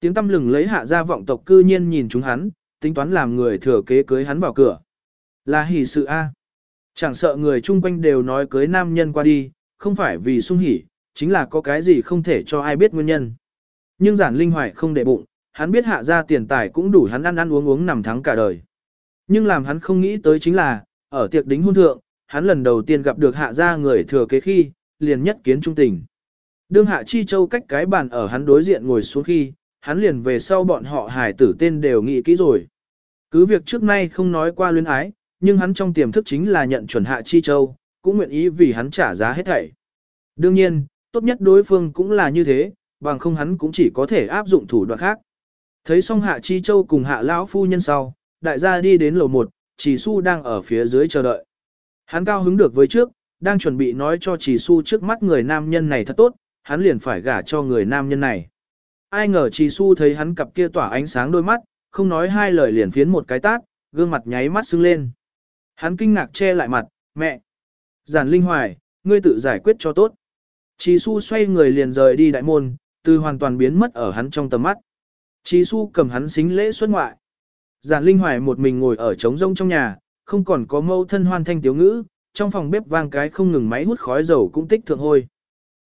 Tiếng tâm lừng lấy hạ gia vọng tộc cư nhiên nhìn chúng hắn, tính toán làm người thừa kế cưới hắn vào cửa. Là hỷ sự A. Chẳng sợ người chung quanh đều nói cưới nam nhân qua đi, không phải vì sung hỉ, chính là có cái gì không thể cho ai biết nguyên nhân. Nhưng giản linh hoài không để bụng, hắn biết hạ gia tiền tài cũng đủ hắn ăn ăn uống uống nằm thắng cả đời. Nhưng làm hắn không nghĩ tới chính là, ở tiệc đính hôn thượng, hắn lần đầu tiên gặp được hạ gia người thừa kế khi, liền nhất kiến trung tình. Đương hạ chi châu cách cái bàn ở hắn đối diện ngồi xuống khi, hắn liền về sau bọn họ hải tử tên đều nghĩ kỹ rồi. Cứ việc trước nay không nói qua luyến ái, nhưng hắn trong tiềm thức chính là nhận chuẩn hạ chi châu, cũng nguyện ý vì hắn trả giá hết thảy. Đương nhiên, tốt nhất đối phương cũng là như thế, bằng không hắn cũng chỉ có thể áp dụng thủ đoạn khác. Thấy xong hạ chi châu cùng hạ lão phu nhân sau, đại gia đi đến lầu 1, chỉ su đang ở phía dưới chờ đợi. Hắn cao hứng được với trước, đang chuẩn bị nói cho chỉ su trước mắt người nam nhân này thật tốt, hắn liền phải gả cho người nam nhân này. Ai ngờ Trì su thấy hắn cặp kia tỏa ánh sáng đôi mắt, không nói hai lời liền phiến một cái tát, gương mặt nháy mắt sưng lên. Hắn kinh ngạc che lại mặt, mẹ. Giản Linh Hoài, ngươi tự giải quyết cho tốt. Trì su xoay người liền rời đi đại môn, từ hoàn toàn biến mất ở hắn trong tầm mắt. Trì su cầm hắn xính lễ xuất ngoại. Giản Linh Hoài một mình ngồi ở trống rông trong nhà, không còn có mâu thân hoan thanh tiếu ngữ, trong phòng bếp vang cái không ngừng máy hút khói dầu cũng tích thượng hôi.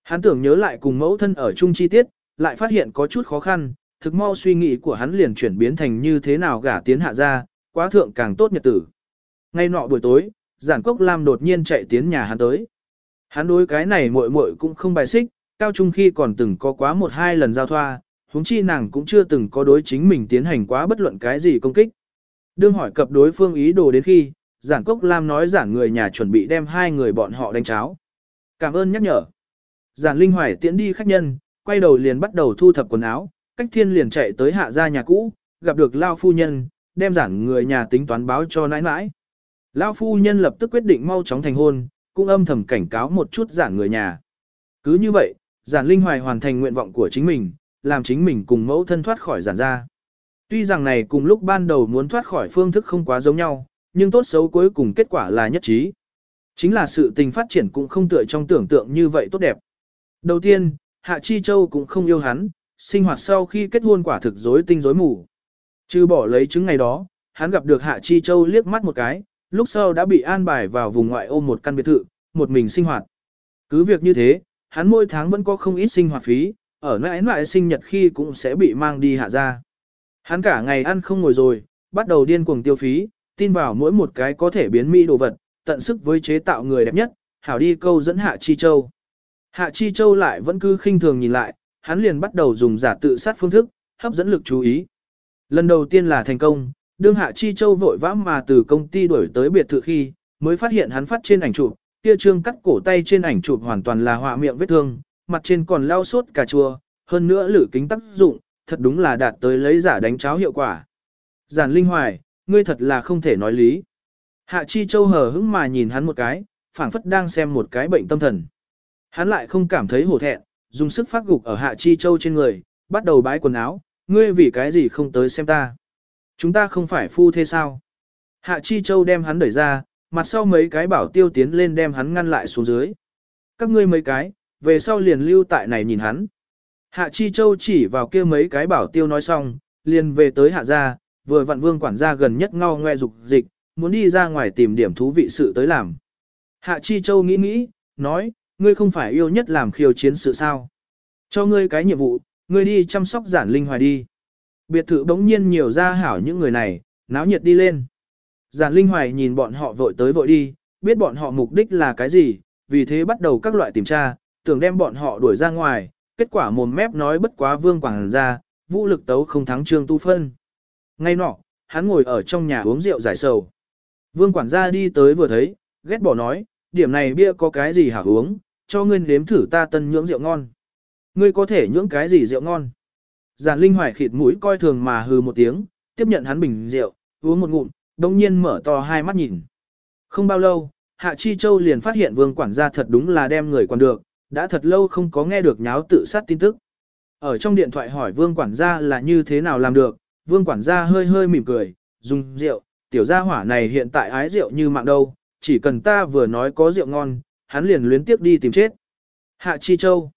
Hắn tưởng nhớ lại cùng mẫu thân ở chung chi tiết, lại phát hiện có chút khó khăn, thực mau suy nghĩ của hắn liền chuyển biến thành như thế nào gả tiến hạ ra, quá thượng càng tốt nhật tử. Ngay nọ buổi tối, giản cốc lam đột nhiên chạy tiến nhà hắn tới. Hắn đối cái này muội muội cũng không bài xích, cao trung khi còn từng có quá một hai lần giao thoa, huống chi nàng cũng chưa từng có đối chính mình tiến hành quá bất luận cái gì công kích. Đương hỏi cập đối phương ý đồ đến khi, giản cốc lam nói giản người nhà chuẩn bị đem hai người bọn họ đánh cháo. Cảm ơn nhắc nhở. Giản linh hoài tiễn đi khách nhân, quay đầu liền bắt đầu thu thập quần áo, cách thiên liền chạy tới hạ gia nhà cũ, gặp được lao phu nhân, đem giản người nhà tính toán báo cho nãi nãi. Lao phu nhân lập tức quyết định mau chóng thành hôn, cũng âm thầm cảnh cáo một chút giản người nhà. Cứ như vậy, giản linh hoài hoàn thành nguyện vọng của chính mình, làm chính mình cùng mẫu thân thoát khỏi giản gia. Tuy rằng này cùng lúc ban đầu muốn thoát khỏi phương thức không quá giống nhau, nhưng tốt xấu cuối cùng kết quả là nhất trí. Chính là sự tình phát triển cũng không tựa trong tưởng tượng như vậy tốt đẹp. Đầu tiên, Hạ Chi Châu cũng không yêu hắn, sinh hoạt sau khi kết hôn quả thực rối tinh rối mù. Chứ bỏ lấy chứng ngày đó, hắn gặp được Hạ Chi Châu liếc mắt một cái, lúc sau đã bị an bài vào vùng ngoại ô một căn biệt thự, một mình sinh hoạt. Cứ việc như thế, hắn mỗi tháng vẫn có không ít sinh hoạt phí, ở nơi loại sinh nhật khi cũng sẽ bị mang đi hạ ra. Hắn cả ngày ăn không ngồi rồi, bắt đầu điên cuồng tiêu phí, tin vào mỗi một cái có thể biến mỹ đồ vật, tận sức với chế tạo người đẹp nhất, hảo đi câu dẫn Hạ Chi Châu. Hạ Chi Châu lại vẫn cứ khinh thường nhìn lại, hắn liền bắt đầu dùng giả tự sát phương thức, hấp dẫn lực chú ý. Lần đầu tiên là thành công, đương Hạ Chi Châu vội vã mà từ công ty đuổi tới biệt thự khi, mới phát hiện hắn phát trên ảnh chụp, kia trương cắt cổ tay trên ảnh chụp hoàn toàn là họa miệng vết thương, mặt trên còn lao sốt cà chua, hơn nữa lử kính tác dụng, thật đúng là đạt tới lấy giả đánh cháo hiệu quả. Giản Linh Hoài, ngươi thật là không thể nói lý. Hạ Chi Châu hờ hững mà nhìn hắn một cái, phảng phất đang xem một cái bệnh tâm thần. Hắn lại không cảm thấy hổ thẹn, dùng sức phát gục ở Hạ Chi Châu trên người, bắt đầu bái quần áo, ngươi vì cái gì không tới xem ta. Chúng ta không phải phu thế sao. Hạ Chi Châu đem hắn đẩy ra, mặt sau mấy cái bảo tiêu tiến lên đem hắn ngăn lại xuống dưới. Các ngươi mấy cái, về sau liền lưu tại này nhìn hắn. Hạ Chi Châu chỉ vào kia mấy cái bảo tiêu nói xong, liền về tới hạ gia, vừa vặn vương quản gia gần nhất ngao ngoe dục dịch, muốn đi ra ngoài tìm điểm thú vị sự tới làm. Hạ Chi Châu nghĩ nghĩ, nói, ngươi không phải yêu nhất làm khiêu chiến sự sao. Cho ngươi cái nhiệm vụ, ngươi đi chăm sóc giản linh hoài đi. Biệt thự bỗng nhiên nhiều ra hảo những người này, náo nhiệt đi lên. Giản linh hoài nhìn bọn họ vội tới vội đi, biết bọn họ mục đích là cái gì, vì thế bắt đầu các loại tìm tra, tưởng đem bọn họ đuổi ra ngoài, kết quả mồm mép nói bất quá vương quảng ra, vũ lực tấu không thắng trương tu phân. Ngay nọ, hắn ngồi ở trong nhà uống rượu giải sầu. Vương quản gia đi tới vừa thấy, ghét bỏ nói, điểm này bia có cái gì hả uống, cho ngươi nếm thử ta tân nhưỡng rượu ngon. Ngươi có thể nhưỡng cái gì rượu ngon. Giản Linh Hoài khịt mũi coi thường mà hừ một tiếng, tiếp nhận hắn bình rượu, uống một ngụm, đồng nhiên mở to hai mắt nhìn. Không bao lâu, Hạ Chi Châu liền phát hiện vương quản gia thật đúng là đem người quản được, đã thật lâu không có nghe được nháo tự sát tin tức. Ở trong điện thoại hỏi vương quản gia là như thế nào làm được, vương quản gia hơi hơi mỉm cười, dùng rượu, tiểu gia hỏa này hiện tại ái rượu như mạng đâu, chỉ cần ta vừa nói có rượu ngon, hắn liền luyến tiếp đi tìm chết. Hạ Chi Châu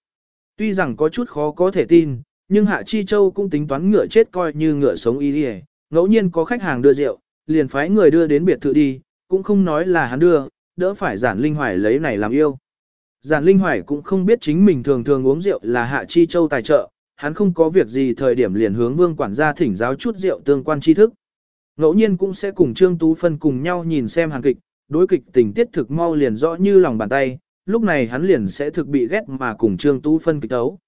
Tuy rằng có chút khó có thể tin, nhưng Hạ Chi Châu cũng tính toán ngựa chết coi như ngựa sống y đi ngẫu nhiên có khách hàng đưa rượu, liền phái người đưa đến biệt thự đi, cũng không nói là hắn đưa, đỡ phải giản linh hoài lấy này làm yêu. Giản linh hoài cũng không biết chính mình thường thường uống rượu là Hạ Chi Châu tài trợ, hắn không có việc gì thời điểm liền hướng vương quản gia thỉnh giáo chút rượu tương quan tri thức. Ngẫu nhiên cũng sẽ cùng Trương Tú Phân cùng nhau nhìn xem hàng kịch, đối kịch tình tiết thực mau liền rõ như lòng bàn tay, lúc này hắn liền sẽ thực bị ghét mà cùng Trương Tú Phân kịch tấu.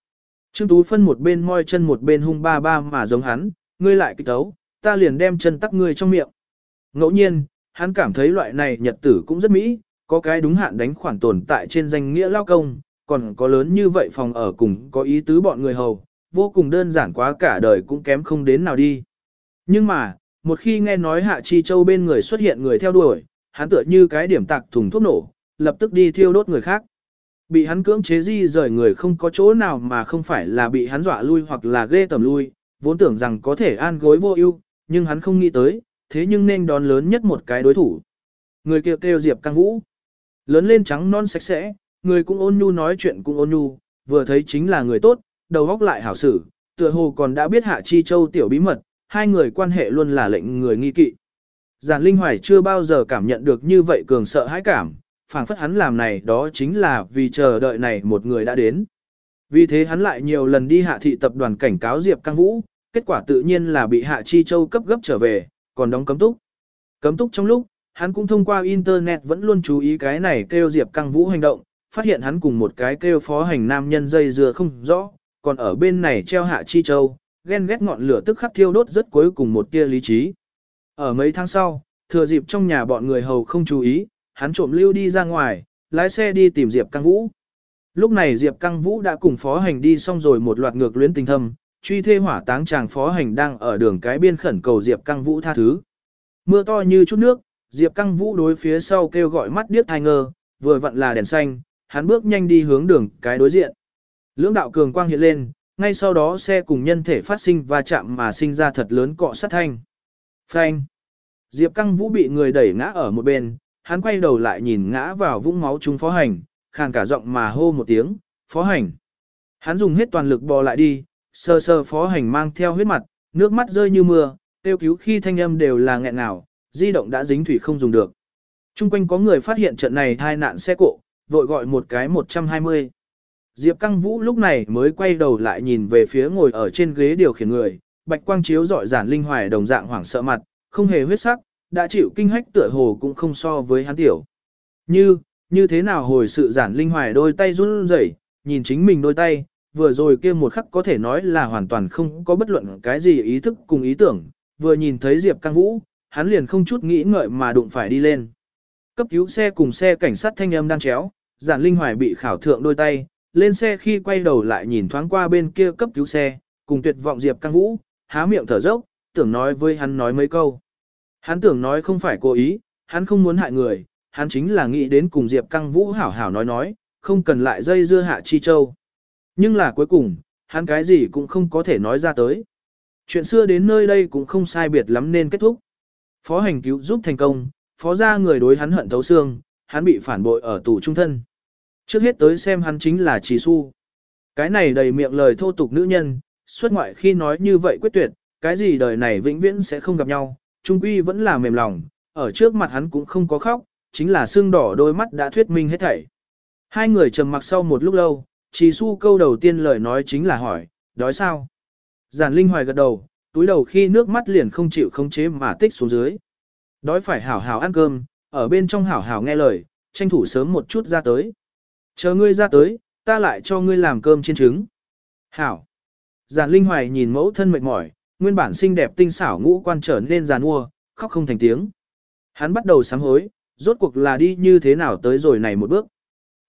Trương Tú Phân một bên môi chân một bên hung ba ba mà giống hắn, ngươi lại kịch tấu, ta liền đem chân tắc ngươi trong miệng. Ngẫu nhiên, hắn cảm thấy loại này nhật tử cũng rất mỹ, có cái đúng hạn đánh khoản tồn tại trên danh nghĩa lao công, còn có lớn như vậy phòng ở cùng có ý tứ bọn người hầu, vô cùng đơn giản quá cả đời cũng kém không đến nào đi. Nhưng mà, một khi nghe nói Hạ Chi Châu bên người xuất hiện người theo đuổi, hắn tựa như cái điểm tạc thùng thuốc nổ, lập tức đi thiêu đốt người khác. Bị hắn cưỡng chế di rời người không có chỗ nào mà không phải là bị hắn dọa lui hoặc là ghê tầm lui, vốn tưởng rằng có thể an gối vô ưu, nhưng hắn không nghĩ tới, thế nhưng nên đón lớn nhất một cái đối thủ. Người kêu kêu Diệp Căng Vũ. Lớn lên trắng non sạch sẽ, người cũng ôn nhu nói chuyện cũng ôn nhu, vừa thấy chính là người tốt, đầu góc lại hảo xử, tựa hồ còn đã biết Hạ Chi Châu tiểu bí mật, hai người quan hệ luôn là lệnh người nghi kỵ. Giản Linh Hoài chưa bao giờ cảm nhận được như vậy cường sợ hãi cảm, phảng phất hắn làm này đó chính là vì chờ đợi này một người đã đến. Vì thế hắn lại nhiều lần đi hạ thị tập đoàn cảnh cáo Diệp Căng Vũ, kết quả tự nhiên là bị Hạ Chi Châu cấp gấp trở về, còn đóng cấm túc. Cấm túc trong lúc, hắn cũng thông qua Internet vẫn luôn chú ý cái này kêu Diệp Căng Vũ hành động, phát hiện hắn cùng một cái kêu phó hành nam nhân dây dưa không rõ, còn ở bên này treo Hạ Chi Châu, ghen ghét ngọn lửa tức khắc thiêu đốt rất cuối cùng một tia lý trí. Ở mấy tháng sau, thừa dịp trong nhà bọn người hầu không chú ý, hắn trộm lưu đi ra ngoài, lái xe đi tìm Diệp Căng Vũ. Lúc này Diệp Căng Vũ đã cùng phó hành đi xong rồi một loạt ngược luyến tình thâm, truy thê hỏa táng chàng phó hành đang ở đường cái biên khẩn cầu Diệp Căng Vũ tha thứ. Mưa to như chút nước, Diệp Căng Vũ đối phía sau kêu gọi mắt điếc hai ngơ, vừa vặn là đèn xanh, hắn bước nhanh đi hướng đường cái đối diện. Lưỡng đạo cường quang hiện lên, ngay sau đó xe cùng nhân thể phát sinh va chạm mà sinh ra thật lớn cọ sát thanh. Phanh. Diệp Căng Vũ bị người đẩy ngã ở một bên, hắn quay đầu lại nhìn ngã vào vũng máu chúng phó hành, khàn cả giọng mà hô một tiếng, phó hành. Hắn dùng hết toàn lực bò lại đi, sơ sơ phó hành mang theo huyết mặt, nước mắt rơi như mưa, tiêu cứu khi thanh âm đều là nghẹn ngào, di động đã dính thủy không dùng được. Trung quanh có người phát hiện trận này thai nạn xe cộ, vội gọi một cái 120. Diệp Căng Vũ lúc này mới quay đầu lại nhìn về phía ngồi ở trên ghế điều khiển người, bạch quang chiếu dọi giản linh hoài đồng dạng hoảng sợ mặt, không hề huyết sắc, đã chịu kinh hách tựa hồ cũng không so với hắn tiểu. Như, như thế nào hồi sự giản linh hoài đôi tay run rẩy, nhìn chính mình đôi tay, vừa rồi kia một khắc có thể nói là hoàn toàn không có bất luận cái gì ý thức cùng ý tưởng, vừa nhìn thấy Diệp Căng Vũ, hắn liền không chút nghĩ ngợi mà đụng phải đi lên. Cấp cứu xe cùng xe cảnh sát thanh âm đang chéo, giản linh hoài bị khảo thượng đôi tay, lên xe khi quay đầu lại nhìn thoáng qua bên kia cấp cứu xe, cùng tuyệt vọng Diệp Căng Vũ, há miệng thở dốc, tưởng nói với hắn nói mấy câu. Hắn tưởng nói không phải cố ý, hắn không muốn hại người, hắn chính là nghĩ đến cùng Diệp Căng Vũ hảo hảo nói nói, không cần lại dây dưa hạ chi châu. Nhưng là cuối cùng, hắn cái gì cũng không có thể nói ra tới. Chuyện xưa đến nơi đây cũng không sai biệt lắm nên kết thúc. Phó hành cứu giúp thành công, phó ra người đối hắn hận thấu xương, hắn bị phản bội ở tù trung thân. Trước hết tới xem hắn chính là Trí Su. Cái này đầy miệng lời thô tục nữ nhân, xuất ngoại khi nói như vậy quyết tuyệt, cái gì đời này vĩnh viễn sẽ không gặp nhau, trung quy vẫn là mềm lòng, ở trước mặt hắn cũng không có khóc, chính là xương đỏ đôi mắt đã thuyết minh hết thảy. Hai người trầm mặc sau một lúc lâu, Trí Su câu đầu tiên lời nói chính là hỏi, đói sao? Giản Linh Hoài gật đầu, túi đầu khi nước mắt liền không chịu khống chế mà tích xuống dưới. Đói phải hảo hảo ăn cơm, ở bên trong hảo hảo nghe lời, tranh thủ sớm một chút ra tới. Chờ ngươi ra tới, ta lại cho ngươi làm cơm chiên trứng. Hảo. Giản Linh Hoài nhìn mẫu thân mệt mỏi, nguyên bản xinh đẹp tinh xảo ngũ quan trở nên giàn mua, khóc không thành tiếng. Hắn bắt đầu sám hối, rốt cuộc là đi như thế nào tới rồi này một bước.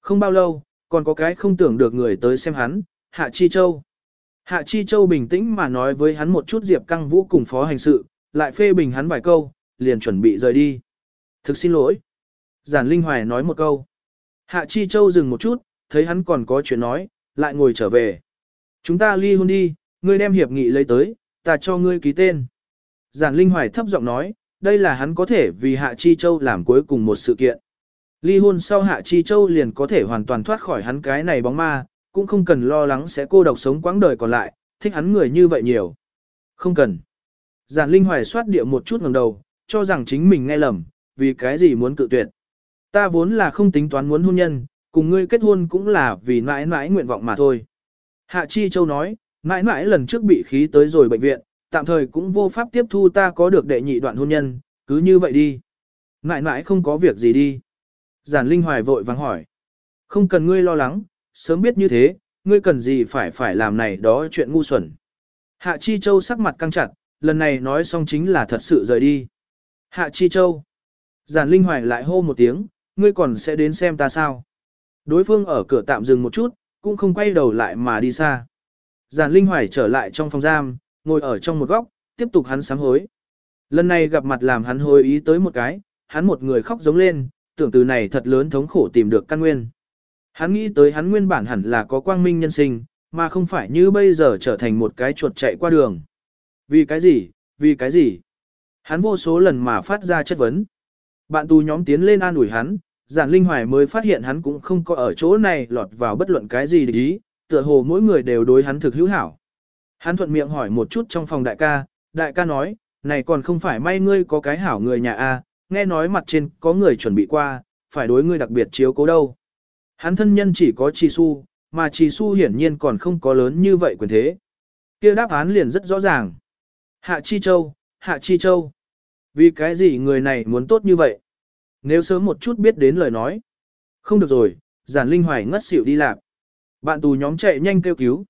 Không bao lâu, còn có cái không tưởng được người tới xem hắn, Hạ Chi Châu. Hạ Chi Châu bình tĩnh mà nói với hắn một chút Diệp Căng Vũ cùng phó hành sự, lại phê bình hắn vài câu, liền chuẩn bị rời đi. Thực xin lỗi. Giản Linh Hoài nói một câu. Hạ Chi Châu dừng một chút, thấy hắn còn có chuyện nói, lại ngồi trở về. Chúng ta ly hôn đi, ngươi đem hiệp nghị lấy tới, ta cho ngươi ký tên. Giản Linh Hoài thấp giọng nói, đây là hắn có thể vì Hạ Chi Châu làm cuối cùng một sự kiện. Ly hôn sau Hạ Chi Châu liền có thể hoàn toàn thoát khỏi hắn cái này bóng ma, cũng không cần lo lắng sẽ cô độc sống quãng đời còn lại, thích hắn người như vậy nhiều. Không cần. Giản Linh Hoài soát địa một chút ngẩng đầu, cho rằng chính mình nghe lầm, vì cái gì muốn cự tuyệt. Ta vốn là không tính toán muốn hôn nhân, cùng ngươi kết hôn cũng là vì mãi mãi nguyện vọng mà thôi. Hạ Chi Châu nói, mãi mãi lần trước bị khí tới rồi bệnh viện, tạm thời cũng vô pháp tiếp thu ta có được đệ nhị đoạn hôn nhân, cứ như vậy đi. Mãi mãi không có việc gì đi. Giản Linh Hoài vội vắng hỏi. Không cần ngươi lo lắng, sớm biết như thế, ngươi cần gì phải phải làm này đó chuyện ngu xuẩn. Hạ Chi Châu sắc mặt căng chặt, lần này nói xong chính là thật sự rời đi. Hạ Chi Châu. Giản Linh Hoài lại hô một tiếng, ngươi còn sẽ đến xem ta sao. Đối phương ở cửa tạm dừng một chút, cũng không quay đầu lại mà đi xa. Giản Linh Hoài trở lại trong phòng giam, ngồi ở trong một góc, tiếp tục hắn sám hối. Lần này gặp mặt làm hắn hối ý tới một cái, hắn một người khóc giống lên, tưởng từ này thật lớn thống khổ tìm được căn nguyên. Hắn nghĩ tới hắn nguyên bản hẳn là có quang minh nhân sinh, mà không phải như bây giờ trở thành một cái chuột chạy qua đường. Vì cái gì, vì cái gì? Hắn vô số lần mà phát ra chất vấn. Bạn tù nhóm tiến lên an ủi hắn, giản linh hoài mới phát hiện hắn cũng không có ở chỗ này lọt vào bất luận cái gì để ý, tựa hồ mỗi người đều đối hắn thực hữu hảo. Hắn thuận miệng hỏi một chút trong phòng đại ca, đại ca nói, này còn không phải may ngươi có cái hảo người nhà A, nghe nói mặt trên có người chuẩn bị qua, phải đối ngươi đặc biệt chiếu cố đâu. Hắn thân nhân chỉ có Chi Su, mà Chi Su hiển nhiên còn không có lớn như vậy quyền thế. kia đáp án liền rất rõ ràng. Hạ Chi Châu, Hạ Chi Châu. Vì cái gì người này muốn tốt như vậy? Nếu sớm một chút biết đến lời nói. Không được rồi, giản linh hoài ngất xỉu đi làm. Bạn tù nhóm chạy nhanh kêu cứu.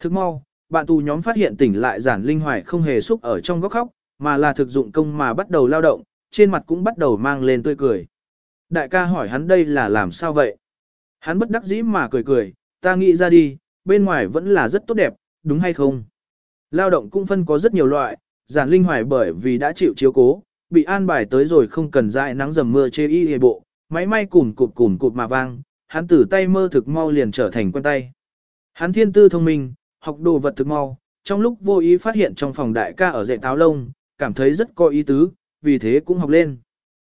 Thức mau, bạn tù nhóm phát hiện tỉnh lại giản linh hoài không hề xúc ở trong góc khóc, mà là thực dụng công mà bắt đầu lao động, trên mặt cũng bắt đầu mang lên tươi cười. Đại ca hỏi hắn đây là làm sao vậy? Hắn bất đắc dĩ mà cười cười, ta nghĩ ra đi, bên ngoài vẫn là rất tốt đẹp, đúng hay không? Lao động cũng phân có rất nhiều loại, giản linh hoài bởi vì đã chịu chiếu cố, bị an bài tới rồi không cần dại nắng dầm mưa chê y hề bộ, máy may cùn cụt cùn cụt mà vang, hắn tử tay mơ thực mau liền trở thành quen tay. Hắn thiên tư thông minh, học đồ vật thực mau, trong lúc vô ý phát hiện trong phòng đại ca ở dạy táo lông, cảm thấy rất có ý tứ, vì thế cũng học lên.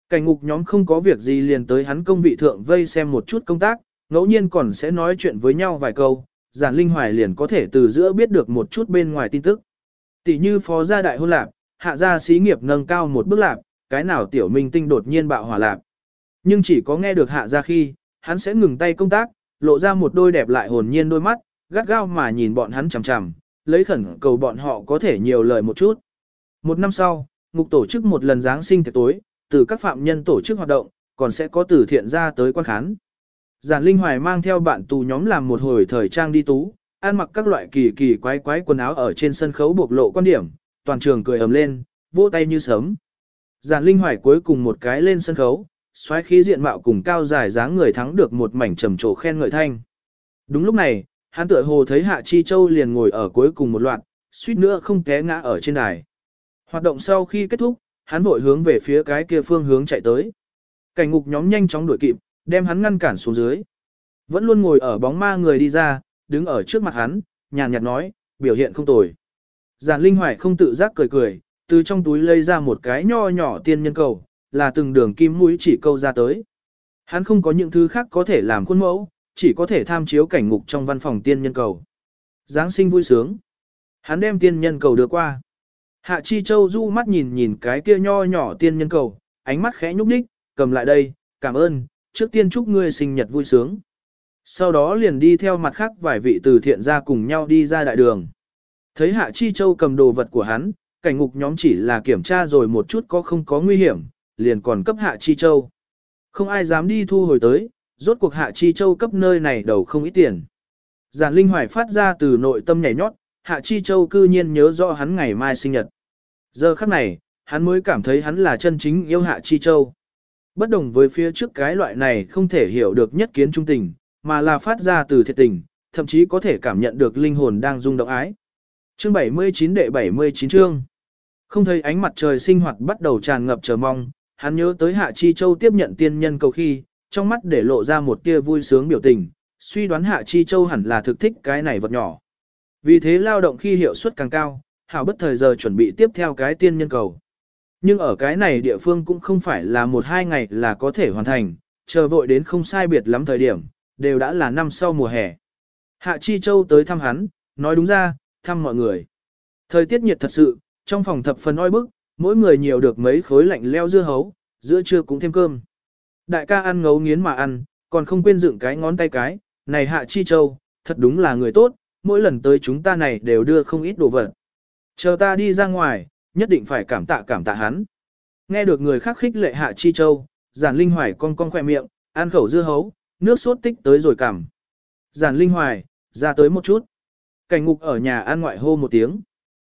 Cảnh ngục nhóm không có việc gì liền tới hắn công vị thượng vây xem một chút công tác, ngẫu nhiên còn sẽ nói chuyện với nhau vài câu, giản linh hoài liền có thể từ giữa biết được một chút bên ngoài tin tức. Tỷ như phó gia đại hôn lạc, hạ gia xí nghiệp nâng cao một bước lạc, cái nào tiểu minh tinh đột nhiên bạo hỏa lạc. Nhưng chỉ có nghe được hạ gia khi, hắn sẽ ngừng tay công tác, lộ ra một đôi đẹp lại hồn nhiên đôi mắt, gắt gao mà nhìn bọn hắn chằm chằm, lấy khẩn cầu bọn họ có thể nhiều lời một chút. Một năm sau, ngục tổ chức một lần Giáng sinh tiệc tối, từ các phạm nhân tổ chức hoạt động, còn sẽ có từ thiện ra tới quan khán. Giản Linh Hoài mang theo bạn tù nhóm làm một hồi thời trang đi tú, ăn mặc các loại kỳ kỳ quái quái quần áo ở trên sân khấu bộc lộ quan điểm, toàn trường cười ầm lên, vỗ tay như sớm. Giản Linh Hoài cuối cùng một cái lên sân khấu, xoáy khí diện mạo cùng cao dài dáng người thắng được một mảnh trầm trồ khen ngợi thanh. Đúng lúc này, hắn tựa hồ thấy Hạ Chi Châu liền ngồi ở cuối cùng một loạt, suýt nữa không té ngã ở trên đài. Hoạt động sau khi kết thúc, hắn vội hướng về phía cái kia phương hướng chạy tới. Cảnh ngục nhóm nhanh chóng đuổi kịp, đem hắn ngăn cản xuống dưới. Vẫn luôn ngồi ở bóng ma người đi ra, đứng ở trước mặt hắn, nhàn nhạt nói, biểu hiện không tồi. Giản Linh Hoài không tự giác cười cười, từ trong túi lấy ra một cái nho nhỏ tiên nhân cầu, là từng đường kim mũi chỉ câu ra tới. Hắn không có những thứ khác có thể làm khuôn mẫu, chỉ có thể tham chiếu cảnh ngục trong văn phòng tiên nhân cầu. Giáng sinh vui sướng. Hắn đem tiên nhân cầu đưa qua. Hạ Chi Châu du mắt nhìn nhìn cái kia nho nhỏ tiên nhân cầu, ánh mắt khẽ nhúc nhích, cầm lại đây, cảm ơn, trước tiên chúc ngươi sinh nhật vui sướng. Sau đó liền đi theo mặt khác vài vị từ thiện ra cùng nhau đi ra đại đường. Thấy Hạ Chi Châu cầm đồ vật của hắn, cảnh ngục nhóm chỉ là kiểm tra rồi một chút có không có nguy hiểm, liền còn cấp Hạ Chi Châu. Không ai dám đi thu hồi tới, rốt cuộc Hạ Chi Châu cấp nơi này đầu không ít tiền. Giản Linh Hoài phát ra từ nội tâm nhảy nhót, Hạ Chi Châu cư nhiên nhớ rõ hắn ngày mai sinh nhật. Giờ khắc này, hắn mới cảm thấy hắn là chân chính yêu Hạ Chi Châu. Bất đồng với phía trước cái loại này không thể hiểu được nhất kiến trung tình, mà là phát ra từ thiệt tình, thậm chí có thể cảm nhận được linh hồn đang rung động ái. Chương 79 đệ 79 chương. Không thấy ánh mặt trời sinh hoạt bắt đầu tràn ngập chờ mong, hắn nhớ tới Hạ Chi Châu tiếp nhận tiên nhân cầu khi, trong mắt để lộ ra một tia vui sướng biểu tình, suy đoán Hạ Chi Châu hẳn là thực thích cái này vật nhỏ. Vì thế lao động khi hiệu suất càng cao, hảo bất thời giờ chuẩn bị tiếp theo cái tiên nhân cầu. Nhưng ở cái này địa phương cũng không phải là một hai ngày là có thể hoàn thành, chờ vội đến không sai biệt lắm thời điểm, đều đã là năm sau mùa hè. Hạ Chi Châu tới thăm hắn, nói đúng ra, thăm mọi người. Thời tiết nhiệt thật sự, trong phòng thập phần oi bức, mỗi người nhiều được mấy khối lạnh leo dưa hấu, giữa trưa cũng thêm cơm. Đại ca ăn ngấu nghiến mà ăn, còn không quên dựng cái ngón tay cái, này hạ chi châu, thật đúng là người tốt, mỗi lần tới chúng ta này đều đưa không ít đồ vật. Chờ ta đi ra ngoài, nhất định phải cảm tạ cảm tạ hắn. Nghe được người khác khích lệ hạ chi châu, giản linh hoài con con khỏe miệng, ăn khẩu dưa hấu, nước sốt tích tới rồi cảm. Giản linh hoài, ra tới một chút. Cảnh ngục ở nhà ăn ngoại hô một tiếng.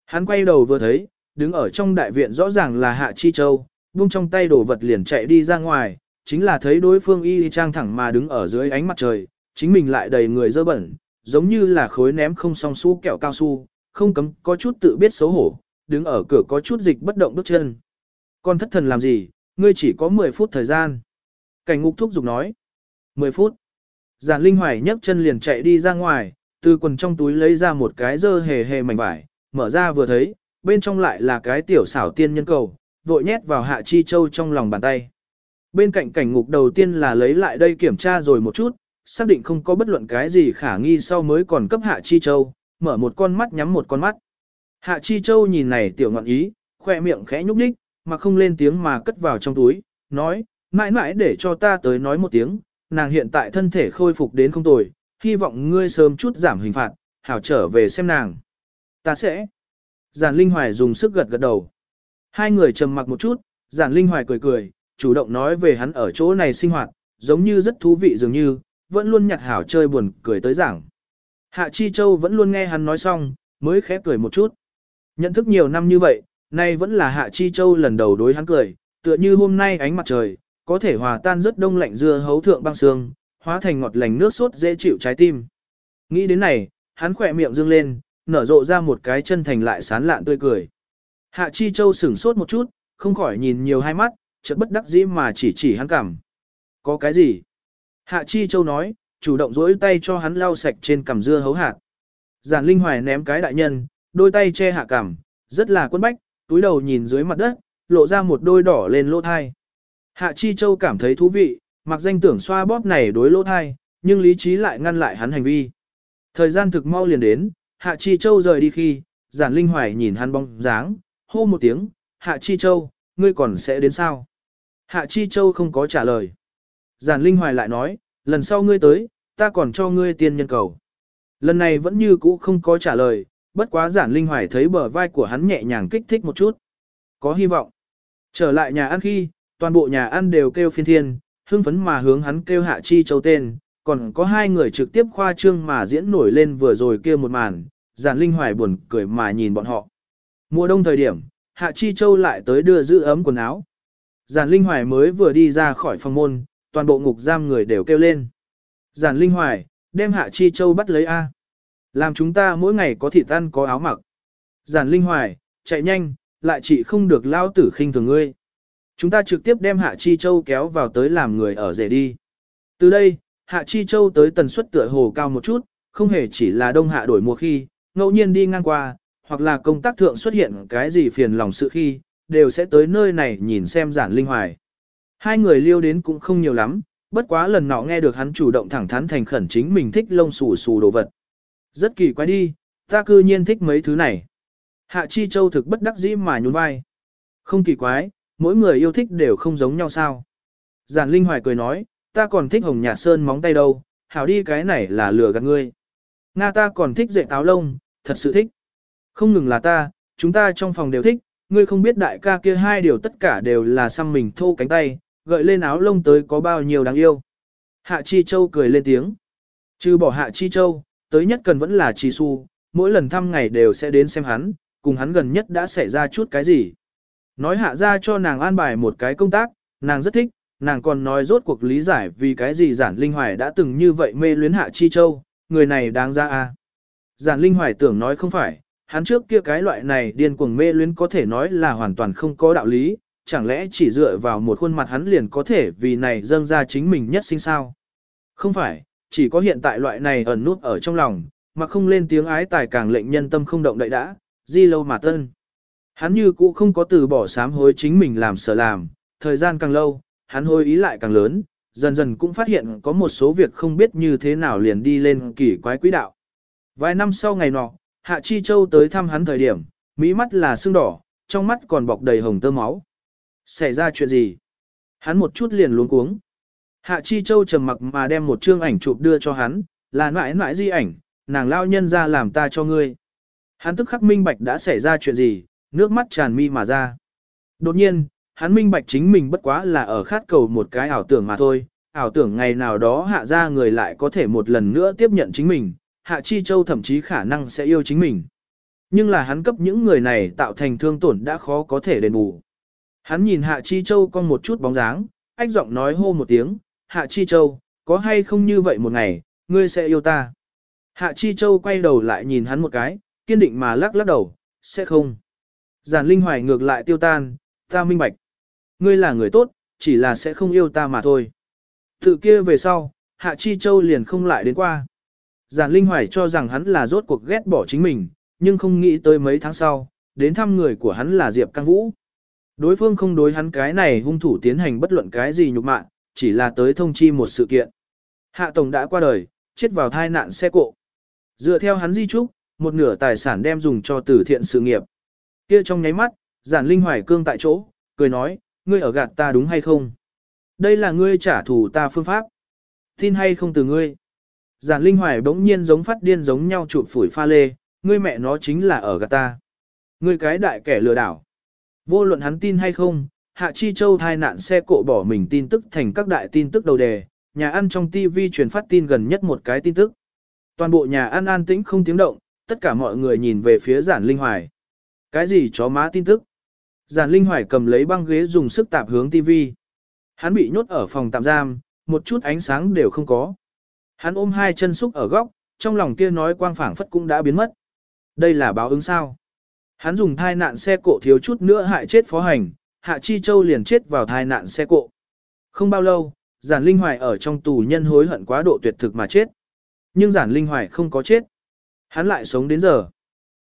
Hắn quay đầu vừa thấy, đứng ở trong đại viện rõ ràng là hạ chi châu, buông trong tay đồ vật liền chạy đi ra ngoài, chính là thấy đối phương y trang thẳng mà đứng ở dưới ánh mặt trời, chính mình lại đầy người dơ bẩn, giống như là khối ném không song su kẹo cao su, không cấm có chút tự biết xấu hổ, đứng ở cửa có chút dịch bất động bước chân. Con thất thần làm gì, ngươi chỉ có 10 phút thời gian. Cảnh ngục thúc giục nói. 10 phút. Giản Linh Hoài nhấc chân liền chạy đi ra ngoài, từ quần trong túi lấy ra một cái dơ hề hề mảnh vải, mở ra vừa thấy, bên trong lại là cái tiểu xảo tiên nhân cầu, vội nhét vào hạ chi châu trong lòng bàn tay. Bên cạnh cảnh ngục đầu tiên là lấy lại đây kiểm tra rồi một chút, xác định không có bất luận cái gì khả nghi sau mới còn cấp hạ chi châu, mở một con mắt nhắm một con mắt. Hạ chi châu nhìn này tiểu ngọn ý, khoe miệng khẽ nhúc nhích, mà không lên tiếng mà cất vào trong túi, nói, mãi mãi để cho ta tới nói một tiếng, nàng hiện tại thân thể khôi phục đến không tồi, hy vọng ngươi sớm chút giảm hình phạt, hảo trở về xem nàng. Ta sẽ. Giản Linh Hoài dùng sức gật gật đầu. Hai người trầm mặc một chút, Giản Linh Hoài cười cười, chủ động nói về hắn ở chỗ này sinh hoạt, giống như rất thú vị dường như, vẫn luôn nhặt hảo chơi buồn cười tới giảng. Hạ Chi Châu vẫn luôn nghe hắn nói xong, mới khẽ cười một chút. Nhận thức nhiều năm như vậy, nay vẫn là Hạ Chi Châu lần đầu đối hắn cười, tựa như hôm nay ánh mặt trời, có thể hòa tan rất đông lạnh dưa hấu thượng băng sương, hóa thành ngọt lành nước sốt dễ chịu trái tim. Nghĩ đến này, hắn khỏe miệng dương lên, nở rộ ra một cái chân thành lại sán lạn tươi cười. Hạ Chi Châu sửng sốt một chút, không khỏi nhìn nhiều hai mắt, chợt bất đắc dĩ mà chỉ chỉ hắn cằm. Có cái gì? Hạ Chi Châu nói, chủ động duỗi tay cho hắn lau sạch trên cằm dưa hấu hạt. Giản Linh Hoài ném cái đại nhân, đôi tay che hạ cằm, rất là quân bách, túi đầu nhìn dưới mặt đất, lộ ra một đôi đỏ lên lỗ thai. Hạ Chi Châu cảm thấy thú vị, mặc danh tưởng xoa bóp này đối lỗ thai, nhưng lý trí lại ngăn lại hắn hành vi. Thời gian thực mau liền đến, Hạ Chi Châu rời đi khi, giản linh hoài nhìn hắn bóng dáng, hô một tiếng, Hạ Chi Châu, ngươi còn sẽ đến sao? Hạ Chi Châu không có trả lời. Giản linh hoài lại nói, lần sau ngươi tới, ta còn cho ngươi tiên nhân cầu. Lần này vẫn như cũ không có trả lời, bất quá giản linh hoài thấy bờ vai của hắn nhẹ nhàng kích thích một chút. Có hy vọng. Trở lại nhà ăn khi, toàn bộ nhà ăn đều kêu phiên thiên, hưng phấn mà hướng hắn kêu Hạ Chi Châu tên, còn có hai người trực tiếp khoa trương mà diễn nổi lên vừa rồi kia một màn, giản linh hoài buồn cười mà nhìn bọn họ. Mùa đông thời điểm, Hạ Chi Châu lại tới đưa giữ ấm quần áo. Giản linh hoài mới vừa đi ra khỏi phòng môn, toàn bộ ngục giam người đều kêu lên. Giản linh hoài, đem Hạ Chi Châu bắt lấy A. Làm chúng ta mỗi ngày có thịt ăn có áo mặc. Giản linh hoài, chạy nhanh, lại chỉ không được lao tử khinh thường ngươi. Chúng ta trực tiếp đem Hạ Chi Châu kéo vào tới làm người ở rể đi. Từ đây, Hạ Chi Châu tới tần suất tựa hồ cao một chút, không hề chỉ là đông hạ đổi mùa khi, ngẫu nhiên đi ngang qua, hoặc là công tác thượng xuất hiện cái gì phiền lòng sự khi, đều sẽ tới nơi này nhìn xem giản linh hoài. Hai người liêu đến cũng không nhiều lắm, bất quá lần nọ nghe được hắn chủ động thẳng thắn thành khẩn chính mình thích lông xù xù đồ vật. Rất kỳ quái đi, ta cư nhiên thích mấy thứ này. Hạ Chi Châu thực bất đắc dĩ mà nhún vai. Không kỳ quái, mỗi người yêu thích đều không giống nhau sao. Giản Linh Hoài cười nói, ta còn thích hồng nhạt sơn móng tay đâu, hảo đi cái này là lừa gạt ngươi. Nga ta còn thích dạy táo lông, thật sự thích. Không ngừng là ta, chúng ta trong phòng đều thích, ngươi không biết đại ca kia hai điều tất cả đều là xăm mình thô cánh tay, gợi lên áo lông tới có bao nhiêu đáng yêu. Hạ Chi Châu cười lên tiếng. Trừ bỏ Hạ Chi Châu, tới nhất cần vẫn là Chi Su, mỗi lần thăm ngày đều sẽ đến xem hắn, cùng hắn gần nhất đã xảy ra chút cái gì. Nói hạ ra cho nàng an bài một cái công tác, nàng rất thích, nàng còn nói rốt cuộc lý giải vì cái gì giản linh hoài đã từng như vậy mê luyến hạ chi châu, người này đáng ra a. Giản linh hoài tưởng nói không phải, hắn trước kia cái loại này điên cuồng mê luyến có thể nói là hoàn toàn không có đạo lý, chẳng lẽ chỉ dựa vào một khuôn mặt hắn liền có thể vì này dâng ra chính mình nhất sinh sao. Không phải, chỉ có hiện tại loại này ẩn nút ở trong lòng, mà không lên tiếng ái tài càng lệnh nhân tâm không động đậy đã, di lâu mà tân. Hắn như cũ không có từ bỏ sám hối chính mình làm sở làm, thời gian càng lâu, hắn hôi ý lại càng lớn, dần dần cũng phát hiện có một số việc không biết như thế nào liền đi lên kỳ quái quỹ đạo. Vài năm sau ngày nọ, Hạ Chi Châu tới thăm hắn thời điểm, mỹ mắt là sưng đỏ, trong mắt còn bọc đầy hồng tơ máu. Xảy ra chuyện gì? Hắn một chút liền luống cuống. Hạ Chi Châu trầm mặc mà đem một chương ảnh chụp đưa cho hắn, là mãi mãi di ảnh, nàng lao nhân ra làm ta cho ngươi. Hắn tức khắc minh bạch đã xảy ra chuyện gì, nước mắt tràn mi mà ra. Đột nhiên, hắn minh bạch chính mình bất quá là ở khát cầu một cái ảo tưởng mà thôi, ảo tưởng ngày nào đó hạ ra người lại có thể một lần nữa tiếp nhận chính mình, hạ chi châu thậm chí khả năng sẽ yêu chính mình. Nhưng là hắn cấp những người này tạo thành thương tổn đã khó có thể đền bù. Hắn nhìn hạ chi châu con một chút bóng dáng, ách giọng nói hô một tiếng, hạ chi châu, có hay không như vậy một ngày, ngươi sẽ yêu ta. Hạ chi châu quay đầu lại nhìn hắn một cái, kiên định mà lắc lắc đầu, sẽ không. Giản linh hoài ngược lại tiêu tan, ta minh bạch. Ngươi là người tốt, chỉ là sẽ không yêu ta mà thôi. Tự kia về sau, Hạ Chi Châu liền không lại đến qua. Giản Linh Hoài cho rằng hắn là rốt cuộc ghét bỏ chính mình, nhưng không nghĩ tới mấy tháng sau, đến thăm người của hắn là Diệp Căng Vũ. Đối phương không đối hắn cái này hung thủ tiến hành bất luận cái gì nhục mạ, chỉ là tới thông chi một sự kiện. Hạ Tổng đã qua đời, chết vào thai nạn xe cộ. Dựa theo hắn di trúc, một nửa tài sản đem dùng cho tử thiện sự nghiệp. Kia trong nháy mắt, giản linh hoài cương tại chỗ, cười nói, ngươi ở gạt ta đúng hay không? Đây là ngươi trả thù ta phương pháp. Tin hay không từ ngươi? Giản linh hoài bỗng nhiên giống phát điên giống nhau chụp phủi pha lê, ngươi mẹ nó chính là ở gạt ta. Ngươi cái đại kẻ lừa đảo. Vô luận hắn tin hay không, Hạ Chi Châu thai nạn xe cộ bỏ mình tin tức thành các đại tin tức đầu đề, nhà ăn trong TV truyền phát tin gần nhất một cái tin tức. Toàn bộ nhà ăn an tĩnh không tiếng động, tất cả mọi người nhìn về phía giản linh hoài. Cái gì chó má tin tức? Giản linh hoài cầm lấy băng ghế dùng sức tạp hướng TV. Hắn bị nhốt ở phòng tạm giam, một chút ánh sáng đều không có. Hắn ôm hai chân xúc ở góc, trong lòng kia nói quang phảng phất cũng đã biến mất. Đây là báo ứng sao? Hắn dùng thai nạn xe cộ thiếu chút nữa hại chết phó hành, Hạ Chi Châu liền chết vào thai nạn xe cộ. Không bao lâu, Giản Linh Hoài ở trong tù nhân hối hận quá độ tuyệt thực mà chết. Nhưng Giản Linh Hoài không có chết. Hắn lại sống đến giờ.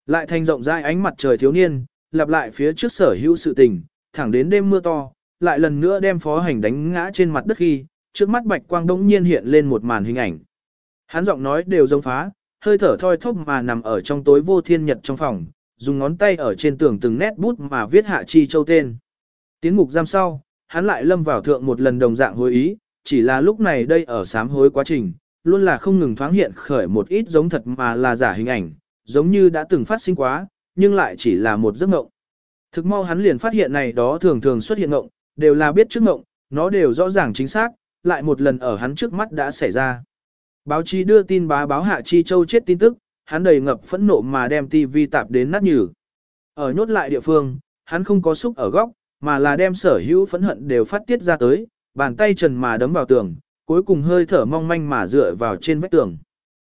Lại thành rộng rãi ánh mặt trời thiếu niên, lặp lại phía trước sở hữu sự tình, thẳng đến đêm mưa to, lại lần nữa đem phó hành đánh ngã trên mặt đất khi, trước mắt bạch quang đống nhiên hiện lên một màn hình ảnh. Hắn giọng nói đều giống phá, hơi thở thoi thóp mà nằm ở trong tối vô thiên nhật trong phòng, dùng ngón tay ở trên tường từng nét bút mà viết hạ chi châu tên. Tiến ngục giam sau, hắn lại lâm vào thượng một lần đồng dạng hối ý, chỉ là lúc này đây ở sám hối quá trình, luôn là không ngừng thoáng hiện khởi một ít giống thật mà là giả hình ảnh, giống như đã từng phát sinh quá, nhưng lại chỉ là một giấc mộng. Thực mau hắn liền phát hiện này đó thường thường xuất hiện mộng, đều là biết trước mộng, nó đều rõ ràng chính xác, lại một lần ở hắn trước mắt đã xảy ra. Báo chí đưa tin bá báo Hạ Chi Châu chết tin tức, hắn đầy ngập phẫn nộ mà đem TV tạp đến nát nhừ. Ở nhốt lại địa phương, hắn không có xúc ở góc, mà là đem sở hữu phẫn hận đều phát tiết ra tới, bàn tay trần mà đấm vào tường, cuối cùng hơi thở mong manh mà dựa vào trên vách tường.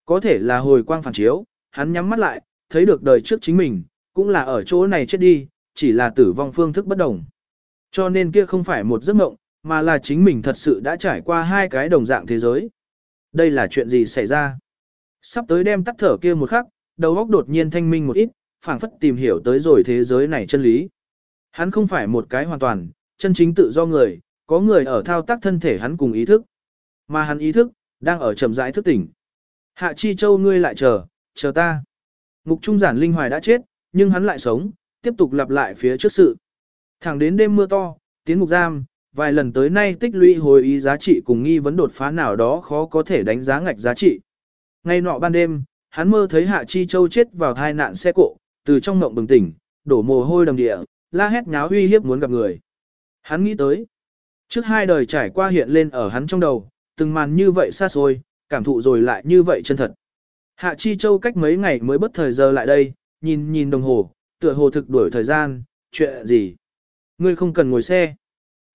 Có thể là hồi quang phản chiếu, hắn nhắm mắt lại, thấy được đời trước chính mình, cũng là ở chỗ này chết đi, chỉ là tử vong phương thức bất đồng. Cho nên kia không phải một giấc mộng, mà là chính mình thật sự đã trải qua hai cái đồng dạng thế giới. Đây là chuyện gì xảy ra? Sắp tới đem tắt thở kia một khắc, đầu óc đột nhiên thanh minh một ít, phảng phất tìm hiểu tới rồi thế giới này chân lý. Hắn không phải một cái hoàn toàn, chân chính tự do người, có người ở thao tác thân thể hắn cùng ý thức. Mà hắn ý thức, đang ở chậm rãi thức tỉnh. Hạ Chi Châu ngươi lại chờ, chờ ta. Ngục trung giản linh hoài đã chết, nhưng hắn lại sống, tiếp tục lặp lại phía trước sự. Thẳng đến đêm mưa to, tiến ngục giam, vài lần tới nay tích lũy hồi ý giá trị cùng nghi vấn đột phá nào đó khó có thể đánh giá ngạch giá trị. Ngay nọ ban đêm, hắn mơ thấy Hạ Chi Châu chết vào tai nạn xe cộ, từ trong ngộng bừng tỉnh, đổ mồ hôi đầm địa, la hét nháo uy hiếp muốn gặp người. Hắn nghĩ tới, trước hai đời trải qua hiện lên ở hắn trong đầu, từng màn như vậy xa xôi, cảm thụ rồi lại như vậy chân thật. Hạ Chi Châu cách mấy ngày mới bất thời giờ lại đây, nhìn nhìn đồng hồ, tựa hồ thực đuổi thời gian, chuyện gì? Ngươi không cần ngồi xe.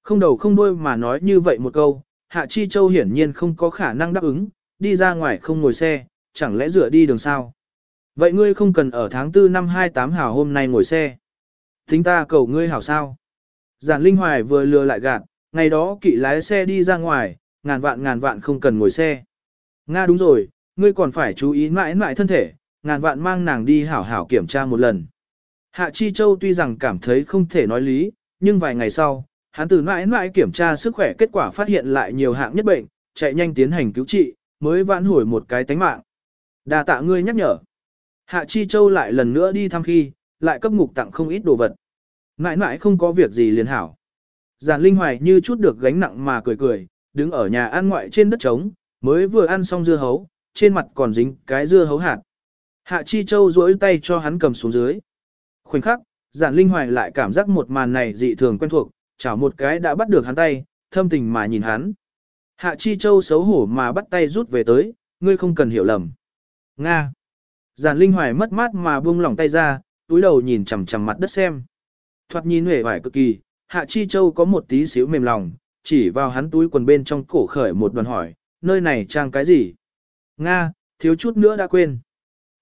Không đầu không đuôi mà nói như vậy một câu, Hạ Chi Châu hiển nhiên không có khả năng đáp ứng, đi ra ngoài không ngồi xe, chẳng lẽ dựa đi đường sao? Vậy ngươi không cần ở tháng 4 năm 28 hảo hôm nay ngồi xe. Tính ta cầu ngươi hảo sao? Giản Linh Hoài vừa lừa lại gạt, ngày đó kỵ lái xe đi ra ngoài, ngàn vạn ngàn vạn không cần ngồi xe. Nga đúng rồi, ngươi còn phải chú ý mãi mãi thân thể, ngàn vạn mang nàng đi hảo hảo kiểm tra một lần. Hạ Chi Châu tuy rằng cảm thấy không thể nói lý, nhưng vài ngày sau, hắn từ mãi mãi kiểm tra sức khỏe kết quả phát hiện lại nhiều hạng nhất bệnh, chạy nhanh tiến hành cứu trị, mới vãn hồi một cái tánh mạng. Đà tạ ngươi nhắc nhở. Hạ Chi Châu lại lần nữa đi thăm khi, lại cấp ngục tặng không ít đồ vật. Mãi mãi không có việc gì liền hảo. Giản Linh Hoài như chút được gánh nặng mà cười cười, đứng ở nhà ăn ngoại trên đất trống, mới vừa ăn xong dưa hấu, trên mặt còn dính cái dưa hấu hạt. Hạ Chi Châu duỗi tay cho hắn cầm xuống dưới. Khoảnh khắc, Giản Linh Hoài lại cảm giác một màn này dị thường quen thuộc, chảo một cái đã bắt được hắn tay, thâm tình mà nhìn hắn. Hạ Chi Châu xấu hổ mà bắt tay rút về tới, ngươi không cần hiểu lầm. Nga. Giản Linh Hoài mất mát mà buông lỏng tay ra, túi đầu nhìn chằm chằm mặt đất xem. Thoạt nhìn huệ vải cực kỳ, Hạ Chi Châu có một tí xíu mềm lòng, chỉ vào hắn túi quần bên trong cổ khởi một đoàn hỏi, nơi này trang cái gì? Nga, thiếu chút nữa đã quên.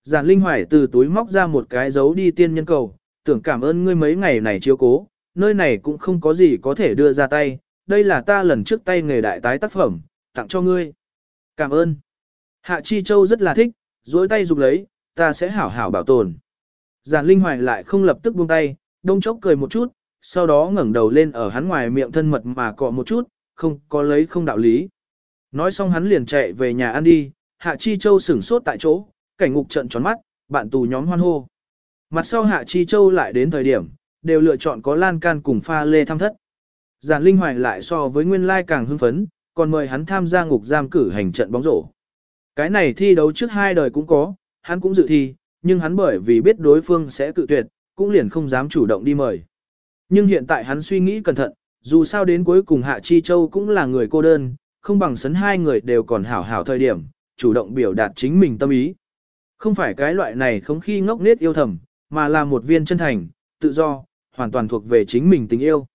Giản Linh Hoài từ túi móc ra một cái dấu đi tiên nhân cầu, tưởng cảm ơn ngươi mấy ngày này chiếu cố, nơi này cũng không có gì có thể đưa ra tay, đây là ta lần trước tay nghề đại tái tác phẩm, tặng cho ngươi. Cảm ơn. Hạ Chi Châu rất là thích, duỗi tay dục lấy, ta sẽ hảo hảo bảo tồn. Giản Linh Hoài lại không lập tức buông tay, đông chốc cười một chút, sau đó ngẩng đầu lên ở hắn ngoài miệng thân mật mà cọ một chút, không có lấy không đạo lý. Nói xong hắn liền chạy về nhà ăn đi, Hạ Chi Châu sửng sốt tại chỗ, cảnh ngục trận tròn mắt, bạn tù nhóm hoan hô. Mặt sau Hạ Chi Châu lại đến thời điểm, đều lựa chọn có lan can cùng pha lê tham thất. Giản Linh Hoài lại so với nguyên lai càng hưng phấn, còn mời hắn tham gia ngục giam cử hành trận bóng rổ. Cái này thi đấu trước hai đời cũng có, hắn cũng dự thi, nhưng hắn bởi vì biết đối phương sẽ cự tuyệt, cũng liền không dám chủ động đi mời. Nhưng hiện tại hắn suy nghĩ cẩn thận, dù sao đến cuối cùng Hạ Chi Châu cũng là người cô đơn, không bằng sấn hai người đều còn hảo hảo thời điểm, chủ động biểu đạt chính mình tâm ý. Không phải cái loại này không khi ngốc nết yêu thầm, mà là một viên chân thành, tự do, hoàn toàn thuộc về chính mình tình yêu.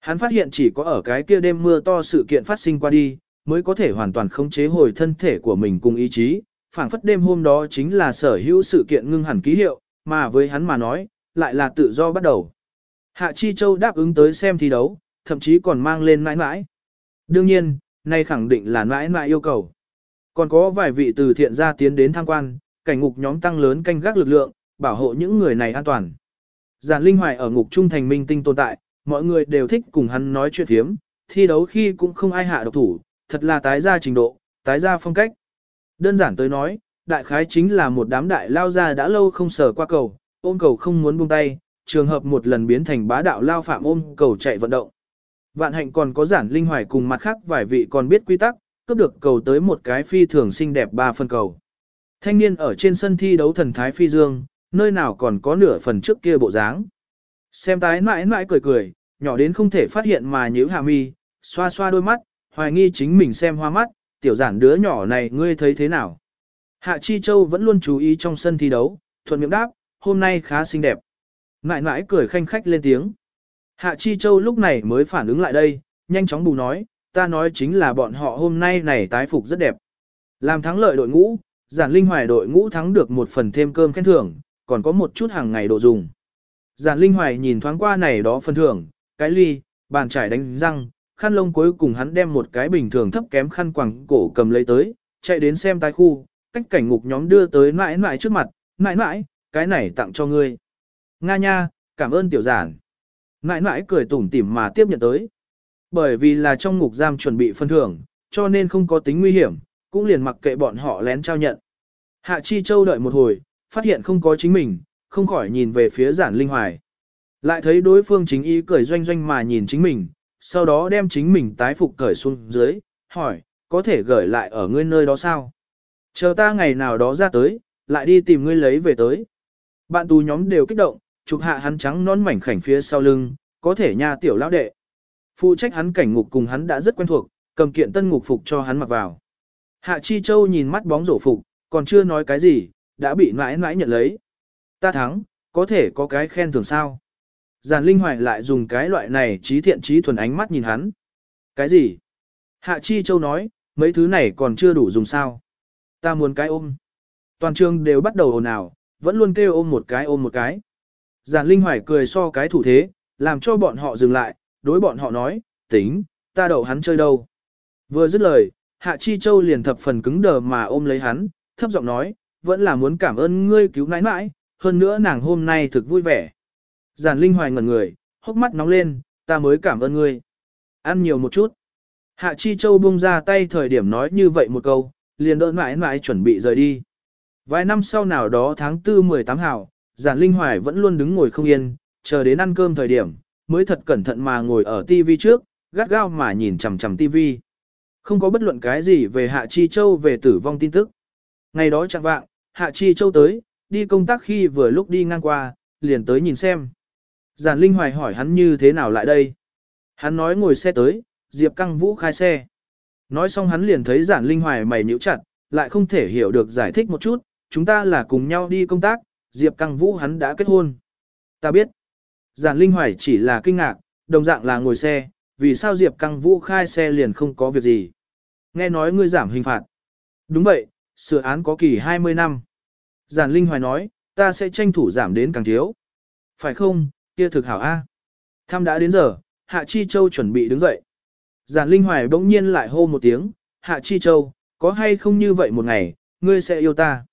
Hắn phát hiện chỉ có ở cái kia đêm mưa to sự kiện phát sinh qua đi, mới có thể hoàn toàn khống chế hồi thân thể của mình cùng ý chí, phảng phất đêm hôm đó chính là sở hữu sự kiện ngưng hẳn ký hiệu, mà với hắn mà nói, lại là tự do bắt đầu. Hạ Chi Châu đáp ứng tới xem thi đấu, thậm chí còn mang lên mãi mãi. Đương nhiên, nay khẳng định là mãi mãi yêu cầu. Còn có vài vị từ thiện gia tiến đến tham quan, cảnh ngục nhóm tăng lớn canh gác lực lượng, bảo hộ những người này an toàn. Giản Linh Hoài ở ngục trung thành minh tinh tồn tại, mọi người đều thích cùng hắn nói chuyện thiếm, thi đấu khi cũng không ai hạ độc thủ, thật là tái ra trình độ, tái ra phong cách. Đơn giản tới nói, đại khái chính là một đám đại lao ra đã lâu không sở qua cầu, ôm cầu không muốn buông tay, trường hợp một lần biến thành bá đạo lao phạm ôm cầu chạy vận động. Vạn hạnh còn có giản linh hoài cùng mặt khác vài vị còn biết quy tắc, cướp được cầu tới một cái phi thường xinh đẹp ba phân cầu. Thanh niên ở trên sân thi đấu thần thái phi dương, nơi nào còn có nửa phần trước kia bộ dáng. Xem tái mãi mãi cười cười, nhỏ đến không thể phát hiện mà nhíu hạ mi, xoa xoa đôi mắt, hoài nghi chính mình xem hoa mắt, tiểu giản đứa nhỏ này ngươi thấy thế nào. Hạ Chi Châu vẫn luôn chú ý trong sân thi đấu, thuận miệng đáp, hôm nay khá xinh đẹp. Mãi mãi cười khanh khách lên tiếng. Hạ Chi Châu lúc này mới phản ứng lại đây, nhanh chóng bù nói, ta nói chính là bọn họ hôm nay này tái phục rất đẹp. Làm thắng lợi đội ngũ, giản linh hoài đội ngũ thắng được một phần thêm cơm khen thưởng, còn có một chút hàng ngày đồ dùng. Giản linh hoài nhìn thoáng qua này đó phần thưởng, cái ly, bàn trải đánh răng, khăn lông cuối cùng hắn đem một cái bình thường thấp kém khăn quàng cổ cầm lấy tới, chạy đến xem tái khu, cách cảnh ngục nhóm đưa tới mãi mãi trước mặt, mãi mãi, cái này tặng cho ngươi. Nga nha, cảm ơn tiểu giản. Mãi mãi cười tủm tỉm mà tiếp nhận tới. Bởi vì là trong ngục giam chuẩn bị phân thưởng, cho nên không có tính nguy hiểm, cũng liền mặc kệ bọn họ lén trao nhận. Hạ Chi Châu đợi một hồi, phát hiện không có chính mình, không khỏi nhìn về phía giản linh hoài. Lại thấy đối phương chính ý cười doanh doanh mà nhìn chính mình, sau đó đem chính mình tái phục cởi xuống dưới, hỏi, có thể gửi lại ở ngươi nơi đó sao? Chờ ta ngày nào đó ra tới, lại đi tìm ngươi lấy về tới. Bạn tù nhóm đều kích động, chụp hạ hắn trắng non mảnh khảnh phía sau lưng, có thể nha tiểu lão đệ. Phụ trách hắn cảnh ngục cùng hắn đã rất quen thuộc, cầm kiện tân ngục phục cho hắn mặc vào. Hạ Chi Châu nhìn mắt bóng rổ phục, còn chưa nói cái gì, đã bị mãi mãi nhận lấy. Ta thắng, có thể có cái khen thưởng sao. Giàn Linh Hoài lại dùng cái loại này trí thiện trí thuần ánh mắt nhìn hắn. Cái gì? Hạ Chi Châu nói, mấy thứ này còn chưa đủ dùng sao. Ta muốn cái ôm. Toàn trường đều bắt đầu ồn ào, vẫn luôn kêu ôm một cái ôm một cái. Giản Linh Hoài cười so cái thủ thế, làm cho bọn họ dừng lại, đối bọn họ nói, tính, ta đậu hắn chơi đâu. Vừa dứt lời, Hạ Chi Châu liền thập phần cứng đờ mà ôm lấy hắn, thấp giọng nói, vẫn là muốn cảm ơn ngươi cứu nãi nãi, hơn nữa nàng hôm nay thực vui vẻ. Giản Linh Hoài ngẩn người, hốc mắt nóng lên, ta mới cảm ơn ngươi. Ăn nhiều một chút. Hạ Chi Châu buông ra tay thời điểm nói như vậy một câu, liền đỡ mãi mãi chuẩn bị rời đi. Vài năm sau nào đó tháng 4 18 hào, giản linh hoài vẫn luôn đứng ngồi không yên, chờ đến ăn cơm thời điểm, mới thật cẩn thận mà ngồi ở TV trước, gắt gao mà nhìn chằm chằm TV. Không có bất luận cái gì về Hạ Chi Châu về tử vong tin tức. Ngày đó chẳng vạng, Hạ Chi Châu tới, đi công tác khi vừa lúc đi ngang qua, liền tới nhìn xem. Giản Linh Hoài hỏi hắn như thế nào lại đây. Hắn nói ngồi xe tới, Diệp Căng Vũ khai xe. Nói xong hắn liền thấy Giản Linh Hoài mày nhíu chặt, lại không thể hiểu được giải thích một chút, chúng ta là cùng nhau đi công tác, Diệp Căng Vũ hắn đã kết hôn. Ta biết. Giản Linh Hoài chỉ là kinh ngạc, đồng dạng là ngồi xe, vì sao Diệp Căng Vũ khai xe liền không có việc gì. Nghe nói ngươi giảm hình phạt. Đúng vậy, sửa án có kỳ 20 năm. Giản Linh Hoài nói, ta sẽ tranh thủ giảm đến càng thiếu. Phải không, kia thực hảo A. Thăm đã đến giờ, Hạ Chi Châu chuẩn bị đứng dậy. Giản Linh Hoài bỗng nhiên lại hô một tiếng, Hạ Chi Châu, có hay không như vậy một ngày, ngươi sẽ yêu ta.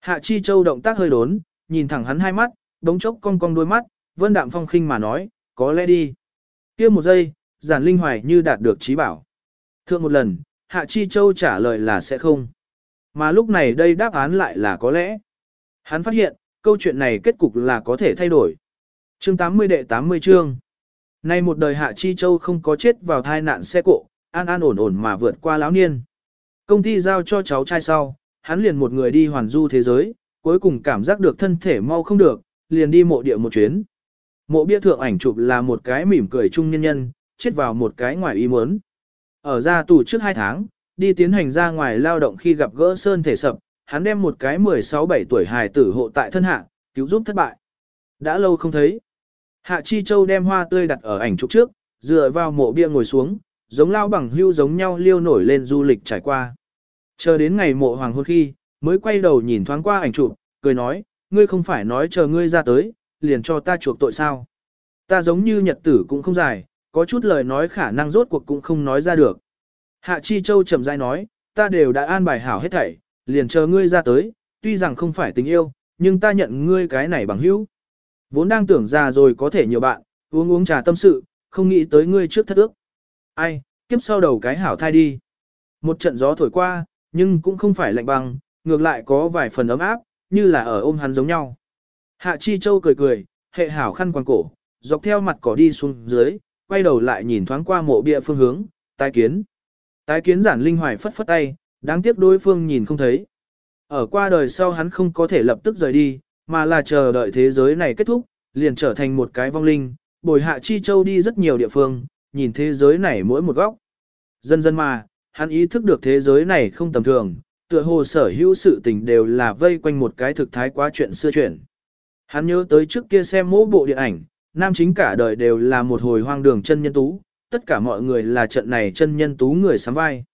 Hạ Chi Châu động tác hơi đốn, nhìn thẳng hắn hai mắt, đống chốc cong cong đôi mắt, vân đạm phong khinh mà nói, có lẽ đi. kia một giây, giản linh hoài như đạt được trí bảo. Thượng một lần, Hạ Chi Châu trả lời là sẽ không. Mà lúc này đây đáp án lại là có lẽ. Hắn phát hiện, câu chuyện này kết cục là có thể thay đổi. Chương 80 đệ 80 chương. Nay một đời Hạ Chi Châu không có chết vào thai nạn xe cộ, an an ổn ổn mà vượt qua lão niên. Công ty giao cho cháu trai sau, hắn liền một người đi hoàn du thế giới, cuối cùng cảm giác được thân thể mau không được, liền đi mộ địa một chuyến. Mộ bia thượng ảnh chụp là một cái mỉm cười trung nhân nhân, chết vào một cái ngoài ý muốn. Ở ra tù trước 2 tháng, đi tiến hành ra ngoài lao động khi gặp gỡ sơn thể sập, hắn đem một cái 16-17 tuổi hài tử hộ tại thân hạ, cứu giúp thất bại. Đã lâu không thấy. Hạ Chi Châu đem hoa tươi đặt ở ảnh chụp trước, dựa vào mộ bia ngồi xuống, giống lao bằng hưu giống nhau liêu nổi lên du lịch trải qua. Chờ đến ngày mộ hoàng hôn khi, mới quay đầu nhìn thoáng qua ảnh chụp, cười nói, ngươi không phải nói chờ ngươi ra tới, liền cho ta chuộc tội sao. Ta giống như nhật tử cũng không dài, có chút lời nói khả năng rốt cuộc cũng không nói ra được. Hạ Chi Châu chậm rãi nói, ta đều đã an bài hảo hết thảy, liền chờ ngươi ra tới, tuy rằng không phải tình yêu, nhưng ta nhận ngươi cái này bằng hữu. Vốn đang tưởng ra rồi có thể nhiều bạn, uống uống trà tâm sự, không nghĩ tới ngươi trước thất ước. Ai, kiếp sau đầu cái hảo thai đi. Một trận gió thổi qua, nhưng cũng không phải lạnh băng, ngược lại có vài phần ấm áp, như là ở ôm hắn giống nhau. Hạ Chi Châu cười cười, hệ hảo khăn quàng cổ, dọc theo mặt cỏ đi xuống dưới, quay đầu lại nhìn thoáng qua mộ bia phương hướng, tái kiến. Tái kiến giản linh hoài phất phất tay, đáng tiếc đối phương nhìn không thấy. Ở qua đời sau hắn không có thể lập tức rời đi, mà là chờ đợi thế giới này kết thúc, liền trở thành một cái vong linh, bồi hạ chi châu đi rất nhiều địa phương, nhìn thế giới này mỗi một góc. Dần dần mà, hắn ý thức được thế giới này không tầm thường, tựa hồ sở hữu sự tình đều là vây quanh một cái thực thái quá chuyện xưa chuyện. Hắn nhớ tới trước kia xem mỗi bộ điện ảnh, nam chính cả đời đều là một hồi hoang đường chân nhân tú, tất cả mọi người là trận này chân nhân tú người sắm vai.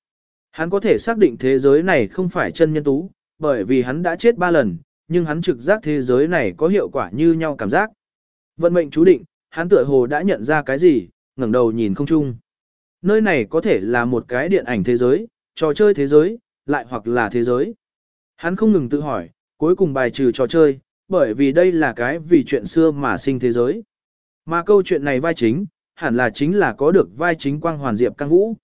Hắn có thể xác định thế giới này không phải chân nhân tú, bởi vì hắn đã chết ba lần, nhưng hắn trực giác thế giới này có hiệu quả như nhau cảm giác. Vận mệnh chú định, hắn tựa hồ đã nhận ra cái gì, ngẩng đầu nhìn không chung. Nơi này có thể là một cái điện ảnh thế giới, trò chơi thế giới, lại hoặc là thế giới. Hắn không ngừng tự hỏi, cuối cùng bài trừ trò chơi, bởi vì đây là cái vì chuyện xưa mà sinh thế giới. Mà câu chuyện này vai chính, hẳn là chính là có được vai chính quang hoàn Diệp Căng Vũ.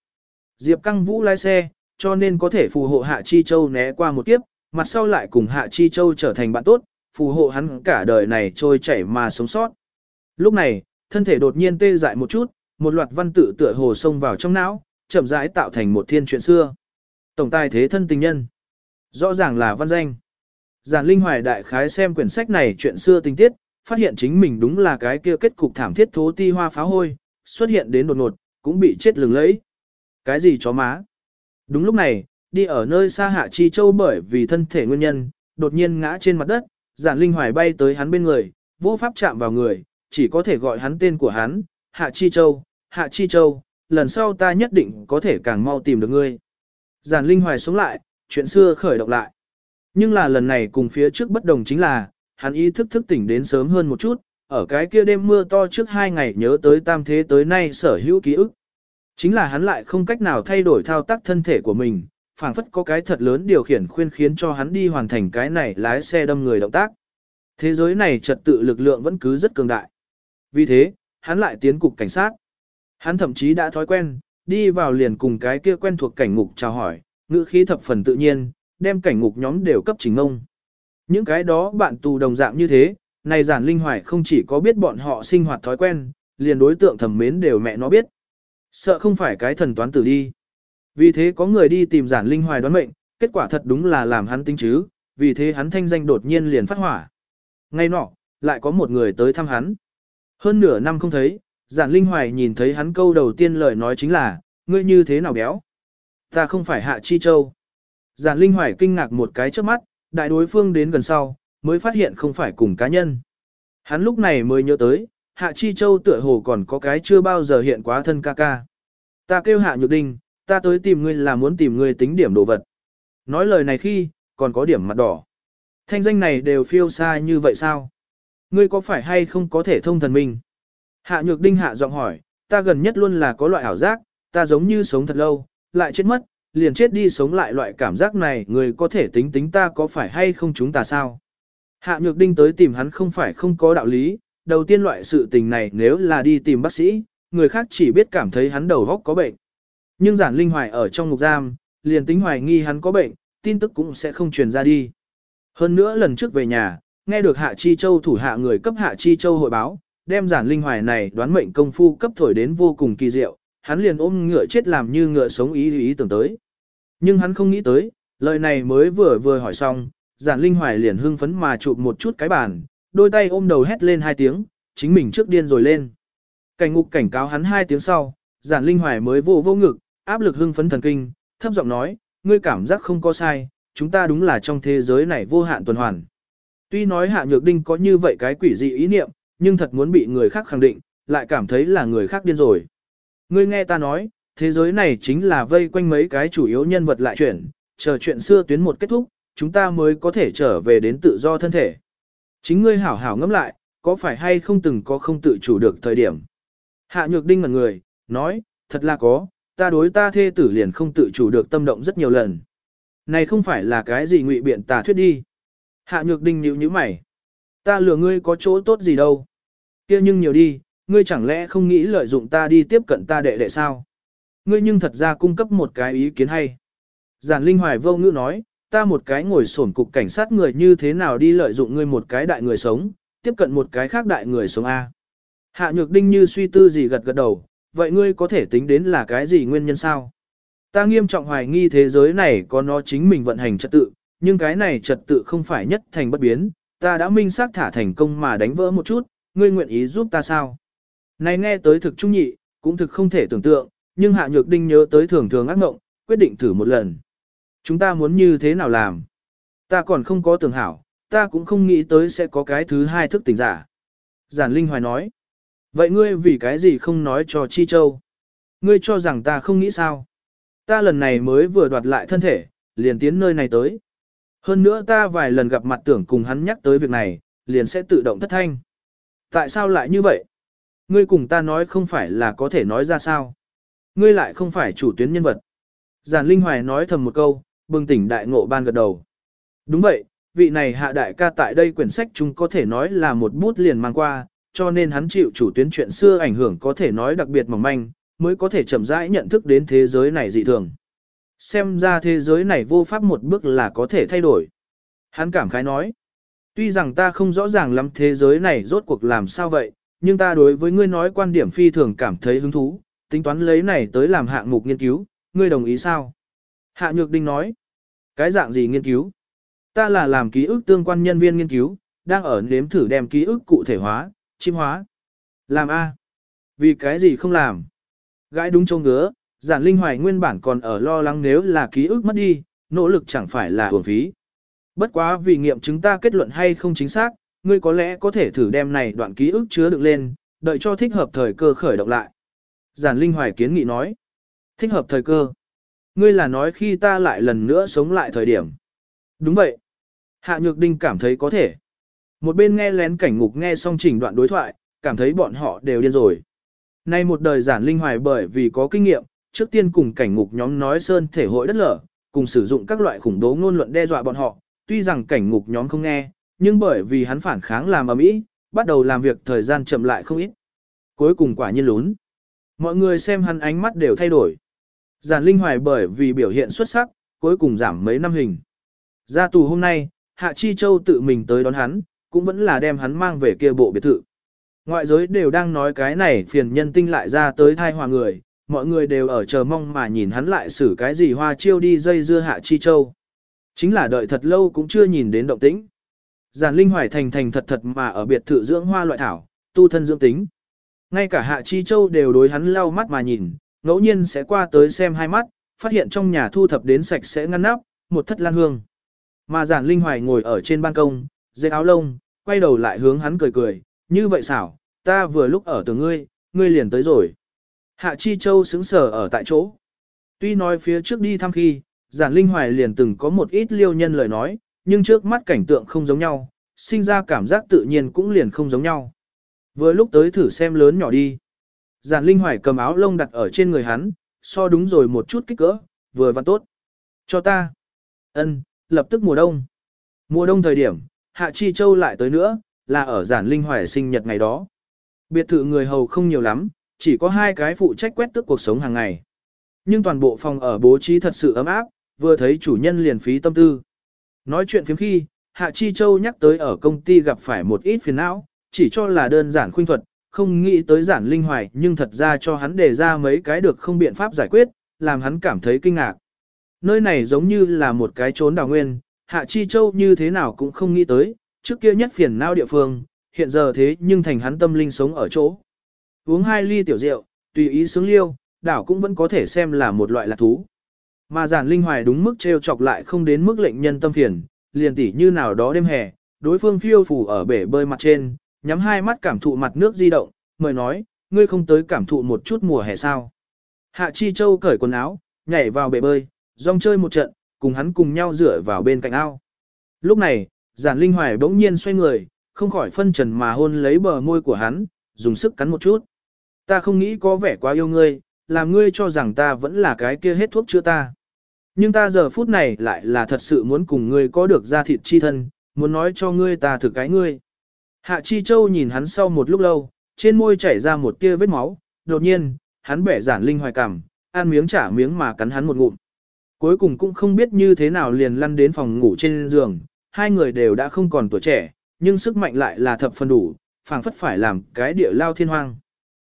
Diệp Căng Vũ lái xe, cho nên có thể phù hộ Hạ Chi Châu né qua một kiếp, mặt sau lại cùng Hạ Chi Châu trở thành bạn tốt, phù hộ hắn cả đời này trôi chảy mà sống sót. Lúc này, thân thể đột nhiên tê dại một chút, một loạt văn tự tựa hồ xông vào trong não, chậm rãi tạo thành một thiên chuyện xưa. Tổng tài thế thân tình nhân. Rõ ràng là văn danh. Giản Linh Hoài đại khái xem quyển sách này chuyện xưa tình tiết, phát hiện chính mình đúng là cái kia kết cục thảm thiết thố ti hoa phá hôi, xuất hiện đến đột ngột, cũng bị chết lừng lẫy. Cái gì chó má? Đúng lúc này, đi ở nơi xa Hạ Chi Châu bởi vì thân thể nguyên nhân, đột nhiên ngã trên mặt đất, Giản Linh Hoài bay tới hắn bên người, vô pháp chạm vào người, chỉ có thể gọi hắn tên của hắn, Hạ Chi Châu, Hạ Chi Châu, lần sau ta nhất định có thể càng mau tìm được ngươi. Giản Linh Hoài sống lại, chuyện xưa khởi động lại. Nhưng là lần này cùng phía trước bất đồng chính là, hắn ý thức thức tỉnh đến sớm hơn một chút, ở cái kia đêm mưa to trước hai ngày nhớ tới tam thế tới nay sở hữu ký ức. Chính là hắn lại không cách nào thay đổi thao tác thân thể của mình, phảng phất có cái thật lớn điều khiển khuyên khiến cho hắn đi hoàn thành cái này lái xe đâm người động tác. Thế giới này trật tự lực lượng vẫn cứ rất cường đại. Vì thế, hắn lại tiến cục cảnh sát. Hắn thậm chí đã thói quen, đi vào liền cùng cái kia quen thuộc cảnh ngục chào hỏi, ngữ khí thập phần tự nhiên, đem cảnh ngục nhóm đều cấp chỉnh ngông. Những cái đó bạn tù đồng dạng như thế, này giản linh hoài không chỉ có biết bọn họ sinh hoạt thói quen, liền đối tượng thầm mến đều mẹ nó biết. Sợ không phải cái thần toán tử đi. Vì thế có người đi tìm giản linh hoài đoán mệnh, kết quả thật đúng là làm hắn tính chứ, vì thế hắn thanh danh đột nhiên liền phát hỏa. Ngay nọ, lại có một người tới thăm hắn. Hơn nửa năm không thấy, giản linh hoài nhìn thấy hắn câu đầu tiên lời nói chính là, ngươi như thế nào béo? Ta không phải hạ chi châu. Giản linh hoài kinh ngạc một cái trước mắt, đại đối phương đến gần sau, mới phát hiện không phải cùng cá nhân. Hắn lúc này mới nhớ tới, hạ chi châu tựa hồ còn có cái chưa bao giờ hiện quá thân ca ca. Ta kêu hạ nhược đinh, ta tới tìm ngươi là muốn tìm ngươi tính điểm đồ vật. Nói lời này khi, còn có điểm mặt đỏ. Thanh danh này đều phiêu xa như vậy sao? Ngươi có phải hay không có thể thông thần minh? Hạ nhược đinh hạ giọng hỏi, ta gần nhất luôn là có loại ảo giác, ta giống như sống thật lâu, lại chết mất, liền chết đi sống lại loại cảm giác này, người có thể tính tính ta có phải hay không chúng ta sao? Hạ nhược đinh tới tìm hắn không phải không có đạo lý, đầu tiên loại sự tình này nếu là đi tìm bác sĩ, người khác chỉ biết cảm thấy hắn đầu góc có bệnh. Nhưng giản linh hoài ở trong ngục giam, liền tính hoài nghi hắn có bệnh, tin tức cũng sẽ không truyền ra đi. Hơn nữa lần trước về nhà, nghe được Hạ Chi Châu thủ hạ người cấp Hạ Chi Châu hội báo, đem giản linh hoài này đoán mệnh công phu cấp thổi đến vô cùng kỳ diệu, hắn liền ôm ngựa chết làm như ngựa sống ý ý tưởng tới. Nhưng hắn không nghĩ tới, lời này mới vừa vừa hỏi xong, giản linh hoài liền hưng phấn mà chụp một chút cái bàn, đôi tay ôm đầu hét lên hai tiếng, chính mình trước điên rồi lên. Cảnh ngục cảnh cáo hắn hai tiếng sau, giản linh hoài mới vô vô ngực, áp lực hưng phấn thần kinh, thấp giọng nói, ngươi cảm giác không có sai, chúng ta đúng là trong thế giới này vô hạn tuần hoàn. Tuy nói hạ nhược đinh có như vậy cái quỷ dị ý niệm, nhưng thật muốn bị người khác khẳng định, lại cảm thấy là người khác điên rồi. Ngươi nghe ta nói, thế giới này chính là vây quanh mấy cái chủ yếu nhân vật lại chuyển, chờ chuyện xưa tuyến một kết thúc, chúng ta mới có thể trở về đến tự do thân thể. Chính ngươi hảo hảo ngẫm lại, có phải hay không từng có không tự chủ được thời điểm. Hạ nhược đinh ngẩn người, nói, thật là có, ta đối ta thê tử liền không tự chủ được tâm động rất nhiều lần. Này không phải là cái gì ngụy biện tà thuyết đi. Hạ nhược đinh nhíu nhíu mày. Ta lừa ngươi có chỗ tốt gì đâu. kia nhưng nhiều đi, ngươi chẳng lẽ không nghĩ lợi dụng ta đi tiếp cận ta đệ đệ sao? Ngươi nhưng thật ra cung cấp một cái ý kiến hay. Giản Linh Hoài vô ngữ nói, ta một cái ngồi sổn cục cảnh sát người như thế nào đi lợi dụng ngươi một cái đại người sống, tiếp cận một cái khác đại người sống A. Hạ Nhược Đinh như suy tư gì gật gật đầu, vậy ngươi có thể tính đến là cái gì nguyên nhân sao? Ta nghiêm trọng hoài nghi thế giới này có nó chính mình vận hành trật tự, nhưng cái này trật tự không phải nhất thành bất biến, ta đã minh xác thả thành công mà đánh vỡ một chút, ngươi nguyện ý giúp ta sao? Này nghe tới thực trung nhị, cũng thực không thể tưởng tượng, nhưng Hạ Nhược Đinh nhớ tới thường thường ác ngộng, quyết định thử một lần. Chúng ta muốn như thế nào làm? Ta còn không có tưởng hảo, ta cũng không nghĩ tới sẽ có cái thứ hai thức tỉnh giả. Giản Linh Hoài nói. Vậy ngươi vì cái gì không nói cho Chi Châu? Ngươi cho rằng ta không nghĩ sao? Ta lần này mới vừa đoạt lại thân thể, liền tiến nơi này tới. Hơn nữa ta vài lần gặp mặt tưởng cùng hắn nhắc tới việc này, liền sẽ tự động thất thanh. Tại sao lại như vậy? Ngươi cùng ta nói không phải là có thể nói ra sao? Ngươi lại không phải chủ tuyến nhân vật. Giản Linh Hoài nói thầm một câu, bừng tỉnh đại ngộ ban gật đầu. Đúng vậy, vị này hạ đại ca tại đây quyển sách chúng có thể nói là một bút liền mang qua, cho nên hắn chịu chủ tuyến chuyện xưa ảnh hưởng có thể nói đặc biệt mỏng manh, mới có thể chậm rãi nhận thức đến thế giới này dị thường. Xem ra thế giới này vô pháp một bước là có thể thay đổi. Hắn cảm khái nói, tuy rằng ta không rõ ràng lắm thế giới này rốt cuộc làm sao vậy, nhưng ta đối với ngươi nói quan điểm phi thường cảm thấy hứng thú, tính toán lấy này tới làm hạng mục nghiên cứu, ngươi đồng ý sao? Hạ Nhược Đinh nói, cái dạng gì nghiên cứu? Ta là làm ký ức tương quan nhân viên nghiên cứu, đang ở nếm thử đem ký ức cụ thể hóa, chim hóa. Làm A. Vì cái gì không làm? Gãi đúng châu ngứa, giản linh hoài nguyên bản còn ở lo lắng nếu là ký ức mất đi, nỗ lực chẳng phải là uổng phí. Bất quá vì nghiệm chứng ta kết luận hay không chính xác, ngươi có lẽ có thể thử đem này đoạn ký ức chứa được lên, đợi cho thích hợp thời cơ khởi động lại. Giản linh hoài kiến nghị nói. Thích hợp thời cơ. Ngươi là nói khi ta lại lần nữa sống lại thời điểm. Đúng vậy. Hạ Nhược Đinh cảm thấy có thể. Một bên nghe lén cảnh ngục nghe xong trình đoạn đối thoại, cảm thấy bọn họ đều điên rồi. Nay một đời giản linh hoài bởi vì có kinh nghiệm, trước tiên cùng cảnh ngục nhóm nói sơn thể hội đất lở, cùng sử dụng các loại khủng bố ngôn luận đe dọa bọn họ, tuy rằng cảnh ngục nhóm không nghe, nhưng bởi vì hắn phản kháng làm ở mỹ, bắt đầu làm việc thời gian chậm lại không ít. Cuối cùng quả nhiên lún. Mọi người xem hắn ánh mắt đều thay đổi. Giản linh hoài bởi vì biểu hiện xuất sắc, cuối cùng giảm mấy năm hình. Ra tù hôm nay, Hạ Chi Châu tự mình tới đón hắn, cũng vẫn là đem hắn mang về kia bộ biệt thự. Ngoại giới đều đang nói cái này phiền nhân tinh lại ra tới thai hòa người, mọi người đều ở chờ mong mà nhìn hắn lại xử cái gì hoa chiêu đi dây dưa Hạ Chi Châu. Chính là đợi thật lâu cũng chưa nhìn đến động tĩnh. Giản Linh Hoài thành thành thật thật mà ở biệt thự dưỡng hoa loại thảo, tu thân dưỡng tính. Ngay cả Hạ Chi Châu đều đối hắn lau mắt mà nhìn, ngẫu nhiên sẽ qua tới xem hai mắt, phát hiện trong nhà thu thập đến sạch sẽ ngăn nắp, một thất lan hương. Mà Giản Linh Hoài ngồi ở trên ban công, dây áo lông, quay đầu lại hướng hắn cười cười, như vậy xảo, ta vừa lúc ở từ ngươi, ngươi liền tới rồi. Hạ Chi Châu sững sờ ở tại chỗ. Tuy nói phía trước đi thăm khi, Giản Linh Hoài liền từng có một ít liêu nhân lời nói, nhưng trước mắt cảnh tượng không giống nhau, sinh ra cảm giác tự nhiên cũng liền không giống nhau. Vừa lúc tới thử xem lớn nhỏ đi. Giản Linh Hoài cầm áo lông đặt ở trên người hắn, so đúng rồi một chút kích cỡ, vừa văn tốt. Cho ta. Ân, lập tức mùa đông. Mùa đông thời điểm, Hạ Chi Châu lại tới nữa, là ở Giản Linh Hoài sinh nhật ngày đó. Biệt thự người hầu không nhiều lắm, chỉ có hai cái phụ trách quét tước cuộc sống hàng ngày. Nhưng toàn bộ phòng ở bố trí thật sự ấm áp, vừa thấy chủ nhân liền phí tâm tư. Nói chuyện phiếm khi, Hạ Chi Châu nhắc tới ở công ty gặp phải một ít phiền não, chỉ cho là đơn giản khuynh thuật, không nghĩ tới giản linh hoài nhưng thật ra cho hắn đề ra mấy cái được không biện pháp giải quyết, làm hắn cảm thấy kinh ngạc. Nơi này giống như là một cái trốn đào nguyên, Hạ Chi Châu như thế nào cũng không nghĩ tới, trước kia nhất phiền não địa phương, hiện giờ thế nhưng thành hắn tâm linh sống ở chỗ. Uống hai ly tiểu rượu, tùy ý sướng liêu, đảo cũng vẫn có thể xem là một loại lạc thú. Mà giản linh hoài đúng mức trêu chọc lại không đến mức lệnh nhân tâm phiền, liền tỉ như nào đó đêm hè, đối phương phiêu phủ ở bể bơi mặt trên, nhắm hai mắt cảm thụ mặt nước di động, mời nói, ngươi không tới cảm thụ một chút mùa hè sao. Hạ Chi Châu cởi quần áo, nhảy vào bể bơi, rong chơi một trận, cùng hắn cùng nhau rửa vào bên cạnh ao. Lúc này, giản linh hoài bỗng nhiên xoay người, không khỏi phân trần mà hôn lấy bờ môi của hắn, dùng sức cắn một chút. Ta không nghĩ có vẻ quá yêu ngươi, làm ngươi cho rằng ta vẫn là cái kia hết thuốc chữa ta. Nhưng ta giờ phút này lại là thật sự muốn cùng ngươi có được ra thịt chi thân, muốn nói cho ngươi ta thực cái ngươi. Hạ Chi Châu nhìn hắn sau một lúc lâu, trên môi chảy ra một tia vết máu, đột nhiên, hắn bẻ giản linh hoài cảm, ăn miếng trả miếng mà cắn hắn một ngụm. Cuối cùng cũng không biết như thế nào liền lăn đến phòng ngủ trên giường, hai người đều đã không còn tuổi trẻ, nhưng sức mạnh lại là thập phần đủ, phảng phất phải làm cái địa lao thiên hoang.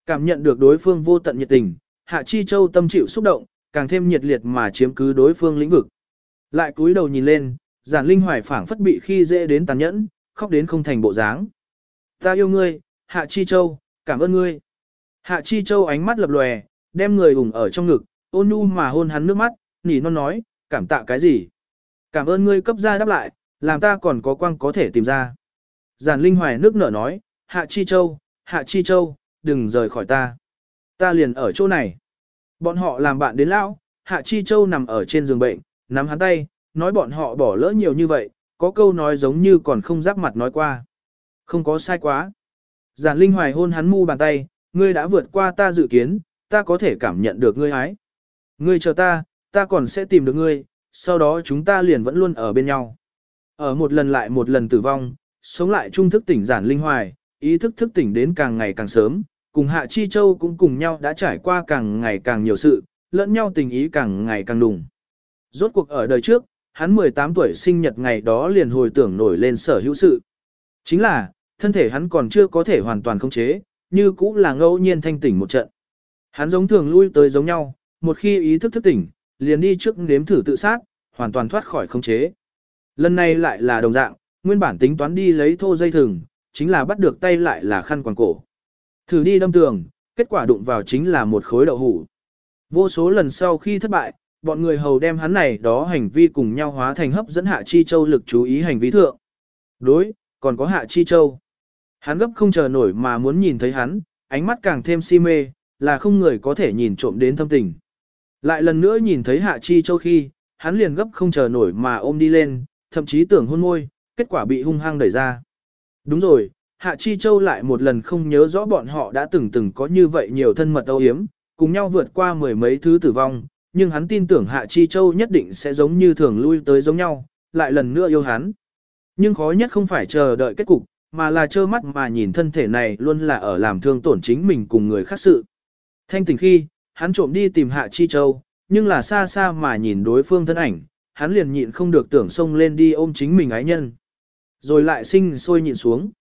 Cảm nhận được đối phương vô tận nhiệt tình, Hạ Chi Châu tâm chịu xúc động, càng thêm nhiệt liệt mà chiếm cứ đối phương lĩnh vực. Lại cúi đầu nhìn lên, giản linh hoài phảng phất bị khi dễ đến tàn nhẫn, khóc đến không thành bộ dáng. Ta yêu ngươi, Hạ Chi Châu, cảm ơn ngươi. Hạ Chi Châu ánh mắt lập lòe, đem người ủng ở trong ngực, ôn nhu mà hôn hắn nước mắt, nỉ non nói, cảm tạ cái gì? Cảm ơn ngươi cấp ra đáp lại, làm ta còn có quang có thể tìm ra. Giản Linh Hoài nước nở nói, Hạ Chi Châu, Hạ Chi Châu, đừng rời khỏi ta. Ta liền ở chỗ này. Bọn họ làm bạn đến lão, Hạ Chi Châu nằm ở trên giường bệnh, nắm hắn tay, nói bọn họ bỏ lỡ nhiều như vậy, có câu nói giống như còn không giáp mặt nói qua. Không có sai quá. Giản Linh Hoài hôn hắn mu bàn tay, ngươi đã vượt qua ta dự kiến, ta có thể cảm nhận được ngươi ái. Ngươi chờ ta, ta còn sẽ tìm được ngươi, sau đó chúng ta liền vẫn luôn ở bên nhau. Ở một lần lại một lần tử vong, sống lại trung thức tỉnh Giản Linh Hoài, ý thức thức tỉnh đến càng ngày càng sớm, cùng Hạ Chi Châu cũng cùng nhau đã trải qua càng ngày càng nhiều sự, lẫn nhau tình ý càng ngày càng đùng. Rốt cuộc ở đời trước, hắn 18 tuổi sinh nhật ngày đó liền hồi tưởng nổi lên sở hữu sự. Chính là, thân thể hắn còn chưa có thể hoàn toàn khống chế, như cũng là ngẫu nhiên thanh tỉnh một trận. Hắn giống thường lui tới giống nhau, một khi ý thức thức tỉnh, liền đi trước nếm thử tự sát, hoàn toàn thoát khỏi khống chế. Lần này lại là đồng dạng, nguyên bản tính toán đi lấy thô dây thừng, chính là bắt được tay lại là khăn quàng cổ. Thử đi đâm tường, kết quả đụng vào chính là một khối đậu hủ. Vô số lần sau khi thất bại, bọn người hầu đem hắn này đó hành vi cùng nhau hóa thành hấp dẫn Hạ Chi Châu lực chú ý hành vi thượng. Đối, còn có Hạ Chi Châu. Hắn gấp không chờ nổi mà muốn nhìn thấy hắn, ánh mắt càng thêm si mê, là không người có thể nhìn trộm đến thâm tình. Lại lần nữa nhìn thấy Hạ Chi Châu khi, hắn liền gấp không chờ nổi mà ôm đi lên, thậm chí tưởng hôn môi, kết quả bị hung hăng đẩy ra. Đúng rồi, Hạ Chi Châu lại một lần không nhớ rõ bọn họ đã từng từng có như vậy nhiều thân mật âu yếm, cùng nhau vượt qua mười mấy thứ tử vong, nhưng hắn tin tưởng Hạ Chi Châu nhất định sẽ giống như thường lui tới giống nhau, lại lần nữa yêu hắn. Nhưng khó nhất không phải chờ đợi kết cục, mà là trơ mắt mà nhìn thân thể này luôn là ở làm thương tổn chính mình cùng người khác sự. Thanh tỉnh khi, hắn trộm đi tìm Hạ Chi Châu, nhưng là xa xa mà nhìn đối phương thân ảnh, hắn liền nhịn không được tưởng xông lên đi ôm chính mình ái nhân. Rồi lại sinh sôi nhịn xuống.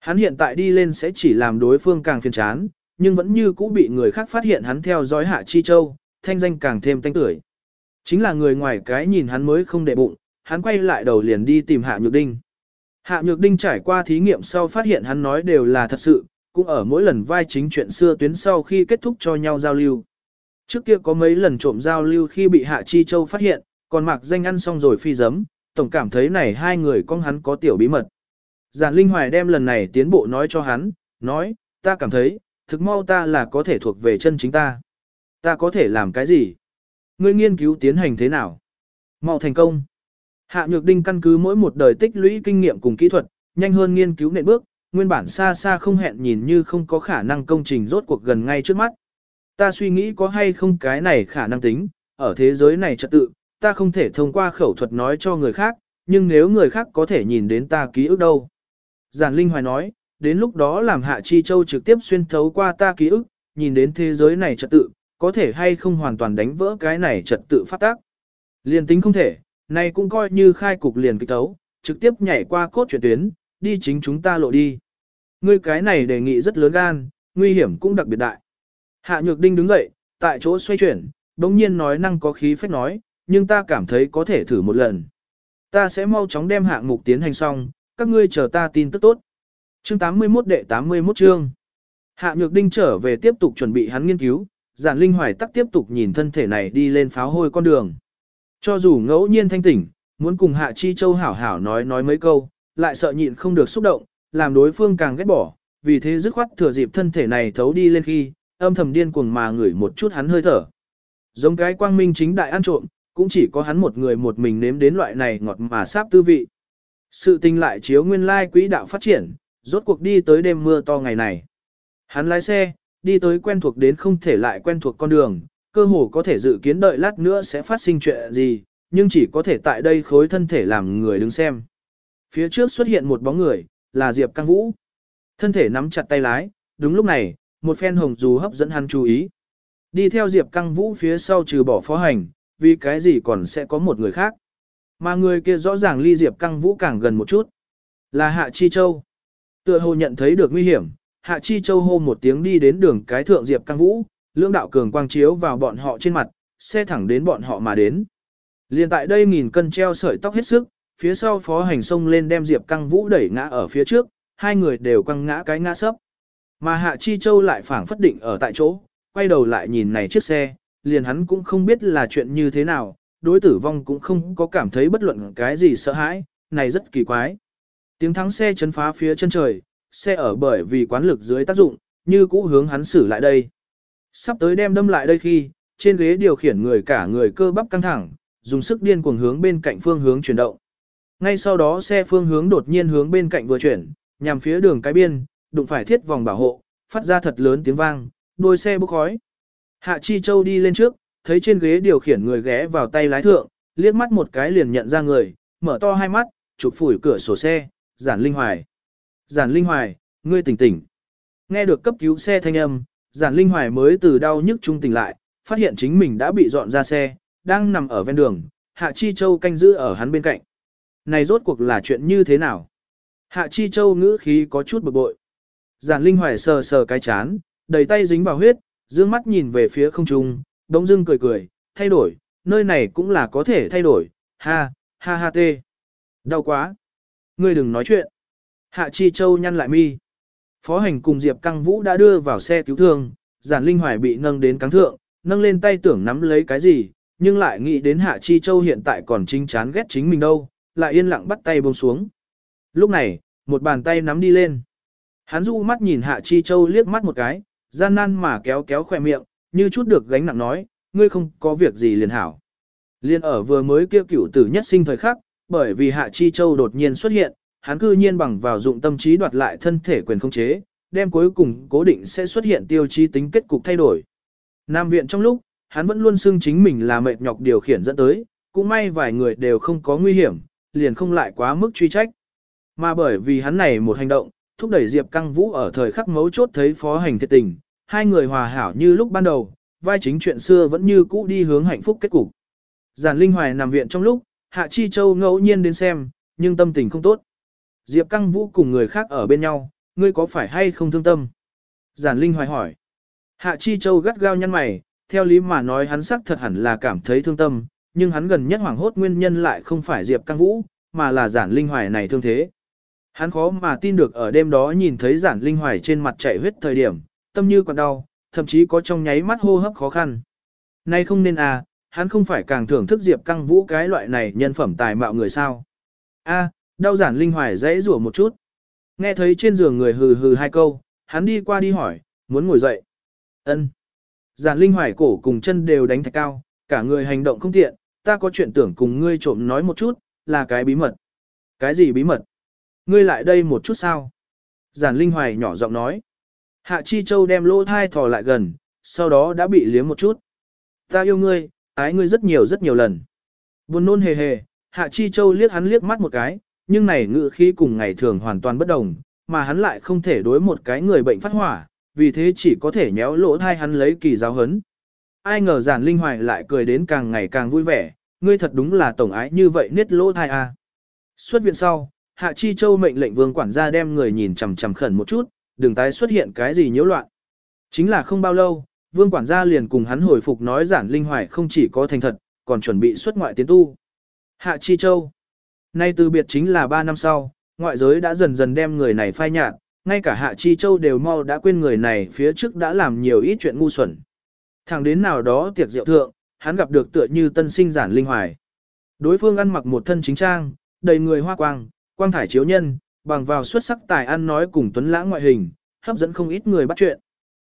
Hắn hiện tại đi lên sẽ chỉ làm đối phương càng phiền chán, nhưng vẫn như cũ bị người khác phát hiện hắn theo dõi Hạ Chi Châu, thanh danh càng thêm tanh tưởi. Chính là người ngoài cái nhìn hắn mới không để bụng, hắn quay lại đầu liền đi tìm Hạ Nhược Đinh. Hạ Nhược Đinh trải qua thí nghiệm sau phát hiện hắn nói đều là thật sự, cũng ở mỗi lần vai chính chuyện xưa tuyến sau khi kết thúc cho nhau giao lưu. Trước kia có mấy lần trộm giao lưu khi bị Hạ Chi Châu phát hiện, còn mặc danh ăn xong rồi phi giấm, tổng cảm thấy này hai người con hắn có tiểu bí mật. Giản Linh Hoài đem lần này tiến bộ nói cho hắn, nói, ta cảm thấy, thực mau ta là có thể thuộc về chân chính ta. Ta có thể làm cái gì? Ngươi nghiên cứu tiến hành thế nào? Mau thành công. Hạ Nhược Đinh căn cứ mỗi một đời tích lũy kinh nghiệm cùng kỹ thuật, nhanh hơn nghiên cứu nền bước, nguyên bản xa xa không hẹn nhìn như không có khả năng công trình rốt cuộc gần ngay trước mắt. Ta suy nghĩ có hay không cái này khả năng tính, ở thế giới này trật tự, ta không thể thông qua khẩu thuật nói cho người khác, nhưng nếu người khác có thể nhìn đến ta ký ức đâu. Giản Linh Hoài nói, đến lúc đó làm Hạ Chi Châu trực tiếp xuyên thấu qua ta ký ức, nhìn đến thế giới này trật tự, có thể hay không hoàn toàn đánh vỡ cái này trật tự phát tác. liền tính không thể, này cũng coi như khai cục liền kịch tấu, trực tiếp nhảy qua cốt truyện tuyến, đi chính chúng ta lộ đi. Ngươi cái này đề nghị rất lớn gan, nguy hiểm cũng đặc biệt đại. Hạ Nhược Đinh đứng dậy, tại chỗ xoay chuyển, đống nhiên nói năng có khí phách nói, nhưng ta cảm thấy có thể thử một lần. Ta sẽ mau chóng đem hạng mục tiến hành xong, các ngươi chờ ta tin tức tốt. Chương 81 đệ 81 chương. Hạ Nhược Đinh trở về tiếp tục chuẩn bị hắn nghiên cứu, giản linh hoài tắc tiếp tục nhìn thân thể này đi lên pháo hôi con đường. Cho dù ngẫu nhiên thanh tỉnh, muốn cùng Hạ Chi Châu hảo hảo nói nói mấy câu, lại sợ nhịn không được xúc động, làm đối phương càng ghét bỏ, vì thế dứt khoát thừa dịp thân thể này thấu đi lên khi, âm thầm điên cuồng mà ngửi một chút hắn hơi thở. Giống cái quang minh chính đại ăn trộm, cũng chỉ có hắn một người một mình nếm đến loại này ngọt mà sáp tư vị. Sự tình lại chiếu nguyên lai quỹ đạo phát triển, rốt cuộc đi tới đêm mưa to ngày này. Hắn lái xe, đi tới quen thuộc đến không thể lại quen thuộc con đường, cơ hồ có thể dự kiến đợi lát nữa sẽ phát sinh chuyện gì, nhưng chỉ có thể tại đây khối thân thể làm người đứng xem. Phía trước xuất hiện một bóng người, là Diệp Căng Vũ. Thân thể nắm chặt tay lái, đúng lúc này, một phen hồng dù hấp dẫn hắn chú ý. Đi theo Diệp Căng Vũ phía sau trừ bỏ phó hành, vì cái gì còn sẽ có một người khác. Mà người kia rõ ràng ly Diệp Căng Vũ càng gần một chút. Là Hạ Chi Châu. Tựa hồ nhận thấy được nguy hiểm, Hạ Chi Châu hô một tiếng đi đến đường cái thượng Diệp Căng Vũ, lưỡng đạo cường quang chiếu vào bọn họ trên mặt, xe thẳng đến bọn họ mà đến. Liên tại đây nghìn cân treo sợi tóc hết sức, phía sau phó hành xông lên đem Diệp Căng Vũ đẩy ngã ở phía trước, hai người đều quăng ngã cái ngã sấp. Mà Hạ Chi Châu lại phảng phất định ở tại chỗ, quay đầu lại nhìn này chiếc xe, liền hắn cũng không biết là chuyện như thế nào, đối tử vong cũng không có cảm thấy bất luận cái gì sợ hãi, này rất kỳ quái. Tiếng thắng xe chấn phá phía chân trời, xe ở bởi vì quán lực dưới tác dụng, như cũ hướng hắn xử lại đây. Sắp tới đem đâm lại đây khi, trên ghế điều khiển người cả người cơ bắp căng thẳng, dùng sức điên cuồng hướng bên cạnh phương hướng chuyển động. Ngay sau đó xe phương hướng đột nhiên hướng bên cạnh vừa chuyển, nhằm phía đường cái biên, đụng phải thiết vòng bảo hộ, phát ra thật lớn tiếng vang, đôi xe bốc khói. Hạ Chi Châu đi lên trước, thấy trên ghế điều khiển người ghé vào tay lái thượng, liếc mắt một cái liền nhận ra người, mở to hai mắt, chụp phủi cửa sổ xe, giản linh hoài. Giản linh hoài, ngươi tỉnh tỉnh. Nghe được cấp cứu xe thanh âm, giản linh hoài mới từ đau nhức trung tỉnh lại, phát hiện chính mình đã bị dọn ra xe, đang nằm ở ven đường, Hạ Chi Châu canh giữ ở hắn bên cạnh. Này rốt cuộc là chuyện như thế nào? Hạ Chi Châu ngữ khí có chút bực bội. Giản Linh Hoài sờ sờ cái chán, đầy tay dính vào huyết, dương mắt nhìn về phía không trung, đống dưng cười cười, thay đổi, nơi này cũng là có thể thay đổi, ha, ha ha tê. Đau quá. Ngươi đừng nói chuyện. Hạ Chi Châu nhăn lại mi. Phó hành cùng Diệp Căng Vũ đã đưa vào xe cứu thương, giản linh hoài bị nâng đến cáng thượng, nâng lên tay tưởng nắm lấy cái gì, nhưng lại nghĩ đến Hạ Chi Châu hiện tại còn chính chán ghét chính mình đâu, lại yên lặng bắt tay buông xuống. Lúc này, một bàn tay nắm đi lên. Hắn du mắt nhìn Hạ Chi Châu liếc mắt một cái, gian nan mà kéo kéo khỏe miệng, như chút được gánh nặng nói, ngươi không có việc gì liền hảo. Liên ở vừa mới kia cửu tử nhất sinh thời khắc, bởi vì Hạ Chi Châu đột nhiên xuất hiện, hắn cư nhiên bằng vào dụng tâm trí đoạt lại thân thể quyền không chế, đem cuối cùng cố định sẽ xuất hiện tiêu chí tính kết cục thay đổi. Nam viện trong lúc, hắn vẫn luôn xưng chính mình là mệt nhọc điều khiển dẫn tới, cũng may vài người đều không có nguy hiểm, liền không lại quá mức truy trách. Mà bởi vì hắn này một hành động, thúc đẩy Diệp Căng Vũ ở thời khắc mấu chốt thấy phó hành thiệt tình, hai người hòa hảo như lúc ban đầu, vai chính chuyện xưa vẫn như cũ đi hướng hạnh phúc kết cục. Giản Linh Hoài nằm viện trong lúc, Hạ Chi Châu ngẫu nhiên đến xem, nhưng tâm tình không tốt. Diệp Căng Vũ cùng người khác ở bên nhau, ngươi có phải hay không thương tâm? Giản Linh hoài hỏi. Hạ Chi Châu gắt gao nhăn mày, theo lý mà nói hắn xác thật hẳn là cảm thấy thương tâm, nhưng hắn gần nhất hoảng hốt nguyên nhân lại không phải Diệp Căng Vũ, mà là Giản Linh hoài này thương thế. Hắn khó mà tin được ở đêm đó nhìn thấy Giản Linh hoài trên mặt chảy huyết thời điểm, tâm như còn đau, thậm chí có trong nháy mắt hô hấp khó khăn. Nay không nên à, hắn không phải càng thưởng thức Diệp Căng Vũ cái loại này nhân phẩm tài mạo người sao. A, đau giản linh hoài dãy rủa một chút. Nghe thấy trên giường người hừ hừ hai câu, hắn đi qua đi hỏi, muốn ngồi dậy. Ân. Giản linh hoài cổ cùng chân đều đánh thạch cao, cả người hành động không tiện, ta có chuyện tưởng cùng ngươi trộm nói một chút, là cái bí mật. Cái gì bí mật? Ngươi lại đây một chút sao? Giản linh hoài nhỏ giọng nói. Hạ Chi Châu đem lỗ thai thò lại gần, sau đó đã bị liếm một chút. Ta yêu ngươi, ái ngươi rất nhiều rất nhiều lần. Buồn nôn hề hề, Hạ Chi Châu liếc hắn liếc mắt một cái, nhưng này ngự khí cùng ngày thường hoàn toàn bất đồng, mà hắn lại không thể đối một cái người bệnh phát hỏa, vì thế chỉ có thể nhéo lỗ thai hắn lấy kỳ giáo hấn. Ai ngờ giản linh hoài lại cười đến càng ngày càng vui vẻ, ngươi thật đúng là tổng ái như vậy niết lỗ thai à. Xuất viện sau, Hạ Chi Châu mệnh lệnh vương quản gia đem người nhìn chằm chằm khẩn một chút, đừng tái xuất hiện cái gì nhiễu loạn. Chính là không bao lâu, vương quản gia liền cùng hắn hồi phục nói giản linh hoài không chỉ có thành thật, còn chuẩn bị xuất ngoại tiến tu. Hạ Chi Châu Nay từ biệt chính là 3 năm sau, ngoại giới đã dần dần đem người này phai nhạt, ngay cả Hạ Chi Châu đều mau đã quên người này phía trước đã làm nhiều ít chuyện ngu xuẩn. Thẳng đến nào đó tiệc rượu thượng, hắn gặp được tựa như tân sinh giản linh hoài. Đối phương ăn mặc một thân chính trang, đầy người hoa quang, quang thải chiếu nhân, bằng vào xuất sắc tài ăn nói cùng tuấn lãng ngoại hình, hấp dẫn không ít người bắt chuyện.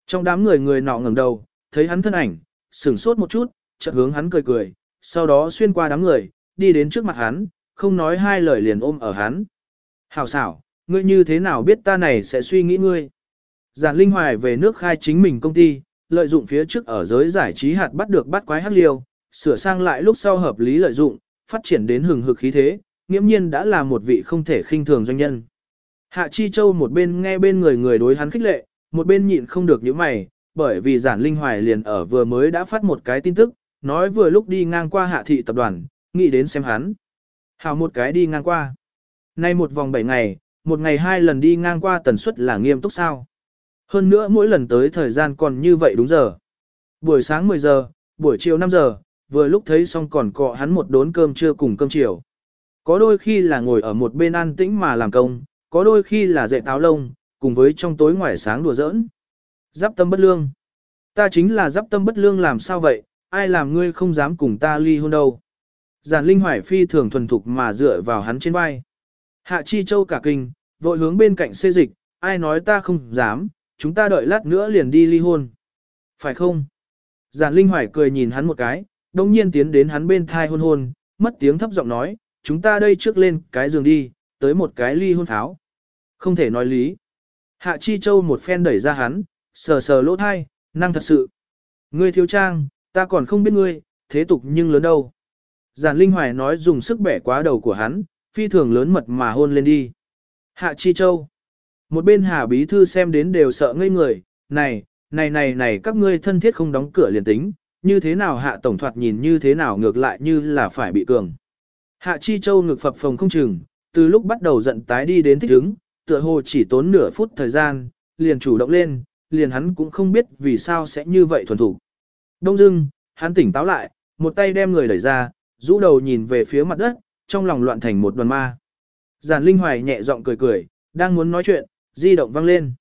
Trong đám người người nọ ngẩng đầu, thấy hắn thân ảnh, sửng sốt một chút, chợt hướng hắn cười cười, sau đó xuyên qua đám người, đi đến trước mặt hắn, không nói hai lời liền ôm ở hắn. Hảo xảo, ngươi như thế nào biết ta này sẽ suy nghĩ ngươi? Giản Linh Hoài về nước khai chính mình công ty, lợi dụng phía trước ở giới giải trí hạt bắt được bắt quái hắc liêu, sửa sang lại lúc sau hợp lý lợi dụng, phát triển đến hừng hực khí thế, nghiễm nhiên đã là một vị không thể khinh thường doanh nhân. Hạ Chi Châu một bên nghe bên người người đối hắn khích lệ, một bên nhịn không được những mày, bởi vì giản linh hoài liền ở vừa mới đã phát một cái tin tức, nói vừa lúc đi ngang qua hạ thị tập đoàn, nghĩ đến xem hắn hảo một cái đi ngang qua. Nay một vòng 7 ngày, một ngày hai lần đi ngang qua tần suất là nghiêm túc sao. Hơn nữa mỗi lần tới thời gian còn như vậy đúng giờ. Buổi sáng 10 giờ, buổi chiều 5 giờ, vừa lúc thấy xong còn cọ hắn một đốn cơm trưa cùng cơm chiều. Có đôi khi là ngồi ở một bên an tĩnh mà làm công, có đôi khi là dạy táo lông, cùng với trong tối ngoài sáng đùa giỡn. Giáp tâm bất lương. Ta chính là giáp tâm bất lương làm sao vậy, ai làm ngươi không dám cùng ta ly hôn đâu. Giản Linh Hoài phi thường thuần thục mà dựa vào hắn trên vai. Hạ Chi Châu cả kinh, vội hướng bên cạnh xê dịch, ai nói ta không dám, chúng ta đợi lát nữa liền đi ly hôn. Phải không? Giản Linh Hoài cười nhìn hắn một cái, đồng nhiên tiến đến hắn bên thai hôn hôn, mất tiếng thấp giọng nói, chúng ta đây trước lên cái giường đi, tới một cái ly hôn pháo. Không thể nói lý. Hạ Chi Châu một phen đẩy ra hắn, sờ sờ lỗ thai, năng thật sự. Ngươi thiếu trang, ta còn không biết ngươi, thế tục nhưng lớn đâu. Giản Linh Hoài nói dùng sức bẻ quá đầu của hắn, phi thường lớn mật mà hôn lên đi. Hạ Chi Châu. Một bên Hà Bí Thư xem đến đều sợ ngây người, này, này này này các ngươi thân thiết không đóng cửa liền tính, như thế nào Hạ Tổng thoạt nhìn như thế nào ngược lại như là phải bị cường. Hạ Chi Châu ngực phập phồng không chừng, từ lúc bắt đầu giận tái đi đến thích ứng, tựa hồ chỉ tốn nửa phút thời gian, liền chủ động lên, liền hắn cũng không biết vì sao sẽ như vậy thuần thủ. Đông dưng, hắn tỉnh táo lại, một tay đem người đẩy ra, rũ đầu nhìn về phía mặt đất, trong lòng loạn thành một đoàn ma. Giản Linh Hoài nhẹ giọng cười cười, đang muốn nói chuyện, di động vang lên.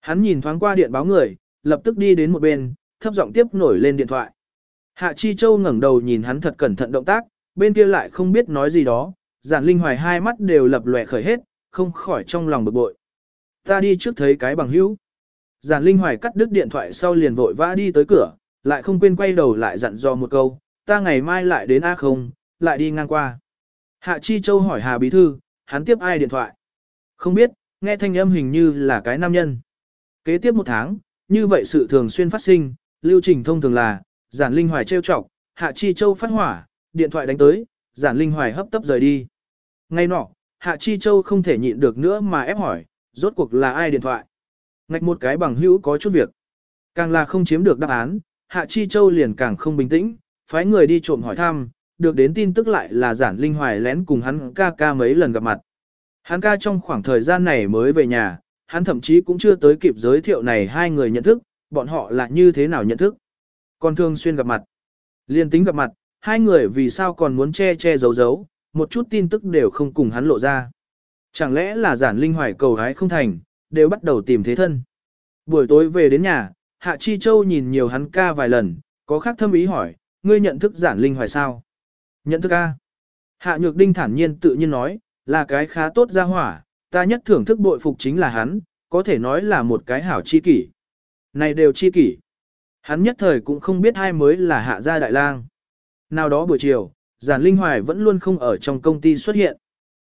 Hắn nhìn thoáng qua điện báo người, lập tức đi đến một bên, thấp giọng tiếp nổi lên điện thoại. Hạ Chi Châu ngẩng đầu nhìn hắn thật cẩn thận động tác, bên kia lại không biết nói gì đó, Giản Linh Hoài hai mắt đều lập lòe khởi hết, không khỏi trong lòng bực bội. Ta đi trước thấy cái bằng hữu. Giản Linh Hoài cắt đứt điện thoại sau liền vội vã đi tới cửa, lại không quên quay đầu lại dặn dò một câu, ta ngày mai lại đến A không, lại đi ngang qua. Hạ Chi Châu hỏi Hà Bí Thư, hắn tiếp ai điện thoại? Không biết, nghe thanh âm hình như là cái nam nhân. Kế tiếp một tháng, như vậy sự thường xuyên phát sinh, lưu trình thông thường là, giản linh hoài trêu chọc, Hạ Chi Châu phát hỏa, điện thoại đánh tới, giản linh hoài hấp tấp rời đi. Ngay nọ, Hạ Chi Châu không thể nhịn được nữa mà ép hỏi, rốt cuộc là ai điện thoại? Ngạch một cái bằng hữu có chút việc. Càng là không chiếm được đáp án, Hạ Chi Châu liền càng không bình tĩnh, phái người đi trộm hỏi thăm, được đến tin tức lại là giản linh hoài lén cùng hắn ca ca mấy lần gặp mặt. Hắn ca trong khoảng thời gian này mới về nhà, hắn thậm chí cũng chưa tới kịp giới thiệu này hai người nhận thức, bọn họ là như thế nào nhận thức. Còn thường xuyên gặp mặt. Liên tính gặp mặt, hai người vì sao còn muốn che che giấu giấu, một chút tin tức đều không cùng hắn lộ ra. Chẳng lẽ là giản linh hoài cầu hái không thành, đều bắt đầu tìm thế thân. Buổi tối về đến nhà, Hạ Chi Châu nhìn nhiều hắn ca vài lần, có khác thâm ý hỏi, ngươi nhận thức giản linh hoài sao? Nhận thức a. Hạ Nhược Đinh thản nhiên tự nhiên nói, là cái khá tốt ra hỏa, ta nhất thưởng thức bội phục chính là hắn, có thể nói là một cái hảo chi kỷ. Này đều chi kỷ. Hắn nhất thời cũng không biết ai mới là hạ gia đại lang. Nào đó buổi chiều, giản linh hoài vẫn luôn không ở trong công ty xuất hiện.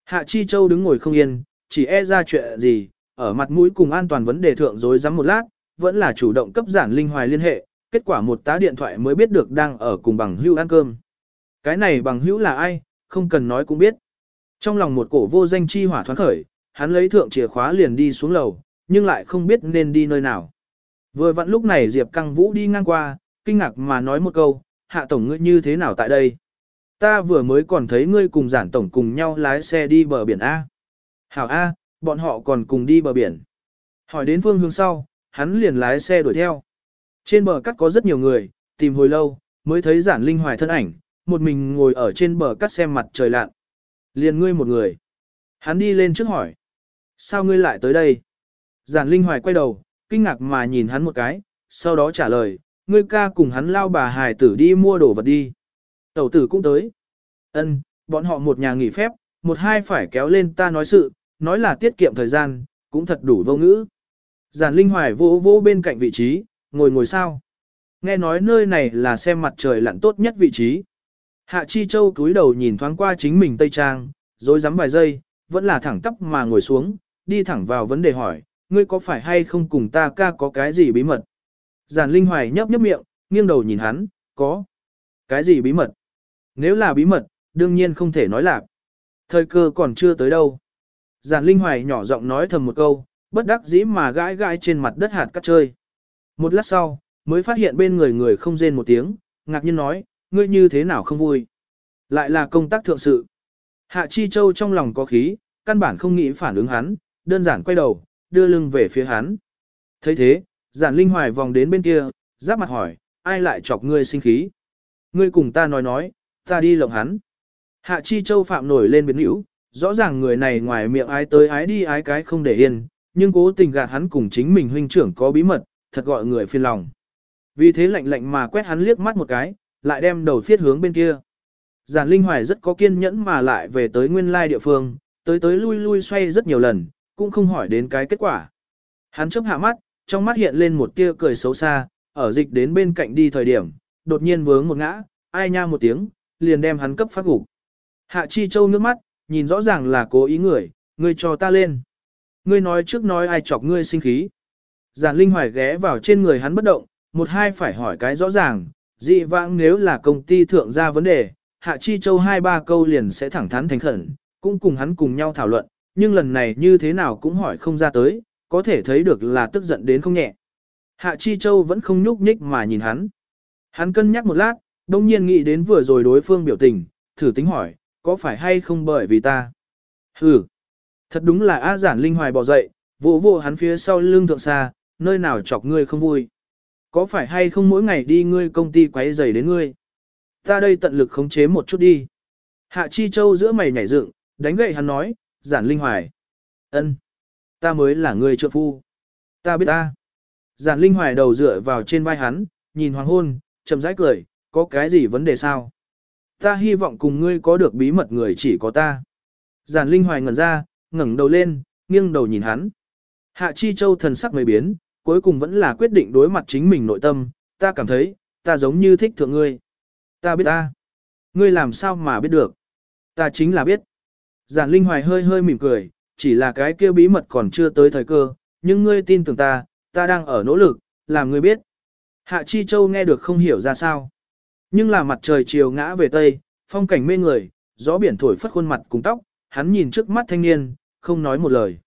Hạ Chi Châu đứng ngồi không yên, chỉ e ra chuyện gì, ở mặt mũi cùng an toàn vấn đề thượng dối rắm một lát, vẫn là chủ động cấp giản linh hoài liên hệ, kết quả một tá điện thoại mới biết được đang ở cùng bằng hữu ăn cơm. Cái này bằng hữu là ai, không cần nói cũng biết. Trong lòng một cổ vô danh chi hỏa thoáng khởi, hắn lấy thượng chìa khóa liền đi xuống lầu, nhưng lại không biết nên đi nơi nào. Vừa vặn lúc này Diệp Căng Vũ đi ngang qua, kinh ngạc mà nói một câu, hạ tổng ngươi như thế nào tại đây? Ta vừa mới còn thấy ngươi cùng giản tổng cùng nhau lái xe đi bờ biển A. Hảo A, bọn họ còn cùng đi bờ biển. Hỏi đến phương hướng sau, hắn liền lái xe đuổi theo. Trên bờ cắt có rất nhiều người, tìm hồi lâu, mới thấy giản linh hoài thân ảnh, một mình ngồi ở trên bờ cắt xem mặt trời lặn. Liền ngươi một người. Hắn đi lên trước hỏi. Sao ngươi lại tới đây? Giản linh hoài quay đầu, kinh ngạc mà nhìn hắn một cái, sau đó trả lời, ngươi ca cùng hắn lao bà hài tử đi mua đồ vật đi. Tẩu tử cũng tới. Ân, bọn họ một nhà nghỉ phép, một hai phải kéo lên ta nói sự, nói là tiết kiệm thời gian, cũng thật đủ vô ngữ. Giản Linh Hoài vô vô bên cạnh vị trí, ngồi ngồi sao. Nghe nói nơi này là xem mặt trời lặn tốt nhất vị trí. Hạ Chi Châu cúi đầu nhìn thoáng qua chính mình Tây Trang, rồi dám vài giây, vẫn là thẳng tắp mà ngồi xuống, đi thẳng vào vấn đề hỏi, ngươi có phải hay không cùng ta ca có cái gì bí mật? Giản Linh Hoài nhấp nhấp miệng, nghiêng đầu nhìn hắn, có. Cái gì bí mật? Nếu là bí mật, đương nhiên không thể nói lạc. Thời cơ còn chưa tới đâu. Giản Linh Hoài nhỏ giọng nói thầm một câu, bất đắc dĩ mà gãi gãi trên mặt đất hạt cắt chơi. Một lát sau, mới phát hiện bên người người không rên một tiếng, ngạc nhiên nói, ngươi như thế nào không vui. Lại là công tác thượng sự. Hạ Chi Châu trong lòng có khí, căn bản không nghĩ phản ứng hắn, đơn giản quay đầu, đưa lưng về phía hắn. thấy thế, giản linh hoài vòng đến bên kia, giáp mặt hỏi, ai lại chọc ngươi sinh khí. Ngươi cùng ta nói nói, ta đi lộng hắn. Hạ Chi Châu phạm nổi lên biến hữu, rõ ràng người này ngoài miệng ái tới ái đi ái cái không để yên, nhưng cố tình gạt hắn cùng chính mình huynh trưởng có bí mật, thật gọi người phiền lòng. Vì thế lạnh lạnh mà quét hắn liếc mắt một cái, lại đem đầu phiết hướng bên kia. Giản Linh Hoài rất có kiên nhẫn mà lại về tới nguyên lai địa phương, tới tới lui lui xoay rất nhiều lần, cũng không hỏi đến cái kết quả. Hắn chớp hạ mắt, trong mắt hiện lên một tia cười xấu xa, ở dịch đến bên cạnh đi thời điểm, đột nhiên vướng một ngã, ai nha một tiếng, liền đem hắn cấp phát gục. Hạ Chi Châu nước mắt, nhìn rõ ràng là cố ý người, ngươi cho ta lên. Ngươi nói trước nói ai chọc ngươi sinh khí. Giản Linh Hoài ghé vào trên người hắn bất động, một hai phải hỏi cái rõ ràng, dị vãng nếu là công ty thượng ra vấn đề, Hạ Chi Châu hai ba câu liền sẽ thẳng thắn thành khẩn, cũng cùng hắn cùng nhau thảo luận, nhưng lần này như thế nào cũng hỏi không ra tới, có thể thấy được là tức giận đến không nhẹ. Hạ Chi Châu vẫn không nhúc nhích mà nhìn hắn. Hắn cân nhắc một lát, đông nhiên nghĩ đến vừa rồi đối phương biểu tình, thử tính hỏi, có phải hay không bởi vì ta? Hừ, thật đúng là A giản linh hoài bỏ dậy, vỗ vỗ hắn phía sau lưng thượng xa, nơi nào chọc ngươi không vui. Có phải hay không mỗi ngày đi ngươi công ty quấy rầy đến ngươi? Ta đây tận lực khống chế một chút đi. Hạ Chi Châu giữa mày nhảy dựng, đánh gậy hắn nói, giản linh hoài. ân, Ta mới là người trợ phu. Ta biết ta. Giản linh hoài đầu dựa vào trên vai hắn, nhìn hoàng hôn, chậm rãi cười, có cái gì vấn đề sao? Ta hy vọng cùng ngươi có được bí mật người chỉ có ta. Giản linh hoài ngẩn ra, ngẩng đầu lên, nghiêng đầu nhìn hắn. Hạ Chi Châu thần sắc mới biến, cuối cùng vẫn là quyết định đối mặt chính mình nội tâm, ta cảm thấy, ta giống như thích thượng ngươi. Ta biết ta. Ngươi làm sao mà biết được? Ta chính là biết. Giản Linh Hoài hơi hơi mỉm cười, chỉ là cái kia bí mật còn chưa tới thời cơ, nhưng ngươi tin tưởng ta, ta đang ở nỗ lực, làm ngươi biết. Hạ Chi Châu nghe được không hiểu ra sao. Nhưng là mặt trời chiều ngã về tây, phong cảnh mê người, gió biển thổi phất khuôn mặt cùng tóc, hắn nhìn trước mắt thanh niên, không nói một lời.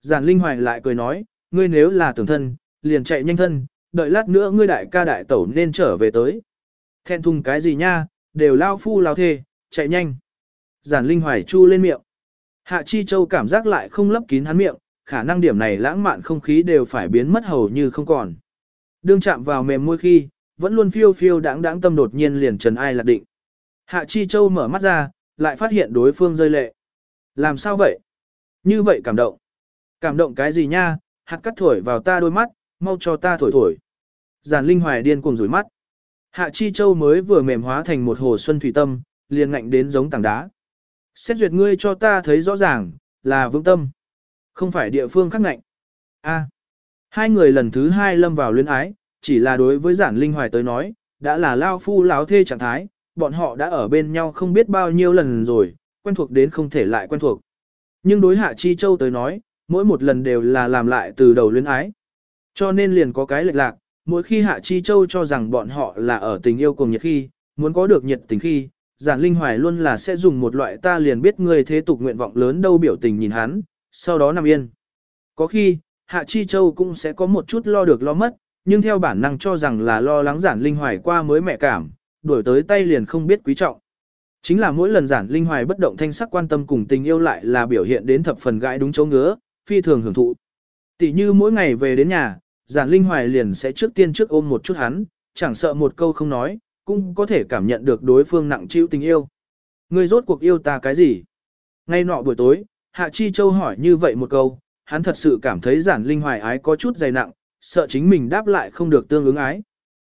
Giản Linh Hoài lại cười nói, ngươi nếu là tưởng thân, liền chạy nhanh thân, đợi lát nữa ngươi đại ca đại tẩu nên trở về tới. Thẹn thùng cái gì nha, đều lao phu lao thê, chạy nhanh. Giản Linh Hoài chu lên miệng. Hạ Chi Châu cảm giác lại không lấp kín hắn miệng, khả năng điểm này lãng mạn không khí đều phải biến mất hầu như không còn. Đương chạm vào mềm môi khi, vẫn luôn phiêu phiêu đáng đáng tâm đột nhiên liền trần ai lạc định. Hạ Chi Châu mở mắt ra, lại phát hiện đối phương rơi lệ. Làm sao vậy? Như vậy cảm động. Cảm động cái gì nha, hạt cắt thổi vào ta đôi mắt, mau cho ta thổi thổi. Giản Linh Hoài điên cuồng rủi mắt. Hạ Chi Châu mới vừa mềm hóa thành một hồ xuân thủy tâm, liền ngạnh đến giống tảng đá. Xét duyệt ngươi cho ta thấy rõ ràng, là vương tâm. Không phải địa phương khắc ngạnh. A. Hai người lần thứ hai lâm vào luyến ái, chỉ là đối với giản linh hoài tới nói, đã là lao phu láo thê trạng thái, bọn họ đã ở bên nhau không biết bao nhiêu lần rồi, quen thuộc đến không thể lại quen thuộc. Nhưng đối hạ chi châu tới nói, mỗi một lần đều là làm lại từ đầu luyến ái. Cho nên liền có cái lệch lạc, mỗi khi hạ chi châu cho rằng bọn họ là ở tình yêu cùng nhiệt khi, muốn có được nhiệt tình khi, giản linh hoài luôn là sẽ dùng một loại ta liền biết người thế tục nguyện vọng lớn đâu biểu tình nhìn hắn, sau đó nằm yên. Có khi, Hạ Chi Châu cũng sẽ có một chút lo được lo mất, nhưng theo bản năng cho rằng là lo lắng giản linh hoài qua mới mẹ cảm, đuổi tới tay liền không biết quý trọng. Chính là mỗi lần giản linh hoài bất động thanh sắc quan tâm cùng tình yêu lại là biểu hiện đến thập phần gãi đúng chỗ ngứa, phi thường hưởng thụ. Tỷ như mỗi ngày về đến nhà, giản linh hoài liền sẽ trước tiên trước ôm một chút hắn, chẳng sợ một câu không nói, cũng có thể cảm nhận được đối phương nặng chịu tình yêu. Người rốt cuộc yêu ta cái gì? Ngay nọ buổi tối, Hạ Chi Châu hỏi như vậy một câu, hắn thật sự cảm thấy giản linh hoài ái có chút dày nặng, sợ chính mình đáp lại không được tương ứng ái.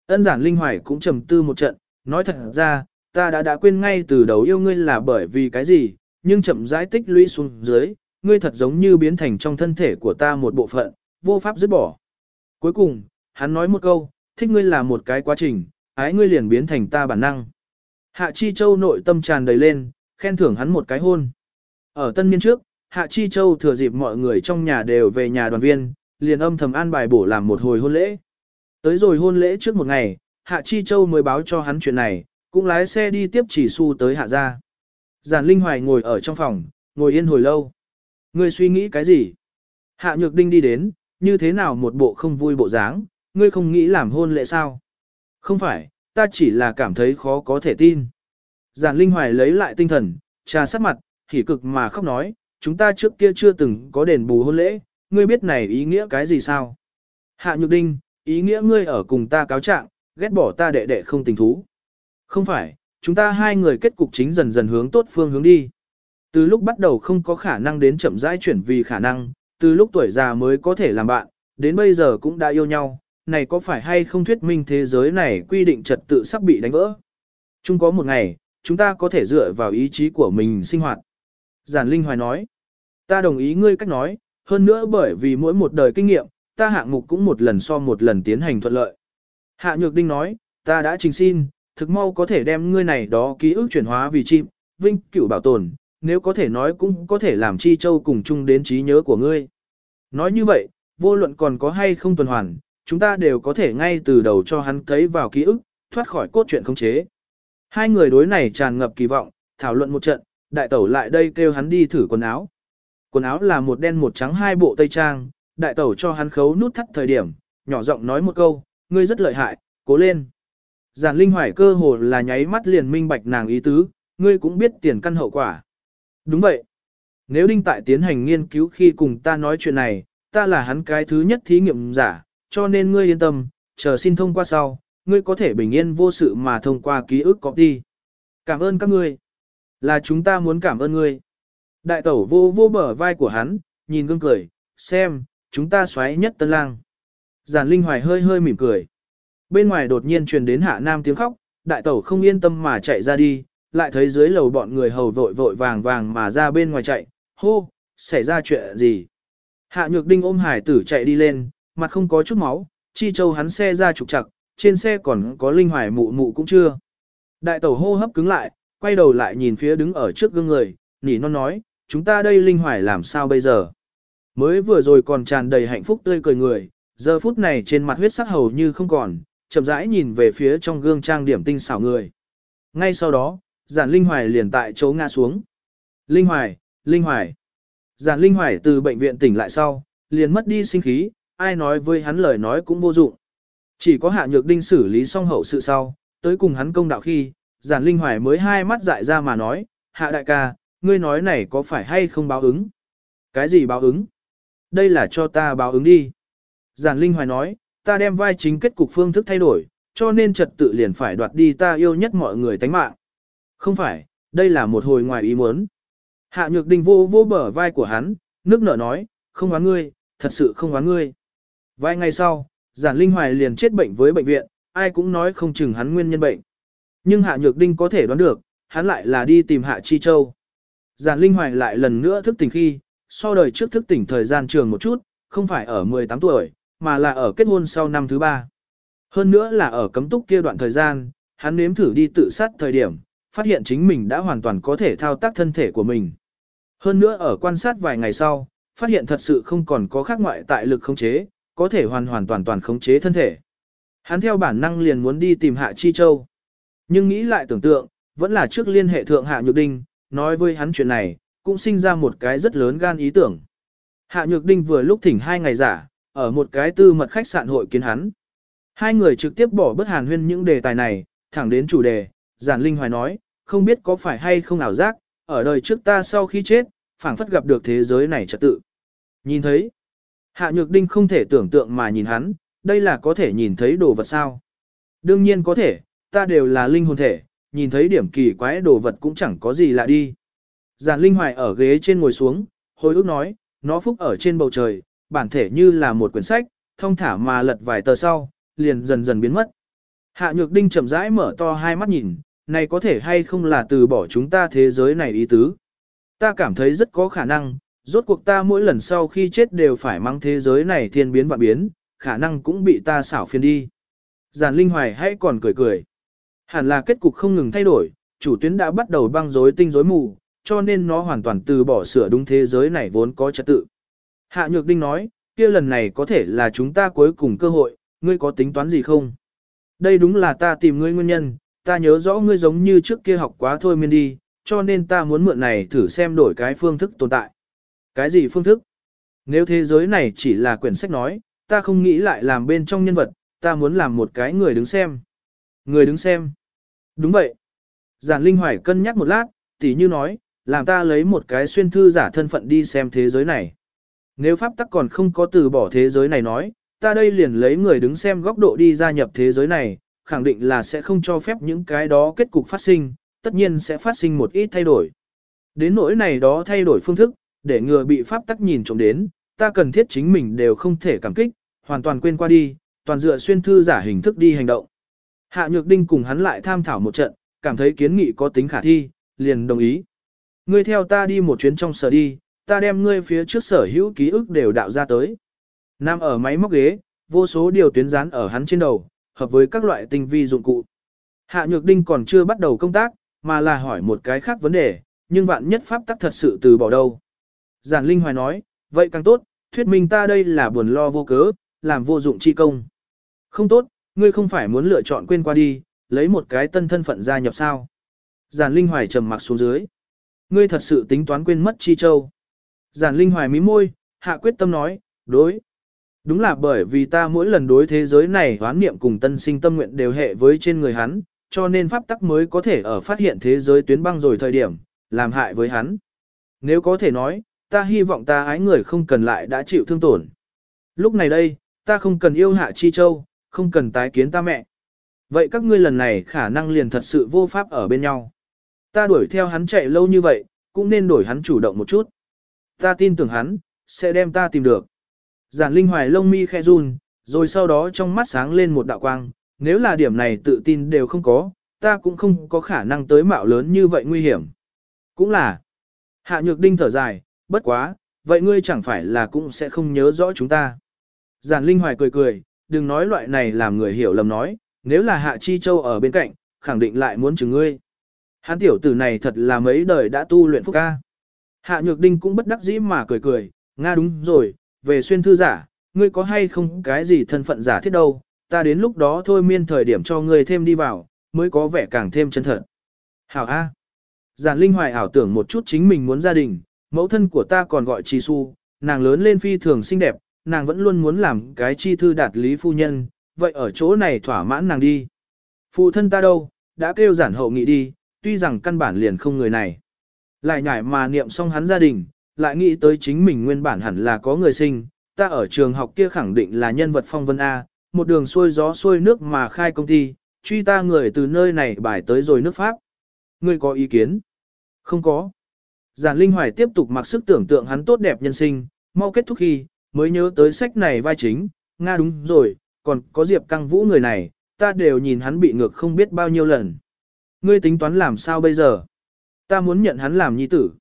Ân giản linh hoài cũng trầm tư một trận, nói thật ra, ta đã đã quên ngay từ đầu yêu ngươi là bởi vì cái gì, nhưng chậm rãi tích lũy xuống dưới, ngươi thật giống như biến thành trong thân thể của ta một bộ phận, vô pháp dứt bỏ. Cuối cùng, hắn nói một câu, thích ngươi là một cái quá trình, ái ngươi liền biến thành ta bản năng. Hạ Chi Châu nội tâm tràn đầy lên, khen thưởng hắn một cái hôn. Ở tân niên trước, Hạ Chi Châu thừa dịp mọi người trong nhà đều về nhà đoàn viên, liền âm thầm an bài bổ làm một hồi hôn lễ. Tới rồi hôn lễ trước một ngày, Hạ Chi Châu mới báo cho hắn chuyện này, cũng lái xe đi tiếp chỉ su tới Hạ gia. Giản Linh Hoài ngồi ở trong phòng, ngồi yên hồi lâu. Ngươi suy nghĩ cái gì? Hạ Nhược Đinh đi đến, như thế nào một bộ không vui bộ dáng, ngươi không nghĩ làm hôn lễ sao? Không phải, ta chỉ là cảm thấy khó có thể tin. Giản Linh Hoài lấy lại tinh thần, trà sát mặt, hỉ cực mà khóc nói, chúng ta trước kia chưa từng có đền bù hôn lễ, ngươi biết này ý nghĩa cái gì sao? Hạ Nhược Đinh, ý nghĩa ngươi ở cùng ta cáo trạng, ghét bỏ ta đệ đệ không tình thú. Không phải, chúng ta hai người kết cục chính dần dần hướng tốt phương hướng đi. Từ lúc bắt đầu không có khả năng đến chậm rãi chuyển vì khả năng, từ lúc tuổi già mới có thể làm bạn, đến bây giờ cũng đã yêu nhau, này có phải hay không thuyết minh thế giới này quy định trật tự sắp bị đánh vỡ. Chung có một ngày, chúng ta có thể dựa vào ý chí của mình sinh hoạt. Giản Linh Hoài nói, ta đồng ý ngươi cách nói, hơn nữa bởi vì mỗi một đời kinh nghiệm, ta hạng mục cũng một lần so một lần tiến hành thuận lợi. Hạ Nhược Đinh nói, ta đã trình xin, thực mau có thể đem ngươi này đó ký ức chuyển hóa vì chim, vinh cửu bảo tồn, nếu có thể nói cũng có thể làm chi châu cùng chung đến trí nhớ của ngươi. Nói như vậy, vô luận còn có hay không tuần hoàn, chúng ta đều có thể ngay từ đầu cho hắn cấy vào ký ức, thoát khỏi cốt truyện không chế. Hai người đối này tràn ngập kỳ vọng, thảo luận một trận, đại tẩu lại đây kêu hắn đi thử quần áo. Quần áo là một đen một trắng hai bộ tây trang, đại tẩu cho hắn khấu nút thắt thời điểm, nhỏ giọng nói một câu, ngươi rất lợi hại, cố lên. Giản linh hoài cơ hồ là nháy mắt liền minh bạch nàng ý tứ, ngươi cũng biết tiền căn hậu quả. Đúng vậy. Nếu đinh tại tiến hành nghiên cứu khi cùng ta nói chuyện này, ta là hắn cái thứ nhất thí nghiệm giả, cho nên ngươi yên tâm, chờ xin thông qua sau, ngươi có thể bình yên vô sự mà thông qua ký ức có đi Cảm ơn các ngươi. Là chúng ta muốn cảm ơn ngươi. Đại tẩu vô vô bờ vai của hắn, nhìn gương cười, xem, chúng ta xoáy nhất tân lang. Giản Linh Hoài hơi hơi mỉm cười. Bên ngoài đột nhiên truyền đến hạ nam tiếng khóc, đại tẩu không yên tâm mà chạy ra đi, lại thấy dưới lầu bọn người hầu vội vội vàng vàng mà ra bên ngoài chạy, hô, xảy ra chuyện gì. Hạ nhược đinh ôm hải tử chạy đi lên, mặt không có chút máu, chi châu hắn xe ra trục chặt, trên xe còn có linh hoài mụ mụ cũng chưa. Đại tẩu hô hấp cứng lại, quay đầu lại nhìn phía đứng ở trước gương người, nỉ non nói, chúng ta đây linh hoài làm sao bây giờ. Mới vừa rồi còn tràn đầy hạnh phúc tươi cười người, giờ phút này trên mặt huyết sắc hầu như không còn, chậm rãi nhìn về phía trong gương trang điểm tinh xảo người. Ngay sau đó, giản linh hoài liền tại chỗ ngã xuống. Linh hoài, linh hoài. Giản linh hoài từ bệnh viện tỉnh lại sau, liền mất đi sinh khí, ai nói với hắn lời nói cũng vô dụng. Chỉ có hạ nhược đinh xử lý xong hậu sự sau, tới cùng hắn công đạo khi, Giản Linh Hoài mới hai mắt dại ra mà nói, hạ đại ca, ngươi nói này có phải hay không báo ứng? Cái gì báo ứng? Đây là cho ta báo ứng đi. Giản Linh Hoài nói, ta đem vai chính kết cục phương thức thay đổi, cho nên trật tự liền phải đoạt đi ta yêu nhất mọi người tánh mạng. Không phải, đây là một hồi ngoài ý muốn. Hạ Nhược Đình vô vô bờ vai của hắn, nước nở nói, không oán ngươi, thật sự không oán ngươi. Vài ngày sau, Giản Linh Hoài liền chết bệnh với bệnh viện, ai cũng nói không chừng hắn nguyên nhân bệnh. Nhưng Hạ Nhược Đinh có thể đoán được, hắn lại là đi tìm Hạ Chi Châu. Giản Linh Hoài lại lần nữa thức tỉnh khi, so đời trước thức tỉnh thời gian trường một chút, không phải ở 18 tuổi, mà là ở kết hôn sau năm thứ ba. Hơn nữa là ở cấm túc kia đoạn thời gian, hắn nếm thử đi tự sát thời điểm, phát hiện chính mình đã hoàn toàn có thể thao tác thân thể của mình. Hơn nữa ở quan sát vài ngày sau, phát hiện thật sự không còn có khác ngoại tại lực khống chế, có thể hoàn hoàn toàn toàn khống chế thân thể. Hắn theo bản năng liền muốn đi tìm Hạ Chi Châu. Nhưng nghĩ lại tưởng tượng, vẫn là trước liên hệ thượng Hạ Nhược Đinh, nói với hắn chuyện này, cũng sinh ra một cái rất lớn gan ý tưởng. Hạ Nhược Đinh vừa lúc thỉnh hai ngày giả, ở một cái tư mật khách sạn hội kiến hắn. Hai người trực tiếp bỏ bất hàn huyên những đề tài này, thẳng đến chủ đề, giản linh hoài nói, không biết có phải hay không ảo giác, ở đời trước ta sau khi chết, phảng phất gặp được thế giới này trật tự. Nhìn thấy, Hạ Nhược Đinh không thể tưởng tượng mà nhìn hắn, đây là có thể nhìn thấy đồ vật sao. Đương nhiên có thể, ta đều là linh hồn thể, nhìn thấy điểm kỳ quái đồ vật cũng chẳng có gì lạ đi. Giản Linh Hoài ở ghế trên ngồi xuống, hồi ước nói, nó phúc ở trên bầu trời, bản thể như là một quyển sách, thông thả mà lật vài tờ sau, liền dần dần biến mất. Hạ Nhược Đinh chậm rãi mở to hai mắt nhìn, này có thể hay không là từ bỏ chúng ta thế giới này ý tứ. Ta cảm thấy rất có khả năng, rốt cuộc ta mỗi lần sau khi chết đều phải mang thế giới này thiên biến và biến, khả năng cũng bị ta xảo phiền đi. Giản Linh Hoài hãy còn cười cười. Hẳn là kết cục không ngừng thay đổi, chủ tuyến đã bắt đầu băng rối tinh rối mù, cho nên nó hoàn toàn từ bỏ sửa đúng thế giới này vốn có trật tự. Hạ Nhược Đinh nói, kia lần này có thể là chúng ta cuối cùng cơ hội, ngươi có tính toán gì không? Đây đúng là ta tìm ngươi nguyên nhân, ta nhớ rõ ngươi giống như trước kia học quá thôi miên đi, cho nên ta muốn mượn này thử xem đổi cái phương thức tồn tại. Cái gì phương thức? Nếu thế giới này chỉ là quyển sách nói, ta không nghĩ lại làm bên trong nhân vật, ta muốn làm một cái người đứng xem. Người đứng xem. Đúng vậy. Giản Linh Hoài cân nhắc một lát, tỉ như nói, làm ta lấy một cái xuyên thư giả thân phận đi xem thế giới này. Nếu pháp tắc còn không có từ bỏ thế giới này nói, ta đây liền lấy người đứng xem góc độ đi gia nhập thế giới này, khẳng định là sẽ không cho phép những cái đó kết cục phát sinh, tất nhiên sẽ phát sinh một ít thay đổi. Đến nỗi này đó thay đổi phương thức, để ngừa bị pháp tắc nhìn trộm đến, ta cần thiết chính mình đều không thể cảm kích, hoàn toàn quên qua đi, toàn dựa xuyên thư giả hình thức đi hành động. Hạ Nhược Đinh cùng hắn lại tham thảo một trận, cảm thấy kiến nghị có tính khả thi, liền đồng ý. Ngươi theo ta đi một chuyến trong sở đi, ta đem ngươi phía trước sở hữu ký ức đều đạo ra tới. Nam ở máy móc ghế, vô số điều tuyến dán ở hắn trên đầu, hợp với các loại tinh vi dụng cụ. Hạ Nhược Đinh còn chưa bắt đầu công tác, mà là hỏi một cái khác vấn đề, nhưng vạn nhất pháp tắc thật sự từ bỏ đâu. Giản Linh Hoài nói, vậy càng tốt, thuyết minh ta đây là buồn lo vô cớ, làm vô dụng chi công. Không tốt, ngươi không phải muốn lựa chọn quên qua đi, lấy một cái tân thân phận gia nhập sao. Giản Linh Hoài trầm mặc xuống dưới. Ngươi thật sự tính toán quên mất chi châu. Giản Linh Hoài mí môi, hạ quyết tâm nói, đối. Đúng là bởi vì ta mỗi lần đối thế giới này hoán niệm cùng tân sinh tâm nguyện đều hệ với trên người hắn, cho nên pháp tắc mới có thể ở phát hiện thế giới tuyến băng rồi thời điểm, làm hại với hắn. Nếu có thể nói, ta hy vọng ta ái người không cần lại đã chịu thương tổn. Lúc này đây, ta không cần yêu hạ chi châu, không cần tái kiến ta mẹ. Vậy các ngươi lần này khả năng liền thật sự vô pháp ở bên nhau. Ta đuổi theo hắn chạy lâu như vậy, cũng nên đổi hắn chủ động một chút. Ta tin tưởng hắn, sẽ đem ta tìm được. Giản Linh Hoài lông mi khe run, rồi sau đó trong mắt sáng lên một đạo quang, nếu là điểm này tự tin đều không có, ta cũng không có khả năng tới mạo lớn như vậy nguy hiểm. Cũng là, Hạ Nhược Đinh thở dài, bất quá, vậy ngươi chẳng phải là cũng sẽ không nhớ rõ chúng ta. Giản Linh Hoài cười cười, đừng nói loại này làm người hiểu lầm nói, nếu là Hạ Chi Châu ở bên cạnh, khẳng định lại muốn chứng ngươi. Hán tiểu tử này thật là mấy đời đã tu luyện phúc ca. Hạ Nhược Đinh cũng bất đắc dĩ mà cười cười, Nga đúng rồi, về xuyên thư giả, ngươi có hay không cái gì thân phận giả thiết đâu, ta đến lúc đó thôi miên thời điểm cho ngươi thêm đi vào, mới có vẻ càng thêm chân thật. Hảo A. Giản Linh Hoài ảo tưởng một chút chính mình muốn gia đình, mẫu thân của ta còn gọi Chi Su, nàng lớn lên phi thường xinh đẹp, nàng vẫn luôn muốn làm cái chi thư đạt lý phu nhân, vậy ở chỗ này thỏa mãn nàng đi. Phụ thân ta đâu, đã kêu giản hậu nghị đi, tuy rằng căn bản liền không người này. Lại nhảy mà niệm xong hắn gia đình, lại nghĩ tới chính mình nguyên bản hẳn là có người sinh, ta ở trường học kia khẳng định là nhân vật phong vân A, một đường xuôi gió xuôi nước mà khai công ty, truy ta người từ nơi này bài tới rồi nước Pháp. Ngươi có ý kiến? Không có. Giản Linh Hoài tiếp tục mặc sức tưởng tượng hắn tốt đẹp nhân sinh, mau kết thúc khi, mới nhớ tới sách này vai chính, Nga đúng rồi, còn có Diệp Căng Vũ người này, ta đều nhìn hắn bị ngược không biết bao nhiêu lần. Ngươi tính toán làm sao bây giờ? Ta muốn nhận hắn làm nhi tử.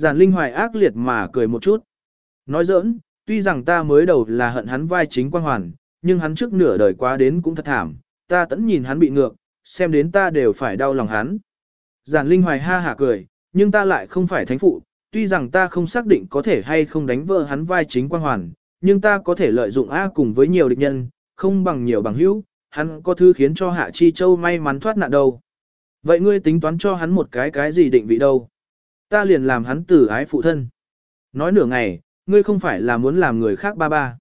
Giản Linh Hoài ác liệt mà cười một chút. Nói giỡn, tuy rằng ta mới đầu là hận hắn vai chính quang hoàn, nhưng hắn trước nửa đời quá đến cũng thật thảm, ta tẫn nhìn hắn bị ngược, xem đến ta đều phải đau lòng hắn. Giản Linh Hoài ha hả cười, nhưng ta lại không phải thánh phụ, tuy rằng ta không xác định có thể hay không đánh vỡ hắn vai chính quang hoàn, nhưng ta có thể lợi dụng A cùng với nhiều địch nhân, không bằng nhiều bằng hữu, hắn có thứ khiến cho Hạ Chi Châu may mắn thoát nạn đâu. Vậy ngươi tính toán cho hắn một cái cái gì định vị đâu? Ta liền làm hắn tử ái phụ thân. Nói nửa ngày, ngươi không phải là muốn làm người khác ba ba.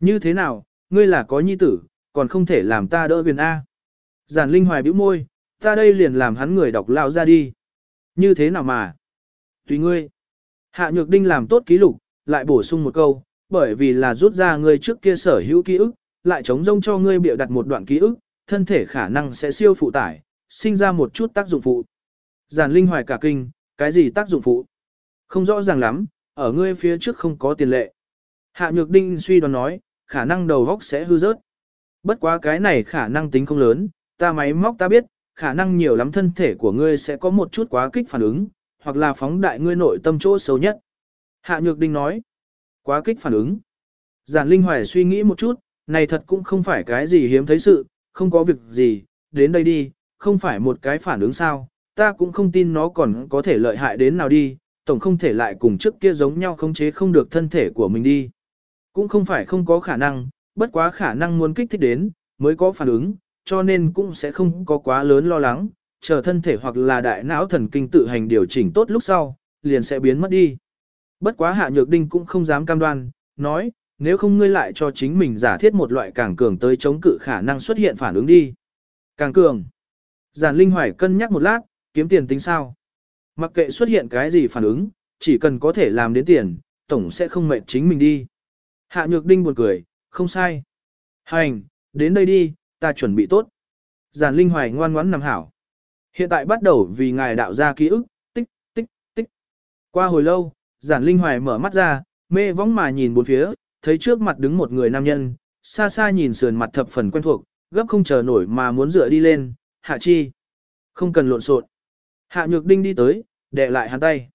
Như thế nào, ngươi là có nhi tử, còn không thể làm ta đỡ quyền A. Giản Linh Hoài bĩu môi, ta đây liền làm hắn người đọc lao ra đi. Như thế nào mà? Tùy ngươi. Hạ Nhược Đinh làm tốt ký lục, lại bổ sung một câu, bởi vì là rút ra ngươi trước kia sở hữu ký ức, lại chống rông cho ngươi biểu đặt một đoạn ký ức, thân thể khả năng sẽ siêu phụ tải, sinh ra một chút tác dụng phụ. Giản Linh Hoài cả kinh, cái gì tác dụng phụ? Không rõ ràng lắm, ở ngươi phía trước không có tiền lệ. Hạ Nhược Đinh suy đoán nói, khả năng đầu góc sẽ hư rớt. Bất quá cái này khả năng tính không lớn, ta máy móc ta biết, khả năng nhiều lắm thân thể của ngươi sẽ có một chút quá kích phản ứng, hoặc là phóng đại ngươi nội tâm chỗ xấu nhất. Hạ Nhược Đinh nói, quá kích phản ứng. Giản Linh Hoài suy nghĩ một chút, này thật cũng không phải cái gì hiếm thấy sự, không có việc gì, đến đây đi, không phải một cái phản ứng sao, ta cũng không tin nó còn có thể lợi hại đến nào đi, tổng không thể lại cùng trước kia giống nhau khống chế không được thân thể của mình đi. Cũng không phải không có khả năng, bất quá khả năng muốn kích thích đến, mới có phản ứng, cho nên cũng sẽ không có quá lớn lo lắng, chờ thân thể hoặc là đại não thần kinh tự hành điều chỉnh tốt lúc sau, liền sẽ biến mất đi. Bất quá hạ nhược đinh cũng không dám cam đoan, nói, nếu không ngươi lại cho chính mình giả thiết một loại càng cường tới chống cự khả năng xuất hiện phản ứng đi. Càng cường. Giản Linh Hoài cân nhắc một lát, kiếm tiền tính sao. Mặc kệ xuất hiện cái gì phản ứng, chỉ cần có thể làm đến tiền, tổng sẽ không mệt chính mình đi. Hạ Nhược Đinh buồn cười, không sai. Hành, đến đây đi, ta chuẩn bị tốt. Giản Linh Hoài ngoan ngoãn nằm hảo. Hiện tại bắt đầu vì ngài đạo ra ký ức, tích, tích, tích. Qua hồi lâu, Giản Linh Hoài mở mắt ra, mê vóng mà nhìn bốn phía, thấy trước mặt đứng một người nam nhân, xa xa nhìn sườn mặt thập phần quen thuộc, gấp không chờ nổi mà muốn dựa đi lên, hạ chi. Không cần lộn xộn. Hạ nhược đinh đi tới, đè lại hắn tay.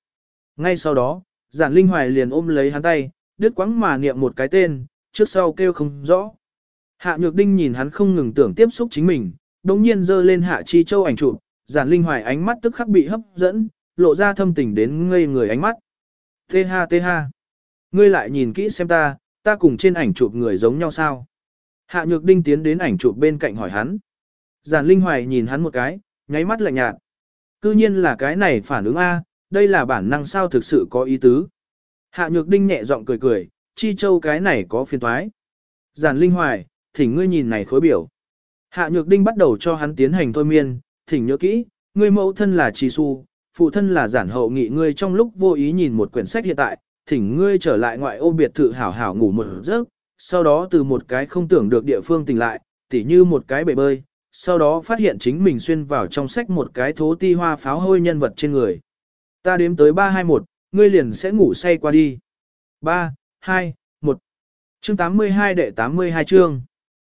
Ngay sau đó, giản linh hoài liền ôm lấy hắn tay, đứt quãng mà niệm một cái tên, trước sau kêu không rõ. Hạ nhược đinh nhìn hắn không ngừng tưởng tiếp xúc chính mình, đồng nhiên dơ lên hạ chi châu ảnh chụp, giản linh hoài ánh mắt tức khắc bị hấp dẫn, lộ ra thâm tình đến ngây người ánh mắt. Tê ha tê ha. Ngươi lại nhìn kỹ xem ta, ta cùng trên ảnh chụp người giống nhau sao? Hạ Nhược Đinh tiến đến ảnh chụp bên cạnh hỏi hắn. Giản Linh Hoài nhìn hắn một cái, nháy mắt lạnh nhạt. Cư nhiên là cái này phản ứng A, đây là bản năng sao thực sự có ý tứ. Hạ Nhược Đinh nhẹ giọng cười cười, chi châu cái này có phiền toái. Giản Linh Hoài, thỉnh ngươi nhìn này khối biểu. Hạ Nhược Đinh bắt đầu cho hắn tiến hành thôi miên, thỉnh nhớ kỹ, ngươi mẫu thân là Chi Su, phụ thân là giản hậu nghị ngươi trong lúc vô ý nhìn một quyển sách hiện tại, thỉnh ngươi trở lại ngoại ô biệt thự hảo hảo ngủ một giấc, sau đó từ một cái không tưởng được địa phương tỉnh lại, tỉ như một cái bể bơi, sau đó phát hiện chính mình xuyên vào trong sách một cái thố ti hoa pháo hôi nhân vật trên người. Ta đếm tới 321, ngươi liền sẽ ngủ say qua đi. 3, 2, 1. Chương 82 đệ 82 chương.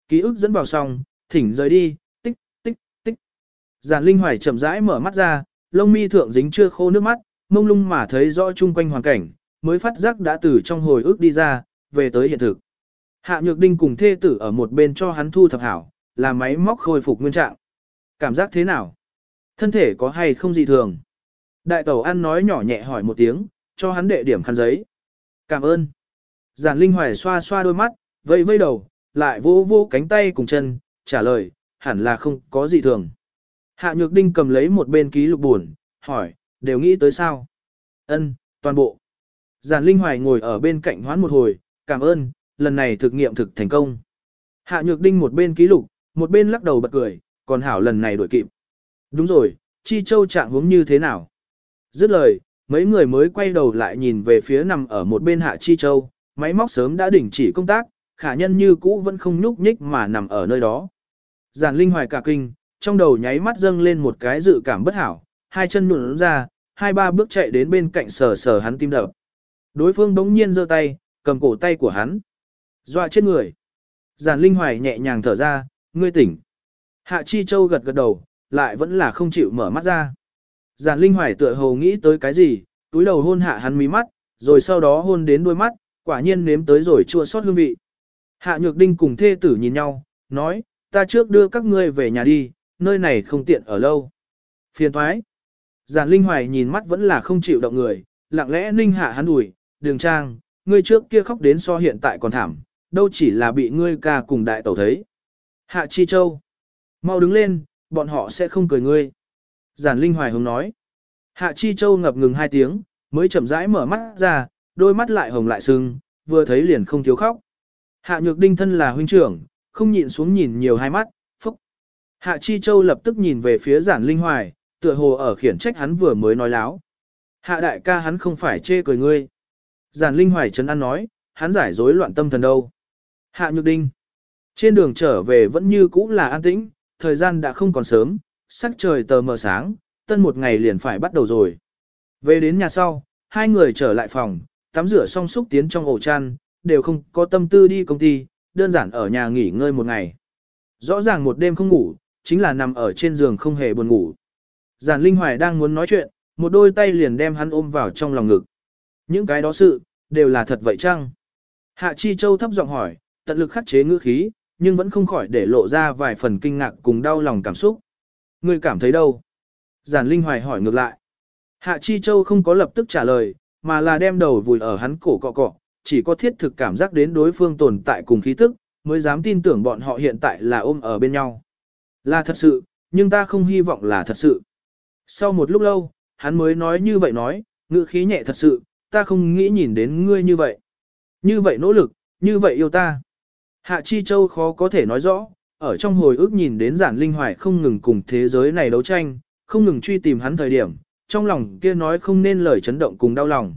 Ký ức dẫn vào xong, thỉnh rời đi, tích, tích, tích. Giản Linh Hoài chậm rãi mở mắt ra, lông mi thượng dính chưa khô nước mắt, mông lung mà thấy rõ chung quanh hoàn cảnh, mới phát giác đã từ trong hồi ức đi ra, về tới hiện thực. Hạ Nhược Đinh cùng thê tử ở một bên cho hắn thu thập hảo, là máy móc khôi phục nguyên trạng. Cảm giác thế nào? Thân thể có hay không gì thường? Đại tẩu ăn nói nhỏ nhẹ hỏi một tiếng, cho hắn đệ điểm khăn giấy. Cảm ơn. Giản Linh Hoài xoa xoa đôi mắt, vây vây đầu, lại vô vô cánh tay cùng chân, trả lời, hẳn là không có gì thường. Hạ Nhược Đinh cầm lấy một bên ký lục buồn, hỏi, đều nghĩ tới sao? Ân, toàn bộ. Giản Linh Hoài ngồi ở bên cạnh hoán một hồi, cảm ơn, lần này thực nghiệm thực thành công. Hạ Nhược Đinh một bên ký lục, một bên lắc đầu bật cười, còn hảo lần này đổi kịp. Đúng rồi, Chi Châu trạng hướng như thế nào? Dứt lời, mấy người mới quay đầu lại nhìn về phía nằm ở một bên Hạ Chi Châu, máy móc sớm đã đình chỉ công tác, khả nhân như cũ vẫn không nhúc nhích mà nằm ở nơi đó. Giản Linh hoài cả kinh, trong đầu nháy mắt dâng lên một cái dự cảm bất hảo, hai chân nụn ra, hai ba bước chạy đến bên cạnh sờ sờ hắn tim đập. Đối phương bỗng nhiên giơ tay, cầm cổ tay của hắn. Dọa chết người. Giản Linh hoài nhẹ nhàng thở ra, ngươi tỉnh. Hạ Chi Châu gật gật đầu, lại vẫn là không chịu mở mắt ra. Giản Linh hoài tựa hồ nghĩ tới cái gì, túi đầu hôn hạ hắn mí mắt, rồi sau đó hôn đến đôi mắt, quả nhiên nếm tới rồi chua xót hương vị. Hạ Nhược Đinh cùng thê tử nhìn nhau, nói, ta trước đưa các ngươi về nhà đi, nơi này không tiện ở lâu. Phiền thoái. Giản Linh Hoài nhìn mắt vẫn là không chịu động người, lặng lẽ ninh hạ hắn ủi, đường trang, ngươi trước kia khóc đến so hiện tại còn thảm, đâu chỉ là bị ngươi ca cùng đại tẩu thấy. Hạ Chi Châu. Mau đứng lên, bọn họ sẽ không cười ngươi. Giản Linh Hoài Hồng nói. Hạ Chi Châu ngập ngừng hai tiếng, mới chậm rãi mở mắt ra, đôi mắt lại hồng lại sưng, vừa thấy liền không thiếu khóc. Hạ Nhược Đinh thân là huynh trưởng, không nhịn xuống nhìn nhiều hai mắt, phúc. Hạ Chi Châu lập tức nhìn về phía giản linh hoài, tựa hồ ở khiển trách hắn vừa mới nói láo. Hạ đại ca hắn không phải chê cười ngươi. Giản linh hoài chấn an nói, hắn giải rối loạn tâm thần đâu. Hạ Nhược Đinh. Trên đường trở về vẫn như cũ là an tĩnh, thời gian đã không còn sớm, sắc trời tờ mờ sáng, tân một ngày liền phải bắt đầu rồi. Về đến nhà sau, hai người trở lại phòng, tắm rửa xong xúc tiến trong ổ chăn, đều không có tâm tư đi công ty, đơn giản ở nhà nghỉ ngơi một ngày. Rõ ràng một đêm không ngủ, chính là nằm ở trên giường không hề buồn ngủ. Giản Linh Hoài đang muốn nói chuyện, một đôi tay liền đem hắn ôm vào trong lòng ngực. Những cái đó sự, đều là thật vậy chăng? Hạ Chi Châu thấp giọng hỏi, tận lực khắc chế ngữ khí, nhưng vẫn không khỏi để lộ ra vài phần kinh ngạc cùng đau lòng cảm xúc. Ngươi cảm thấy đâu? Giản Linh Hoài hỏi ngược lại. Hạ Chi Châu không có lập tức trả lời, mà là đem đầu vùi ở hắn cổ cọ cọ, chỉ có thiết thực cảm giác đến đối phương tồn tại cùng khí tức, mới dám tin tưởng bọn họ hiện tại là ôm ở bên nhau. Là thật sự, nhưng ta không hy vọng là thật sự. Sau một lúc lâu, hắn mới nói như vậy nói, ngữ khí nhẹ thật sự, ta không nghĩ nhìn đến ngươi như vậy. Như vậy nỗ lực, như vậy yêu ta. Hạ Chi Châu khó có thể nói rõ, ở trong hồi ức nhìn đến giản linh hoài không ngừng cùng thế giới này đấu tranh, không ngừng truy tìm hắn thời điểm, trong lòng kia nói không nên lời chấn động cùng đau lòng.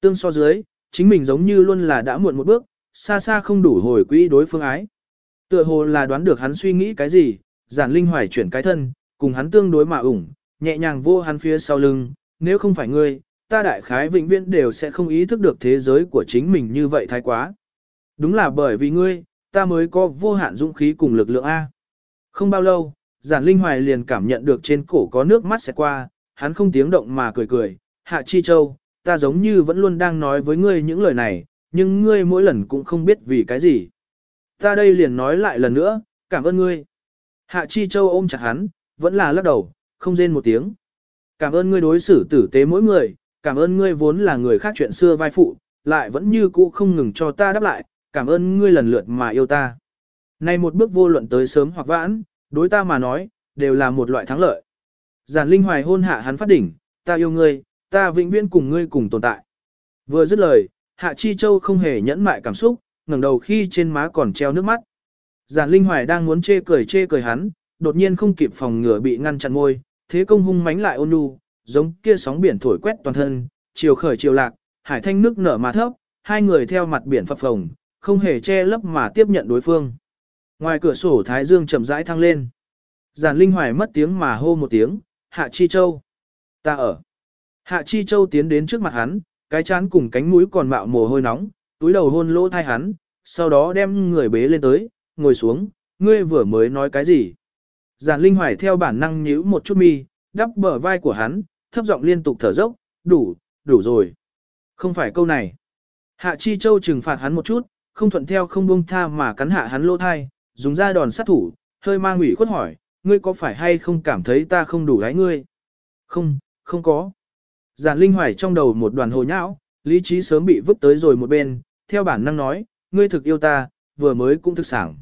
Tương so dưới, chính mình giống như luôn là đã muộn một bước, xa xa không đủ hồi quỹ đối phương ái. Tựa hồ là đoán được hắn suy nghĩ cái gì, giản linh hoài chuyển cái thân, cùng hắn tương đối mà ủng, nhẹ nhàng vô hắn phía sau lưng, nếu không phải ngươi, ta đại khái vĩnh viễn đều sẽ không ý thức được thế giới của chính mình như vậy thái quá. Đúng là bởi vì ngươi, ta mới có vô hạn dũng khí cùng lực lượng A. Không bao lâu, giản linh hoài liền cảm nhận được trên cổ có nước mắt sẽ qua, hắn không tiếng động mà cười cười, hạ chi châu, ta giống như vẫn luôn đang nói với ngươi những lời này, nhưng ngươi mỗi lần cũng không biết vì cái gì. Ta đây liền nói lại lần nữa, cảm ơn ngươi. Hạ Chi Châu ôm chặt hắn, vẫn là lắc đầu, không rên một tiếng. Cảm ơn ngươi đối xử tử tế mỗi người, cảm ơn ngươi vốn là người khác chuyện xưa vai phụ, lại vẫn như cũ không ngừng cho ta đáp lại, cảm ơn ngươi lần lượt mà yêu ta. Này một bước vô luận tới sớm hoặc vãn, đối ta mà nói, đều là một loại thắng lợi. Giản Linh Hoài hôn hạ hắn phát đỉnh, ta yêu ngươi, ta vĩnh viễn cùng ngươi cùng tồn tại. Vừa dứt lời, Hạ Chi Châu không hề nhẫn mại cảm xúc, ngẩng đầu khi trên má còn treo nước mắt. Giản Linh Hoài đang muốn chê cười chê cười hắn, đột nhiên không kịp phòng ngừa bị ngăn chặn môi, thế công hung mánh lại ôn nhu, giống kia sóng biển thổi quét toàn thân, chiều khởi chiều lạc, hải thanh nước nở mà thấp, hai người theo mặt biển phập phồng, không hề che lấp mà tiếp nhận đối phương. Ngoài cửa sổ Thái Dương chậm rãi thăng lên. Giản Linh Hoài mất tiếng mà hô một tiếng, Hạ Chi Châu. Ta ở. Hạ Chi Châu tiến đến trước mặt hắn, cái chán cùng cánh mũi còn mạo mồ hôi nóng, túi đầu hôn lỗ thai hắn, sau đó đem người bế lên tới, ngồi xuống, ngươi vừa mới nói cái gì. Giản Linh Hoài theo bản năng nhíu một chút mi, đắp bờ vai của hắn, thấp giọng liên tục thở dốc, đủ, đủ rồi. Không phải câu này. Hạ Chi Châu trừng phạt hắn một chút, không thuận theo không buông tha mà cắn hạ hắn lỗ thai, dùng ra đòn sát thủ, hơi mang ủy khuất hỏi, ngươi có phải hay không cảm thấy ta không đủ gái ngươi? Không, không có. Giản Linh Hoài trong đầu một đoàn hồ nhão, lý trí sớm bị vứt tới rồi một bên, theo bản năng nói, ngươi thực yêu ta, vừa mới cũng thực sảng.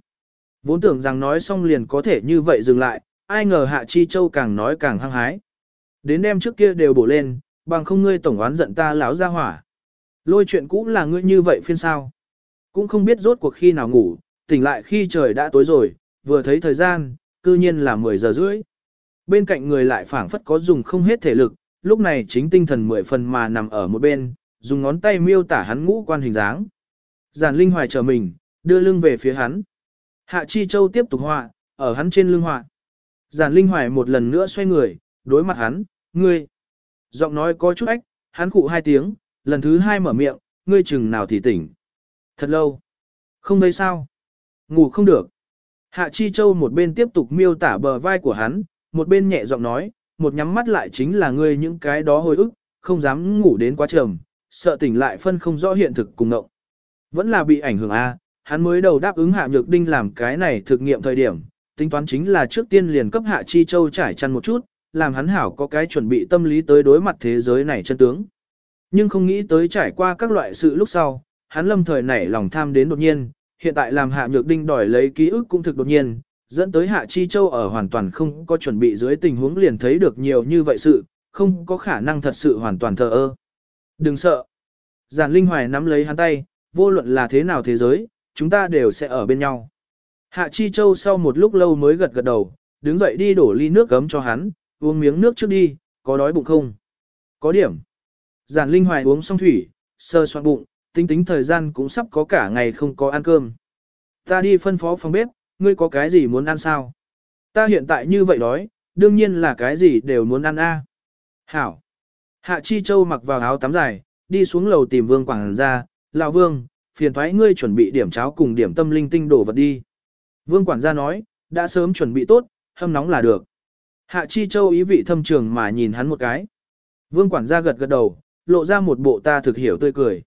Vốn tưởng rằng nói xong liền có thể như vậy dừng lại, ai ngờ Hạ Chi Châu càng nói càng hăng hái. Đến đêm trước kia đều bổ lên, bằng không ngươi tổng oán giận ta láo ra hỏa. Lôi chuyện cũ là ngươi như vậy phiên sao. Cũng không biết rốt cuộc khi nào ngủ, tỉnh lại khi trời đã tối rồi, vừa thấy thời gian, cư nhiên là 10 giờ rưỡi. bên cạnh người lại phảng phất có dùng không hết thể lực, lúc này chính tinh thần mười phần mà nằm ở một bên, dùng ngón tay miêu tả hắn ngũ quan hình dáng. Giản Linh Hoài chờ mình, đưa lưng về phía hắn. Hạ Chi Châu tiếp tục họa, ở hắn trên lưng họa. Giản Linh Hoài một lần nữa xoay người, đối mặt hắn, ngươi. Giọng nói có chút ách, hắn cụ hai tiếng, lần thứ hai mở miệng, ngươi chừng nào thì tỉnh. Thật lâu. Không thấy sao. Ngủ không được. Hạ Chi Châu một bên tiếp tục miêu tả bờ vai của hắn, một bên nhẹ giọng nói, một nhắm mắt lại chính là ngươi những cái đó hồi ức, không dám ngủ đến quá trầm, sợ tỉnh lại phân không rõ hiện thực cùng ngộng. Vẫn là bị ảnh hưởng A, hắn mới đầu đáp ứng Hạ Nhược Đinh làm cái này thực nghiệm thời điểm, tính toán chính là trước tiên liền cấp Hạ Chi Châu trải chăn một chút, làm hắn hảo có cái chuẩn bị tâm lý tới đối mặt thế giới này chân tướng. Nhưng không nghĩ tới trải qua các loại sự lúc sau, hắn lâm thời nảy lòng tham đến đột nhiên, hiện tại làm Hạ Nhược Đinh đòi lấy ký ức cũng thực đột nhiên, dẫn tới Hạ Chi Châu ở hoàn toàn không có chuẩn bị dưới tình huống liền thấy được nhiều như vậy sự, không có khả năng thật sự hoàn toàn thờ ơ. Đừng sợ. Giản Linh Hoài nắm lấy hắn tay, vô luận là thế nào thế giới, chúng ta đều sẽ ở bên nhau. Hạ Chi Châu sau một lúc lâu mới gật gật đầu, đứng dậy đi đổ ly nước gấm cho hắn, uống miếng nước trước đi, có đói bụng không? Có điểm. Giản Linh Hoài uống xong thủy, sơ soạn bụng, tính tính thời gian cũng sắp có cả ngày không có ăn cơm. Ta đi phân phó phòng bếp, ngươi có cái gì muốn ăn sao? Ta hiện tại như vậy đói, đương nhiên là cái gì đều muốn ăn a. Hảo. Hạ Chi Châu mặc vào áo tắm dài, đi xuống lầu tìm Vương Quảng ra, lão Vương, phiền thoái ngươi chuẩn bị điểm cháo cùng điểm tâm linh tinh đổ vật đi. Vương quản gia nói, đã sớm chuẩn bị tốt, hâm nóng là được. Hạ Chi Châu ý vị thâm trường mà nhìn hắn một cái. Vương quản gia gật gật đầu, lộ ra một bộ ta thực hiểu tươi cười.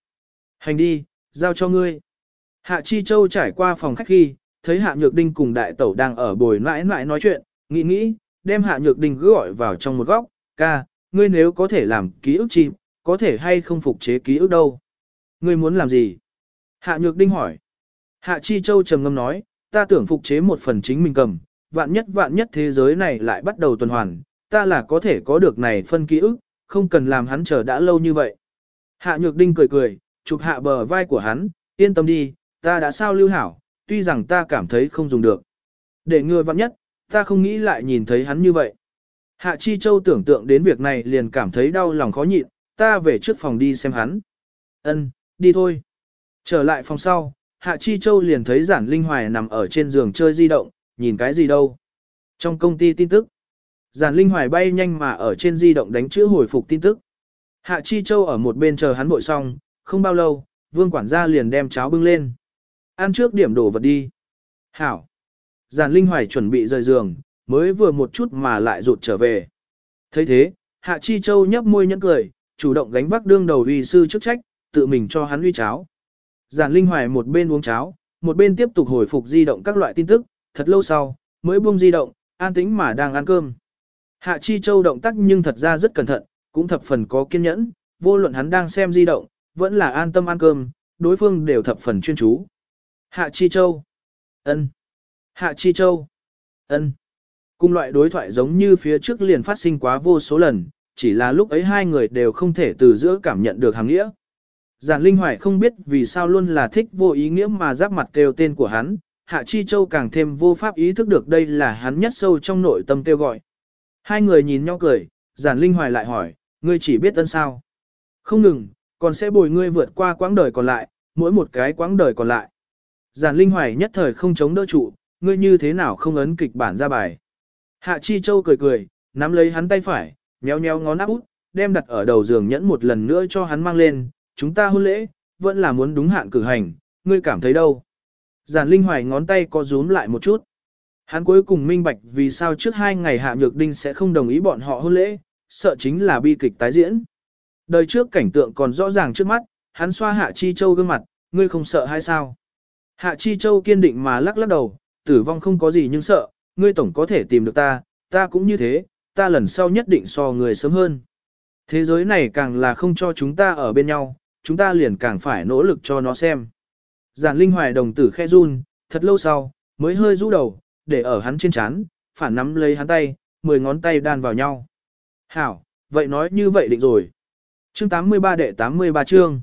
Hành đi, giao cho ngươi. Hạ Chi Châu trải qua phòng khách khi, thấy Hạ Nhược Đinh cùng đại tẩu đang ở bồi mãi mãi nói chuyện, nghĩ nghĩ, đem Hạ Nhược Đinh gọi vào trong một góc, ca, ngươi nếu có thể làm ký ức chim, có thể hay không phục chế ký ức đâu. Ngươi muốn làm gì? Hạ Nhược Đinh hỏi. Hạ Chi Châu trầm ngâm nói, ta tưởng phục chế một phần chính mình cầm, vạn nhất vạn nhất thế giới này lại bắt đầu tuần hoàn, ta là có thể có được này phân ký ức, không cần làm hắn chờ đã lâu như vậy. Hạ Nhược Đinh cười cười, chụp hạ bờ vai của hắn, yên tâm đi, ta đã sao lưu hảo, tuy rằng ta cảm thấy không dùng được. Để ngừa vặn nhất, ta không nghĩ lại nhìn thấy hắn như vậy. Hạ Chi Châu tưởng tượng đến việc này liền cảm thấy đau lòng khó nhịn, ta về trước phòng đi xem hắn. Ân, đi thôi. Trở lại phòng sau, Hạ Chi Châu liền thấy Giản Linh Hoài nằm ở trên giường chơi di động, nhìn cái gì đâu. Trong công ty tin tức, Giản Linh Hoài bay nhanh mà ở trên di động đánh chữ hồi phục tin tức. Hạ Chi Châu ở một bên chờ hắn bội xong, không bao lâu, vương quản gia liền đem cháo bưng lên. Ăn trước điểm đổ vật đi. Hảo. Giàn Linh Hoài chuẩn bị rời giường, mới vừa một chút mà lại rụt trở về. thấy thế, Hạ Chi Châu nhấp môi nhẫn cười, chủ động gánh vác đương đầu uy sư chức trách, tự mình cho hắn uy cháo. Giản Linh Hoài một bên uống cháo, một bên tiếp tục hồi phục di động các loại tin tức, thật lâu sau, mới buông di động, an tĩnh mà đang ăn cơm. Hạ Chi Châu động tác nhưng thật ra rất cẩn thận, cũng thập phần có kiên nhẫn, vô luận hắn đang xem di động, vẫn là an tâm ăn cơm, đối phương đều thập phần chuyên chú. Hạ Chi Châu. ân. Hạ Chi Châu. ân. Cùng loại đối thoại giống như phía trước liền phát sinh quá vô số lần, chỉ là lúc ấy hai người đều không thể từ giữa cảm nhận được hàng nghĩa. Giản Linh Hoài không biết vì sao luôn là thích vô ý nghĩa mà giáp mặt kêu tên của hắn, Hạ Chi Châu càng thêm vô pháp ý thức được đây là hắn nhất sâu trong nội tâm kêu gọi. Hai người nhìn nhau cười, Giản Linh Hoài lại hỏi, ngươi chỉ biết ân sao. Không ngừng, còn sẽ bồi ngươi vượt qua quãng đời còn lại, mỗi một cái quãng đời còn lại. Giản Linh Hoài nhất thời không chống đỡ trụ, ngươi như thế nào không ấn kịch bản ra bài. Hạ Chi Châu cười cười, nắm lấy hắn tay phải, nhéo nhéo ngón áp út, đem đặt ở đầu giường nhẫn một lần nữa cho hắn mang lên, chúng ta hôn lễ, vẫn là muốn đúng hạn cử hành, ngươi cảm thấy đâu. Giản Linh Hoài ngón tay co rúm lại một chút. Hắn cuối cùng minh bạch vì sao trước hai ngày Hạ Nhược Đinh sẽ không đồng ý bọn họ hôn lễ, sợ chính là bi kịch tái diễn. Đời trước cảnh tượng còn rõ ràng trước mắt, hắn xoa Hạ Chi Châu gương mặt, ngươi không sợ hay sao? Hạ Chi Châu kiên định mà lắc lắc đầu, tử vong không có gì nhưng sợ, ngươi tổng có thể tìm được ta, ta cũng như thế, ta lần sau nhất định so người sớm hơn. Thế giới này càng là không cho chúng ta ở bên nhau, chúng ta liền càng phải nỗ lực cho nó xem. Giản Linh Hoài đồng tử khe run, thật lâu sau, mới hơi rũ đầu, để ở hắn trên chán, phản nắm lấy hắn tay, mười ngón tay đan vào nhau. Hảo, vậy nói như vậy định rồi. Chương 83 đệ 83 chương.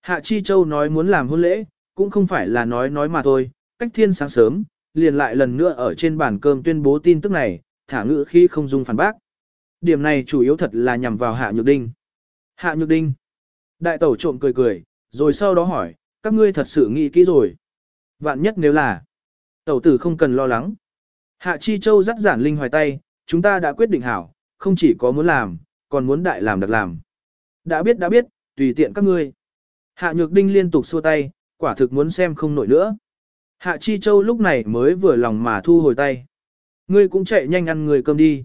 Hạ Chi Châu nói muốn làm hôn lễ, cũng không phải là nói nói mà thôi, cách thiên sáng sớm, liền lại lần nữa ở trên bàn cơm tuyên bố tin tức này, thả ngữ khi không dung phản bác. Điểm này chủ yếu thật là nhằm vào Hạ Nhược Đinh. Hạ Nhược Đinh. Đại tẩu trộm cười cười, rồi sau đó hỏi, các ngươi thật sự nghĩ kỹ rồi. Vạn nhất nếu là, tẩu tử không cần lo lắng. Hạ Chi Châu dắt giản linh hoài tay, chúng ta đã quyết định hảo, không chỉ có muốn làm, còn muốn đại làm đặc làm. Đã biết đã biết, tùy tiện các ngươi. Hạ Nhược Đinh liên tục xua tay, quả thực muốn xem không nổi nữa. Hạ Chi Châu lúc này mới vừa lòng mà thu hồi tay. Ngươi cũng chạy nhanh ăn người cơm đi.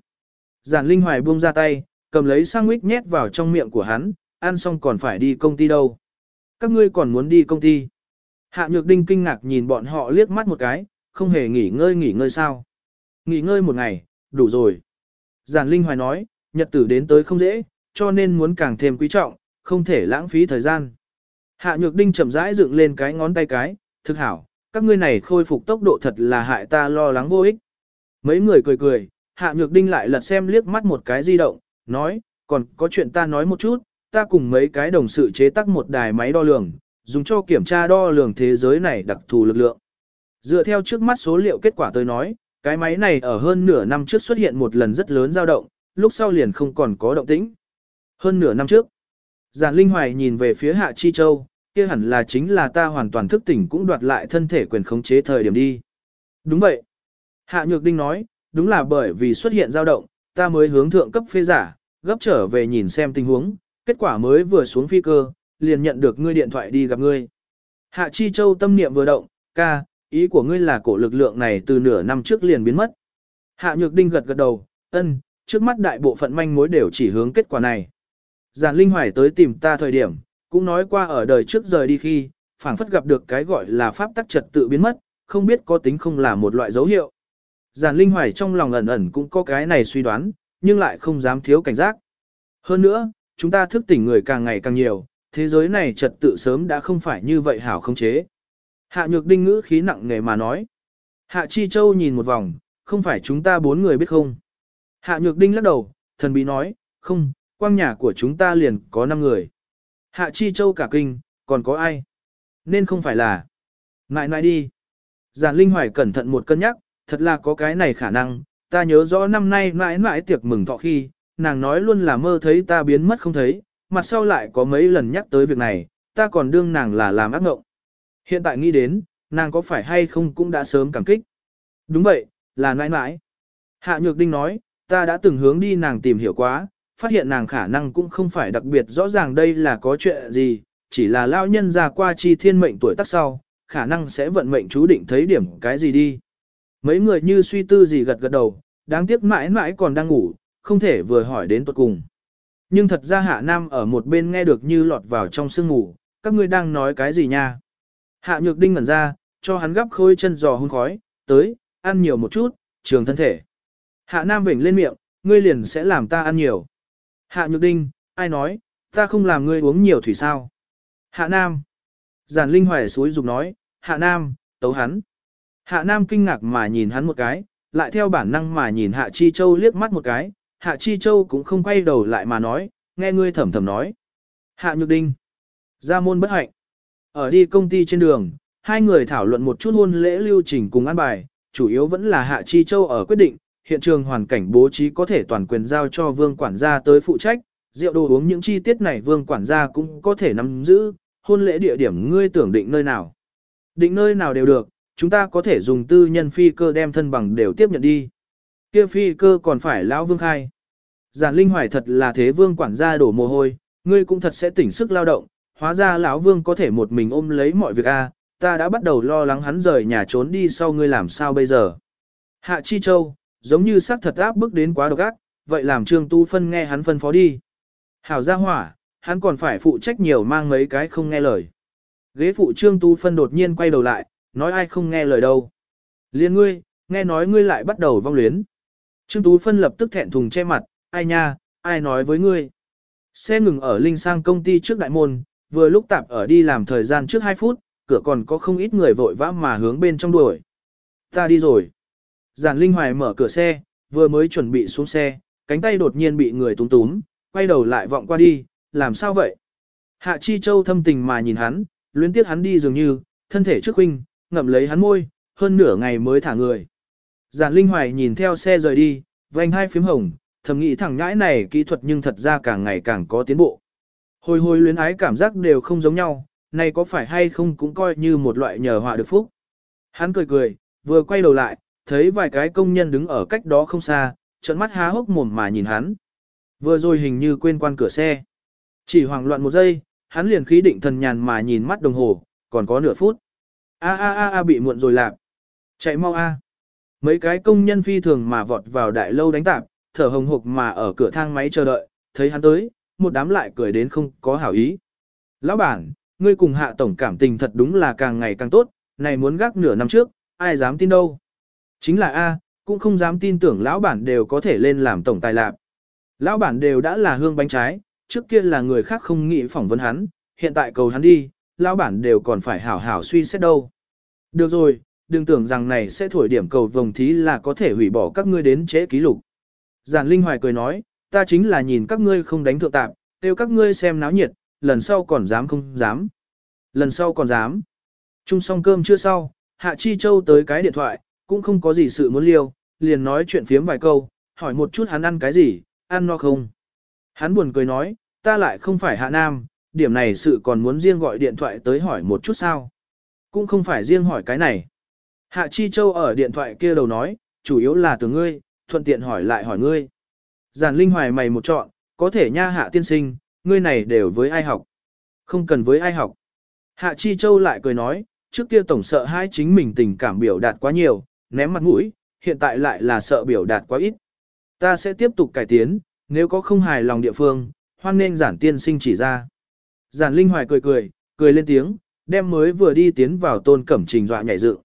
Giản Linh Hoài buông ra tay, cầm lấy sandwich nhét vào trong miệng của hắn, ăn xong còn phải đi công ty đâu. Các ngươi còn muốn đi công ty. Hạ Nhược Đinh kinh ngạc nhìn bọn họ liếc mắt một cái, không hề nghỉ ngơi nghỉ ngơi sao. Nghỉ ngơi một ngày, đủ rồi. Giản Linh Hoài nói, nhật tử đến tới không dễ, cho nên muốn càng thêm quý trọng, không thể lãng phí thời gian. Hạ Nhược Đinh chậm rãi dựng lên cái ngón tay cái, thực hảo, các ngươi này khôi phục tốc độ thật là hại ta lo lắng vô ích. Mấy người cười cười, Hạ Nhược Đinh lại lật xem liếc mắt một cái di động, nói, còn có chuyện ta nói một chút, ta cùng mấy cái đồng sự chế tác một đài máy đo lường, dùng cho kiểm tra đo lường thế giới này đặc thù lực lượng. Dựa theo trước mắt số liệu kết quả tôi nói, cái máy này ở hơn nửa năm trước xuất hiện một lần rất lớn dao động, lúc sau liền không còn có động tĩnh. Hơn nửa năm trước, Giản Linh Hoài nhìn về phía Hạ Chi Châu, kia hẳn là chính là ta hoàn toàn thức tỉnh cũng đoạt lại thân thể quyền khống chế thời điểm đi. Đúng vậy. Hạ Nhược Đinh nói, đúng là bởi vì xuất hiện dao động, ta mới hướng thượng cấp phê giả, gấp trở về nhìn xem tình huống, kết quả mới vừa xuống phi cơ, liền nhận được ngươi điện thoại đi gặp ngươi. Hạ Chi Châu tâm niệm vừa động, ca, ý của ngươi là cổ lực lượng này từ nửa năm trước liền biến mất. Hạ Nhược Đinh gật gật đầu, ân, trước mắt đại bộ phận manh mối đều chỉ hướng kết quả này. Giản Linh Hoài tới tìm ta thời điểm, cũng nói qua ở đời trước rời đi khi, phảng phất gặp được cái gọi là pháp tắc trật tự biến mất, không biết có tính không là một loại dấu hiệu. Giản Linh Hoài trong lòng ẩn ẩn cũng có cái này suy đoán, nhưng lại không dám thiếu cảnh giác. Hơn nữa, chúng ta thức tỉnh người càng ngày càng nhiều, thế giới này trật tự sớm đã không phải như vậy hảo không chế. Hạ Nhược Đinh ngữ khí nặng nề mà nói. Hạ Chi Châu nhìn một vòng, không phải chúng ta bốn người biết không. Hạ Nhược Đinh lắc đầu, thần bí nói, không, quang nhà của chúng ta liền có năm người. Hạ Chi Châu cả kinh, còn có ai? Nên không phải là. Ngại ngại đi. Giản Linh Hoài cẩn thận một cân nhắc, thật là có cái này khả năng, ta nhớ rõ năm nay mãi mãi tiệc mừng thọ khi, nàng nói luôn là mơ thấy ta biến mất không thấy, mặt sau lại có mấy lần nhắc tới việc này, ta còn đương nàng là làm ác ngộng. Hiện tại nghĩ đến, nàng có phải hay không cũng đã sớm cảm kích. Đúng vậy, là mãi mãi. Hạ Nhược Đinh nói, ta đã từng hướng đi nàng tìm hiểu quá, phát hiện nàng khả năng cũng không phải đặc biệt rõ ràng đây là có chuyện gì, chỉ là lao nhân ra qua chi thiên mệnh tuổi tác sau, khả năng sẽ vận mệnh chú định thấy điểm cái gì đi. Mấy người như suy tư gì gật gật đầu, đáng tiếc mãi mãi còn đang ngủ, không thể vừa hỏi đến tuật cùng. Nhưng thật ra Hạ Nam ở một bên nghe được như lọt vào trong sương ngủ, các ngươi đang nói cái gì nha? Hạ Nhược Đinh ngẩn ra, cho hắn gắp khôi chân giò hun khói, tới, ăn nhiều một chút, trường thân thể. Hạ Nam vểnh lên miệng, ngươi liền sẽ làm ta ăn nhiều. Hạ Nhược Đinh, ai nói, ta không làm ngươi uống nhiều thủy sao? Hạ Nam. Giản Linh Hoài suối dục nói, Hạ Nam, tấu hắn. Hạ Nam kinh ngạc mà nhìn hắn một cái, lại theo bản năng mà nhìn Hạ Chi Châu liếc mắt một cái, Hạ Chi Châu cũng không quay đầu lại mà nói, nghe ngươi thầm thầm nói. Hạ Nhược Đinh. Ra môn bất hạnh. Ở đi công ty trên đường, hai người thảo luận một chút hôn lễ lưu trình cùng ăn bài, chủ yếu vẫn là Hạ Chi Châu ở quyết định, hiện trường hoàn cảnh bố trí có thể toàn quyền giao cho vương quản gia tới phụ trách, rượu đồ uống những chi tiết này vương quản gia cũng có thể nắm giữ, hôn lễ địa điểm ngươi tưởng định nơi nào. Định nơi nào đều được, chúng ta có thể dùng tư nhân phi cơ đem thân bằng đều tiếp nhận đi. Kia phi cơ còn phải lão vương khai. Giản Linh Hoài thật là thế vương quản gia đổ mồ hôi, ngươi cũng thật sẽ tỉnh sức lao động, hóa ra lão vương có thể một mình ôm lấy mọi việc a, ta đã bắt đầu lo lắng hắn rời nhà trốn đi sau ngươi làm sao bây giờ. Hạ Chi Châu, giống như xác thật áp bức đến quá độc ác, vậy làm Trương Tu Phân nghe hắn phân phó đi. Hảo gia hỏa, hắn còn phải phụ trách nhiều mang mấy cái không nghe lời. Ghế phụ Trương Tu Phân đột nhiên quay đầu lại, nói ai không nghe lời đâu. Liên ngươi, nghe nói ngươi lại bắt đầu vong luyến. Trương Tú Phân lập tức thẹn thùng che mặt, ai nha, ai nói với ngươi. Xe ngừng ở Linh Sang công ty trước đại môn, vừa lúc tạp ở đi làm thời gian trước 2 phút, cửa còn có không ít người vội vã mà hướng bên trong đuổi. Ta đi rồi. Giản Linh Hoài mở cửa xe, vừa mới chuẩn bị xuống xe, cánh tay đột nhiên bị người túm túm, quay đầu lại vọng qua đi, làm sao vậy? Hạ Chi Châu thâm tình mà nhìn hắn, luyến tiếc hắn đi dường như, thân thể trước huynh, ngậm lấy hắn môi, hơn nửa ngày mới thả người. Giản Linh Hoài nhìn theo xe rời đi, vành hai phím hồng, thầm nghĩ thẳng nhãi này kỹ thuật nhưng thật ra càng ngày càng có tiến bộ. Hồi hồi luyến ái cảm giác đều không giống nhau, này có phải hay không cũng coi như một loại nhờ họa được phúc. Hắn cười cười, vừa quay đầu lại, thấy vài cái công nhân đứng ở cách đó không xa, trận mắt há hốc mồm mà nhìn hắn. Vừa rồi hình như quên quan cửa xe. Chỉ hoảng loạn một giây, hắn liền khí định thần nhàn mà nhìn mắt đồng hồ, còn có nửa phút. A a a a bị muộn rồi lạc. Chạy mau a. Mấy cái công nhân phi thường mà vọt vào đại lâu đánh tạp, thở hồng hộc mà ở cửa thang máy chờ đợi, thấy hắn tới, một đám lại cười đến không có hảo ý. Lão bản, ngươi cùng hạ tổng cảm tình thật đúng là càng ngày càng tốt, này muốn gác nửa năm trước, ai dám tin đâu. Chính là A, cũng không dám tin tưởng lão bản đều có thể lên làm tổng tài lạc. Lão bản đều đã là hương bánh trái, trước kia là người khác không nghĩ phỏng vấn hắn, hiện tại cầu hắn đi, lão bản đều còn phải hảo hảo suy xét đâu. Được rồi, đừng tưởng rằng này sẽ thổi điểm cầu vồng thí là có thể hủy bỏ các ngươi đến chế ký lục. Giản Linh Hoài cười nói, ta chính là nhìn các ngươi không đánh thượng tạp, kêu các ngươi xem náo nhiệt, lần sau còn dám không dám. Lần sau còn dám. Chung xong cơm chưa sau, Hạ Chi Châu tới cái điện thoại, cũng không có gì sự muốn liêu, liền nói chuyện phiếm vài câu, hỏi một chút hắn ăn cái gì, ăn no không. Hắn buồn cười nói, ta lại không phải Hạ Nam, điểm này sự còn muốn riêng gọi điện thoại tới hỏi một chút sao. Cũng không phải riêng hỏi cái này. Hạ Chi Châu ở điện thoại kia đầu nói, chủ yếu là từ ngươi, thuận tiện hỏi lại hỏi ngươi. Giản Linh Hoài mày một chọn, có thể nha hạ tiên sinh, ngươi này đều với ai học. Không cần với ai học. Hạ Chi Châu lại cười nói, trước kia tổng sợ hai chính mình tình cảm biểu đạt quá nhiều, ném mặt mũi, hiện tại lại là sợ biểu đạt quá ít. Ta sẽ tiếp tục cải tiến, nếu có không hài lòng địa phương, hoan nên giản tiên sinh chỉ ra. Giản Linh Hoài cười cười, cười lên tiếng, đem mới vừa đi tiến vào tôn cẩm trình dọa nhảy dựng.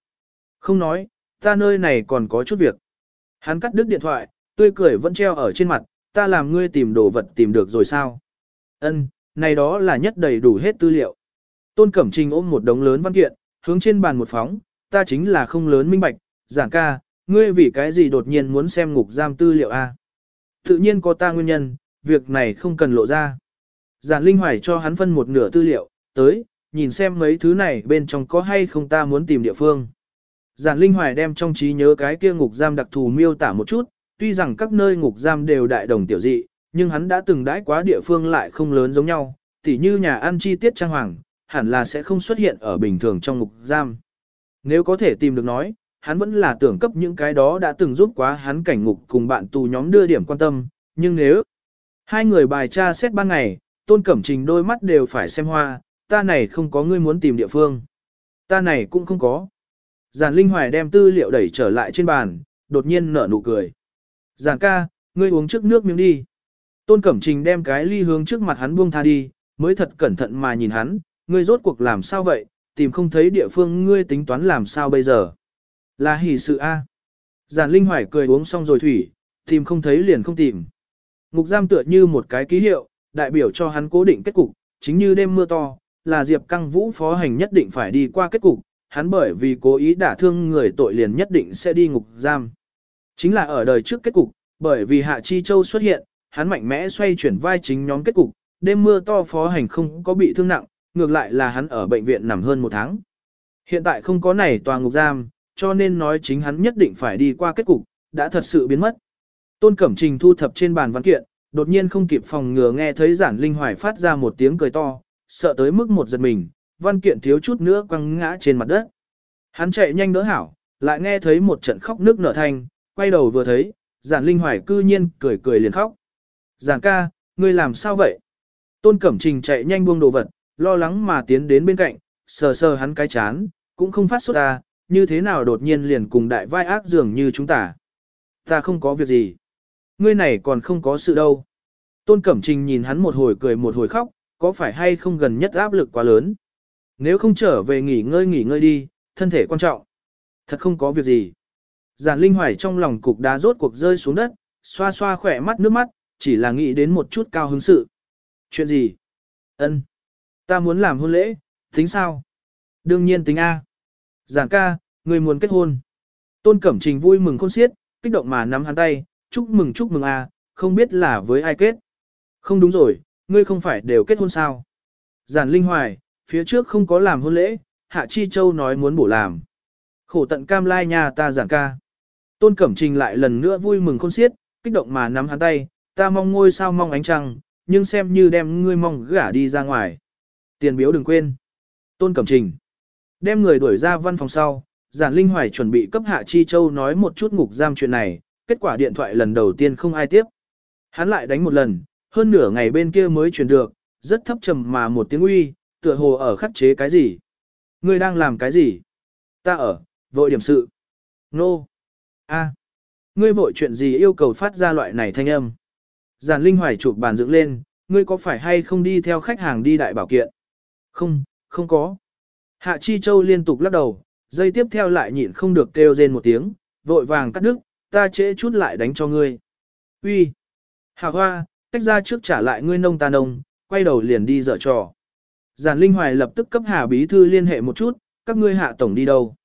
Không nói, ta nơi này còn có chút việc. Hắn cắt đứt điện thoại, tươi cười vẫn treo ở trên mặt, ta làm ngươi tìm đồ vật tìm được rồi sao? Ân, này đó là nhất đầy đủ hết tư liệu. Tôn Cẩm Trình ôm một đống lớn văn kiện, hướng trên bàn một phóng, ta chính là không lớn minh bạch, giảng ca, ngươi vì cái gì đột nhiên muốn xem ngục giam tư liệu a? Tự nhiên có ta nguyên nhân, việc này không cần lộ ra. Giản Linh Hoài cho hắn phân một nửa tư liệu, tới, nhìn xem mấy thứ này bên trong có hay không ta muốn tìm địa phương. Giản Linh Hoài đem trong trí nhớ cái kia ngục giam đặc thù miêu tả một chút, tuy rằng các nơi ngục giam đều đại đồng tiểu dị, nhưng hắn đã từng đãi quá địa phương lại không lớn giống nhau, tỉ như nhà ăn chi tiết trang hoàng, hẳn là sẽ không xuất hiện ở bình thường trong ngục giam. Nếu có thể tìm được nói, hắn vẫn là tưởng cấp những cái đó đã từng giúp quá hắn cảnh ngục cùng bạn tù nhóm đưa điểm quan tâm, nhưng nếu hai người bài tra xét ban ngày, tôn cẩm trình đôi mắt đều phải xem hoa, ta này không có ngươi muốn tìm địa phương. Ta này cũng không có. Giản Linh Hoài đem tư liệu đẩy trở lại trên bàn, đột nhiên nở nụ cười. Giản ca, ngươi uống trước nước miếng đi. Tôn Cẩm Trình đem cái ly hướng trước mặt hắn buông tha đi, mới thật cẩn thận mà nhìn hắn, ngươi rốt cuộc làm sao vậy, tìm không thấy địa phương ngươi tính toán làm sao bây giờ. Là hỷ sự A. Giản Linh Hoài cười uống xong rồi thủy, tìm không thấy liền không tìm. Ngục giam tựa như một cái ký hiệu, đại biểu cho hắn cố định kết cục, chính như đêm mưa to, là Diệp Căng Vũ phó hành nhất định phải đi qua kết cục, hắn bởi vì cố ý đả thương người tội liền nhất định sẽ đi ngục giam. Chính là ở đời trước kết cục, bởi vì Hạ Chi Châu xuất hiện, hắn mạnh mẽ xoay chuyển vai chính nhóm kết cục, đêm mưa to phó hành không có bị thương nặng, ngược lại là hắn ở bệnh viện nằm hơn một tháng. Hiện tại không có này tòa ngục giam, cho nên nói chính hắn nhất định phải đi qua kết cục, đã thật sự biến mất. Tôn Cẩm Trình thu thập trên bàn văn kiện, đột nhiên không kịp phòng ngừa nghe thấy giản linh hoài phát ra một tiếng cười to, sợ tới mức một giật mình, văn kiện thiếu chút nữa quăng ngã trên mặt đất. Hắn chạy nhanh đỡ hảo, lại nghe thấy một trận khóc nước nở thanh, quay đầu vừa thấy, giản linh hoài cư nhiên cười cười liền khóc. Giản ca, ngươi làm sao vậy? Tôn Cẩm Trình chạy nhanh buông đồ vật, lo lắng mà tiến đến bên cạnh, sờ sờ hắn cái chán, cũng không phát xuất ra, à, như thế nào đột nhiên liền cùng đại vai ác dường như chúng ta. Ta không có việc gì. Ngươi này còn không có sự đâu. Tôn Cẩm Trình nhìn hắn một hồi cười một hồi khóc, có phải hay không gần nhất áp lực quá lớn. Nếu không trở về nghỉ ngơi nghỉ ngơi đi, thân thể quan trọng. Thật không có việc gì. Giản Linh Hoài trong lòng cục đá rốt cuộc rơi xuống đất, xoa xoa khỏe mắt nước mắt, chỉ là nghĩ đến một chút cao hứng sự. Chuyện gì? Ân, Ta muốn làm hôn lễ, tính sao? Đương nhiên tính A. Giản ca, người muốn kết hôn. Tôn Cẩm Trình vui mừng khôn xiết, kích động mà nắm hắn tay, chúc mừng chúc mừng A, không biết là với ai kết. Không đúng rồi, ngươi không phải đều kết hôn sao? Giản Linh Hoài, phía trước không có làm hôn lễ, Hạ Chi Châu nói muốn bổ làm. Khổ tận cam lai nhà ta giản ca. Tôn Cẩm Trình lại lần nữa vui mừng khôn xiết, kích động mà nắm hắn tay, ta mong ngôi sao mong ánh trăng, nhưng xem như đem ngươi mong gả đi ra ngoài. Tiền biếu đừng quên. Tôn Cẩm Trình. Đem người đuổi ra văn phòng sau, giản linh hoài chuẩn bị cấp hạ chi châu nói một chút ngục giam chuyện này, kết quả điện thoại lần đầu tiên không ai tiếp. Hắn lại đánh một lần, hơn nửa ngày bên kia mới truyền được, rất thấp trầm mà một tiếng uy, tựa hồ ở khắc chế cái gì. Ngươi đang làm cái gì? Ta ở, vội điểm sự. Nô. A. Ngươi vội chuyện gì yêu cầu phát ra loại này thanh âm? Giản Linh Hoài chụp bàn dựng lên, ngươi có phải hay không đi theo khách hàng đi đại bảo kiện? Không, không có. Hạ Chi Châu liên tục lắc đầu, dây tiếp theo lại nhịn không được kêu rên một tiếng, vội vàng cắt đứt, ta trễ chút lại đánh cho ngươi. Uy, Hạ Hoa, tách ra trước trả lại ngươi nông ta nông, quay đầu liền đi dở trò. Giản Linh Hoài lập tức cấp Hà Bí Thư liên hệ một chút, các ngươi hạ tổng đi đâu.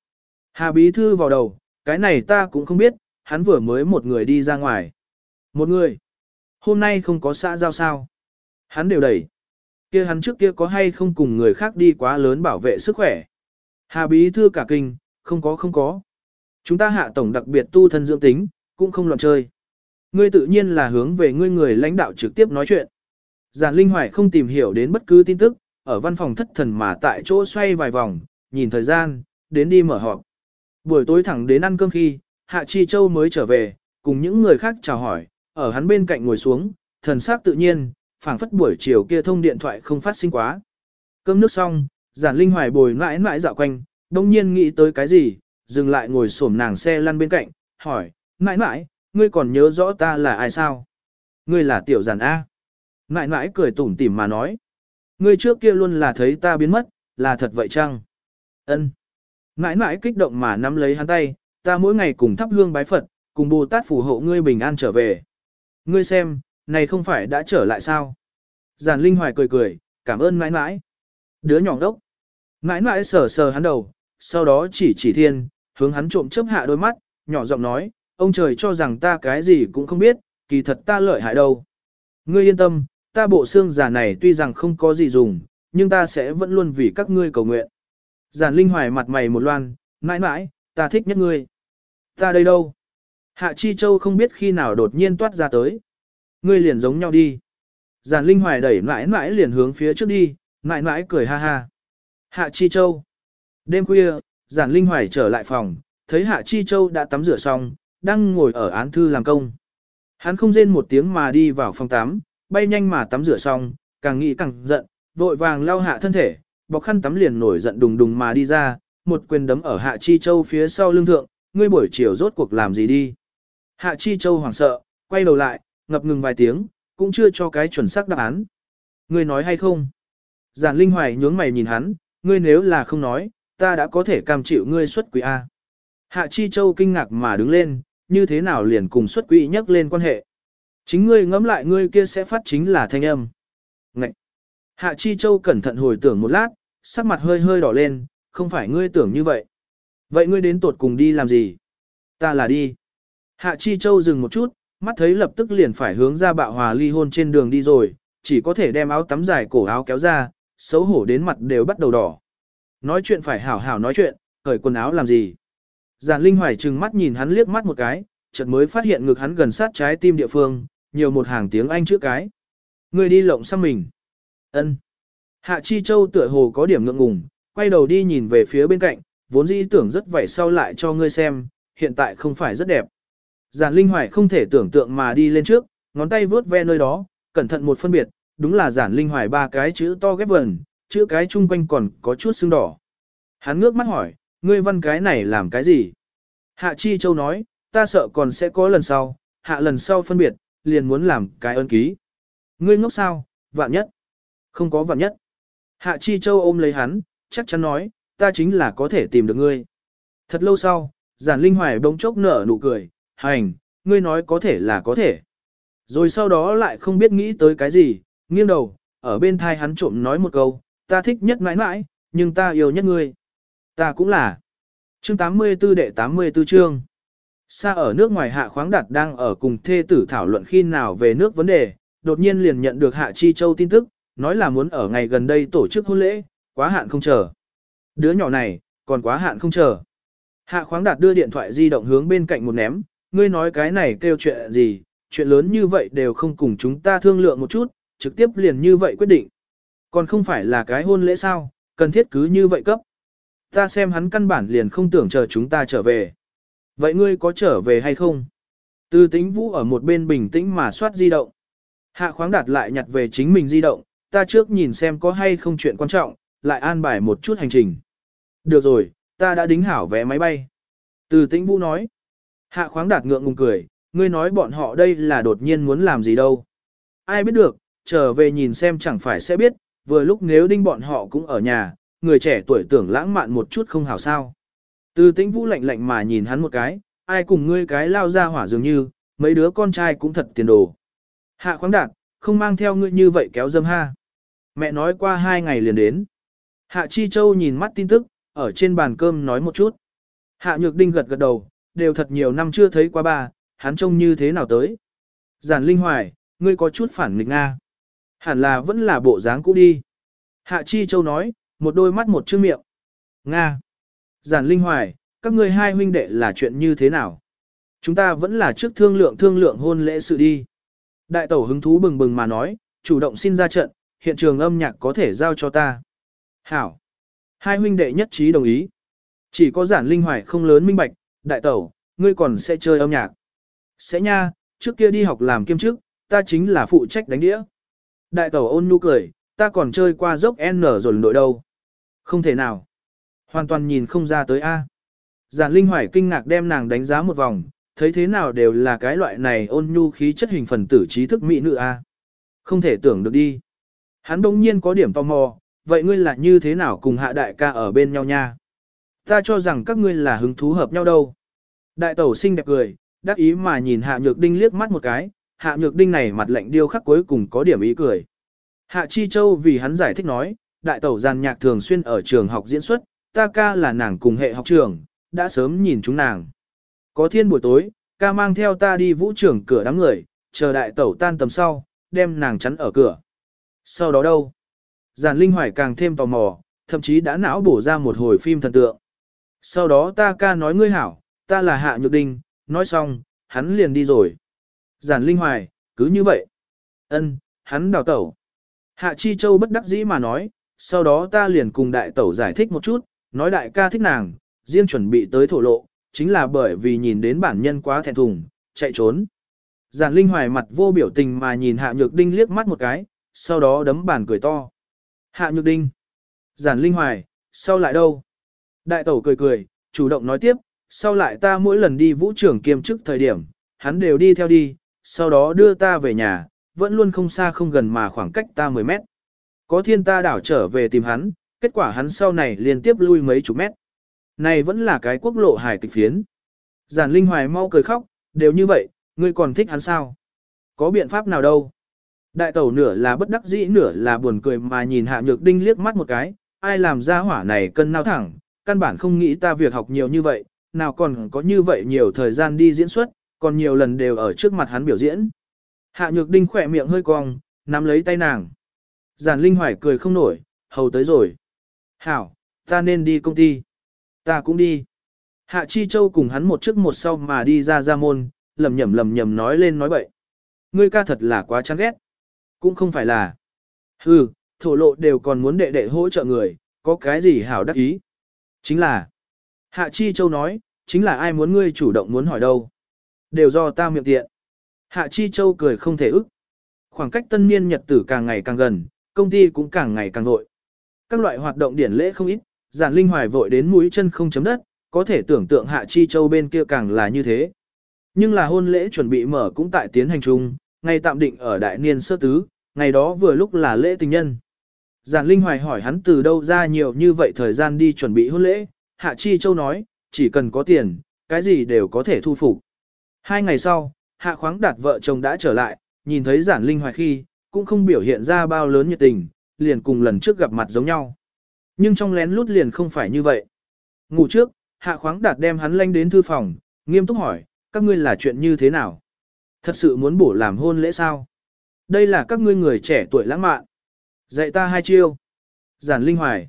Hà Bí Thư vào đầu, cái này ta cũng không biết, hắn vừa mới một người đi ra ngoài. Một người. Hôm nay không có xã giao sao. Hắn đều đẩy kia hắn trước kia có hay không cùng người khác đi quá lớn bảo vệ sức khỏe. Hà Bí Thư cả kinh, không có không có. Chúng ta hạ tổng đặc biệt tu thân dưỡng tính, cũng không loạn chơi. Ngươi tự nhiên là hướng về ngươi người lãnh đạo trực tiếp nói chuyện. Giản Linh Hoài không tìm hiểu đến bất cứ tin tức, ở văn phòng thất thần mà tại chỗ xoay vài vòng, nhìn thời gian, đến đi mở họp. Buổi tối thẳng đến ăn cơm khi, Hạ Chi Châu mới trở về, cùng những người khác chào hỏi, ở hắn bên cạnh ngồi xuống, thần sắc tự nhiên, phảng phất buổi chiều kia thông điện thoại không phát sinh quá. Cơm nước xong, giản linh hoài bồi mãi mãi dạo quanh, đông nhiên nghĩ tới cái gì, dừng lại ngồi xổm nàng xe lăn bên cạnh, hỏi, mãi mãi, ngươi còn nhớ rõ ta là ai sao? Ngươi là tiểu giản A. Mãi mãi cười tủm tỉm mà nói, ngươi trước kia luôn là thấy ta biến mất, là thật vậy chăng? Ân. Mãi mãi kích động mà nắm lấy hắn tay, ta mỗi ngày cùng thắp hương bái Phật, cùng Bồ Tát phù hộ ngươi bình an trở về. Ngươi xem, này không phải đã trở lại sao? Giản Linh Hoài cười cười, cảm ơn mãi mãi. Đứa nhỏ đốc. Mãi mãi sờ sờ hắn đầu, sau đó chỉ chỉ thiên, hướng hắn trộm chớp hạ đôi mắt, nhỏ giọng nói, ông trời cho rằng ta cái gì cũng không biết, kỳ thật ta lợi hại đâu. Ngươi yên tâm, ta bộ xương giả này tuy rằng không có gì dùng, nhưng ta sẽ vẫn luôn vì các ngươi cầu nguyện. Giản Linh Hoài mặt mày một loan, mãi mãi, ta thích nhất ngươi. Ta đây đâu? Hạ Chi Châu không biết khi nào đột nhiên toát ra tới. Ngươi liền giống nhau đi. Giản Linh Hoài đẩy mãi mãi liền hướng phía trước đi, mãi mãi cười ha ha. Hạ Chi Châu. Đêm khuya, Giản Linh Hoài trở lại phòng, thấy Hạ Chi Châu đã tắm rửa xong, đang ngồi ở án thư làm công. Hắn không rên một tiếng mà đi vào phòng tắm, bay nhanh mà tắm rửa xong, càng nghĩ càng giận, vội vàng lau hạ thân thể, bọc khăn tắm liền nổi giận đùng đùng mà đi ra, một quyền đấm ở Hạ Chi Châu phía sau lưng thượng, ngươi buổi chiều rốt cuộc làm gì đi. Hạ Chi Châu hoảng sợ, quay đầu lại, ngập ngừng vài tiếng, cũng chưa cho cái chuẩn xác đáp án. Ngươi nói hay không? Giản Linh Hoài nhướng mày nhìn hắn, ngươi nếu là không nói, ta đã có thể cam chịu ngươi xuất quỹ A. Hạ Chi Châu kinh ngạc mà đứng lên, như thế nào liền cùng xuất quỹ nhắc lên quan hệ. Chính ngươi ngẫm lại ngươi kia sẽ phát chính là thanh âm. Ngậy! Hạ Chi Châu cẩn thận hồi tưởng một lát, sắc mặt hơi hơi đỏ lên, không phải ngươi tưởng như vậy. Vậy ngươi đến tột cùng đi làm gì? Ta là đi. Hạ Chi Châu dừng một chút, mắt thấy lập tức liền phải hướng ra bạo hòa ly hôn trên đường đi rồi, chỉ có thể đem áo tắm dài cổ áo kéo ra, xấu hổ đến mặt đều bắt đầu đỏ. Nói chuyện phải hảo hảo nói chuyện, cởi quần áo làm gì. Giản Linh Hoài trừng mắt nhìn hắn liếc mắt một cái, chợt mới phát hiện ngực hắn gần sát trái tim địa phương, nhiều một hàng tiếng Anh chữ cái. Người đi lộng xăm mình. ân Hạ Chi Châu tựa hồ có điểm ngượng ngùng, quay đầu đi nhìn về phía bên cạnh, vốn dĩ tưởng rất vậy sau lại cho ngươi xem, hiện tại không phải rất đẹp. Giản Linh Hoài không thể tưởng tượng mà đi lên trước, ngón tay vướt ve nơi đó, cẩn thận một phân biệt, đúng là Giản Linh Hoài ba cái chữ to ghép vần, chữ cái chung quanh còn có chút sưng đỏ. Hắn ngước mắt hỏi, ngươi văn cái này làm cái gì? Hạ Chi Châu nói, ta sợ còn sẽ có lần sau, hạ lần sau phân biệt, liền muốn làm cái ơn ký. Ngươi ngốc sao, vạn nhất. Không có vạn nhất. Hạ Chi Châu ôm lấy hắn, chắc chắn nói, ta chính là có thể tìm được ngươi. Thật lâu sau, giản linh hoài bỗng chốc nở nụ cười, hành, ngươi nói có thể là có thể. Rồi sau đó lại không biết nghĩ tới cái gì, nghiêng đầu, ở bên thai hắn trộm nói một câu, ta thích nhất mãi mãi, nhưng ta yêu nhất ngươi. Ta cũng là. Chương 84 đệ 84 chương. Xa ở nước ngoài Hạ Khoáng Đạt đang ở cùng thê tử thảo luận khi nào về nước vấn đề, đột nhiên liền nhận được Hạ Chi Châu tin tức, nói là muốn ở ngày gần đây tổ chức hôn lễ, quá hạn không chờ. Đứa nhỏ này, còn quá hạn không chờ. Hạ khoáng đạt đưa điện thoại di động hướng bên cạnh một ném, ngươi nói cái này kêu chuyện gì, chuyện lớn như vậy đều không cùng chúng ta thương lượng một chút, trực tiếp liền như vậy quyết định. Còn không phải là cái hôn lễ sao, cần thiết cứ như vậy cấp. Ta xem hắn căn bản liền không tưởng chờ chúng ta trở về. Vậy ngươi có trở về hay không? Từ tĩnh vũ ở một bên bình tĩnh mà soát di động. Hạ khoáng đạt lại nhặt về chính mình di động, ta trước nhìn xem có hay không chuyện quan trọng, lại an bài một chút hành trình. Được rồi, ta đã đính hảo vé máy bay. Từ tĩnh vũ nói. Hạ khoáng đạt ngượng ngùng cười, ngươi nói bọn họ đây là đột nhiên muốn làm gì đâu. Ai biết được, trở về nhìn xem chẳng phải sẽ biết, vừa lúc nếu đinh bọn họ cũng ở nhà, người trẻ tuổi tưởng lãng mạn một chút không hảo sao. Từ tĩnh vũ lạnh lạnh mà nhìn hắn một cái, ai cùng ngươi cái lao ra hỏa dường như, mấy đứa con trai cũng thật tiền đồ. Hạ khoáng đạt, không mang theo ngươi như vậy kéo dâm ha. Mẹ nói qua hai ngày liền đến. Hạ Chi Châu nhìn mắt tin tức, ở trên bàn cơm nói một chút. Hạ Nhược Đinh gật gật đầu, đều thật nhiều năm chưa thấy qua ba, hắn trông như thế nào tới. Giản Linh Hoài, ngươi có chút phản nghịch Nga. Hẳn là vẫn là bộ dáng cũ đi. Hạ Chi Châu nói, một đôi mắt một chữ miệng. Nga. Giản Linh Hoài, các ngươi hai huynh đệ là chuyện như thế nào? Chúng ta vẫn là trước thương lượng thương lượng hôn lễ sự đi. Đại tẩu hứng thú bừng bừng mà nói, chủ động xin ra trận, hiện trường âm nhạc có thể giao cho ta. Hảo. Hai huynh đệ nhất trí đồng ý. Chỉ có giản linh hoài không lớn minh bạch, đại tẩu, ngươi còn sẽ chơi âm nhạc. Sẽ nha, trước kia đi học làm kiêm chức, ta chính là phụ trách đánh đĩa. Đại tẩu ôn nhu cười, ta còn chơi qua dốc N rồi nội đâu. Không thể nào. Hoàn toàn nhìn không ra tới A. Giản Linh Hoài kinh ngạc đem nàng đánh giá một vòng, thấy thế nào đều là cái loại này ôn nhu khí chất hình phần tử trí thức mỹ nữ A. Không thể tưởng được đi. Hắn đông nhiên có điểm tò mò, vậy ngươi là như thế nào cùng hạ đại ca ở bên nhau nha? Ta cho rằng các ngươi là hứng thú hợp nhau đâu. Đại tẩu xinh đẹp cười, đắc ý mà nhìn hạ nhược đinh liếc mắt một cái, hạ nhược đinh này mặt lạnh điêu khắc cuối cùng có điểm ý cười. Hạ Chi Châu vì hắn giải thích nói, đại tẩu giàn nhạc thường xuyên ở trường học diễn xuất, ta ca là nàng cùng hệ học trường, đã sớm nhìn chúng nàng. Có thiên buổi tối, ca mang theo ta đi vũ trưởng cửa đám người, chờ đại tẩu tan tầm sau, đem nàng chắn ở cửa. Sau đó đâu? Giản Linh Hoài càng thêm tò mò, thậm chí đã não bổ ra một hồi phim thần tượng. Sau đó ta ca nói ngươi hảo, ta là Hạ Nhược đình. nói xong, hắn liền đi rồi. Giản Linh Hoài, cứ như vậy. Ân, hắn đào tẩu. Hạ Chi Châu bất đắc dĩ mà nói, sau đó ta liền cùng đại tẩu giải thích một chút, nói đại ca thích nàng, riêng chuẩn bị tới thổ lộ, chính là bởi vì nhìn đến bản nhân quá thẹn thùng, chạy trốn. Giản Linh Hoài mặt vô biểu tình mà nhìn Hạ Nhược Đinh liếc mắt một cái, sau đó đấm bàn cười to. Hạ Nhược Đinh. Giản Linh Hoài, sau lại đâu? Đại tẩu cười cười, chủ động nói tiếp, sau lại ta mỗi lần đi vũ trưởng kiêm chức thời điểm, hắn đều đi theo đi, sau đó đưa ta về nhà, vẫn luôn không xa không gần mà khoảng cách ta 10 mét. Có thiên ta đảo trở về tìm hắn, kết quả hắn sau này liên tiếp lui mấy chục mét. Này vẫn là cái quốc lộ hải kịch phiến. Giản Linh Hoài mau cười khóc, đều như vậy, ngươi còn thích hắn sao? Có biện pháp nào đâu? Đại tẩu nửa là bất đắc dĩ nửa là buồn cười mà nhìn hạ nhược đinh liếc mắt một cái, ai làm ra hỏa này cân nao thẳng, căn bản không nghĩ ta việc học nhiều như vậy, nào còn có như vậy nhiều thời gian đi diễn xuất, còn nhiều lần đều ở trước mặt hắn biểu diễn. Hạ nhược đinh khỏe miệng hơi cong, nắm lấy tay nàng. Giản Linh Hoài cười không nổi, hầu tới rồi. Hảo, ta nên đi công ty. Ta cũng đi. Hạ Chi Châu cùng hắn một trước một sau mà đi ra ra môn, lầm nhầm lầm nhầm nói lên nói bậy. Ngươi ca thật là quá chán ghét. Cũng không phải là. Hừ, thổ lộ đều còn muốn đệ đệ hỗ trợ người, có cái gì hảo đắc ý. Chính là. Hạ Chi Châu nói, chính là ai muốn ngươi chủ động muốn hỏi đâu. Đều do ta miệng tiện. Hạ Chi Châu cười không thể ức. Khoảng cách tân niên nhật tử càng ngày càng gần, công ty cũng càng ngày càng vội. Các loại hoạt động điển lễ không ít, giản linh hoài vội đến mũi chân không chấm đất, có thể tưởng tượng Hạ Chi Châu bên kia càng là như thế. Nhưng là hôn lễ chuẩn bị mở cũng tại tiến hành chung, ngày tạm định ở đại niên sơ tứ, ngày đó vừa lúc là lễ tình nhân. Giản Linh Hoài hỏi hắn từ đâu ra nhiều như vậy thời gian đi chuẩn bị hôn lễ, Hạ Chi Châu nói, chỉ cần có tiền, cái gì đều có thể thu phục. Hai ngày sau, Hạ khoáng đạt vợ chồng đã trở lại, nhìn thấy Giản Linh Hoài khi, cũng không biểu hiện ra bao lớn nhiệt tình, liền cùng lần trước gặp mặt giống nhau. Nhưng trong lén lút liền không phải như vậy. Ngủ trước, Hạ khoáng đạt đem hắn lanh đến thư phòng, nghiêm túc hỏi, các ngươi là chuyện như thế nào? Thật sự muốn bổ làm hôn lễ sao? Đây là các ngươi người trẻ tuổi lãng mạn. Dạy ta hai chiêu. Giản Linh Hoài.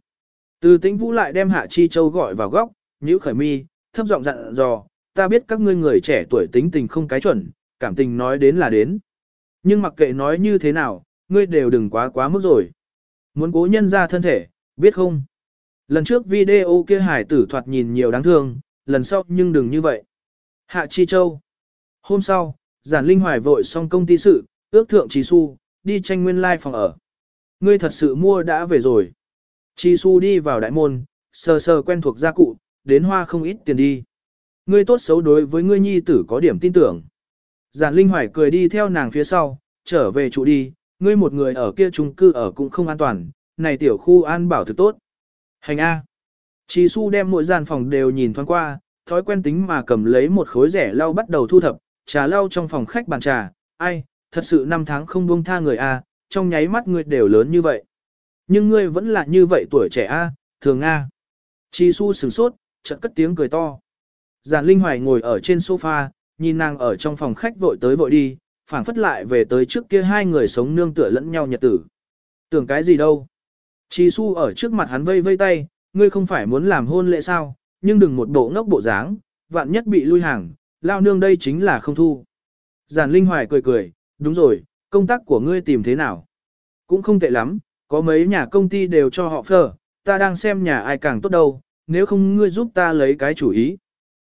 Từ tĩnh vũ lại đem Hạ Chi Châu gọi vào góc, nhữ khởi mi, thấp giọng dặn dò, ta biết các ngươi người trẻ tuổi tính tình không cái chuẩn, cảm tình nói đến là đến. Nhưng mặc kệ nói như thế nào, ngươi đều đừng quá quá mức rồi. Muốn cố nhân ra thân thể, biết không? Lần trước video kia hải tử thoạt nhìn nhiều đáng thương, lần sau nhưng đừng như vậy. Hạ Chi Châu Hôm sau, giản linh hoài vội xong công ty sự, ước thượng Trí Su, đi tranh nguyên lai like phòng ở. Ngươi thật sự mua đã về rồi. Chi Su đi vào đại môn, sờ sờ quen thuộc gia cụ, đến hoa không ít tiền đi. Ngươi tốt xấu đối với ngươi nhi tử có điểm tin tưởng. Giản Linh Hoài cười đi theo nàng phía sau, trở về trụ đi, ngươi một người ở kia chung cư ở cũng không an toàn, này tiểu khu an bảo thực tốt. Hành A. Chi Su đem mỗi gian phòng đều nhìn thoáng qua, thói quen tính mà cầm lấy một khối rẻ lau bắt đầu thu thập, trà lau trong phòng khách bàn trà, ai, thật sự năm tháng không buông tha người A, trong nháy mắt ngươi đều lớn như vậy. Nhưng ngươi vẫn là như vậy tuổi trẻ A, thường A. Chi su sửng sốt, chợt cất tiếng cười to. Giản Linh Hoài ngồi ở trên sofa, nhìn nàng ở trong phòng khách vội tới vội đi, phảng phất lại về tới trước kia hai người sống nương tựa lẫn nhau nhật tử. Tưởng cái gì đâu. Chi su ở trước mặt hắn vây vây tay, ngươi không phải muốn làm hôn lễ sao, nhưng đừng một bộ ngốc bộ dáng, vạn nhất bị lui hàng, lao nương đây chính là không thu. Giản Linh Hoài cười cười, đúng rồi, công tác của ngươi tìm thế nào? Cũng không tệ lắm, có mấy nhà công ty đều cho họ phở, ta đang xem nhà ai càng tốt đâu, nếu không ngươi giúp ta lấy cái chủ ý.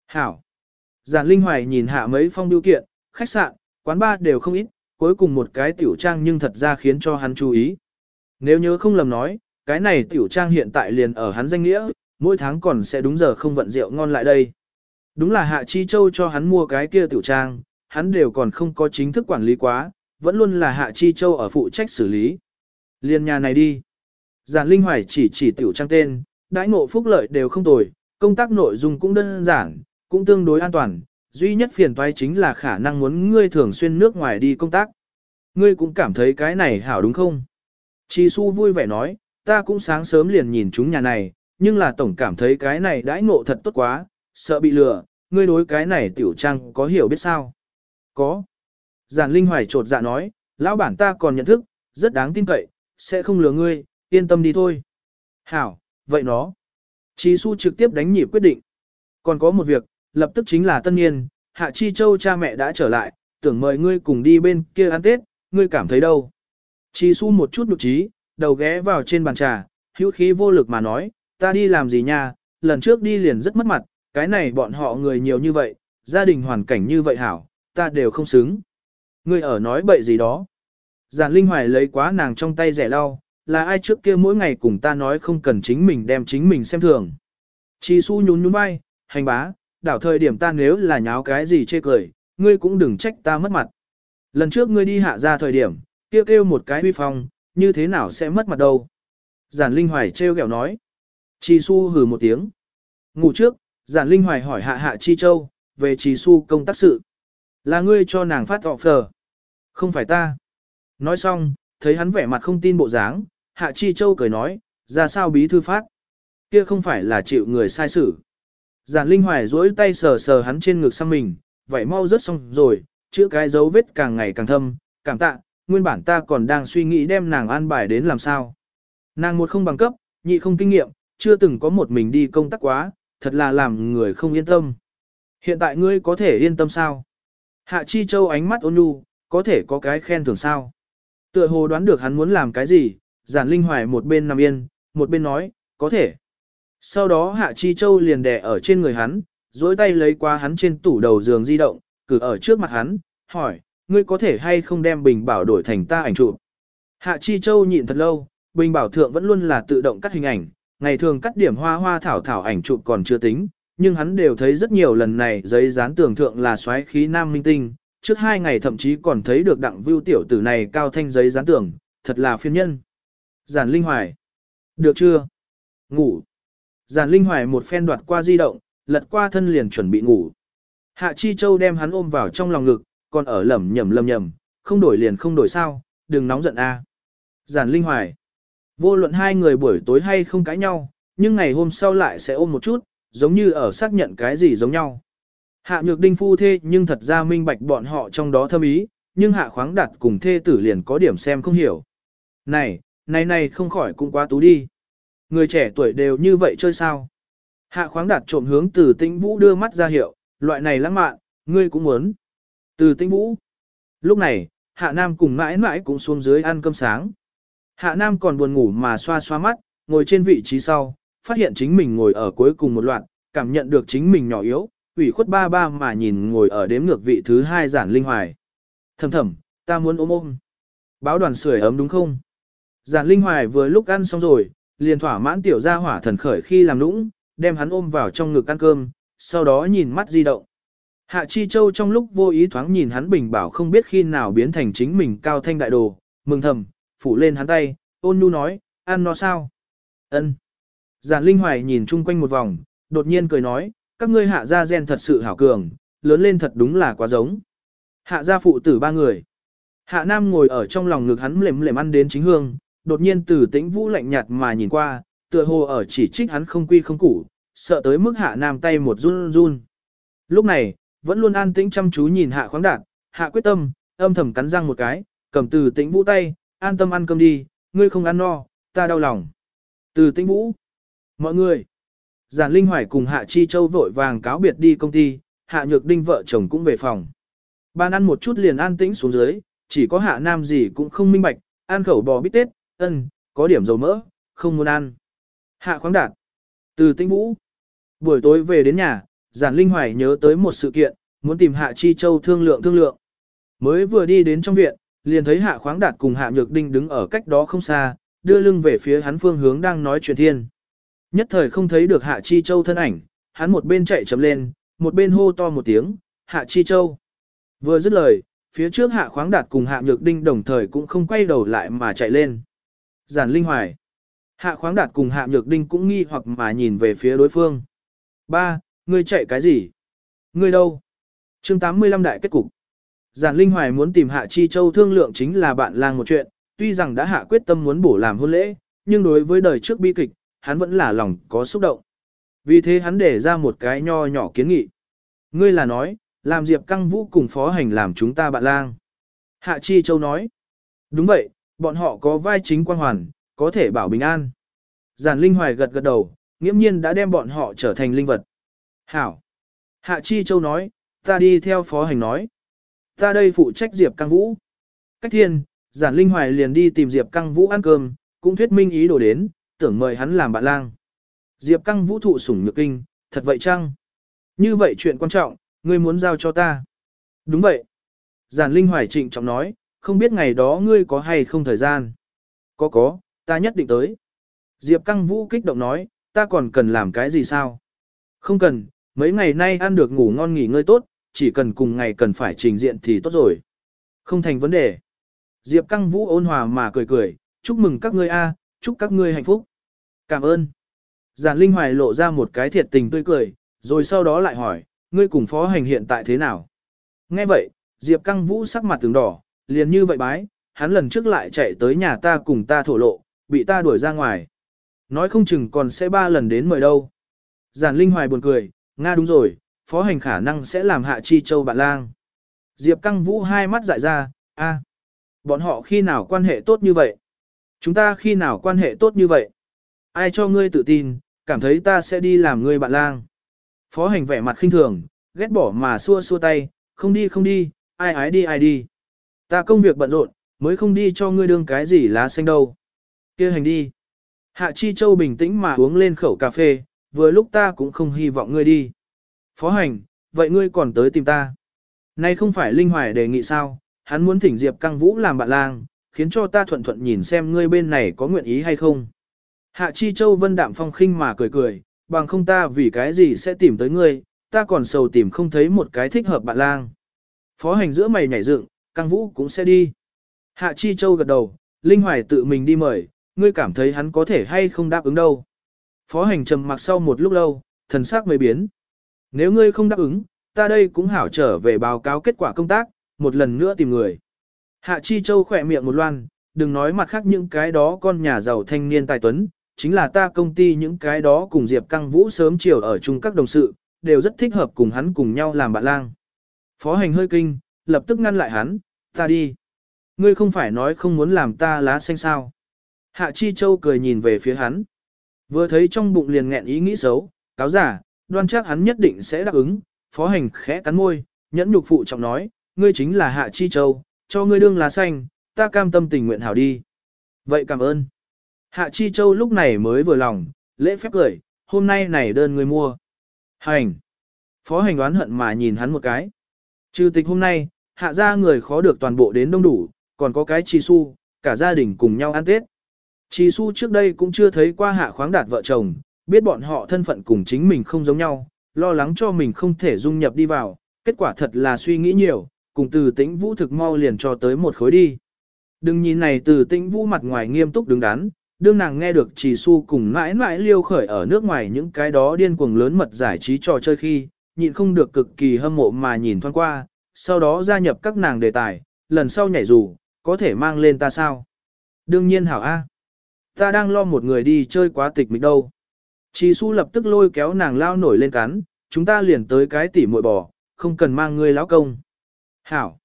Hảo. Giản Linh Hoài nhìn hạ mấy phong điều kiện, khách sạn, quán bar đều không ít, cuối cùng một cái tiểu trang nhưng thật ra khiến cho hắn chú ý. Nếu nhớ không lầm nói, cái này tiểu trang hiện tại liền ở hắn danh nghĩa, mỗi tháng còn sẽ đúng giờ không vận rượu ngon lại đây. Đúng là Hạ Chi Châu cho hắn mua cái kia tiểu trang, hắn đều còn không có chính thức quản lý quá, vẫn luôn là Hạ Chi Châu ở phụ trách xử lý. Liên nhà này đi. Giản Linh Hoài chỉ chỉ tiểu trang tên, đãi ngộ phúc lợi đều không tồi, công tác nội dung cũng đơn giản, cũng tương đối an toàn, duy nhất phiền toái chính là khả năng muốn ngươi thường xuyên nước ngoài đi công tác. Ngươi cũng cảm thấy cái này hảo đúng không? Chi Su vui vẻ nói, ta cũng sáng sớm liền nhìn chúng nhà này, nhưng là tổng cảm thấy cái này đãi ngộ thật tốt quá, sợ bị lừa, ngươi đối cái này tiểu trang có hiểu biết sao? Có. Giản Linh Hoài trột dạ nói, lão bản ta còn nhận thức, rất đáng tin cậy, sẽ không lừa ngươi, yên tâm đi thôi. Hảo, vậy nó. Chí su trực tiếp đánh nhịp quyết định. Còn có một việc, lập tức chính là tân niên, Hạ Chi Châu cha mẹ đã trở lại, tưởng mời ngươi cùng đi bên kia ăn Tết, ngươi cảm thấy đâu. Chí su một chút nụ trí, đầu ghé vào trên bàn trà, hữu khí vô lực mà nói, ta đi làm gì nha, lần trước đi liền rất mất mặt, cái này bọn họ người nhiều như vậy, gia đình hoàn cảnh như vậy hảo, ta đều không xứng. Ngươi ở nói bậy gì đó. Giản Linh Hoài lấy quá nàng trong tay rẻ lau, là ai trước kia mỗi ngày cùng ta nói không cần chính mình đem chính mình xem thường. Chi su nhún nhún vai, hành bá, đảo thời điểm ta nếu là nháo cái gì chê cười, ngươi cũng đừng trách ta mất mặt. Lần trước ngươi đi hạ ra thời điểm, kia kêu, kêu một cái huy phong, như thế nào sẽ mất mặt đâu. Giản Linh Hoài trêu ghẹo nói. Chi su hừ một tiếng. Ngủ trước, Giản Linh Hoài hỏi hạ hạ Chi Châu, về Chi su công tác sự. Là ngươi cho nàng phát tọ phờ. Không phải ta. Nói xong, thấy hắn vẻ mặt không tin bộ dáng, Hạ Chi Châu cười nói, ra sao bí thư phát? Kia không phải là chịu người sai xử. Giản Linh Hoài duỗi tay sờ sờ hắn trên ngực sang mình, vậy mau rất xong rồi, chữa cái dấu vết càng ngày càng thâm, cảm tạ, nguyên bản ta còn đang suy nghĩ đem nàng an bài đến làm sao. Nàng một không bằng cấp, nhị không kinh nghiệm, chưa từng có một mình đi công tác quá, thật là làm người không yên tâm. Hiện tại ngươi có thể yên tâm sao? Hạ Chi Châu ánh mắt ôn nhu, có thể có cái khen thưởng sao? Tựa hồ đoán được hắn muốn làm cái gì, giản linh hoài một bên nằm yên, một bên nói, có thể. Sau đó Hạ Chi Châu liền đè ở trên người hắn, duỗi tay lấy qua hắn trên tủ đầu giường di động, cử ở trước mặt hắn, hỏi, ngươi có thể hay không đem bình bảo đổi thành ta ảnh chụp? Hạ Chi Châu nhịn thật lâu, bình bảo thượng vẫn luôn là tự động cắt hình ảnh, ngày thường cắt điểm hoa hoa thảo thảo ảnh chụp còn chưa tính, nhưng hắn đều thấy rất nhiều lần này giấy dán tường thượng là xoáy khí nam minh tinh, trước hai ngày thậm chí còn thấy được đặng vưu tiểu tử này cao thanh giấy dán tường, thật là phiên nhân. Giản Linh Hoài. Được chưa? Ngủ. Giản Linh Hoài một phen đoạt qua di động, lật qua thân liền chuẩn bị ngủ. Hạ Chi Châu đem hắn ôm vào trong lòng ngực, còn ở lẩm nhẩm lầm nhầm, không đổi liền không đổi sao, đừng nóng giận a. Giản Linh Hoài. Vô luận hai người buổi tối hay không cãi nhau, nhưng ngày hôm sau lại sẽ ôm một chút, giống như ở xác nhận cái gì giống nhau. Hạ nhược đinh phu thê nhưng thật ra minh bạch bọn họ trong đó thâm ý, nhưng hạ khoáng đặt cùng thê tử liền có điểm xem không hiểu. Này, này này không khỏi cũng quá tú đi. Người trẻ tuổi đều như vậy chơi sao? Hạ khoáng đặt trộm hướng từ tĩnh vũ đưa mắt ra hiệu, loại này lãng mạn, ngươi cũng muốn. Từ tĩnh vũ. Lúc này, Hạ Nam cùng mãi mãi cũng xuống dưới ăn cơm sáng. Hạ Nam còn buồn ngủ mà xoa xoa mắt, ngồi trên vị trí sau, phát hiện chính mình ngồi ở cuối cùng một loạt, cảm nhận được chính mình nhỏ yếu, ủy khuất ba ba mà nhìn ngồi ở đếm ngược vị thứ hai giản linh hoài. Thầm thầm, ta muốn ôm ôm. Báo đoàn sưởi ấm đúng không? Giản linh hoài vừa lúc ăn xong rồi, liền thỏa mãn tiểu gia hỏa thần khởi khi làm nũng, đem hắn ôm vào trong ngực ăn cơm, sau đó nhìn mắt di động. Hạ Chi Châu trong lúc vô ý thoáng nhìn hắn bình bảo không biết khi nào biến thành chính mình cao thanh đại đồ, mừng thầm, phủ lên hắn tay, ôn nhu nói, ăn nó sao? Ân. Giản Linh Hoài nhìn chung quanh một vòng, đột nhiên cười nói, các ngươi hạ gia gen thật sự hảo cường, lớn lên thật đúng là quá giống. Hạ gia phụ tử ba người. Hạ Nam ngồi ở trong lòng ngực hắn lềm lềm ăn đến chính hương, đột nhiên từ tĩnh vũ lạnh nhạt mà nhìn qua, tựa hồ ở chỉ trích hắn không quy không củ, sợ tới mức Hạ Nam tay một run run. Lúc này, vẫn luôn an tĩnh chăm chú nhìn Hạ khoáng đạt, Hạ quyết tâm, âm thầm cắn răng một cái, cầm từ tĩnh vũ tay, an tâm ăn cơm đi, ngươi không ăn no, ta đau lòng. Từ tĩnh vũ. Mọi người. Giản Linh Hoài cùng Hạ Chi Châu vội vàng cáo biệt đi công ty, Hạ Nhược Đinh vợ chồng cũng về phòng. Ban ăn một chút liền an tĩnh xuống dưới, chỉ có Hạ Nam gì cũng không minh bạch, ăn khẩu bò bít tết, ân, có điểm dầu mỡ, không muốn ăn. Hạ khoáng đạt. Từ tĩnh vũ. Buổi tối về đến nhà, Giản Linh Hoài nhớ tới một sự kiện, muốn tìm Hạ Chi Châu thương lượng thương lượng. Mới vừa đi đến trong viện, liền thấy Hạ khoáng đạt cùng Hạ Nhược Đinh đứng ở cách đó không xa, đưa lưng về phía hắn phương hướng đang nói chuyện thiên. Nhất thời không thấy được Hạ Chi Châu thân ảnh, hắn một bên chạy chậm lên, một bên hô to một tiếng, Hạ Chi Châu. Vừa dứt lời, phía trước Hạ Khoáng Đạt cùng Hạ Nhược Đinh đồng thời cũng không quay đầu lại mà chạy lên. Giản Linh Hoài. Hạ Khoáng Đạt cùng Hạ Nhược Đinh cũng nghi hoặc mà nhìn về phía đối phương. Ba, ngươi chạy cái gì? Ngươi đâu? chương 85 đại kết cục. Giản Linh Hoài muốn tìm Hạ Chi Châu thương lượng chính là bạn lang một chuyện, tuy rằng đã hạ quyết tâm muốn bổ làm hôn lễ, nhưng đối với đời trước bi kịch, hắn vẫn là lòng có xúc động. Vì thế hắn để ra một cái nho nhỏ kiến nghị. Ngươi là nói, làm Diệp Căng Vũ cùng phó hành làm chúng ta bạn lang. Hạ Chi Châu nói. Đúng vậy, bọn họ có vai chính quan hoàn, có thể bảo bình an. Giản Linh Hoài gật gật đầu, nghiễm nhiên đã đem bọn họ trở thành linh vật. Hảo. Hạ Chi Châu nói, ta đi theo phó hành nói. Ta đây phụ trách Diệp Căng Vũ. Cách thiên, Giản Linh Hoài liền đi tìm Diệp Căng Vũ ăn cơm, cũng thuyết minh ý đồ đến, tưởng mời hắn làm bạn lang. Diệp Căng vũ thụ sủng nhược kinh, thật vậy chăng? Như vậy chuyện quan trọng, ngươi muốn giao cho ta. Đúng vậy. Giản Linh Hoài trịnh trọng nói, không biết ngày đó ngươi có hay không thời gian. Có có, ta nhất định tới. Diệp Căng Vũ kích động nói, ta còn cần làm cái gì sao? Không cần, mấy ngày nay ăn được ngủ ngon nghỉ ngơi tốt, chỉ cần cùng ngày cần phải trình diện thì tốt rồi. Không thành vấn đề. Diệp Căng Vũ ôn hòa mà cười cười, chúc mừng các ngươi a, chúc các ngươi hạnh phúc. Cảm ơn. Giản Linh Hoài lộ ra một cái thiệt tình tươi cười, rồi sau đó lại hỏi, ngươi cùng phó hành hiện tại thế nào? Nghe vậy, Diệp Căng Vũ sắc mặt tướng đỏ, liền như vậy bái, hắn lần trước lại chạy tới nhà ta cùng ta thổ lộ, bị ta đuổi ra ngoài. Nói không chừng còn sẽ ba lần đến mời đâu. Giản Linh Hoài buồn cười, Nga đúng rồi, phó hành khả năng sẽ làm hạ chi châu bạn lang. Diệp Căng Vũ hai mắt dại ra, a, bọn họ khi nào quan hệ tốt như vậy? Chúng ta khi nào quan hệ tốt như vậy? Ai cho ngươi tự tin, cảm thấy ta sẽ đi làm ngươi bạn lang. Phó hành vẻ mặt khinh thường, ghét bỏ mà xua xua tay, không đi không đi, ai ái đi ai đi. Ta công việc bận rộn, mới không đi cho ngươi đương cái gì lá xanh đâu. kia hành đi. Hạ Chi Châu bình tĩnh mà uống lên khẩu cà phê, vừa lúc ta cũng không hy vọng ngươi đi. Phó hành, vậy ngươi còn tới tìm ta. Nay không phải Linh Hoài đề nghị sao, hắn muốn thỉnh Diệp Căng Vũ làm bạn lang, khiến cho ta thuận thuận nhìn xem ngươi bên này có nguyện ý hay không. Hạ Chi Châu Vân đạm phong khinh mà cười cười, bằng không ta vì cái gì sẽ tìm tới ngươi, ta còn sầu tìm không thấy một cái thích hợp bạn lang. Phó hành giữa mày nhảy dựng, Căng Vũ cũng sẽ đi. Hạ Chi Châu gật đầu, Linh Hoài tự mình đi mời, ngươi cảm thấy hắn có thể hay không đáp ứng đâu. Phó hành trầm mặc sau một lúc lâu, thần sắc mới biến. Nếu ngươi không đáp ứng, ta đây cũng hảo trở về báo cáo kết quả công tác, một lần nữa tìm người. Hạ Chi Châu khỏe miệng một loan, đừng nói mặt khác những cái đó con nhà giàu thanh niên tài tuấn, chính là ta công ty những cái đó cùng Diệp Căng Vũ sớm chiều ở chung các đồng sự, đều rất thích hợp cùng hắn cùng nhau làm bạn lang. Phó hành hơi kinh, lập tức ngăn lại hắn, ta đi. Ngươi không phải nói không muốn làm ta lá xanh sao. Hạ Chi Châu cười nhìn về phía hắn. Vừa thấy trong bụng liền nghẹn ý nghĩ xấu, cáo giả, đoan chắc hắn nhất định sẽ đáp ứng. Phó hành khẽ cắn môi, nhẫn nhục phụ trọng nói, ngươi chính là Hạ Chi Châu, cho ngươi đương lá xanh, ta cam tâm tình nguyện hảo đi. Vậy cảm ơn. Hạ Chi Châu lúc này mới vừa lòng, lễ phép cười, hôm nay này đơn người mua. Hành. Phó hành đoán hận mà nhìn hắn một cái. Trừ tịch hôm nay, hạ gia người khó được toàn bộ đến đông đủ, còn có cái chi su, cả gia đình cùng nhau ăn Tết. Chi su trước đây cũng chưa thấy qua hạ khoáng đạt vợ chồng, biết bọn họ thân phận cùng chính mình không giống nhau, lo lắng cho mình không thể dung nhập đi vào, kết quả thật là suy nghĩ nhiều, cùng từ tĩnh vũ thực mau liền cho tới một khối đi. Đừng nhìn này từ tĩnh vũ mặt ngoài nghiêm túc đứng đắn, đương nàng nghe được chỉ su cùng mãi mãi liêu khởi ở nước ngoài những cái đó điên cuồng lớn mật giải trí trò chơi khi, nhịn không được cực kỳ hâm mộ mà nhìn thoáng qua, sau đó gia nhập các nàng đề tài, lần sau nhảy dù, có thể mang lên ta sao? Đương nhiên hảo A. Ta đang lo một người đi chơi quá tịch mịch đâu. Chỉ su lập tức lôi kéo nàng lao nổi lên cắn, chúng ta liền tới cái tỉ muội bò, không cần mang ngươi lão công. Hảo.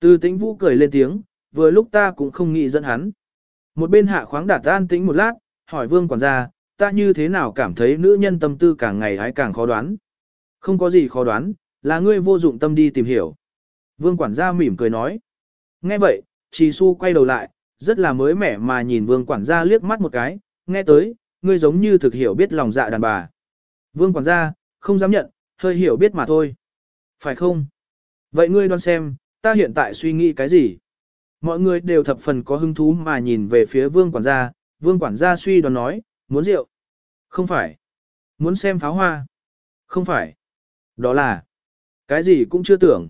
Từ tĩnh vũ cười lên tiếng, vừa lúc ta cũng không nghĩ dẫn hắn. Một bên hạ khoáng đạt an tĩnh một lát, hỏi vương quản gia, ta như thế nào cảm thấy nữ nhân tâm tư càng ngày hái càng khó đoán. Không có gì khó đoán, là ngươi vô dụng tâm đi tìm hiểu. Vương quản gia mỉm cười nói. Nghe vậy, Trì Su quay đầu lại, rất là mới mẻ mà nhìn vương quản gia liếc mắt một cái, nghe tới, ngươi giống như thực hiểu biết lòng dạ đàn bà. Vương quản gia, không dám nhận, hơi hiểu biết mà thôi. Phải không? Vậy ngươi đoán xem, ta hiện tại suy nghĩ cái gì? Mọi người đều thập phần có hứng thú mà nhìn về phía vương quản gia, vương quản gia suy đoán nói, muốn rượu? Không phải. Muốn xem pháo hoa? Không phải. Đó là, cái gì cũng chưa tưởng.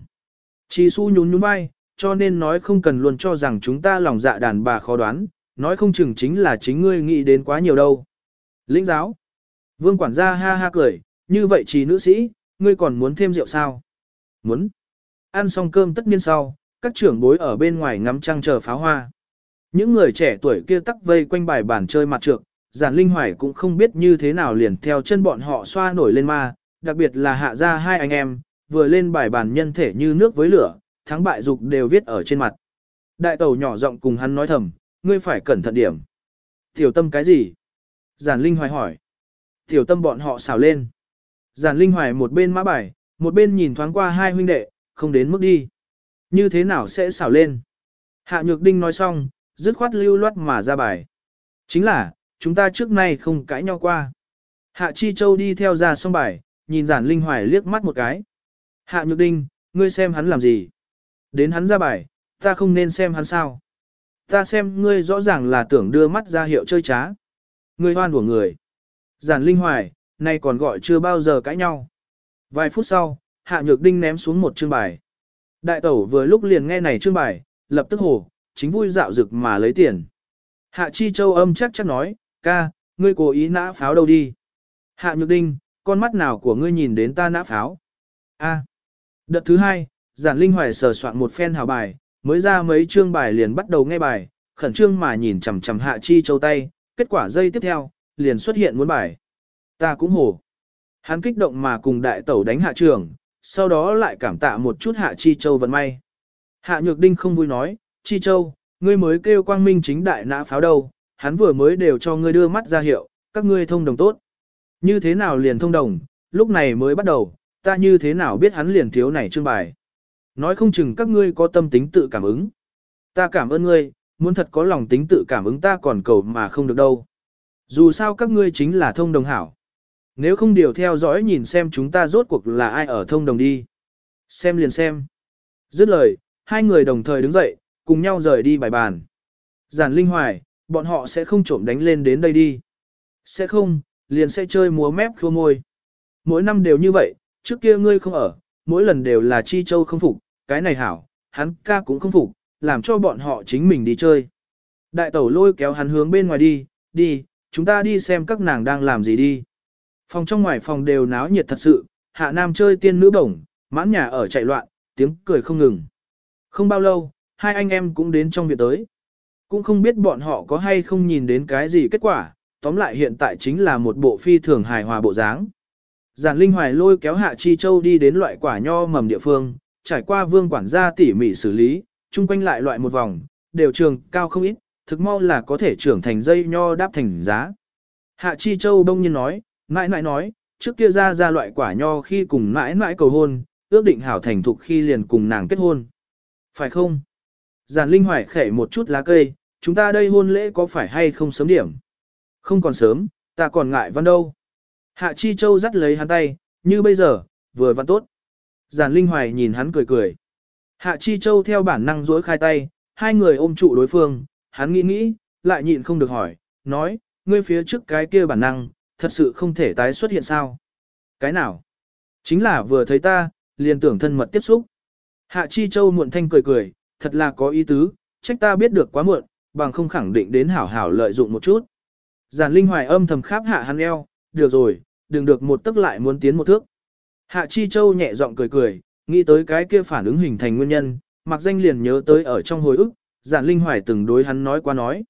Chỉ su nhún nhún vai, cho nên nói không cần luôn cho rằng chúng ta lòng dạ đàn bà khó đoán, nói không chừng chính là chính ngươi nghĩ đến quá nhiều đâu. Lĩnh giáo. Vương quản gia ha ha cười, như vậy chỉ nữ sĩ, ngươi còn muốn thêm rượu sao? Muốn. Ăn xong cơm tất nhiên sau, các trưởng bối ở bên ngoài ngắm trăng chờ pháo hoa. Những người trẻ tuổi kia tắc vây quanh bài bàn chơi mặt trược, giản linh hoài cũng không biết như thế nào liền theo chân bọn họ xoa nổi lên ma, đặc biệt là hạ ra hai anh em, vừa lên bài bàn nhân thể như nước với lửa, thắng bại dục đều viết ở trên mặt. Đại tàu nhỏ giọng cùng hắn nói thầm, ngươi phải cẩn thận điểm. Tiểu tâm cái gì? Giản Linh Hoài hỏi. Tiểu tâm bọn họ xào lên. Giản Linh Hoài một bên mã bài, một bên nhìn thoáng qua hai huynh đệ, không đến mức đi. Như thế nào sẽ xảo lên? Hạ Nhược Đinh nói xong, dứt khoát lưu loát mà ra bài. Chính là, chúng ta trước nay không cãi nhau qua. Hạ Chi Châu đi theo ra xong bài, nhìn giản linh hoài liếc mắt một cái. Hạ Nhược Đinh, ngươi xem hắn làm gì? Đến hắn ra bài, ta không nên xem hắn sao? Ta xem ngươi rõ ràng là tưởng đưa mắt ra hiệu chơi trá. Ngươi hoan của người. Giản linh hoài, nay còn gọi chưa bao giờ cãi nhau. Vài phút sau, Hạ Nhược Đinh ném xuống một chương bài. Đại tẩu vừa lúc liền nghe này chương bài, lập tức hồ, chính vui dạo rực mà lấy tiền. Hạ Chi Châu âm chắc chắc nói, ca, ngươi cố ý nã pháo đâu đi. Hạ Nhược Đinh, con mắt nào của ngươi nhìn đến ta nã pháo. A. Đợt thứ hai, giản linh hoài sờ soạn một phen hào bài, mới ra mấy chương bài liền bắt đầu nghe bài, khẩn trương mà nhìn chằm chằm hạ chi châu tay, kết quả dây tiếp theo, liền xuất hiện muốn bài. Ta cũng hổ. Hắn kích động mà cùng đại tẩu đánh hạ trường, sau đó lại cảm tạ một chút hạ chi châu vận may. Hạ nhược đinh không vui nói, chi châu, ngươi mới kêu quang minh chính đại nã pháo đâu, hắn vừa mới đều cho ngươi đưa mắt ra hiệu, các ngươi thông đồng tốt. Như thế nào liền thông đồng, lúc này mới bắt đầu, ta như thế nào biết hắn liền thiếu này trương bài. Nói không chừng các ngươi có tâm tính tự cảm ứng. Ta cảm ơn ngươi, muốn thật có lòng tính tự cảm ứng ta còn cầu mà không được đâu. Dù sao các ngươi chính là thông đồng hảo. Nếu không điều theo dõi nhìn xem chúng ta rốt cuộc là ai ở thông đồng đi. Xem liền xem. Dứt lời, hai người đồng thời đứng dậy, cùng nhau rời đi bài bàn. Giản Linh Hoài, bọn họ sẽ không trộm đánh lên đến đây đi. Sẽ không, liền sẽ chơi múa mép khua môi. Mỗi năm đều như vậy, trước kia ngươi không ở, mỗi lần đều là chi châu không phục, cái này hảo, hắn ca cũng không phục, làm cho bọn họ chính mình đi chơi. Đại tẩu lôi kéo hắn hướng bên ngoài đi, đi, chúng ta đi xem các nàng đang làm gì đi. Phòng trong ngoài phòng đều náo nhiệt thật sự, hạ nam chơi tiên nữ bổng, mãn nhà ở chạy loạn, tiếng cười không ngừng. Không bao lâu, hai anh em cũng đến trong viện tới. Cũng không biết bọn họ có hay không nhìn đến cái gì kết quả, tóm lại hiện tại chính là một bộ phi thường hài hòa bộ dáng. Giản Linh Hoài lôi kéo Hạ Chi Châu đi đến loại quả nho mầm địa phương, trải qua vương quản gia tỉ mỉ xử lý, chung quanh lại loại một vòng, đều trường cao không ít, thực mau là có thể trưởng thành dây nho đáp thành giá. Hạ Chi Châu đông nhiên nói, mãi mãi nói, trước kia ra ra loại quả nho khi cùng mãi mãi cầu hôn, ước định hảo thành thục khi liền cùng nàng kết hôn. Phải không? Giản Linh Hoài khẽ một chút lá cây, chúng ta đây hôn lễ có phải hay không sớm điểm? Không còn sớm, ta còn ngại văn đâu. Hạ Chi Châu dắt lấy hắn tay, như bây giờ, vừa văn tốt. Giản Linh Hoài nhìn hắn cười cười. Hạ Chi Châu theo bản năng duỗi khai tay, hai người ôm trụ đối phương, hắn nghĩ nghĩ, lại nhịn không được hỏi, nói, ngươi phía trước cái kia bản năng, thật sự không thể tái xuất hiện sao? Cái nào? Chính là vừa thấy ta, liền tưởng thân mật tiếp xúc. Hạ Chi Châu muộn thanh cười cười, thật là có ý tứ, trách ta biết được quá muộn, bằng không khẳng định đến hảo hảo lợi dụng một chút. Giản Linh Hoài âm thầm kháp hạ hắn eo, được rồi, đừng được một tức lại muốn tiến một thước. Hạ Chi Châu nhẹ giọng cười cười, nghĩ tới cái kia phản ứng hình thành nguyên nhân, mặc danh liền nhớ tới ở trong hồi ức, Giản Linh Hoài từng đối hắn nói qua nói.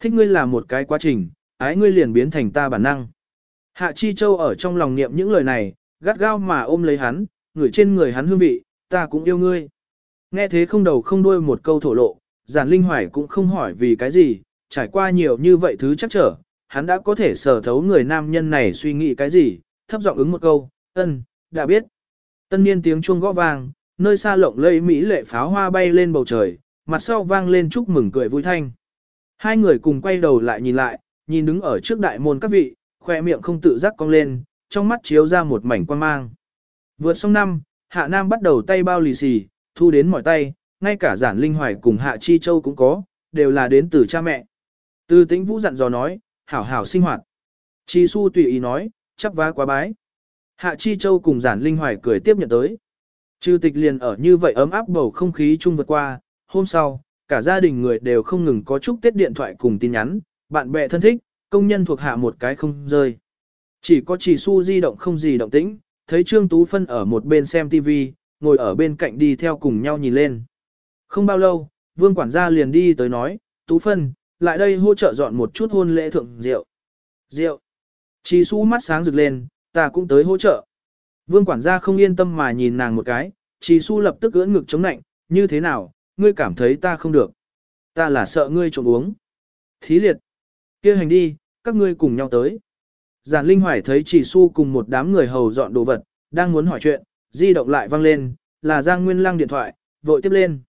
Thích ngươi là một cái quá trình, ái ngươi liền biến thành ta bản năng. Hạ Chi Châu ở trong lòng niệm những lời này, gắt gao mà ôm lấy hắn, ngửi trên người hắn hương vị, ta cũng yêu ngươi. Nghe thế không đầu không đuôi một câu thổ lộ, giản linh hoài cũng không hỏi vì cái gì, trải qua nhiều như vậy thứ chắc trở, hắn đã có thể sở thấu người nam nhân này suy nghĩ cái gì, thấp giọng ứng một câu, ân, đã biết. Tân niên tiếng chuông gõ vang, nơi xa lộng lây mỹ lệ pháo hoa bay lên bầu trời, mặt sau vang lên chúc mừng cười vui thanh. Hai người cùng quay đầu lại nhìn lại, nhìn đứng ở trước đại môn các vị, khoe miệng không tự giác cong lên, trong mắt chiếu ra một mảnh quan mang. Vượt xong năm, Hạ Nam bắt đầu tay bao lì xì, thu đến mọi tay, ngay cả giản linh hoài cùng Hạ Chi Châu cũng có, đều là đến từ cha mẹ. Từ tĩnh vũ dặn dò nói, hảo hảo sinh hoạt. Chi Su tùy ý nói, chắp vá quá bái. Hạ Chi Châu cùng giản linh hoài cười tiếp nhận tới. Trừ tịch liền ở như vậy ấm áp bầu không khí chung vượt qua, hôm sau, cả gia đình người đều không ngừng có chúc tết điện thoại cùng tin nhắn, bạn bè thân thích, công nhân thuộc hạ một cái không rơi. Chỉ có chỉ su di động không gì động tĩnh, thấy Trương Tú Phân ở một bên xem TV, ngồi ở bên cạnh đi theo cùng nhau nhìn lên. Không bao lâu, vương quản gia liền đi tới nói, Tú Phân, lại đây hỗ trợ dọn một chút hôn lễ thượng rượu. Rượu. Chỉ su mắt sáng rực lên, ta cũng tới hỗ trợ. Vương quản gia không yên tâm mà nhìn nàng một cái, chỉ su lập tức ưỡn ngực chống nạnh, như thế nào, ngươi cảm thấy ta không được. Ta là sợ ngươi trộm uống. Thí liệt kia hành đi, các ngươi cùng nhau tới. Giản Linh Hoài thấy chỉ su cùng một đám người hầu dọn đồ vật, đang muốn hỏi chuyện, di động lại vang lên, là Giang Nguyên Lăng điện thoại, vội tiếp lên.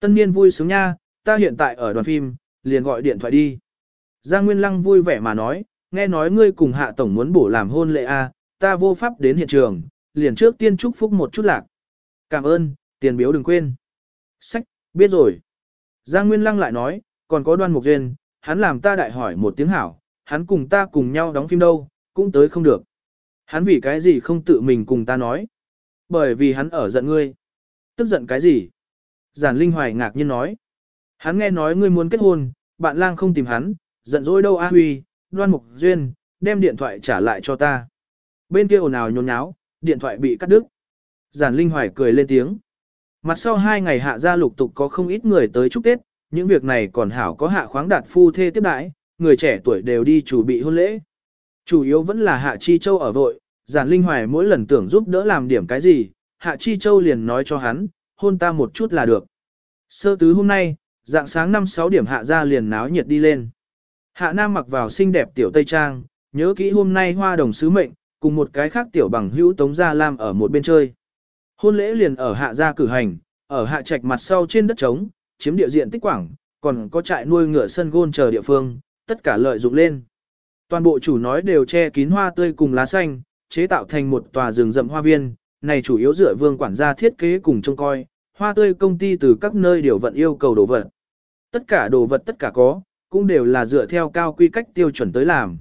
Tân niên vui sướng nha, ta hiện tại ở đoàn phim, liền gọi điện thoại đi. Giang Nguyên Lăng vui vẻ mà nói, nghe nói ngươi cùng hạ tổng muốn bổ làm hôn lệ a, à, ta vô pháp đến hiện trường, liền trước tiên chúc phúc một chút lạc. Cảm ơn, tiền biếu đừng quên. Sách, biết rồi. Giang Nguyên Lăng lại nói, còn có đoan mục duyên, hắn làm ta đại hỏi một tiếng hảo, hắn cùng ta cùng nhau đóng phim đâu, cũng tới không được. Hắn vì cái gì không tự mình cùng ta nói. Bởi vì hắn ở giận ngươi. Tức giận cái gì? Giản Linh Hoài ngạc nhiên nói. Hắn nghe nói ngươi muốn kết hôn, bạn lang không tìm hắn, giận dỗi đâu A Huy, đoan mục duyên, đem điện thoại trả lại cho ta. Bên kia ồn ào nhốn nháo, điện thoại bị cắt đứt. Giản Linh Hoài cười lên tiếng. Mặt sau hai ngày hạ gia lục tục có không ít người tới chúc Tết, những việc này còn hảo có hạ khoáng đạt phu thê tiếp đãi, người trẻ tuổi đều đi chủ bị hôn lễ. Chủ yếu vẫn là Hạ Chi Châu ở vội, giản linh hoài mỗi lần tưởng giúp đỡ làm điểm cái gì, Hạ Chi Châu liền nói cho hắn, hôn ta một chút là được. Sơ tứ hôm nay, dạng sáng 5-6 điểm hạ ra liền náo nhiệt đi lên. Hạ Nam mặc vào xinh đẹp tiểu Tây Trang, nhớ kỹ hôm nay hoa đồng sứ mệnh, cùng một cái khác tiểu bằng hữu Tống Gia Lam ở một bên chơi. Hôn lễ liền ở hạ gia cử hành, ở hạ trạch mặt sau trên đất trống, chiếm địa diện tích quảng, còn có trại nuôi ngựa sân gôn chờ địa phương, tất cả lợi dụng lên. Toàn bộ chủ nói đều che kín hoa tươi cùng lá xanh, chế tạo thành một tòa rừng rậm hoa viên, này chủ yếu dựa vương quản gia thiết kế cùng trông coi, hoa tươi công ty từ các nơi điều vận yêu cầu đồ vật. Tất cả đồ vật tất cả có, cũng đều là dựa theo cao quy cách tiêu chuẩn tới làm.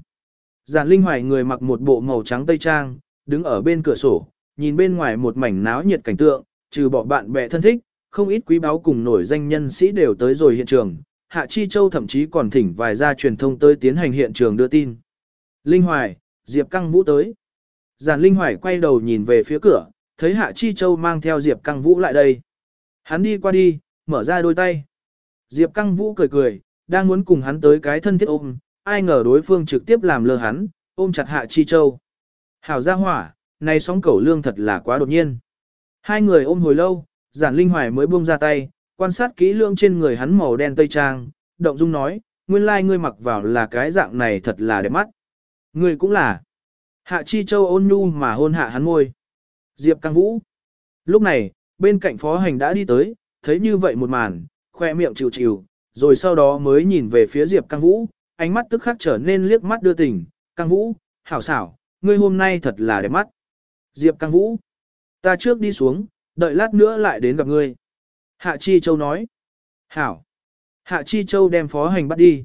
Giản Linh Hoài người mặc một bộ màu trắng tây trang, đứng ở bên cửa sổ, nhìn bên ngoài một mảnh náo nhiệt cảnh tượng, trừ bỏ bạn bè thân thích, không ít quý báu cùng nổi danh nhân sĩ đều tới rồi hiện trường, Hạ Chi Châu thậm chí còn thỉnh vài gia truyền thông tới tiến hành hiện trường đưa tin. Linh Hoài, Diệp Căng Vũ tới. Giản Linh Hoài quay đầu nhìn về phía cửa, thấy Hạ Chi Châu mang theo Diệp Căng Vũ lại đây. Hắn đi qua đi, mở ra đôi tay. Diệp Căng Vũ cười cười, đang muốn cùng hắn tới cái thân thiết ôm, ai ngờ đối phương trực tiếp làm lơ hắn, ôm chặt Hạ Chi Châu. Hảo gia hỏa, này sóng cẩu lương thật là quá đột nhiên. Hai người ôm hồi lâu, Giản Linh Hoài mới buông ra tay, quan sát kỹ lưỡng trên người hắn màu đen tây trang, động dung nói, nguyên lai like ngươi mặc vào là cái dạng này thật là đẹp mắt. Ngươi cũng là. Hạ Chi Châu ôn nhu mà hôn hạ hắn ngôi. Diệp Căng Vũ. Lúc này, bên cạnh phó hành đã đi tới, thấy như vậy một màn, khoe miệng chịu chịu, rồi sau đó mới nhìn về phía Diệp Căng Vũ, ánh mắt tức khắc trở nên liếc mắt đưa tình, Căng Vũ, hảo xảo, ngươi hôm nay thật là đẹp mắt. Diệp Căng Vũ, ta trước đi xuống, đợi lát nữa lại đến gặp ngươi. Hạ Chi Châu nói, hảo. Hạ Chi Châu đem phó hành bắt đi.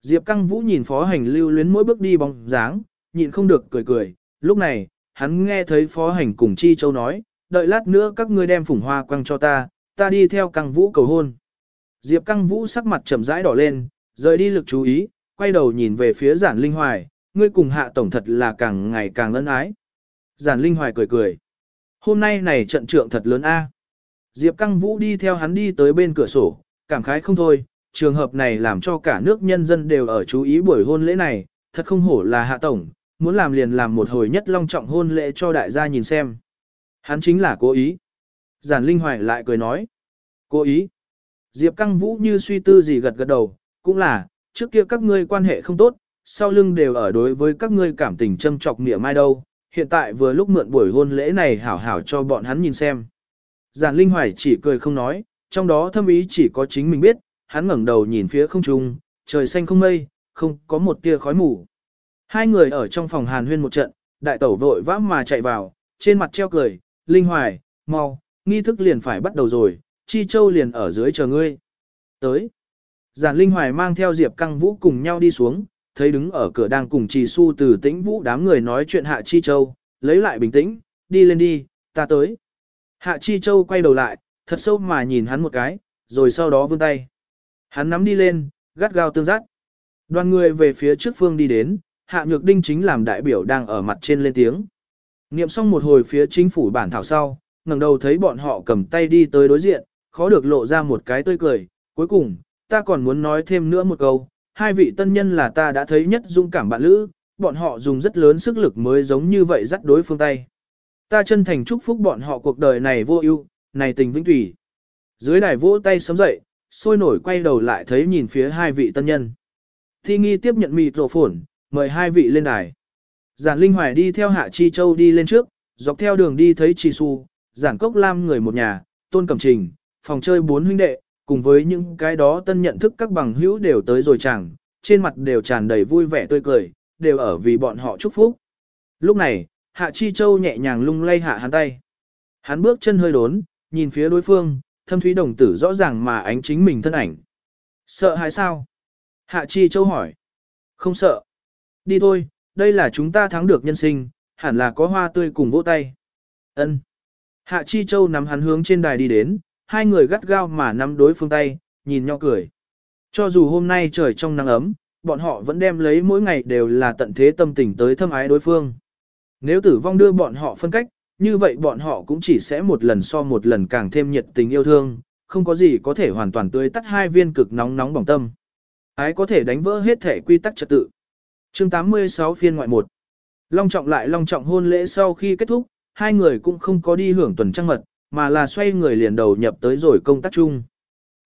Diệp Căng Vũ nhìn phó hành lưu luyến mỗi bước đi bóng dáng, nhịn không được cười cười, lúc này, hắn nghe thấy phó hành cùng Chi Châu nói, đợi lát nữa các ngươi đem phủng hoa quăng cho ta, ta đi theo Căng Vũ cầu hôn. Diệp Căng Vũ sắc mặt trầm rãi đỏ lên, rời đi lực chú ý, quay đầu nhìn về phía giản linh hoài, ngươi cùng hạ tổng thật là càng ngày càng ân ái. Giản linh hoài cười cười. Hôm nay này trận trượng thật lớn a. Diệp Căng Vũ đi theo hắn đi tới bên cửa sổ, cảm khái không thôi, trường hợp này làm cho cả nước nhân dân đều ở chú ý buổi hôn lễ này, thật không hổ là hạ tổng, muốn làm liền làm một hồi nhất long trọng hôn lễ cho đại gia nhìn xem. Hắn chính là cố ý. Giản Linh Hoài lại cười nói. Cố ý. Diệp Căng Vũ như suy tư gì gật gật đầu, cũng là, trước kia các ngươi quan hệ không tốt, sau lưng đều ở đối với các ngươi cảm tình châm trọc mỉa mai đâu, hiện tại vừa lúc mượn buổi hôn lễ này hảo hảo cho bọn hắn nhìn xem. Giản Linh Hoài chỉ cười không nói, trong đó thâm ý chỉ có chính mình biết, hắn ngẩng đầu nhìn phía không trung, trời xanh không mây, không có một tia khói mù. Hai người ở trong phòng hàn huyên một trận, đại tẩu vội vã mà chạy vào, trên mặt treo cười, Linh Hoài, mau, nghi thức liền phải bắt đầu rồi, Chi Châu liền ở dưới chờ ngươi. Tới. Giản Linh Hoài mang theo Diệp Căng Vũ cùng nhau đi xuống, thấy đứng ở cửa đang cùng Trì Su từ tĩnh Vũ đám người nói chuyện Hạ Chi Châu, lấy lại bình tĩnh, đi lên đi, ta tới. Hạ Chi Châu quay đầu lại, thật sâu mà nhìn hắn một cái, rồi sau đó vươn tay. Hắn nắm đi lên, gắt gao tương giác. Đoàn người về phía trước phương đi đến, Hạ Nhược Đinh chính làm đại biểu đang ở mặt trên lên tiếng. Niệm xong một hồi phía chính phủ bản thảo sau, ngẩng đầu thấy bọn họ cầm tay đi tới đối diện, khó được lộ ra một cái tươi cười. Cuối cùng, ta còn muốn nói thêm nữa một câu, hai vị tân nhân là ta đã thấy nhất dung cảm bạn lữ, bọn họ dùng rất lớn sức lực mới giống như vậy dắt đối phương tay. Ta chân thành chúc phúc bọn họ cuộc đời này vô ưu, này tình vĩnh thủy. Dưới đài vỗ tay sớm dậy, sôi nổi quay đầu lại thấy nhìn phía hai vị tân nhân. Thi nghi tiếp nhận mịt rổ phổn, mời hai vị lên đài. Giản Linh Hoài đi theo Hạ Chi Châu đi lên trước, dọc theo đường đi thấy Chi Su, Giản Cốc Lam người một nhà, Tôn Cẩm Trình, phòng chơi bốn huynh đệ, cùng với những cái đó tân nhận thức các bằng hữu đều tới rồi chẳng, trên mặt đều tràn đầy vui vẻ tươi cười, đều ở vì bọn họ chúc phúc. Lúc này, Hạ Chi Châu nhẹ nhàng lung lay hạ hắn tay. Hắn bước chân hơi đốn, nhìn phía đối phương, thâm thúy đồng tử rõ ràng mà ánh chính mình thân ảnh. Sợ hãi sao? Hạ Chi Châu hỏi. Không sợ. Đi thôi, đây là chúng ta thắng được nhân sinh, hẳn là có hoa tươi cùng vỗ tay. Ân. Hạ Chi Châu nắm hắn hướng trên đài đi đến, hai người gắt gao mà nắm đối phương tay, nhìn nhau cười. Cho dù hôm nay trời trong nắng ấm, bọn họ vẫn đem lấy mỗi ngày đều là tận thế tâm tình tới thâm ái đối phương. Nếu tử vong đưa bọn họ phân cách, như vậy bọn họ cũng chỉ sẽ một lần so một lần càng thêm nhiệt tình yêu thương, không có gì có thể hoàn toàn tươi tắt hai viên cực nóng nóng bỏng tâm. Ái có thể đánh vỡ hết thể quy tắc trật tự. Chương 86 phiên ngoại 1 Long trọng lại long trọng hôn lễ sau khi kết thúc, hai người cũng không có đi hưởng tuần trăng mật, mà là xoay người liền đầu nhập tới rồi công tác chung.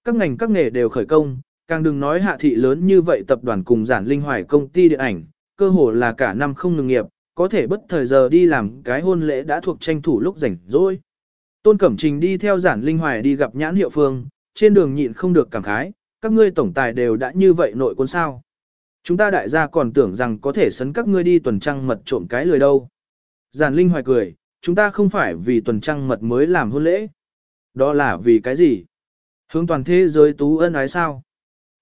Các ngành các nghề đều khởi công, càng đừng nói hạ thị lớn như vậy tập đoàn cùng giản linh hoài công ty điện ảnh, cơ hồ là cả năm không ngừng nghiệp, có thể bất thời giờ đi làm cái hôn lễ đã thuộc tranh thủ lúc rảnh rỗi. Tôn Cẩm Trình đi theo giản linh hoài đi gặp nhãn hiệu phương, trên đường nhịn không được cảm khái, các ngươi tổng tài đều đã như vậy nội quân sao. Chúng ta đại gia còn tưởng rằng có thể sấn các ngươi đi tuần trăng mật trộm cái lười đâu. Giản linh hoài cười, chúng ta không phải vì tuần trăng mật mới làm hôn lễ. Đó là vì cái gì? Hướng toàn thế giới tú ân ái sao?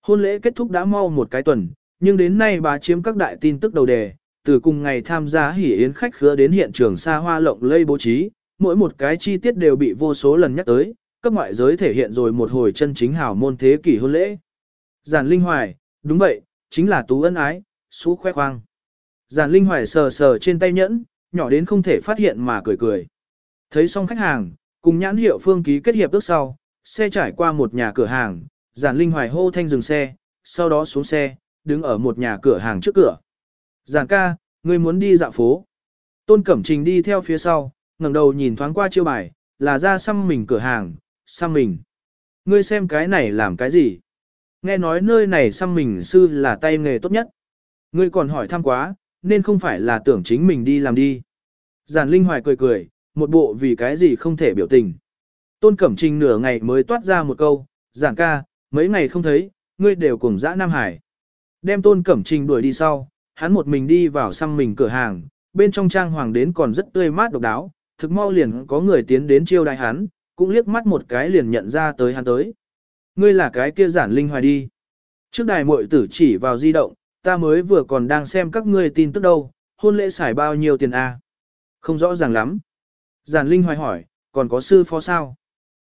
Hôn lễ kết thúc đã mau một cái tuần, nhưng đến nay bà chiếm các đại tin tức đầu đề, từ cùng ngày tham gia hỉ yến khách khứa đến hiện trường xa hoa lộng lây bố trí, mỗi một cái chi tiết đều bị vô số lần nhắc tới, cấp ngoại giới thể hiện rồi một hồi chân chính hảo môn thế kỷ hôn lễ. Giản Linh Hoài, đúng vậy, chính là tú ân ái, xú khoe khoang. Giản Linh Hoài sờ sờ trên tay nhẫn, nhỏ đến không thể phát hiện mà cười cười. Thấy xong khách hàng, cùng nhãn hiệu phương ký kết hiệp ước sau, xe trải qua một nhà cửa hàng, Giản Linh Hoài hô thanh dừng xe, sau đó xuống xe, đứng ở một nhà cửa hàng trước cửa. Giản ca, ngươi muốn đi dạo phố. Tôn Cẩm Trình đi theo phía sau, ngẩng đầu nhìn thoáng qua chiêu bài, là ra xăm mình cửa hàng, xăm mình. Ngươi xem cái này làm cái gì? Nghe nói nơi này xăm mình sư là tay nghề tốt nhất. Ngươi còn hỏi thăm quá, nên không phải là tưởng chính mình đi làm đi. Giản Linh Hoài cười cười, một bộ vì cái gì không thể biểu tình. Tôn Cẩm Trình nửa ngày mới toát ra một câu, giảng ca, mấy ngày không thấy, ngươi đều cùng dã Nam Hải. Đem Tôn Cẩm Trình đuổi đi sau, hắn một mình đi vào xăm mình cửa hàng, bên trong trang hoàng đến còn rất tươi mát độc đáo, thực mau liền có người tiến đến chiêu đại hắn, cũng liếc mắt một cái liền nhận ra tới hắn tới. Ngươi là cái kia giản linh hoài đi. Trước đài muội tử chỉ vào di động, ta mới vừa còn đang xem các ngươi tin tức đâu, hôn lễ xài bao nhiêu tiền a? Không rõ ràng lắm. Giản linh hoài hỏi, còn có sư phó sao?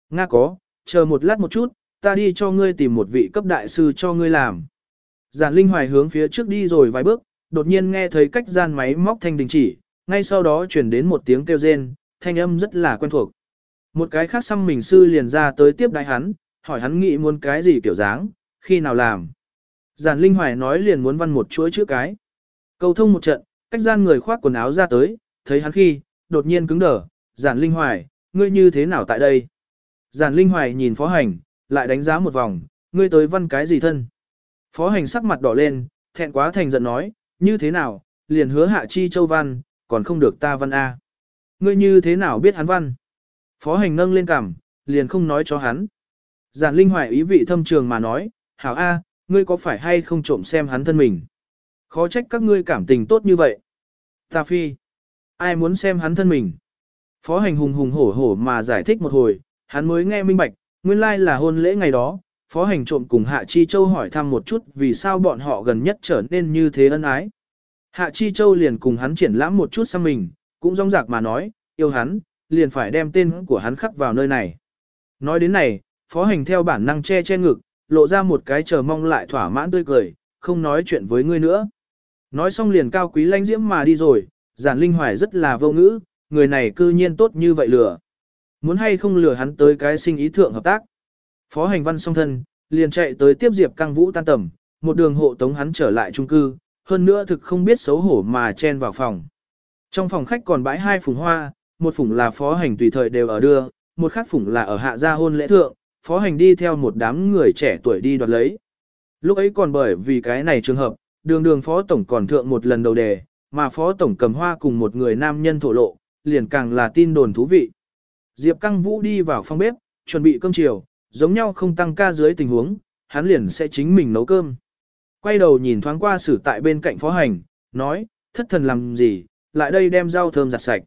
Nga có, chờ một lát một chút, ta đi cho ngươi tìm một vị cấp đại sư cho ngươi làm. Giản linh hoài hướng phía trước đi rồi vài bước, đột nhiên nghe thấy cách gian máy móc thanh đình chỉ, ngay sau đó chuyển đến một tiếng kêu rên, thanh âm rất là quen thuộc. Một cái khác xăm mình sư liền ra tới tiếp đại hắn, hỏi hắn nghĩ muốn cái gì kiểu dáng, khi nào làm. Giản Linh Hoài nói liền muốn văn một chuỗi chữ cái. Cầu thông một trận, cách gian người khoác quần áo ra tới, thấy hắn khi, đột nhiên cứng đờ, Giản Linh Hoài, ngươi như thế nào tại đây? Giản Linh Hoài nhìn phó hành, lại đánh giá một vòng, ngươi tới văn cái gì thân? Phó hành sắc mặt đỏ lên, thẹn quá thành giận nói, như thế nào, liền hứa hạ chi châu văn, còn không được ta văn A. Ngươi như thế nào biết hắn văn? Phó hành nâng lên cằm, liền không nói cho hắn. Giản Linh Hoài ý vị thâm trường mà nói, hảo A, ngươi có phải hay không trộm xem hắn thân mình? Khó trách các ngươi cảm tình tốt như vậy. Ta phi, ai muốn xem hắn thân mình? Phó hành hùng hùng hổ hổ mà giải thích một hồi, hắn mới nghe minh bạch, nguyên lai là hôn lễ ngày đó, phó hành trộm cùng Hạ Chi Châu hỏi thăm một chút vì sao bọn họ gần nhất trở nên như thế ân ái. Hạ Chi Châu liền cùng hắn triển lãm một chút sang mình, cũng rong rạc mà nói, yêu hắn, liền phải đem tên của hắn khắc vào nơi này. Nói đến này, phó hành theo bản năng che che ngực, lộ ra một cái chờ mong lại thỏa mãn tươi cười, không nói chuyện với ngươi nữa. Nói xong liền cao quý lãnh diễm mà đi rồi, giản linh hoài rất là vô ngữ, người này cư nhiên tốt như vậy lừa. Muốn hay không lừa hắn tới cái sinh ý thượng hợp tác. Phó hành văn song thân, liền chạy tới tiếp Diệp Căng Vũ tan tầm, một đường hộ tống hắn trở lại trung cư, hơn nữa thực không biết xấu hổ mà chen vào phòng. Trong phòng khách còn bãi hai phùng hoa, một phùng là phó hành tùy thời đều ở đưa, một khác phùng là ở hạ gia hôn lễ thượng, phó hành đi theo một đám người trẻ tuổi đi đoạt lấy. Lúc ấy còn bởi vì cái này trường hợp, đường đường phó tổng còn thượng một lần đầu đề, mà phó tổng cầm hoa cùng một người nam nhân thổ lộ, liền càng là tin đồn thú vị. Diệp Căng Vũ đi vào phòng bếp, chuẩn bị cơm chiều, giống nhau không tăng ca dưới tình huống, hắn liền sẽ chính mình nấu cơm. Quay đầu nhìn thoáng qua sử tại bên cạnh phó hành, nói, thất thần làm gì, lại đây đem rau thơm giặt sạch.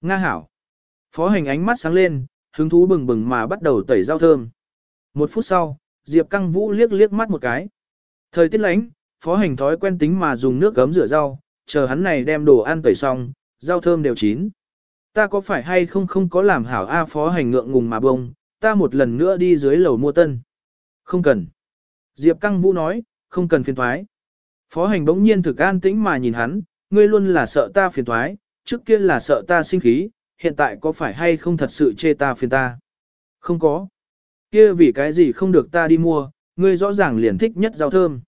Nga hảo. Phó hành ánh mắt sáng lên, hứng thú bừng bừng mà bắt đầu tẩy rau thơm. Một phút sau, Diệp Căng Vũ liếc liếc mắt một cái. Thời tiết lánh, phó hành thói quen tính mà dùng nước gấm rửa rau, chờ hắn này đem đồ ăn tẩy xong, rau thơm đều chín. Ta có phải hay không không có làm hảo A phó hành ngượng ngùng mà bông, ta một lần nữa đi dưới lầu mua tân. Không cần. Diệp Căng Vũ nói, không cần phiền thoái. Phó hành bỗng nhiên thực an tĩnh mà nhìn hắn, ngươi luôn là sợ ta phiền thoái, trước kia là sợ ta sinh khí, hiện tại có phải hay không thật sự chê ta phiền ta? Không có. Kia vì cái gì không được ta đi mua, ngươi rõ ràng liền thích nhất rau thơm.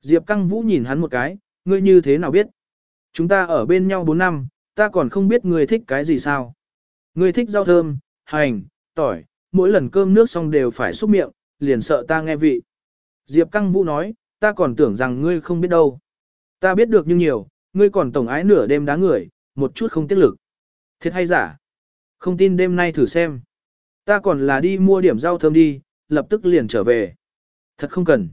Diệp Căng Vũ nhìn hắn một cái, ngươi như thế nào biết? Chúng ta ở bên nhau 4 năm, ta còn không biết ngươi thích cái gì sao? Ngươi thích rau thơm, hành, tỏi, mỗi lần cơm nước xong đều phải xúc miệng, liền sợ ta nghe vị. Diệp Căng Vũ nói, ta còn tưởng rằng ngươi không biết đâu. Ta biết được nhưng nhiều, ngươi còn tổng ái nửa đêm đá người, một chút không tiết lực. Thiệt hay giả? Không tin đêm nay thử xem. Ta còn là đi mua điểm rau thơm đi, lập tức liền trở về. Thật không cần.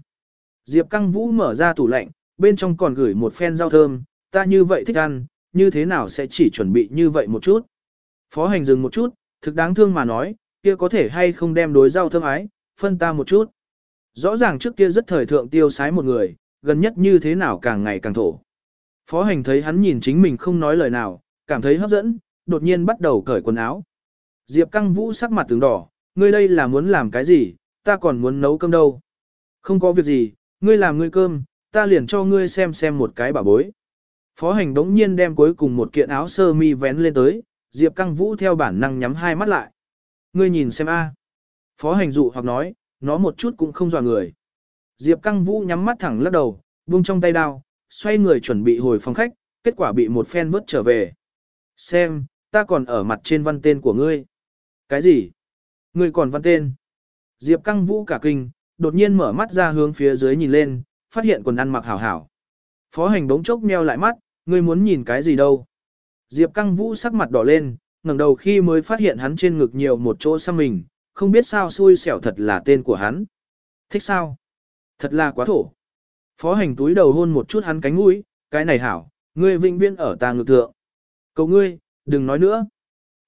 Diệp Căng Vũ mở ra tủ lạnh, bên trong còn gửi một phen rau thơm, ta như vậy thích ăn, như thế nào sẽ chỉ chuẩn bị như vậy một chút. Phó hành dừng một chút, thực đáng thương mà nói, kia có thể hay không đem đối rau thơm ái, phân ta một chút. Rõ ràng trước kia rất thời thượng tiêu sái một người, gần nhất như thế nào càng ngày càng thổ. Phó hành thấy hắn nhìn chính mình không nói lời nào, cảm thấy hấp dẫn, đột nhiên bắt đầu cởi quần áo. Diệp Căng Vũ sắc mặt tướng đỏ, ngươi đây là muốn làm cái gì, ta còn muốn nấu cơm đâu. Không có việc gì, ngươi làm ngươi cơm, ta liền cho ngươi xem xem một cái bà bối. Phó hành đống nhiên đem cuối cùng một kiện áo sơ mi vén lên tới, Diệp Căng Vũ theo bản năng nhắm hai mắt lại. Ngươi nhìn xem a. Phó hành dụ hoặc nói, nó một chút cũng không dò người. Diệp Căng Vũ nhắm mắt thẳng lắc đầu, buông trong tay đao, xoay người chuẩn bị hồi phòng khách, kết quả bị một phen vớt trở về. Xem, ta còn ở mặt trên văn tên của ngươi. Cái gì? Ngươi còn văn tên? Diệp Căng Vũ cả kinh, đột nhiên mở mắt ra hướng phía dưới nhìn lên, phát hiện quần ăn mặc hảo hảo. Phó hành đống chốc meo lại mắt, ngươi muốn nhìn cái gì đâu? Diệp Căng Vũ sắc mặt đỏ lên, ngẩng đầu khi mới phát hiện hắn trên ngực nhiều một chỗ xăm mình, không biết sao xui xẻo thật là tên của hắn. Thích sao? Thật là quá thổ. Phó hành túi đầu hôn một chút hắn cánh mũi, cái này hảo, ngươi vĩnh viễn ở ta ngực thượng. Cầu ngươi, đừng nói nữa.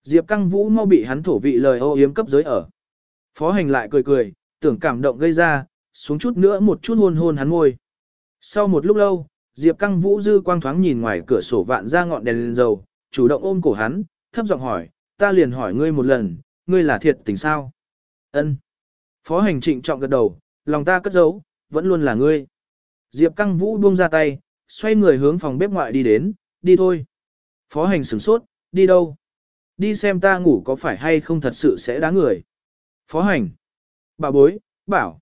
Diệp Căng Vũ mau bị hắn thổ vị lời ô yếm cấp giới ở. Phó hành lại cười cười, tưởng cảm động gây ra, xuống chút nữa một chút hôn hôn hắn ngôi. Sau một lúc lâu, Diệp Căng Vũ dư quang thoáng nhìn ngoài cửa sổ vạn ra ngọn đèn lên dầu, chủ động ôm cổ hắn, thấp giọng hỏi, ta liền hỏi ngươi một lần, ngươi là thiệt tình sao? Ân. Phó hành trịnh trọng gật đầu, lòng ta cất giấu, vẫn luôn là ngươi. Diệp Căng Vũ buông ra tay, xoay người hướng phòng bếp ngoại đi đến, đi thôi. Phó hành sửng sốt, đi đâu? Đi xem ta ngủ có phải hay không thật sự sẽ đá người. Phó hành. Bà bối, bảo.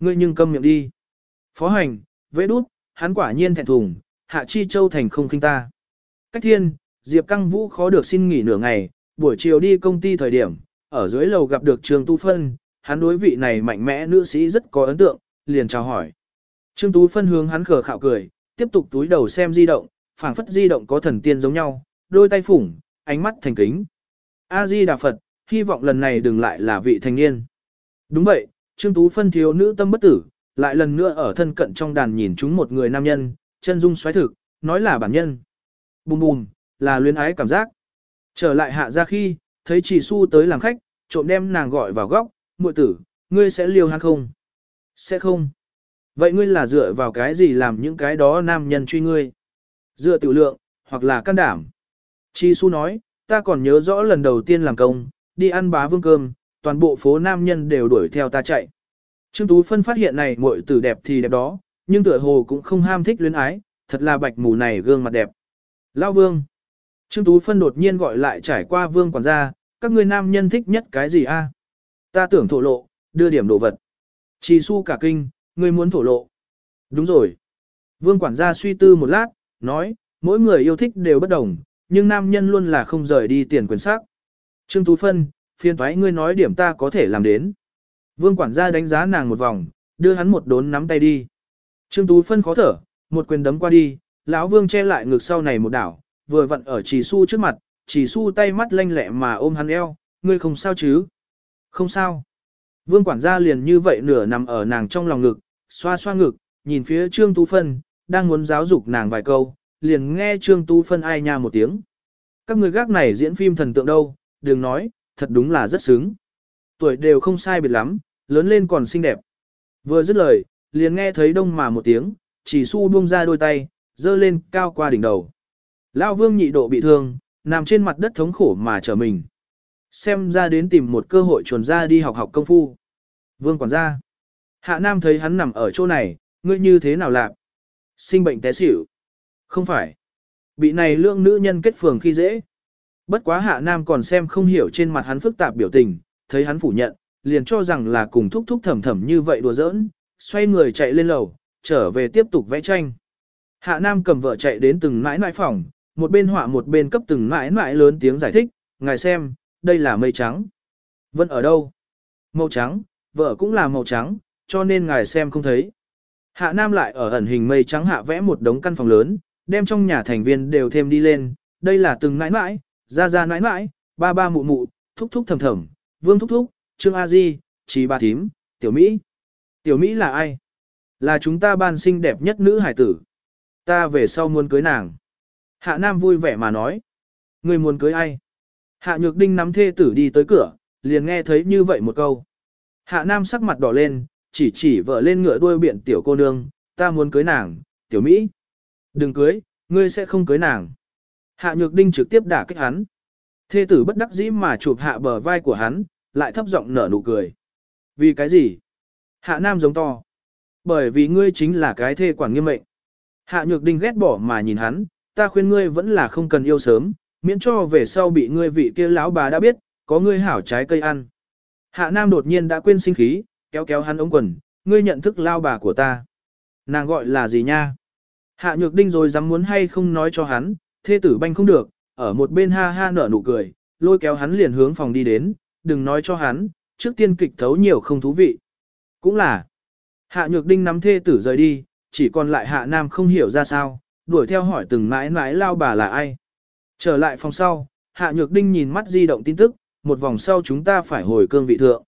Ngươi nhưng câm miệng đi. Phó hành, vẽ đút, hắn quả nhiên thẹn thùng, hạ chi châu thành không khinh ta. Cách thiên, Diệp Căng Vũ khó được xin nghỉ nửa ngày, buổi chiều đi công ty thời điểm, ở dưới lầu gặp được Trương Tu Phân, hắn đối vị này mạnh mẽ nữ sĩ rất có ấn tượng, liền chào hỏi. Trương Tú Phân hướng hắn khờ khạo cười, tiếp tục túi đầu xem di động, phảng phất di động có thần tiên giống nhau, đôi tay phủng, ánh mắt thành kính. A-di Đà Phật, hy vọng lần này đừng lại là vị thành niên. Đúng vậy, Trương Tú Phân thiếu nữ tâm bất tử, lại lần nữa ở thân cận trong đàn nhìn chúng một người nam nhân, chân dung xoáy thực, nói là bản nhân. Bùm bùm, là luyến ái cảm giác. Trở lại hạ ra khi, thấy chỉ su tới làm khách, trộm đem nàng gọi vào góc, muội tử, ngươi sẽ liều hắn không? Sẽ không. Vậy ngươi là dựa vào cái gì làm những cái đó nam nhân truy ngươi? Dựa tiểu lượng, hoặc là can đảm. Chi su nói, ta còn nhớ rõ lần đầu tiên làm công, đi ăn bá vương cơm, toàn bộ phố nam nhân đều đuổi theo ta chạy. Trương Tú Phân phát hiện này muội tử đẹp thì đẹp đó, nhưng tựa hồ cũng không ham thích luyến ái, thật là bạch mù này gương mặt đẹp. Lao vương. Trương Tú Phân đột nhiên gọi lại trải qua vương quản gia, các ngươi nam nhân thích nhất cái gì a? Ta tưởng thổ lộ, đưa điểm đồ vật. Chỉ su cả kinh, ngươi muốn thổ lộ. Đúng rồi. Vương quản gia suy tư một lát, nói, mỗi người yêu thích đều bất đồng, nhưng nam nhân luôn là không rời đi tiền quyền sắc. Trương Tú Phân, phiên thoái ngươi nói điểm ta có thể làm đến. Vương quản gia đánh giá nàng một vòng, đưa hắn một đốn nắm tay đi. Trương Tú Phân khó thở, một quyền đấm qua đi, lão Vương che lại ngực sau này một đảo, vừa vặn ở chỉ su trước mặt, chỉ su tay mắt lanh lẹ mà ôm hắn eo, ngươi không sao chứ? Không sao. Vương quản gia liền như vậy nửa nằm ở nàng trong lòng ngực, xoa xoa ngực, nhìn phía Trương Tú Phân, đang muốn giáo dục nàng vài câu, liền nghe Trương Tú Phân ai nha một tiếng. Các người gác này diễn phim thần tượng đâu, đừng nói, thật đúng là rất sướng. Tuổi đều không sai biệt lắm, lớn lên còn xinh đẹp. Vừa dứt lời, liền nghe thấy đông mà một tiếng, chỉ su buông ra đôi tay, dơ lên cao qua đỉnh đầu. Lão vương nhị độ bị thương, nằm trên mặt đất thống khổ mà trở mình. Xem ra đến tìm một cơ hội chuồn ra đi học học công phu. Vương quản gia. Hạ Nam thấy hắn nằm ở chỗ này, ngươi như thế nào lạc? Sinh bệnh té xỉu. Không phải. Bị này lượng nữ nhân kết phường khi dễ. Bất quá Hạ Nam còn xem không hiểu trên mặt hắn phức tạp biểu tình, thấy hắn phủ nhận, liền cho rằng là cùng thúc thúc thầm thầm như vậy đùa giỡn, xoay người chạy lên lầu, trở về tiếp tục vẽ tranh. Hạ Nam cầm vợ chạy đến từng mãi mãi phòng, một bên họa một bên cấp từng mãi mãi lớn tiếng giải thích, ngài xem, đây là mây trắng. Vân ở đâu? Màu trắng, vợ cũng là màu trắng, cho nên ngài xem không thấy. Hạ Nam lại ở ẩn hình mây trắng hạ vẽ một đống căn phòng lớn, đem trong nhà thành viên đều thêm đi lên, đây là từng nãi nãi, ra ra nãi nãi, ba ba mụ mụ, thúc thúc thầm thầm, vương thúc thúc, trương a di, trí ba thím, tiểu Mỹ. Tiểu Mỹ là ai? Là chúng ta ban sinh đẹp nhất nữ hải tử. Ta về sau muốn cưới nàng. Hạ Nam vui vẻ mà nói. Người muốn cưới ai? Hạ Nhược Đinh nắm thê tử đi tới cửa, liền nghe thấy như vậy một câu. Hạ Nam sắc mặt đỏ lên, chỉ chỉ vợ lên ngựa đuôi biện tiểu cô nương, ta muốn cưới nàng, tiểu Mỹ. Đừng cưới, ngươi sẽ không cưới nàng. Hạ Nhược Đinh trực tiếp đả kích hắn. Thê tử bất đắc dĩ mà chụp hạ bờ vai của hắn, lại thấp giọng nở nụ cười. Vì cái gì? Hạ Nam giống to. Bởi vì ngươi chính là cái thê quản nghiêm mệnh. Hạ Nhược Đinh ghét bỏ mà nhìn hắn, ta khuyên ngươi vẫn là không cần yêu sớm, miễn cho về sau bị ngươi vị kia lão bà đã biết, có ngươi hảo trái cây ăn. Hạ Nam đột nhiên đã quên sinh khí, kéo kéo hắn ống quần, ngươi nhận thức lao bà của ta. Nàng gọi là gì nha? Hạ Nhược Đinh rồi dám muốn hay không nói cho hắn, thê tử banh không được, ở một bên ha ha nở nụ cười, lôi kéo hắn liền hướng phòng đi đến, đừng nói cho hắn, trước tiên kịch thấu nhiều không thú vị. Cũng là, Hạ Nhược Đinh nắm thê tử rời đi, chỉ còn lại Hạ Nam không hiểu ra sao, đuổi theo hỏi từng mãi mãi lao bà là ai. Trở lại phòng sau, Hạ Nhược Đinh nhìn mắt di động tin tức, một vòng sau chúng ta phải hồi cương vị thượng.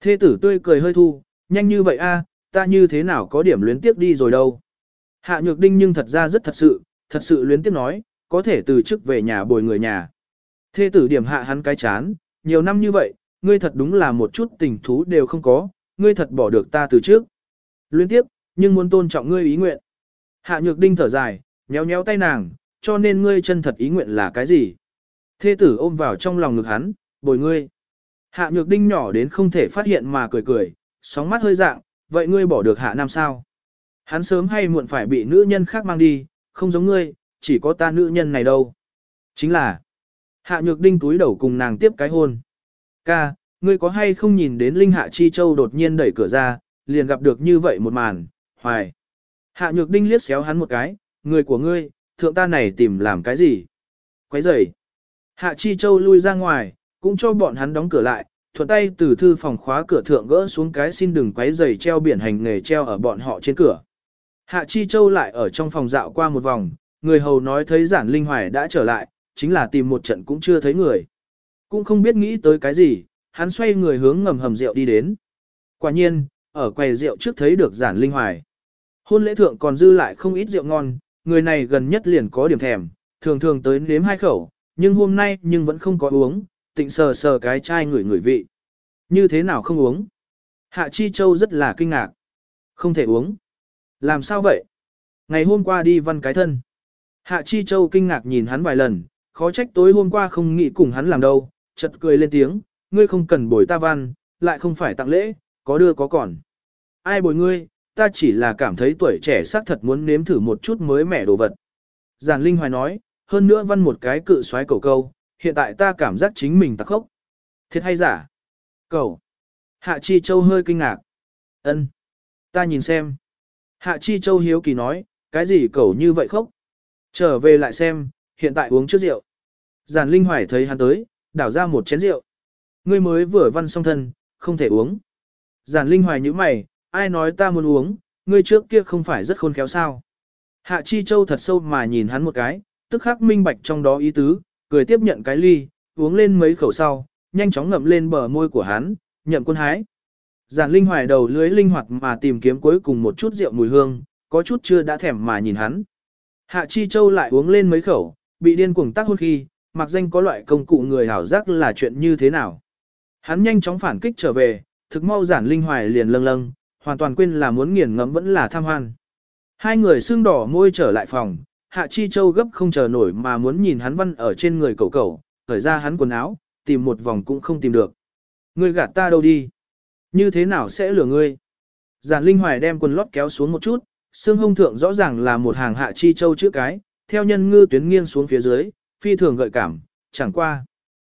Thê tử tươi cười hơi thu, nhanh như vậy a, ta như thế nào có điểm luyến tiếp đi rồi đâu. Hạ nhược đinh nhưng thật ra rất thật sự, thật sự luyến tiếp nói, có thể từ chức về nhà bồi người nhà. Thê tử điểm hạ hắn cái chán, nhiều năm như vậy, ngươi thật đúng là một chút tình thú đều không có, ngươi thật bỏ được ta từ trước. Luyến tiếp, nhưng muốn tôn trọng ngươi ý nguyện. Hạ nhược đinh thở dài, nhéo nhéo tay nàng, cho nên ngươi chân thật ý nguyện là cái gì? Thê tử ôm vào trong lòng ngực hắn, bồi ngươi. Hạ nhược đinh nhỏ đến không thể phát hiện mà cười cười, sóng mắt hơi dạng, vậy ngươi bỏ được hạ nam sao? Hắn sớm hay muộn phải bị nữ nhân khác mang đi, không giống ngươi, chỉ có ta nữ nhân này đâu. Chính là, hạ nhược đinh túi đầu cùng nàng tiếp cái hôn. Ca, ngươi có hay không nhìn đến Linh Hạ Chi Châu đột nhiên đẩy cửa ra, liền gặp được như vậy một màn, hoài. Hạ nhược đinh liếc xéo hắn một cái, người của ngươi, thượng ta này tìm làm cái gì? Quấy rầy. Hạ Chi Châu lui ra ngoài, cũng cho bọn hắn đóng cửa lại, thuận tay từ thư phòng khóa cửa thượng gỡ xuống cái xin đừng quấy rầy treo biển hành nghề treo ở bọn họ trên cửa. Hạ Chi Châu lại ở trong phòng dạo qua một vòng, người hầu nói thấy giản linh hoài đã trở lại, chính là tìm một trận cũng chưa thấy người. Cũng không biết nghĩ tới cái gì, hắn xoay người hướng ngầm hầm rượu đi đến. Quả nhiên, ở quầy rượu trước thấy được giản linh hoài. Hôn lễ thượng còn dư lại không ít rượu ngon, người này gần nhất liền có điểm thèm, thường thường tới nếm hai khẩu, nhưng hôm nay nhưng vẫn không có uống, tịnh sờ sờ cái chai ngửi ngửi vị. Như thế nào không uống? Hạ Chi Châu rất là kinh ngạc. Không thể uống. Làm sao vậy? Ngày hôm qua đi văn cái thân. Hạ Chi Châu kinh ngạc nhìn hắn vài lần, khó trách tối hôm qua không nghĩ cùng hắn làm đâu, chợt cười lên tiếng, ngươi không cần bồi ta văn, lại không phải tặng lễ, có đưa có còn. Ai bồi ngươi, ta chỉ là cảm thấy tuổi trẻ xác thật muốn nếm thử một chút mới mẻ đồ vật. Giản Linh Hoài nói, hơn nữa văn một cái cự xoái cầu câu, hiện tại ta cảm giác chính mình tắc khốc. Thiệt hay giả? Cầu. Hạ Chi Châu hơi kinh ngạc. Ân, Ta nhìn xem. Hạ Chi Châu hiếu kỳ nói, cái gì cẩu như vậy khốc? Trở về lại xem, hiện tại uống trước rượu. Giản Linh Hoài thấy hắn tới, đảo ra một chén rượu. Ngươi mới vừa văn xong thân, không thể uống. Giản Linh Hoài như mày, ai nói ta muốn uống, ngươi trước kia không phải rất khôn khéo sao. Hạ Chi Châu thật sâu mà nhìn hắn một cái, tức khắc minh bạch trong đó ý tứ, cười tiếp nhận cái ly, uống lên mấy khẩu sau, nhanh chóng ngậm lên bờ môi của hắn, nhậm quân hái. Giản Linh Hoài đầu lưới linh hoạt mà tìm kiếm cuối cùng một chút rượu mùi hương, có chút chưa đã thèm mà nhìn hắn. Hạ Chi Châu lại uống lên mấy khẩu, bị điên cuồng tác hôn khi, mặc danh có loại công cụ người hảo giác là chuyện như thế nào. Hắn nhanh chóng phản kích trở về, thực mau giản linh hoài liền lâng lâng, hoàn toàn quên là muốn nghiền ngẫm vẫn là tham hoan. Hai người xương đỏ môi trở lại phòng, Hạ Chi Châu gấp không chờ nổi mà muốn nhìn hắn văn ở trên người cậu cậu, khởi ra hắn quần áo, tìm một vòng cũng không tìm được. người gạt ta đâu đi? Như thế nào sẽ lừa ngươi? Giản Linh Hoài đem quần lót kéo xuống một chút, xương hông thượng rõ ràng là một hàng Hạ Chi Châu chữ cái, theo nhân ngư tuyến nghiêng xuống phía dưới, phi thường gợi cảm, chẳng qua.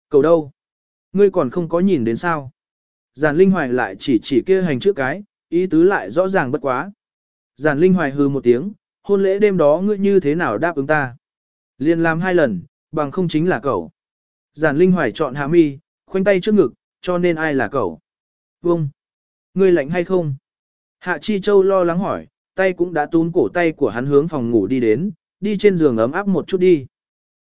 Cầu đâu? Ngươi còn không có nhìn đến sao? Giản Linh Hoài lại chỉ chỉ kia hành chữ cái, ý tứ lại rõ ràng bất quá. Giản Linh Hoài hư một tiếng, hôn lễ đêm đó ngươi như thế nào đáp ứng ta? Liên làm hai lần, bằng không chính là cậu. Giản Linh Hoài chọn hạ mi, khoanh tay trước ngực, cho nên ai là cậu? Vông! Ngươi lạnh hay không? Hạ Chi Châu lo lắng hỏi, tay cũng đã túm cổ tay của hắn hướng phòng ngủ đi đến, đi trên giường ấm áp một chút đi.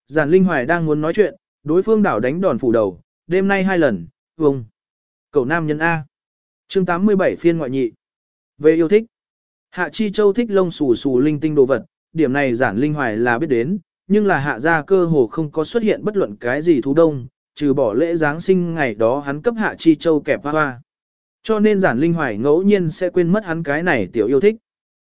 Giản Linh Hoài đang muốn nói chuyện, đối phương đảo đánh đòn phủ đầu, đêm nay hai lần, vông. Cậu nam nhân A. chương 87 phiên ngoại nhị. Về yêu thích. Hạ Chi Châu thích lông xù xù linh tinh đồ vật, điểm này giản linh hoài là biết đến, nhưng là hạ gia cơ hồ không có xuất hiện bất luận cái gì thú đông, trừ bỏ lễ Giáng sinh ngày đó hắn cấp Hạ Chi Châu kẹp hoa hoa. Cho nên giản linh hoài ngẫu nhiên sẽ quên mất hắn cái này tiểu yêu thích.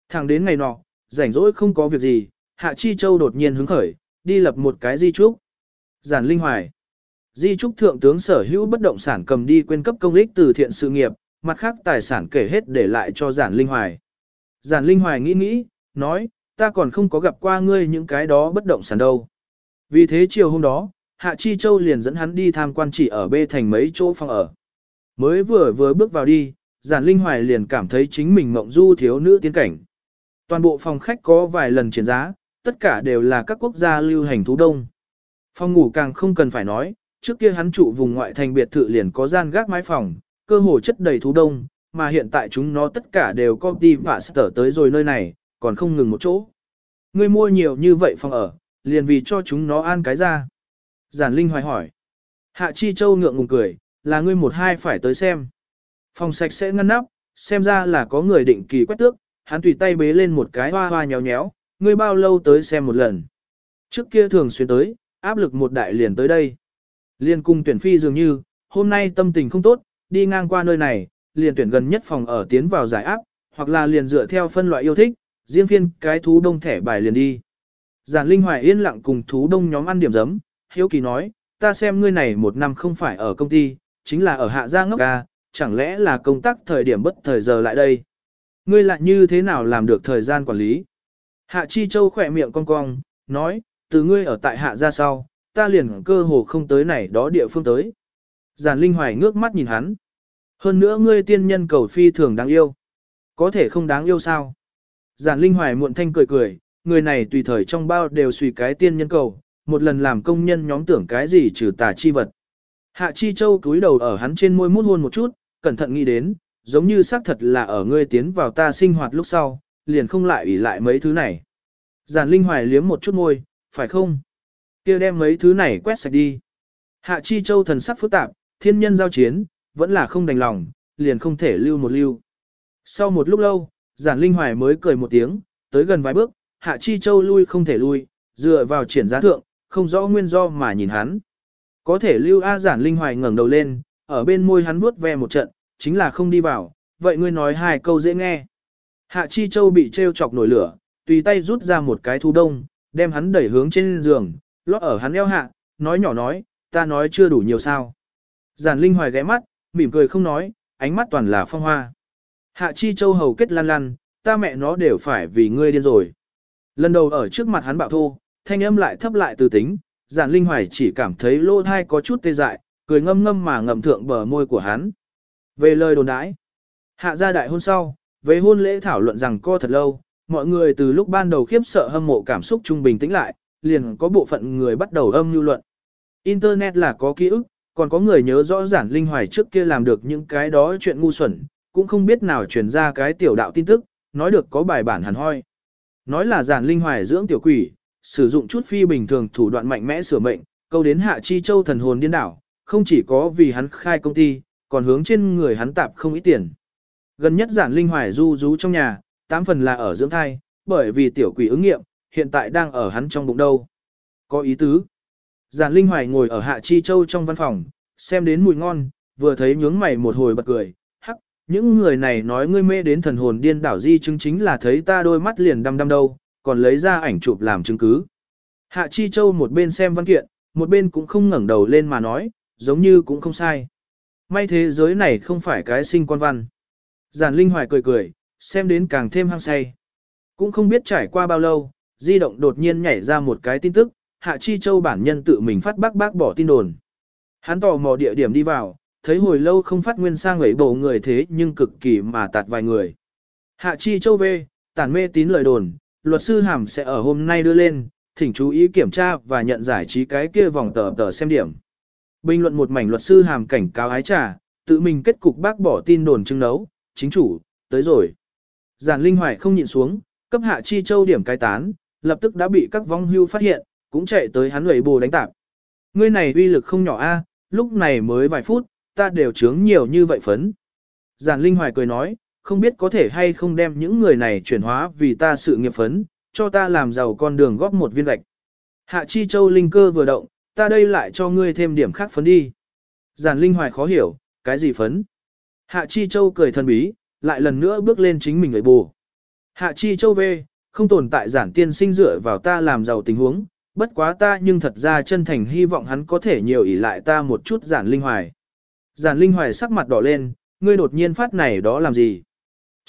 Thẳng đến ngày nọ, rảnh rỗi không có việc gì, Hạ Chi Châu đột nhiên hứng khởi, đi lập một cái di trúc. Giản linh hoài. Di trúc thượng tướng sở hữu bất động sản cầm đi quyên cấp công ích từ thiện sự nghiệp, mặt khác tài sản kể hết để lại cho giản linh hoài. Giản linh hoài nghĩ nghĩ, nói, ta còn không có gặp qua ngươi những cái đó bất động sản đâu. Vì thế chiều hôm đó, Hạ Chi Châu liền dẫn hắn đi tham quan chỉ ở bê thành mấy chỗ phòng ở. Mới vừa vừa bước vào đi, giản linh hoài liền cảm thấy chính mình mộng du thiếu nữ tiến cảnh. Toàn bộ phòng khách có vài lần triển giá, tất cả đều là các quốc gia lưu hành thú đông. Phòng ngủ càng không cần phải nói, trước kia hắn trụ vùng ngoại thành biệt thự liền có gian gác mái phòng, cơ hồ chất đầy thú đông, mà hiện tại chúng nó tất cả đều có đi và sở tới rồi nơi này, còn không ngừng một chỗ. Ngươi mua nhiều như vậy phòng ở, liền vì cho chúng nó an cái ra. Giản Linh hoài hỏi. Hạ Chi Châu ngượng ngùng cười, là ngươi một hai phải tới xem. Phòng sạch sẽ ngăn nắp, xem ra là có người định kỳ quét tước, hắn tùy tay bế lên một cái hoa hoa nhéo nhéo, ngươi bao lâu tới xem một lần. Trước kia thường xuyên tới, áp lực một đại liền tới đây. Liên cung tuyển phi dường như, hôm nay tâm tình không tốt, đi ngang qua nơi này, liền tuyển gần nhất phòng ở tiến vào giải áp, hoặc là liền dựa theo phân loại yêu thích, riêng phiên cái thú đông thẻ bài liền đi. Giản Linh Hoài yên lặng cùng thú đông nhóm ăn điểm giấm, hiếu kỳ nói, ta xem ngươi này một năm không phải ở công ty, chính là ở hạ gia ngốc ca, chẳng lẽ là công tác thời điểm bất thời giờ lại đây. Ngươi lại như thế nào làm được thời gian quản lý? Hạ Chi Châu khỏe miệng cong cong, nói, từ ngươi ở tại hạ gia sau, ta liền cơ hồ không tới này đó địa phương tới. Giản Linh Hoài ngước mắt nhìn hắn. Hơn nữa ngươi tiên nhân cầu phi thường đáng yêu. Có thể không đáng yêu sao? Giản Linh Hoài muộn thanh cười cười, người này tùy thời trong bao đều suy cái tiên nhân cầu, một lần làm công nhân nhóm tưởng cái gì trừ tà chi vật. Hạ Chi Châu cúi đầu ở hắn trên môi mút hôn một chút, cẩn thận nghĩ đến, giống như xác thật là ở ngươi tiến vào ta sinh hoạt lúc sau, liền không lại ủy lại mấy thứ này. Giản Linh Hoài liếm một chút môi, phải không? kia đem mấy thứ này quét sạch đi. Hạ Chi Châu thần sắc phức tạp, thiên nhân giao chiến, vẫn là không đành lòng, liền không thể lưu một lưu. Sau một lúc lâu, Giản Linh Hoài mới cười một tiếng, tới gần vài bước, Hạ Chi Châu lui không thể lui, dựa vào triển giá thượng, không rõ nguyên do mà nhìn hắn. Có thể lưu A Giản Linh Hoài ngẩng đầu lên, ở bên môi hắn vuốt ve một trận, chính là không đi vào, vậy ngươi nói hai câu dễ nghe. Hạ Chi Châu bị treo chọc nổi lửa, tùy tay rút ra một cái thu đông, đem hắn đẩy hướng trên giường, lót ở hắn eo hạ, nói nhỏ nói, ta nói chưa đủ nhiều sao. Giản Linh Hoài ghé mắt, mỉm cười không nói, ánh mắt toàn là phong hoa. Hạ Chi Châu hầu kết lăn lăn, ta mẹ nó đều phải vì ngươi điên rồi. Lần đầu ở trước mặt hắn bạo thô, thanh âm lại thấp lại từ tính, giản linh hoài chỉ cảm thấy lô thai có chút tê dại, cười ngâm ngâm mà ngậm thượng bờ môi của hắn. Về lời đồn đãi, hạ gia đại hôn sau, về hôn lễ thảo luận rằng co thật lâu, mọi người từ lúc ban đầu khiếp sợ hâm mộ cảm xúc trung bình tĩnh lại, liền có bộ phận người bắt đầu âm lưu luận. Internet là có ký ức, còn có người nhớ rõ giản linh hoài trước kia làm được những cái đó chuyện ngu xuẩn, cũng không biết nào truyền ra cái tiểu đạo tin tức, nói được có bài bản hẳn hoi. Nói là giản linh hoài dưỡng tiểu quỷ, sử dụng chút phi bình thường thủ đoạn mạnh mẽ sửa mệnh, câu đến hạ chi châu thần hồn điên đảo, không chỉ có vì hắn khai công ty, còn hướng trên người hắn tạp không ít tiền. Gần nhất giản linh hoài du rú trong nhà, tám phần là ở dưỡng thai, bởi vì tiểu quỷ ứng nghiệm, hiện tại đang ở hắn trong bụng đâu. Có ý tứ. Giản linh hoài ngồi ở hạ chi châu trong văn phòng, xem đến mùi ngon, vừa thấy nhướng mày một hồi bật cười, những người này nói ngươi mê đến thần hồn điên đảo di chứng chính là thấy ta đôi mắt liền đăm đăm đâu, còn lấy ra ảnh chụp làm chứng cứ. Hạ Chi Châu một bên xem văn kiện, một bên cũng không ngẩng đầu lên mà nói, giống như cũng không sai. May thế giới này không phải cái sinh quan văn. Giản Linh Hoài cười cười, xem đến càng thêm hăng say. Cũng không biết trải qua bao lâu, di động đột nhiên nhảy ra một cái tin tức, Hạ Chi Châu bản nhân tự mình phát bác bác bỏ tin đồn. Hắn tò mò địa điểm đi vào, thấy hồi lâu không phát nguyên sang ấy bộ người thế nhưng cực kỳ mà tạt vài người. Hạ chi châu về, tản mê tín lời đồn, luật sư hàm sẽ ở hôm nay đưa lên, thỉnh chú ý kiểm tra và nhận giải trí cái kia vòng tờ tờ xem điểm. Bình luận một mảnh luật sư hàm cảnh cáo ái trà, tự mình kết cục bác bỏ tin đồn chứng nấu, chính chủ, tới rồi. Giản Linh Hoài không nhịn xuống, cấp hạ chi châu điểm cái tán, lập tức đã bị các vong hưu phát hiện, cũng chạy tới hắn lưỡi bồ đánh tạp. Ngươi này uy lực không nhỏ a, lúc này mới vài phút, ta đều chướng nhiều như vậy phấn. Giản Linh Hoài cười nói, không biết có thể hay không đem những người này chuyển hóa vì ta sự nghiệp phấn, cho ta làm giàu con đường góp một viên gạch. Hạ Chi Châu Linh cơ vừa động, ta đây lại cho ngươi thêm điểm khác phấn đi. Giản Linh Hoài khó hiểu, cái gì phấn? Hạ Chi Châu cười thần bí, lại lần nữa bước lên chính mình người bù. Hạ Chi Châu về, không tồn tại giản tiên sinh dựa vào ta làm giàu tình huống, bất quá ta nhưng thật ra chân thành hy vọng hắn có thể nhiều ỷ lại ta một chút giản linh hoài. Giản Linh Hoài sắc mặt đỏ lên, ngươi đột nhiên phát này đó làm gì?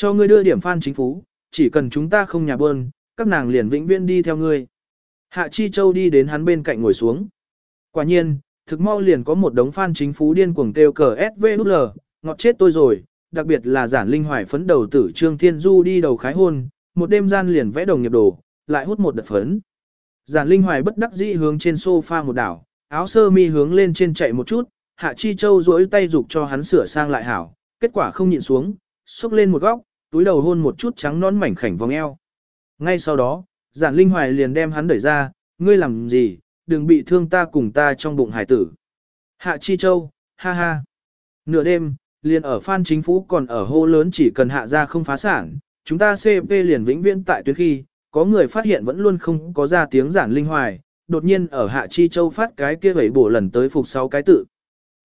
Cho ngươi đưa điểm fan chính phú, chỉ cần chúng ta không nhà bơn, các nàng liền vĩnh viễn đi theo ngươi. Hạ Chi Châu đi đến hắn bên cạnh ngồi xuống. Quả nhiên, thực mau liền có một đống fan chính phú điên cuồng kêu cờ SVL, ngọt chết tôi rồi, đặc biệt là giản linh hoài phấn đầu tử Trương Thiên Du đi đầu khái hôn, một đêm gian liền vẽ đồng nghiệp đồ, lại hút một đợt phấn. Giản linh hoài bất đắc dĩ hướng trên sofa một đảo, áo sơ mi hướng lên trên chạy một chút, Hạ Chi Châu duỗi tay dục cho hắn sửa sang lại hảo, kết quả không nhịn xuống, xúc lên một góc, túi đầu hôn một chút trắng nón mảnh khảnh vòng eo. Ngay sau đó, giản linh hoài liền đem hắn đẩy ra, ngươi làm gì, đừng bị thương ta cùng ta trong bụng hải tử. Hạ Chi Châu, ha ha. Nửa đêm, liền ở Phan Chính Phú còn ở hô lớn chỉ cần hạ ra không phá sản, chúng ta CP liền vĩnh viễn tại tuyến khi, có người phát hiện vẫn luôn không có ra tiếng giản linh hoài, đột nhiên ở Hạ Chi Châu phát cái kia vẩy bổ lần tới phục sáu cái tự.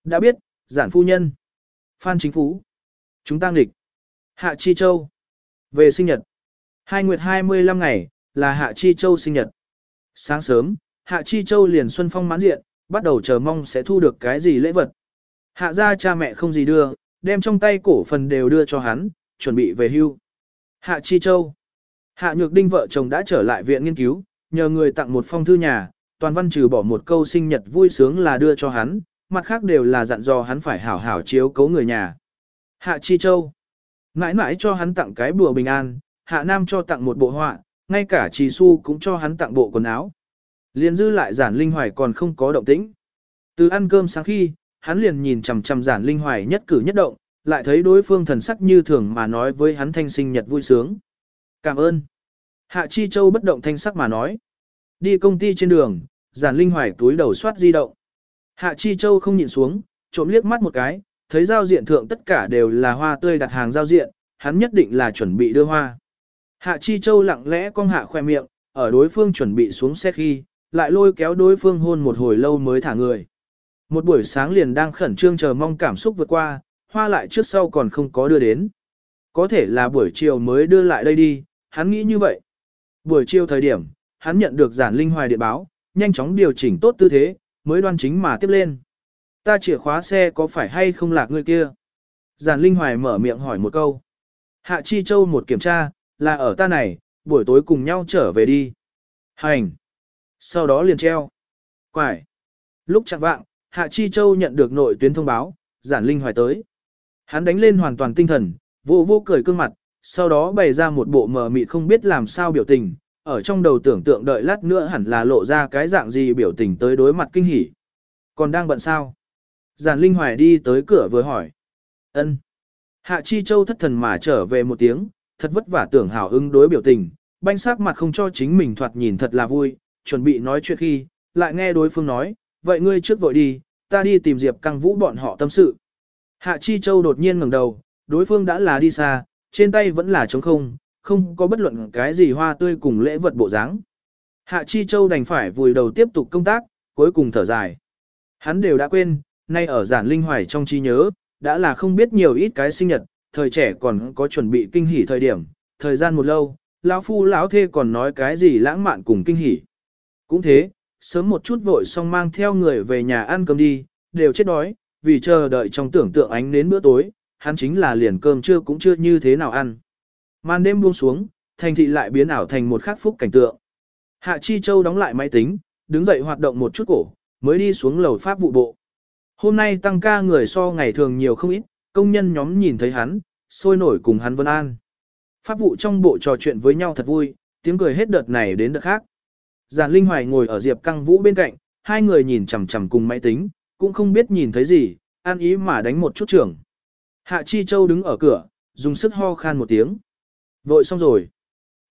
Đã biết, giản phu nhân, Phan Chính Phú, chúng ta nghịch, Hạ Chi Châu, về sinh nhật. Hai nguyệt 25 ngày, là Hạ Chi Châu sinh nhật. Sáng sớm, Hạ Chi Châu liền xuân phong mãn diện, bắt đầu chờ mong sẽ thu được cái gì lễ vật. Hạ ra cha mẹ không gì đưa, đem trong tay cổ phần đều đưa cho hắn, chuẩn bị về hưu. Hạ Chi Châu Hạ Nhược Đinh vợ chồng đã trở lại viện nghiên cứu, nhờ người tặng một phong thư nhà, toàn văn trừ bỏ một câu sinh nhật vui sướng là đưa cho hắn, mặt khác đều là dặn dò hắn phải hảo hảo chiếu cố người nhà. Hạ Chi Châu mãi mãi cho hắn tặng cái bùa bình an, Hạ Nam cho tặng một bộ họa, ngay cả Trì Su cũng cho hắn tặng bộ quần áo. Liên dư lại giản linh hoài còn không có động tĩnh. Từ ăn cơm sáng khi, hắn liền nhìn chằm chằm giản linh hoài nhất cử nhất động, lại thấy đối phương thần sắc như thường mà nói với hắn thanh sinh nhật vui sướng. Cảm ơn. Hạ Chi Châu bất động thanh sắc mà nói. Đi công ty trên đường, giản linh hoài túi đầu soát di động. Hạ Chi Châu không nhìn xuống, trộm liếc mắt một cái, thấy giao diện thượng tất cả đều là hoa tươi đặt hàng giao diện, hắn nhất định là chuẩn bị đưa hoa. Hạ Chi Châu lặng lẽ cong hạ khoe miệng, ở đối phương chuẩn bị xuống xe khi, lại lôi kéo đối phương hôn một hồi lâu mới thả người. Một buổi sáng liền đang khẩn trương chờ mong cảm xúc vượt qua, hoa lại trước sau còn không có đưa đến. Có thể là buổi chiều mới đưa lại đây đi, hắn nghĩ như vậy. Buổi chiều thời điểm, hắn nhận được giản linh hoài điện báo, nhanh chóng điều chỉnh tốt tư thế, mới đoan chính mà tiếp lên. Ta chìa khóa xe có phải hay không lạc người kia? Giản linh hoài mở miệng hỏi một câu. Hạ Chi Châu một kiểm tra, là ở ta này, buổi tối cùng nhau trở về đi. Hành. Sau đó liền treo. Quải. Lúc chặt vạng, Hạ Chi Châu nhận được nội tuyến thông báo, giản linh hoài tới. Hắn đánh lên hoàn toàn tinh thần, vô vô cười cương mặt, sau đó bày ra một bộ mờ mịt không biết làm sao biểu tình, ở trong đầu tưởng tượng đợi lát nữa hẳn là lộ ra cái dạng gì biểu tình tới đối mặt kinh hỉ. Còn đang bận sao? Giản Linh Hoài đi tới cửa vừa hỏi. ân Hạ Chi Châu thất thần mà trở về một tiếng, thật vất vả tưởng hảo ứng đối biểu tình, banh sắc mặt không cho chính mình thoạt nhìn thật là vui, chuẩn bị nói chuyện khi, lại nghe đối phương nói, vậy ngươi trước vội đi, ta đi tìm Diệp Căng Vũ bọn họ tâm sự. Hạ Chi Châu đột nhiên ngẩng đầu, đối phương đã là đi xa, trên tay vẫn là trống không, không có bất luận cái gì hoa tươi cùng lễ vật bộ dáng. Hạ Chi Châu đành phải vùi đầu tiếp tục công tác, cuối cùng thở dài. Hắn đều đã quên, nay ở giản linh hoài trong trí nhớ, đã là không biết nhiều ít cái sinh nhật, thời trẻ còn có chuẩn bị kinh hỉ thời điểm, thời gian một lâu, lão phu lão thê còn nói cái gì lãng mạn cùng kinh hỉ. Cũng thế, sớm một chút vội xong mang theo người về nhà ăn cơm đi, đều chết đói, vì chờ đợi trong tưởng tượng ánh đến bữa tối, hắn chính là liền cơm trưa cũng chưa như thế nào ăn. Màn đêm buông xuống, thành thị lại biến ảo thành một khắc phúc cảnh tượng. Hạ Chi Châu đóng lại máy tính, đứng dậy hoạt động một chút cổ, mới đi xuống lầu pháp vụ bộ. Hôm nay tăng ca người so ngày thường nhiều không ít, công nhân nhóm nhìn thấy hắn, sôi nổi cùng hắn vân an. Pháp vụ trong bộ trò chuyện với nhau thật vui, tiếng cười hết đợt này đến đợt khác. Giản Linh Hoài ngồi ở Diệp Căng Vũ bên cạnh, hai người nhìn chằm chằm cùng máy tính, cũng không biết nhìn thấy gì, an ý mà đánh một chút trưởng. Hạ Chi Châu đứng ở cửa, dùng sức ho khan một tiếng. Vội xong rồi.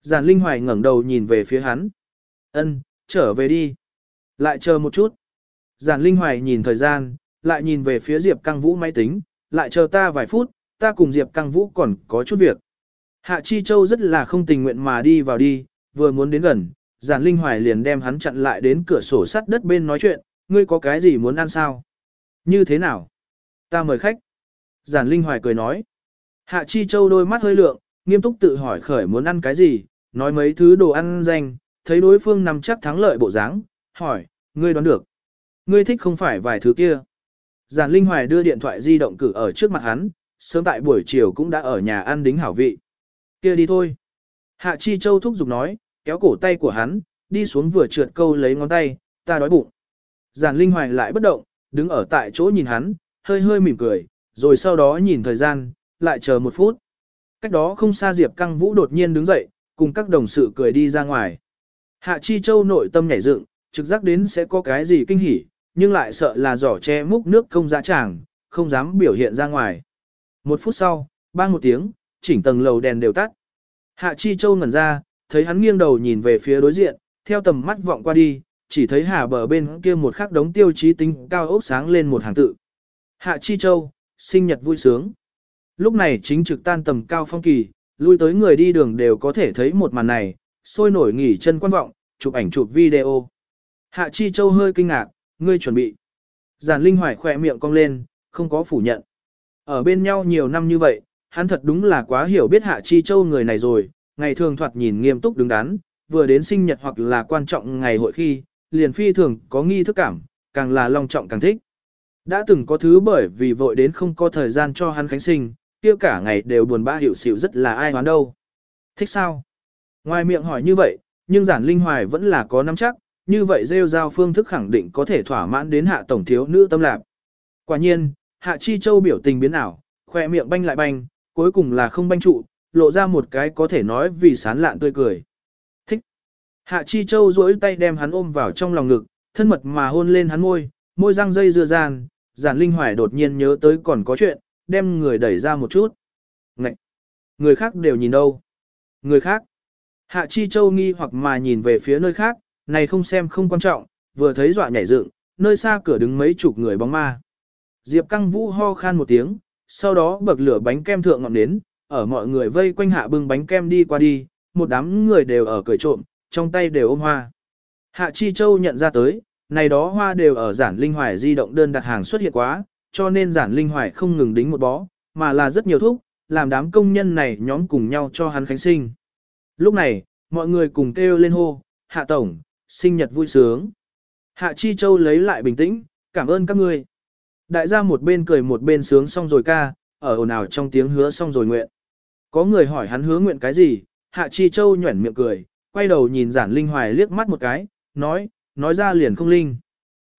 Giản Linh Hoài ngẩng đầu nhìn về phía hắn. Ân, trở về đi. Lại chờ một chút. Giản Linh Hoài nhìn thời gian, lại nhìn về phía Diệp Căng Vũ máy tính, lại chờ ta vài phút, ta cùng Diệp Căng Vũ còn có chút việc. Hạ Chi Châu rất là không tình nguyện mà đi vào đi, vừa muốn đến gần, Giản Linh Hoài liền đem hắn chặn lại đến cửa sổ sắt đất bên nói chuyện, ngươi có cái gì muốn ăn sao? Như thế nào? Ta mời khách. Giản Linh Hoài cười nói. Hạ Chi Châu đôi mắt hơi lượng, nghiêm túc tự hỏi khởi muốn ăn cái gì, nói mấy thứ đồ ăn danh, thấy đối phương nằm chắc thắng lợi bộ dáng, hỏi, ngươi đoán được. Ngươi thích không phải vài thứ kia. Giản Linh Hoài đưa điện thoại di động cử ở trước mặt hắn, sớm tại buổi chiều cũng đã ở nhà ăn đính hảo vị. kia đi thôi. Hạ Chi Châu thúc giục nói, kéo cổ tay của hắn, đi xuống vừa trượt câu lấy ngón tay, ta đói bụng. Giản Linh Hoài lại bất động, đứng ở tại chỗ nhìn hắn, hơi hơi mỉm cười, rồi sau đó nhìn thời gian, lại chờ một phút. Cách đó không xa Diệp Căng Vũ đột nhiên đứng dậy, cùng các đồng sự cười đi ra ngoài. Hạ Chi Châu nội tâm nhảy dựng, trực giác đến sẽ có cái gì kinh hỉ, nhưng lại sợ là giỏ che múc nước công dã tràng, không dám biểu hiện ra ngoài. Một phút sau, bang một tiếng, chỉnh tầng lầu đèn đều tắt. Hạ Chi Châu ngẩn ra, thấy hắn nghiêng đầu nhìn về phía đối diện, theo tầm mắt vọng qua đi, chỉ thấy hà bờ bên kia một khắc đống tiêu chí tính cao ốc sáng lên một hàng tự. Hạ Chi Châu, sinh nhật vui sướng. Lúc này chính trực tan tầm cao phong kỳ, lui tới người đi đường đều có thể thấy một màn này, sôi nổi nghỉ chân quan vọng, chụp ảnh chụp video. Hạ Chi Châu hơi kinh ngạc, ngươi chuẩn bị. Giản Linh Hoài khỏe miệng cong lên, không có phủ nhận. Ở bên nhau nhiều năm như vậy, hắn thật đúng là quá hiểu biết Hạ Chi Châu người này rồi, ngày thường thoạt nhìn nghiêm túc đứng đắn, vừa đến sinh nhật hoặc là quan trọng ngày hội khi, liền phi thường có nghi thức cảm, càng là long trọng càng thích. Đã từng có thứ bởi vì vội đến không có thời gian cho hắn khánh sinh, kia cả ngày đều buồn bã hiểu xỉu rất là ai hoán đâu. Thích sao? Ngoài miệng hỏi như vậy, nhưng giản linh hoài vẫn là có nắm chắc, như vậy rêu giao phương thức khẳng định có thể thỏa mãn đến hạ tổng thiếu nữ tâm lạc. Quả nhiên, hạ chi châu biểu tình biến ảo, khoe miệng banh lại banh, cuối cùng là không banh trụ, lộ ra một cái có thể nói vì sán lạn tươi cười. Thích. Hạ chi châu duỗi tay đem hắn ôm vào trong lòng ngực, thân mật mà hôn lên hắn môi, môi răng dây dưa gian, giản linh hoài đột nhiên nhớ tới còn có chuyện, đem người đẩy ra một chút. Ngậy! Người khác đều nhìn đâu? Người khác? Hạ Chi Châu nghi hoặc mà nhìn về phía nơi khác, này không xem không quan trọng, vừa thấy dọa nhảy dựng, nơi xa cửa đứng mấy chục người bóng ma. Diệp Căng Vũ ho khan một tiếng, sau đó bậc lửa bánh kem thượng ngọn nến, ở mọi người vây quanh hạ bưng bánh kem đi qua đi, một đám người đều ở cười trộm, trong tay đều ôm hoa. Hạ Chi Châu nhận ra tới, này đó hoa đều ở giản linh hoài di động đơn đặt hàng xuất hiện quá, cho nên giản linh hoài không ngừng đính một bó, mà là rất nhiều thuốc, làm đám công nhân này nhóm cùng nhau cho hắn khánh sinh. Lúc này, mọi người cùng kêu lên hô, hạ tổng, sinh nhật vui sướng. Hạ Chi Châu lấy lại bình tĩnh, cảm ơn các ngươi. Đại gia một bên cười một bên sướng xong rồi ca, ở ồn ào trong tiếng hứa xong rồi nguyện. Có người hỏi hắn hứa nguyện cái gì, Hạ Chi Châu nhuẩn miệng cười, quay đầu nhìn giản linh hoài liếc mắt một cái, nói, nói ra liền không linh.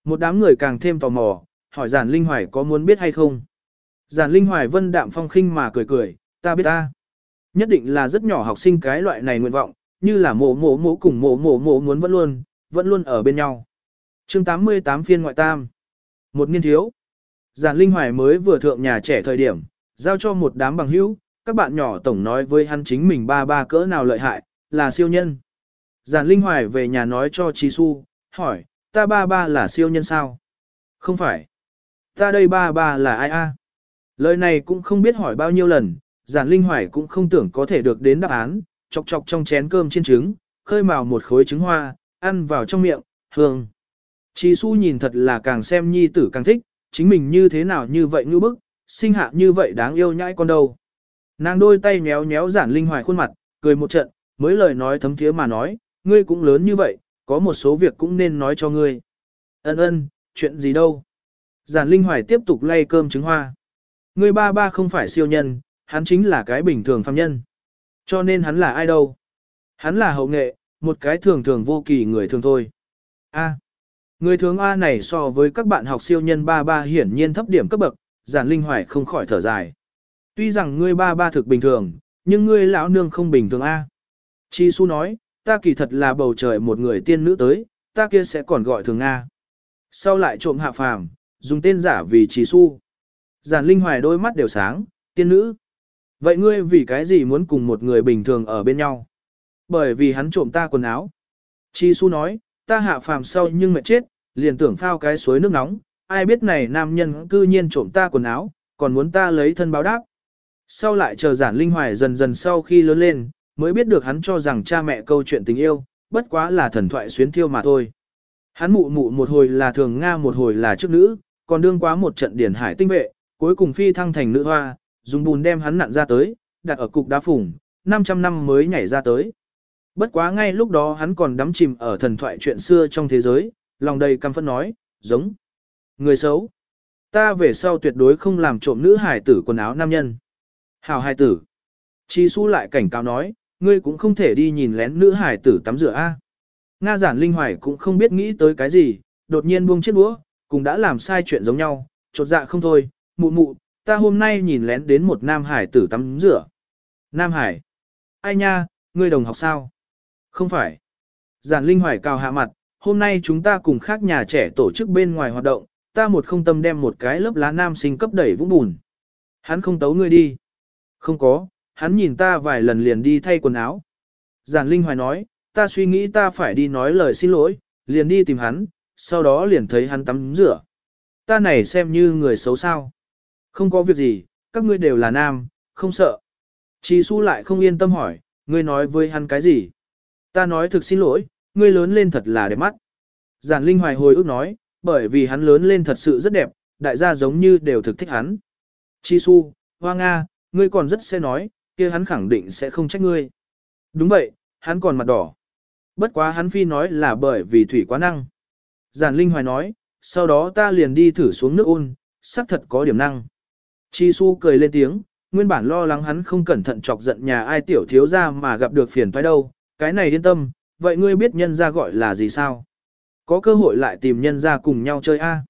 Một đám người càng thêm tò mò, hỏi giản linh hoài có muốn biết hay không. Giản linh hoài vân đạm phong khinh mà cười cười, ta biết ta. Nhất định là rất nhỏ học sinh cái loại này nguyện vọng, như là mộ mộ mộ cùng mộ mộ mộ muốn vẫn luôn, vẫn luôn ở bên nhau. chương 88 phiên ngoại tam. Một niên thiếu. Giản linh hoài mới vừa thượng nhà trẻ thời điểm, giao cho một đám bằng hữu, các bạn nhỏ tổng nói với hắn chính mình ba ba cỡ nào lợi hại, là siêu nhân. Giản linh hoài về nhà nói cho Chi Su, hỏi, ta ba ba là siêu nhân sao? Không phải. Ta đây ba ba là ai a? Lời này cũng không biết hỏi bao nhiêu lần, giản linh hoài cũng không tưởng có thể được đến đáp án, chọc chọc trong chén cơm chiên trứng, khơi mào một khối trứng hoa, ăn vào trong miệng, hương. Chi su nhìn thật là càng xem nhi tử càng thích, chính mình như thế nào như vậy như bức, sinh hạ như vậy đáng yêu nhãi con đâu. Nàng đôi tay nhéo nhéo giản linh hoài khuôn mặt, cười một trận, mới lời nói thấm thiế mà nói, ngươi cũng lớn như vậy, có một số việc cũng nên nói cho ngươi. Ân ân, chuyện gì đâu. Giản Linh Hoài tiếp tục lay cơm trứng hoa. Ngươi ba ba không phải siêu nhân, hắn chính là cái bình thường phàm nhân. Cho nên hắn là ai đâu? Hắn là hậu nghệ, một cái thường thường vô kỳ người thường thôi. A. Người thường A này so với các bạn học siêu nhân ba ba hiển nhiên thấp điểm cấp bậc, giản linh hoài không khỏi thở dài. Tuy rằng ngươi ba ba thực bình thường, nhưng ngươi lão nương không bình thường A. Chi su nói, ta kỳ thật là bầu trời một người tiên nữ tới, ta kia sẽ còn gọi thường A. Sau lại trộm hạ phàm, dùng tên giả vì Chi su. Giản linh hoài đôi mắt đều sáng, tiên nữ. Vậy ngươi vì cái gì muốn cùng một người bình thường ở bên nhau? Bởi vì hắn trộm ta quần áo. Chi su nói, ta hạ phàm sau nhưng mệt chết, liền tưởng phao cái suối nước nóng, ai biết này nam nhân cư nhiên trộm ta quần áo, còn muốn ta lấy thân báo đáp. Sau lại chờ giản linh hoài dần dần sau khi lớn lên, mới biết được hắn cho rằng cha mẹ câu chuyện tình yêu, bất quá là thần thoại xuyến thiêu mà thôi. Hắn mụ mụ một hồi là thường Nga một hồi là trước nữ, còn đương quá một trận điển hải tinh vệ, cuối cùng phi thăng thành nữ hoa, dùng bùn đem hắn nặn ra tới, đặt ở cục đá phủng, 500 năm mới nhảy ra tới. Bất quá ngay lúc đó hắn còn đắm chìm ở thần thoại chuyện xưa trong thế giới, lòng đầy căm phẫn nói, giống người xấu. Ta về sau tuyệt đối không làm trộm nữ hải tử quần áo nam nhân. Hào hải tử. Chi su lại cảnh cáo nói, ngươi cũng không thể đi nhìn lén nữ hải tử tắm rửa a. Nga giản linh hoài cũng không biết nghĩ tới cái gì, đột nhiên buông chiếc đũa, cũng đã làm sai chuyện giống nhau, chột dạ không thôi, mụ mụ, ta hôm nay nhìn lén đến một nam hải tử tắm rửa. Nam hải? Ai nha, ngươi đồng học sao? Không phải. Giản Linh Hoài cao hạ mặt, hôm nay chúng ta cùng khác nhà trẻ tổ chức bên ngoài hoạt động, ta một không tâm đem một cái lớp lá nam sinh cấp đẩy vũng bùn. Hắn không tấu ngươi đi. Không có, hắn nhìn ta vài lần liền đi thay quần áo. Giản Linh Hoài nói, ta suy nghĩ ta phải đi nói lời xin lỗi, liền đi tìm hắn, sau đó liền thấy hắn tắm rửa. Ta này xem như người xấu sao. Không có việc gì, các ngươi đều là nam, không sợ. Chi su lại không yên tâm hỏi, ngươi nói với hắn cái gì? Ta nói thực xin lỗi, ngươi lớn lên thật là đẹp mắt. Giản Linh hoài hồi ước nói, bởi vì hắn lớn lên thật sự rất đẹp, đại gia giống như đều thực thích hắn. Chi su, hoa Nga, ngươi còn rất sẽ nói, kia hắn khẳng định sẽ không trách ngươi. Đúng vậy, hắn còn mặt đỏ. Bất quá hắn phi nói là bởi vì thủy quá năng. Giản Linh hoài nói, sau đó ta liền đi thử xuống nước ôn, xác thật có điểm năng. Chi su cười lên tiếng, nguyên bản lo lắng hắn không cẩn thận chọc giận nhà ai tiểu thiếu ra mà gặp được phiền toái đâu, cái này yên tâm, vậy ngươi biết nhân ra gọi là gì sao? Có cơ hội lại tìm nhân ra cùng nhau chơi a?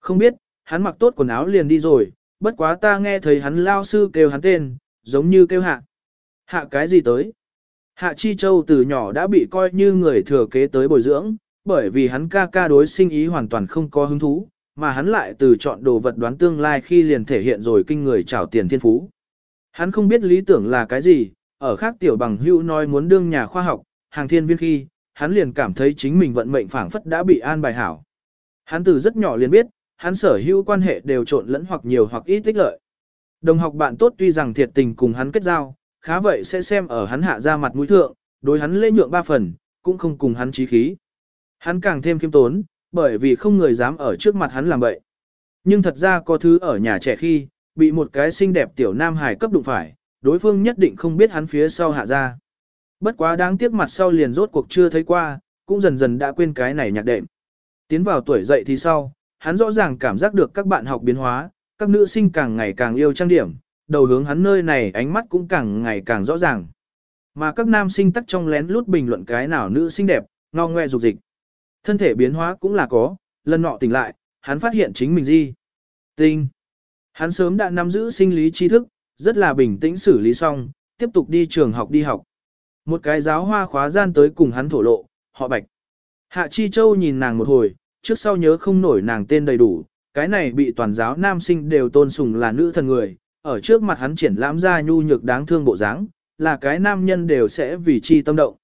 Không biết, hắn mặc tốt quần áo liền đi rồi, bất quá ta nghe thấy hắn lao sư kêu hắn tên, giống như kêu hạ. Hạ cái gì tới? Hạ Chi Châu từ nhỏ đã bị coi như người thừa kế tới bồi dưỡng, bởi vì hắn ca ca đối sinh ý hoàn toàn không có hứng thú, mà hắn lại từ chọn đồ vật đoán tương lai khi liền thể hiện rồi kinh người trảo tiền thiên phú. Hắn không biết lý tưởng là cái gì, ở khác tiểu bằng hữu nói muốn đương nhà khoa học, hàng thiên viên khi, hắn liền cảm thấy chính mình vận mệnh phảng phất đã bị an bài hảo. Hắn từ rất nhỏ liền biết, hắn sở hữu quan hệ đều trộn lẫn hoặc nhiều hoặc ít tích lợi. Đồng học bạn tốt tuy rằng thiệt tình cùng hắn kết giao, khá vậy sẽ xem ở hắn hạ ra mặt mũi thượng, đối hắn lễ nhượng ba phần, cũng không cùng hắn trí khí. Hắn càng thêm kiêm tốn, bởi vì không người dám ở trước mặt hắn làm bậy. Nhưng thật ra có thứ ở nhà trẻ khi, bị một cái xinh đẹp tiểu nam hài cấp đụng phải, đối phương nhất định không biết hắn phía sau hạ ra. Bất quá đáng tiếc mặt sau liền rốt cuộc chưa thấy qua, cũng dần dần đã quên cái này nhạc đệm. Tiến vào tuổi dậy thì sau, hắn rõ ràng cảm giác được các bạn học biến hóa, các nữ sinh càng ngày càng yêu trang điểm, đầu hướng hắn nơi này ánh mắt cũng càng ngày càng rõ ràng. Mà các nam sinh tắc trong lén lút bình luận cái nào nữ sinh đẹp, ngo ngoe dục dịch. Thân thể biến hóa cũng là có, lần nọ tỉnh lại, hắn phát hiện chính mình gì. Tinh. Hắn sớm đã nắm giữ sinh lý tri thức, rất là bình tĩnh xử lý xong, tiếp tục đi trường học đi học. Một cái giáo hoa khóa gian tới cùng hắn thổ lộ, họ bạch. Hạ Chi Châu nhìn nàng một hồi, trước sau nhớ không nổi nàng tên đầy đủ, cái này bị toàn giáo nam sinh đều tôn sùng là nữ thần người, ở trước mặt hắn triển lãm ra nhu nhược đáng thương bộ dáng, là cái nam nhân đều sẽ vì chi tâm động.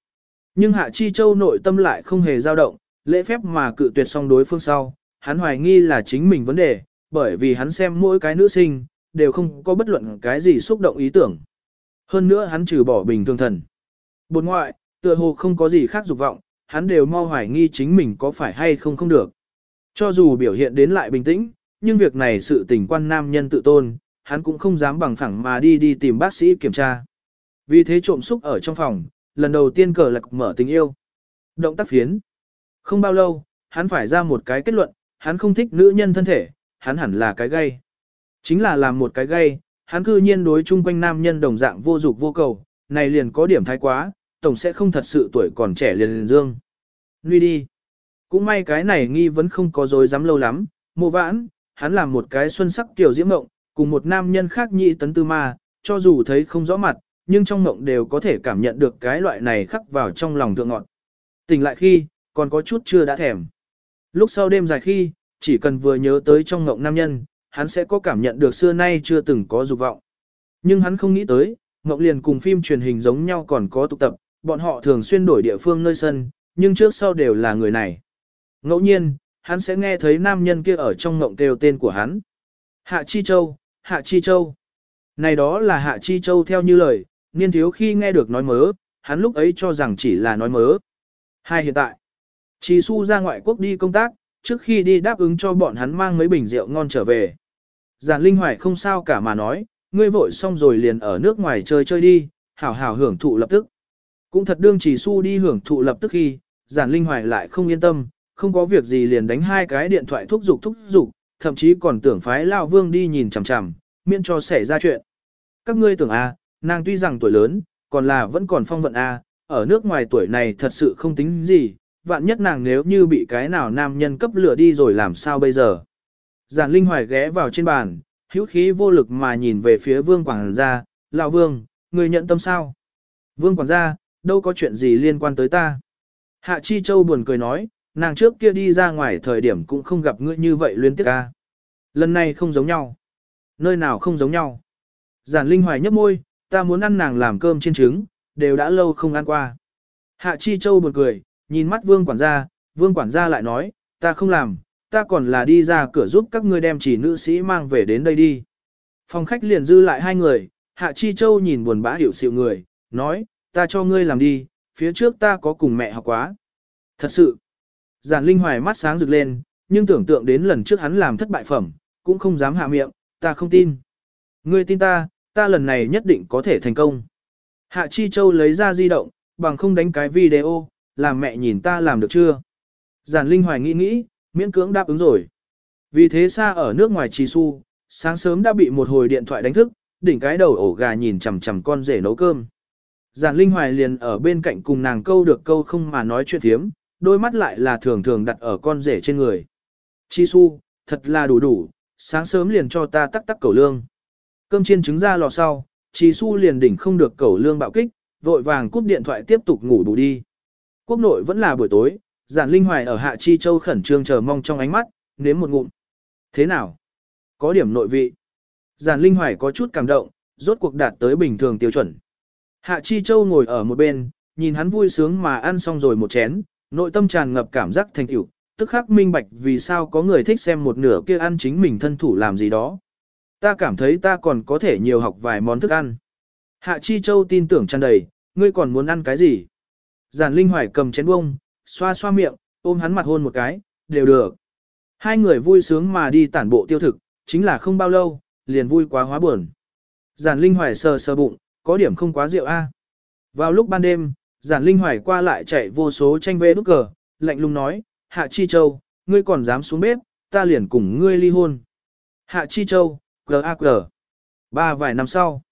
Nhưng Hạ Chi Châu nội tâm lại không hề dao động, lễ phép mà cự tuyệt xong đối phương sau, hắn hoài nghi là chính mình vấn đề, bởi vì hắn xem mỗi cái nữ sinh, đều không có bất luận cái gì xúc động ý tưởng. Hơn nữa hắn trừ bỏ bình thường thần. Bột ngoại, tựa hồ không có gì khác dục vọng, hắn đều mau hoài nghi chính mình có phải hay không không được. Cho dù biểu hiện đến lại bình tĩnh, nhưng việc này sự tình quan nam nhân tự tôn, hắn cũng không dám bằng phẳng mà đi đi tìm bác sĩ kiểm tra. Vì thế trộm xúc ở trong phòng, lần đầu tiên cờ lạc mở tình yêu. Động tác phiến. Không bao lâu, hắn phải ra một cái kết luận, hắn không thích nữ nhân thân thể, hắn hẳn là cái gay. Chính là làm một cái gay, hắn cư nhiên đối chung quanh nam nhân đồng dạng vô dục vô cầu, này liền có điểm thái quá, tổng sẽ không thật sự tuổi còn trẻ liền liền dương. Nguy đi. Cũng may cái này nghi vẫn không có dối dám lâu lắm, mộ vãn, hắn làm một cái xuân sắc tiểu diễm mộng, cùng một nam nhân khác nhị tấn tư ma, cho dù thấy không rõ mặt, nhưng trong mộng đều có thể cảm nhận được cái loại này khắc vào trong lòng thượng ngọn. Tỉnh lại khi, còn có chút chưa đã thèm. Lúc sau đêm dài khi, chỉ cần vừa nhớ tới trong ngộng nam nhân, hắn sẽ có cảm nhận được xưa nay chưa từng có dục vọng. Nhưng hắn không nghĩ tới, ngộng liền cùng phim truyền hình giống nhau còn có tụ tập, bọn họ thường xuyên đổi địa phương nơi sân, nhưng trước sau đều là người này. Ngẫu nhiên, hắn sẽ nghe thấy nam nhân kia ở trong ngộng kêu tên của hắn. Hạ Chi Châu, Hạ Chi Châu. Này đó là Hạ Chi Châu theo như lời, niên thiếu khi nghe được nói mớ, hắn lúc ấy cho rằng chỉ là nói mớ. Hai hiện tại, Chí Su ra ngoại quốc đi công tác, trước khi đi đáp ứng cho bọn hắn mang mấy bình rượu ngon trở về. Giản Linh Hoài không sao cả mà nói, ngươi vội xong rồi liền ở nước ngoài chơi chơi đi, hảo hảo hưởng thụ lập tức. Cũng thật đương Chí Su đi hưởng thụ lập tức khi, Giản Linh Hoài lại không yên tâm, không có việc gì liền đánh hai cái điện thoại thúc giục thúc giục, thậm chí còn tưởng phái Lao Vương đi nhìn chằm chằm, miễn cho xảy ra chuyện. Các ngươi tưởng a, à, nàng tuy rằng tuổi lớn, còn là vẫn còn phong vận a, à, ở nước ngoài tuổi này thật sự không tính gì, vạn nhất nàng nếu như bị cái nào nam nhân cấp lửa đi rồi làm sao bây giờ. Giản Linh Hoài ghé vào trên bàn, hữu khí vô lực mà nhìn về phía Vương Quảng gia, lão Vương, người nhận tâm sao? Vương Quảng gia, đâu có chuyện gì liên quan tới ta. Hạ Chi Châu buồn cười nói, nàng trước kia đi ra ngoài thời điểm cũng không gặp ngươi như vậy liên tiếp ca. Lần này không giống nhau. Nơi nào không giống nhau. Giản Linh Hoài nhấp môi, ta muốn ăn nàng làm cơm trên trứng, đều đã lâu không ăn qua. Hạ Chi Châu buồn cười, nhìn mắt vương quản gia, vương quản gia lại nói, ta không làm, ta còn là đi ra cửa giúp các ngươi đem chỉ nữ sĩ mang về đến đây đi. Phòng khách liền dư lại hai người, Hạ Chi Châu nhìn buồn bã hiểu sự người, nói, ta cho ngươi làm đi, phía trước ta có cùng mẹ học quá. Thật sự, giản linh hoài mắt sáng rực lên, nhưng tưởng tượng đến lần trước hắn làm thất bại phẩm, cũng không dám hạ miệng, ta không tin. Ngươi tin ta, ta lần này nhất định có thể thành công. Hạ Chi Châu lấy ra di động, bằng không đánh cái video, làm mẹ nhìn ta làm được chưa. Giản Linh Hoài nghĩ nghĩ, miễn cưỡng đáp ứng rồi. Vì thế xa ở nước ngoài Chi Su, sáng sớm đã bị một hồi điện thoại đánh thức, đỉnh cái đầu ổ gà nhìn chằm chằm con rể nấu cơm. Giản Linh Hoài liền ở bên cạnh cùng nàng câu được câu không mà nói chuyện thiếm, đôi mắt lại là thường thường đặt ở con rể trên người. Chi Su, thật là đủ đủ, sáng sớm liền cho ta tắc tắc cầu lương. Cơm chiên trứng ra lò sau, Chi Su liền đỉnh không được cầu lương bạo kích, vội vàng cúp điện thoại tiếp tục ngủ đủ đi. Quốc nội vẫn là buổi tối, giản linh hoài ở Hạ Chi Châu khẩn trương chờ mong trong ánh mắt, nếm một ngụm. Thế nào? Có điểm nội vị. Giản linh hoài có chút cảm động, rốt cuộc đạt tới bình thường tiêu chuẩn. Hạ Chi Châu ngồi ở một bên, nhìn hắn vui sướng mà ăn xong rồi một chén, nội tâm tràn ngập cảm giác thành tựu, tức khắc minh bạch vì sao có người thích xem một nửa kia ăn chính mình thân thủ làm gì đó. Ta cảm thấy ta còn có thể nhiều học vài món thức ăn. Hạ Chi Châu tin tưởng tràn đầy, ngươi còn muốn ăn cái gì? Giản Linh Hoài cầm chén bông, xoa xoa miệng, ôm hắn mặt hôn một cái, đều được. Hai người vui sướng mà đi tản bộ tiêu thực, chính là không bao lâu, liền vui quá hóa buồn. Giản Linh Hoài sờ sờ bụng, có điểm không quá rượu a. Vào lúc ban đêm, Giản Linh Hoài qua lại chạy vô số tranh vê đúc cờ, lạnh lùng nói, Hạ Chi Châu, ngươi còn dám xuống bếp, ta liền cùng ngươi ly hôn. Hạ Chi Châu, G.A.G. Ba vài năm sau.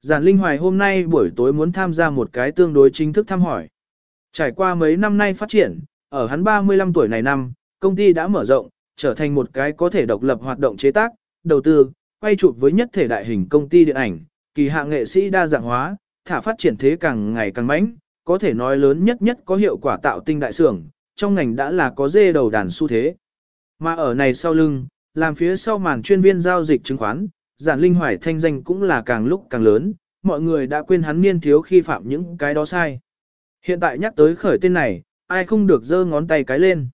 Giản Linh Hoài hôm nay buổi tối muốn tham gia một cái tương đối chính thức thăm hỏi. Trải qua mấy năm nay phát triển, ở hắn 35 tuổi này năm, công ty đã mở rộng, trở thành một cái có thể độc lập hoạt động chế tác, đầu tư, quay chụp với nhất thể đại hình công ty điện ảnh, kỳ hạ nghệ sĩ đa dạng hóa, thả phát triển thế càng ngày càng mãnh, có thể nói lớn nhất nhất có hiệu quả tạo tinh đại xưởng, trong ngành đã là có dê đầu đàn xu thế. Mà ở này sau lưng, làm phía sau màn chuyên viên giao dịch chứng khoán, giản linh hoài thanh danh cũng là càng lúc càng lớn, mọi người đã quên hắn niên thiếu khi phạm những cái đó sai. Hiện tại nhắc tới khởi tên này, ai không được giơ ngón tay cái lên.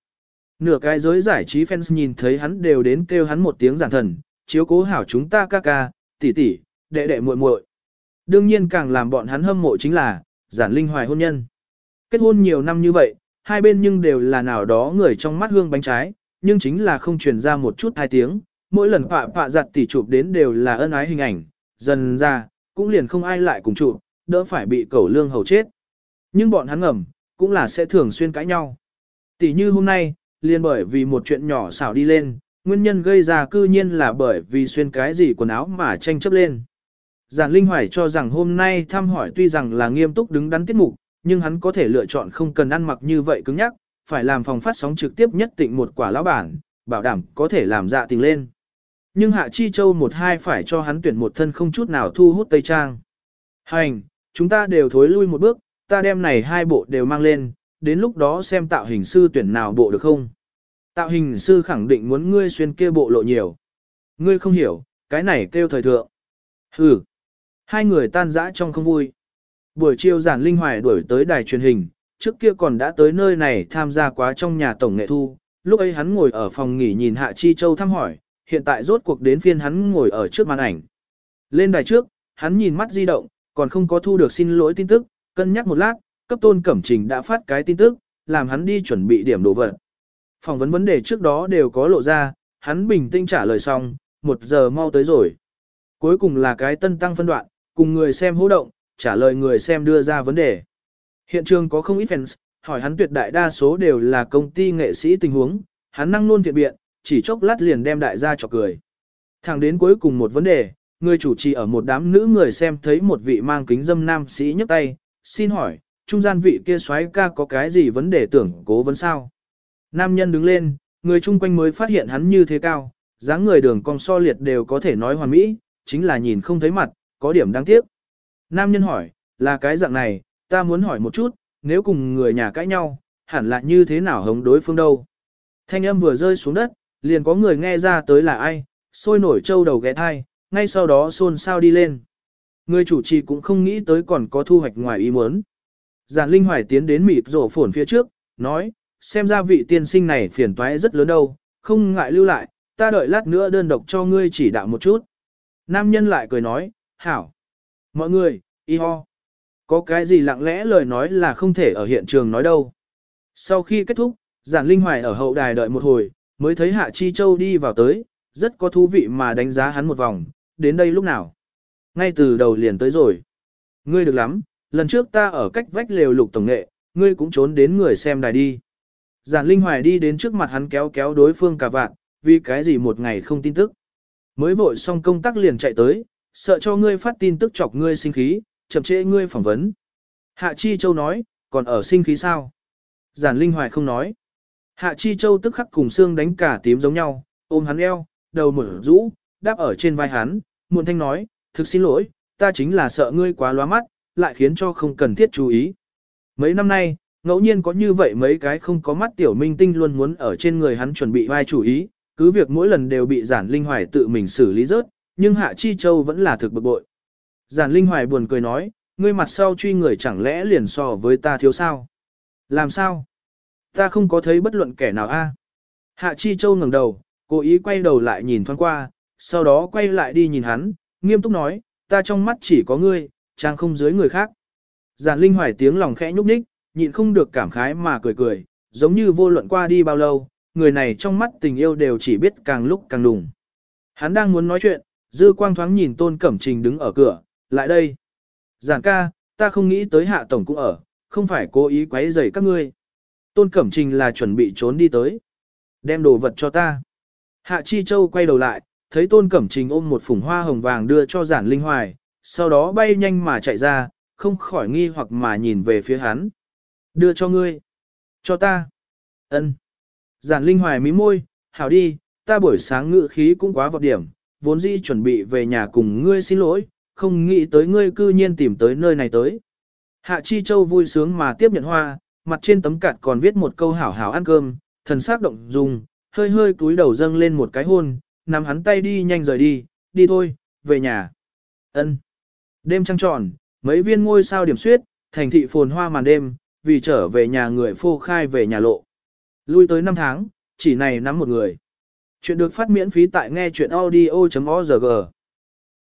Nửa cái giới giải trí fans nhìn thấy hắn đều đến kêu hắn một tiếng giản thần, chiếu cố hảo chúng ta ca ca, tỷ tỷ, đệ đệ muội muội. Đương nhiên càng làm bọn hắn hâm mộ chính là, giản linh hoài hôn nhân. Kết hôn nhiều năm như vậy, hai bên nhưng đều là nào đó người trong mắt hương bánh trái, nhưng chính là không truyền ra một chút hai tiếng, mỗi lần pạ pạ giặt tỉ chụp đến đều là ân ái hình ảnh, dần ra, cũng liền không ai lại cùng chụp, đỡ phải bị cẩu lương hầu chết. Nhưng bọn hắn ngầm, cũng là sẽ thường xuyên cãi nhau. Tỷ như hôm nay, liền bởi vì một chuyện nhỏ xảo đi lên, nguyên nhân gây ra cư nhiên là bởi vì xuyên cái gì quần áo mà tranh chấp lên. Giản Linh Hoài cho rằng hôm nay thăm hỏi tuy rằng là nghiêm túc đứng đắn tiết mục, nhưng hắn có thể lựa chọn không cần ăn mặc như vậy cứng nhắc, phải làm phòng phát sóng trực tiếp nhất tịnh một quả lão bản, bảo đảm có thể làm dạ tình lên. Nhưng Hạ Chi Châu một hai phải cho hắn tuyển một thân không chút nào thu hút Tây Trang. Hành, chúng ta đều thối lui một bước, ta đem này hai bộ đều mang lên, đến lúc đó xem tạo hình sư tuyển nào bộ được không. Tạo hình sư khẳng định muốn ngươi xuyên kia bộ lộ nhiều. Ngươi không hiểu, cái này kêu thời thượng. Hừ. Hai người tan rã trong không vui. Buổi chiều giản linh hoài đuổi tới đài truyền hình, trước kia còn đã tới nơi này tham gia quá trong nhà tổng nghệ thu. Lúc ấy hắn ngồi ở phòng nghỉ nhìn Hạ Chi Châu thăm hỏi, hiện tại rốt cuộc đến phiên hắn ngồi ở trước màn ảnh. Lên đài trước, hắn nhìn mắt di động, còn không có thu được xin lỗi tin tức, cân nhắc một lát, cấp tôn cẩm trình đã phát cái tin tức, làm hắn đi chuẩn bị điểm đồ vật. Phỏng vấn vấn đề trước đó đều có lộ ra, hắn bình tĩnh trả lời xong, một giờ mau tới rồi. Cuối cùng là cái tân tăng phân đoạn, cùng người xem hô động, trả lời người xem đưa ra vấn đề. Hiện trường có không ít fans, hỏi hắn tuyệt đại đa số đều là công ty nghệ sĩ tình huống, hắn năng luôn thiện biện, chỉ chốc lát liền đem đại gia cho cười. Thẳng đến cuối cùng một vấn đề, người chủ trì ở một đám nữ người xem thấy một vị mang kính dâm nam sĩ nhấc tay, xin hỏi, trung gian vị kia soái ca có cái gì vấn đề tưởng cố vấn sao? Nam nhân đứng lên, người chung quanh mới phát hiện hắn như thế cao, dáng người đường cong so liệt đều có thể nói hoàn mỹ, chính là nhìn không thấy mặt, có điểm đáng tiếc. Nam nhân hỏi, là cái dạng này, ta muốn hỏi một chút, nếu cùng người nhà cãi nhau, hẳn là như thế nào hống đối phương đâu? Thanh âm vừa rơi xuống đất, liền có người nghe ra tới là ai, sôi nổi trâu đầu ghé thai, ngay sau đó xôn xao đi lên. Người chủ trì cũng không nghĩ tới còn có thu hoạch ngoài ý muốn. Giản Linh Hoài tiến đến mịt rổ phổn phía trước, nói, xem ra vị tiên sinh này phiền toái rất lớn đâu, không ngại lưu lại, ta đợi lát nữa đơn độc cho ngươi chỉ đạo một chút. Nam nhân lại cười nói, hảo. Mọi người, y ho. Có cái gì lặng lẽ lời nói là không thể ở hiện trường nói đâu. Sau khi kết thúc, giản linh hoài ở hậu đài đợi một hồi, mới thấy Hạ Chi Châu đi vào tới, rất có thú vị mà đánh giá hắn một vòng, đến đây lúc nào. Ngay từ đầu liền tới rồi. Ngươi được lắm, lần trước ta ở cách vách lều lục tổng nghệ, ngươi cũng trốn đến người xem đài đi. Giản Linh Hoài đi đến trước mặt hắn kéo kéo đối phương cả vạn, vì cái gì một ngày không tin tức. Mới vội xong công tác liền chạy tới, sợ cho ngươi phát tin tức chọc ngươi sinh khí, chậm trễ ngươi phỏng vấn. Hạ Chi Châu nói, còn ở sinh khí sao? Giản Linh Hoài không nói. Hạ Chi Châu tức khắc cùng xương đánh cả tím giống nhau, ôm hắn eo, đầu mở rũ, đáp ở trên vai hắn, muộn thanh nói, thực xin lỗi, ta chính là sợ ngươi quá lóa mắt, lại khiến cho không cần thiết chú ý. Mấy năm nay, ngẫu nhiên có như vậy mấy cái không có mắt tiểu minh tinh luôn muốn ở trên người hắn chuẩn bị vai chủ ý, cứ việc mỗi lần đều bị giản linh hoài tự mình xử lý rớt, nhưng Hạ Chi Châu vẫn là thực bực bội. Giản linh hoài buồn cười nói, ngươi mặt sau truy người chẳng lẽ liền so với ta thiếu sao? Làm sao? Ta không có thấy bất luận kẻ nào a. Hạ Chi Châu ngẩng đầu, cố ý quay đầu lại nhìn thoáng qua, sau đó quay lại đi nhìn hắn, nghiêm túc nói, ta trong mắt chỉ có ngươi, trang không dưới người khác. Giản Linh Hoài tiếng lòng khẽ nhúc nhích, nhịn không được cảm khái mà cười cười, giống như vô luận qua đi bao lâu, người này trong mắt tình yêu đều chỉ biết càng lúc càng đùng. Hắn đang muốn nói chuyện, dư quang thoáng nhìn Tôn Cẩm Trình đứng ở cửa, lại đây. Giản ca, ta không nghĩ tới hạ tổng cũng ở, không phải cố ý quấy rầy các ngươi. Tôn Cẩm Trình là chuẩn bị trốn đi tới. Đem đồ vật cho ta. Hạ Chi Châu quay đầu lại, thấy Tôn Cẩm Trình ôm một phủng hoa hồng vàng đưa cho giản linh hoài, sau đó bay nhanh mà chạy ra, không khỏi nghi hoặc mà nhìn về phía hắn. Đưa cho ngươi. Cho ta. ân Giản linh hoài mí môi, hảo đi, ta buổi sáng ngự khí cũng quá vọt điểm, vốn dĩ chuẩn bị về nhà cùng ngươi xin lỗi, không nghĩ tới ngươi cư nhiên tìm tới nơi này tới. Hạ Chi Châu vui sướng mà tiếp nhận hoa, mặt trên tấm cạt còn viết một câu hảo hảo ăn cơm, thần sắc động dung, hơi hơi cúi đầu dâng lên một cái hôn, nắm hắn tay đi nhanh rời đi, đi thôi, về nhà. Ân. Đêm trăng tròn, mấy viên ngôi sao điểm suyết, thành thị phồn hoa màn đêm, vì trở về nhà người phô khai về nhà lộ. Lui tới năm tháng, chỉ này nắm một người. Chuyện được phát miễn phí tại nghe chuyện audio.org.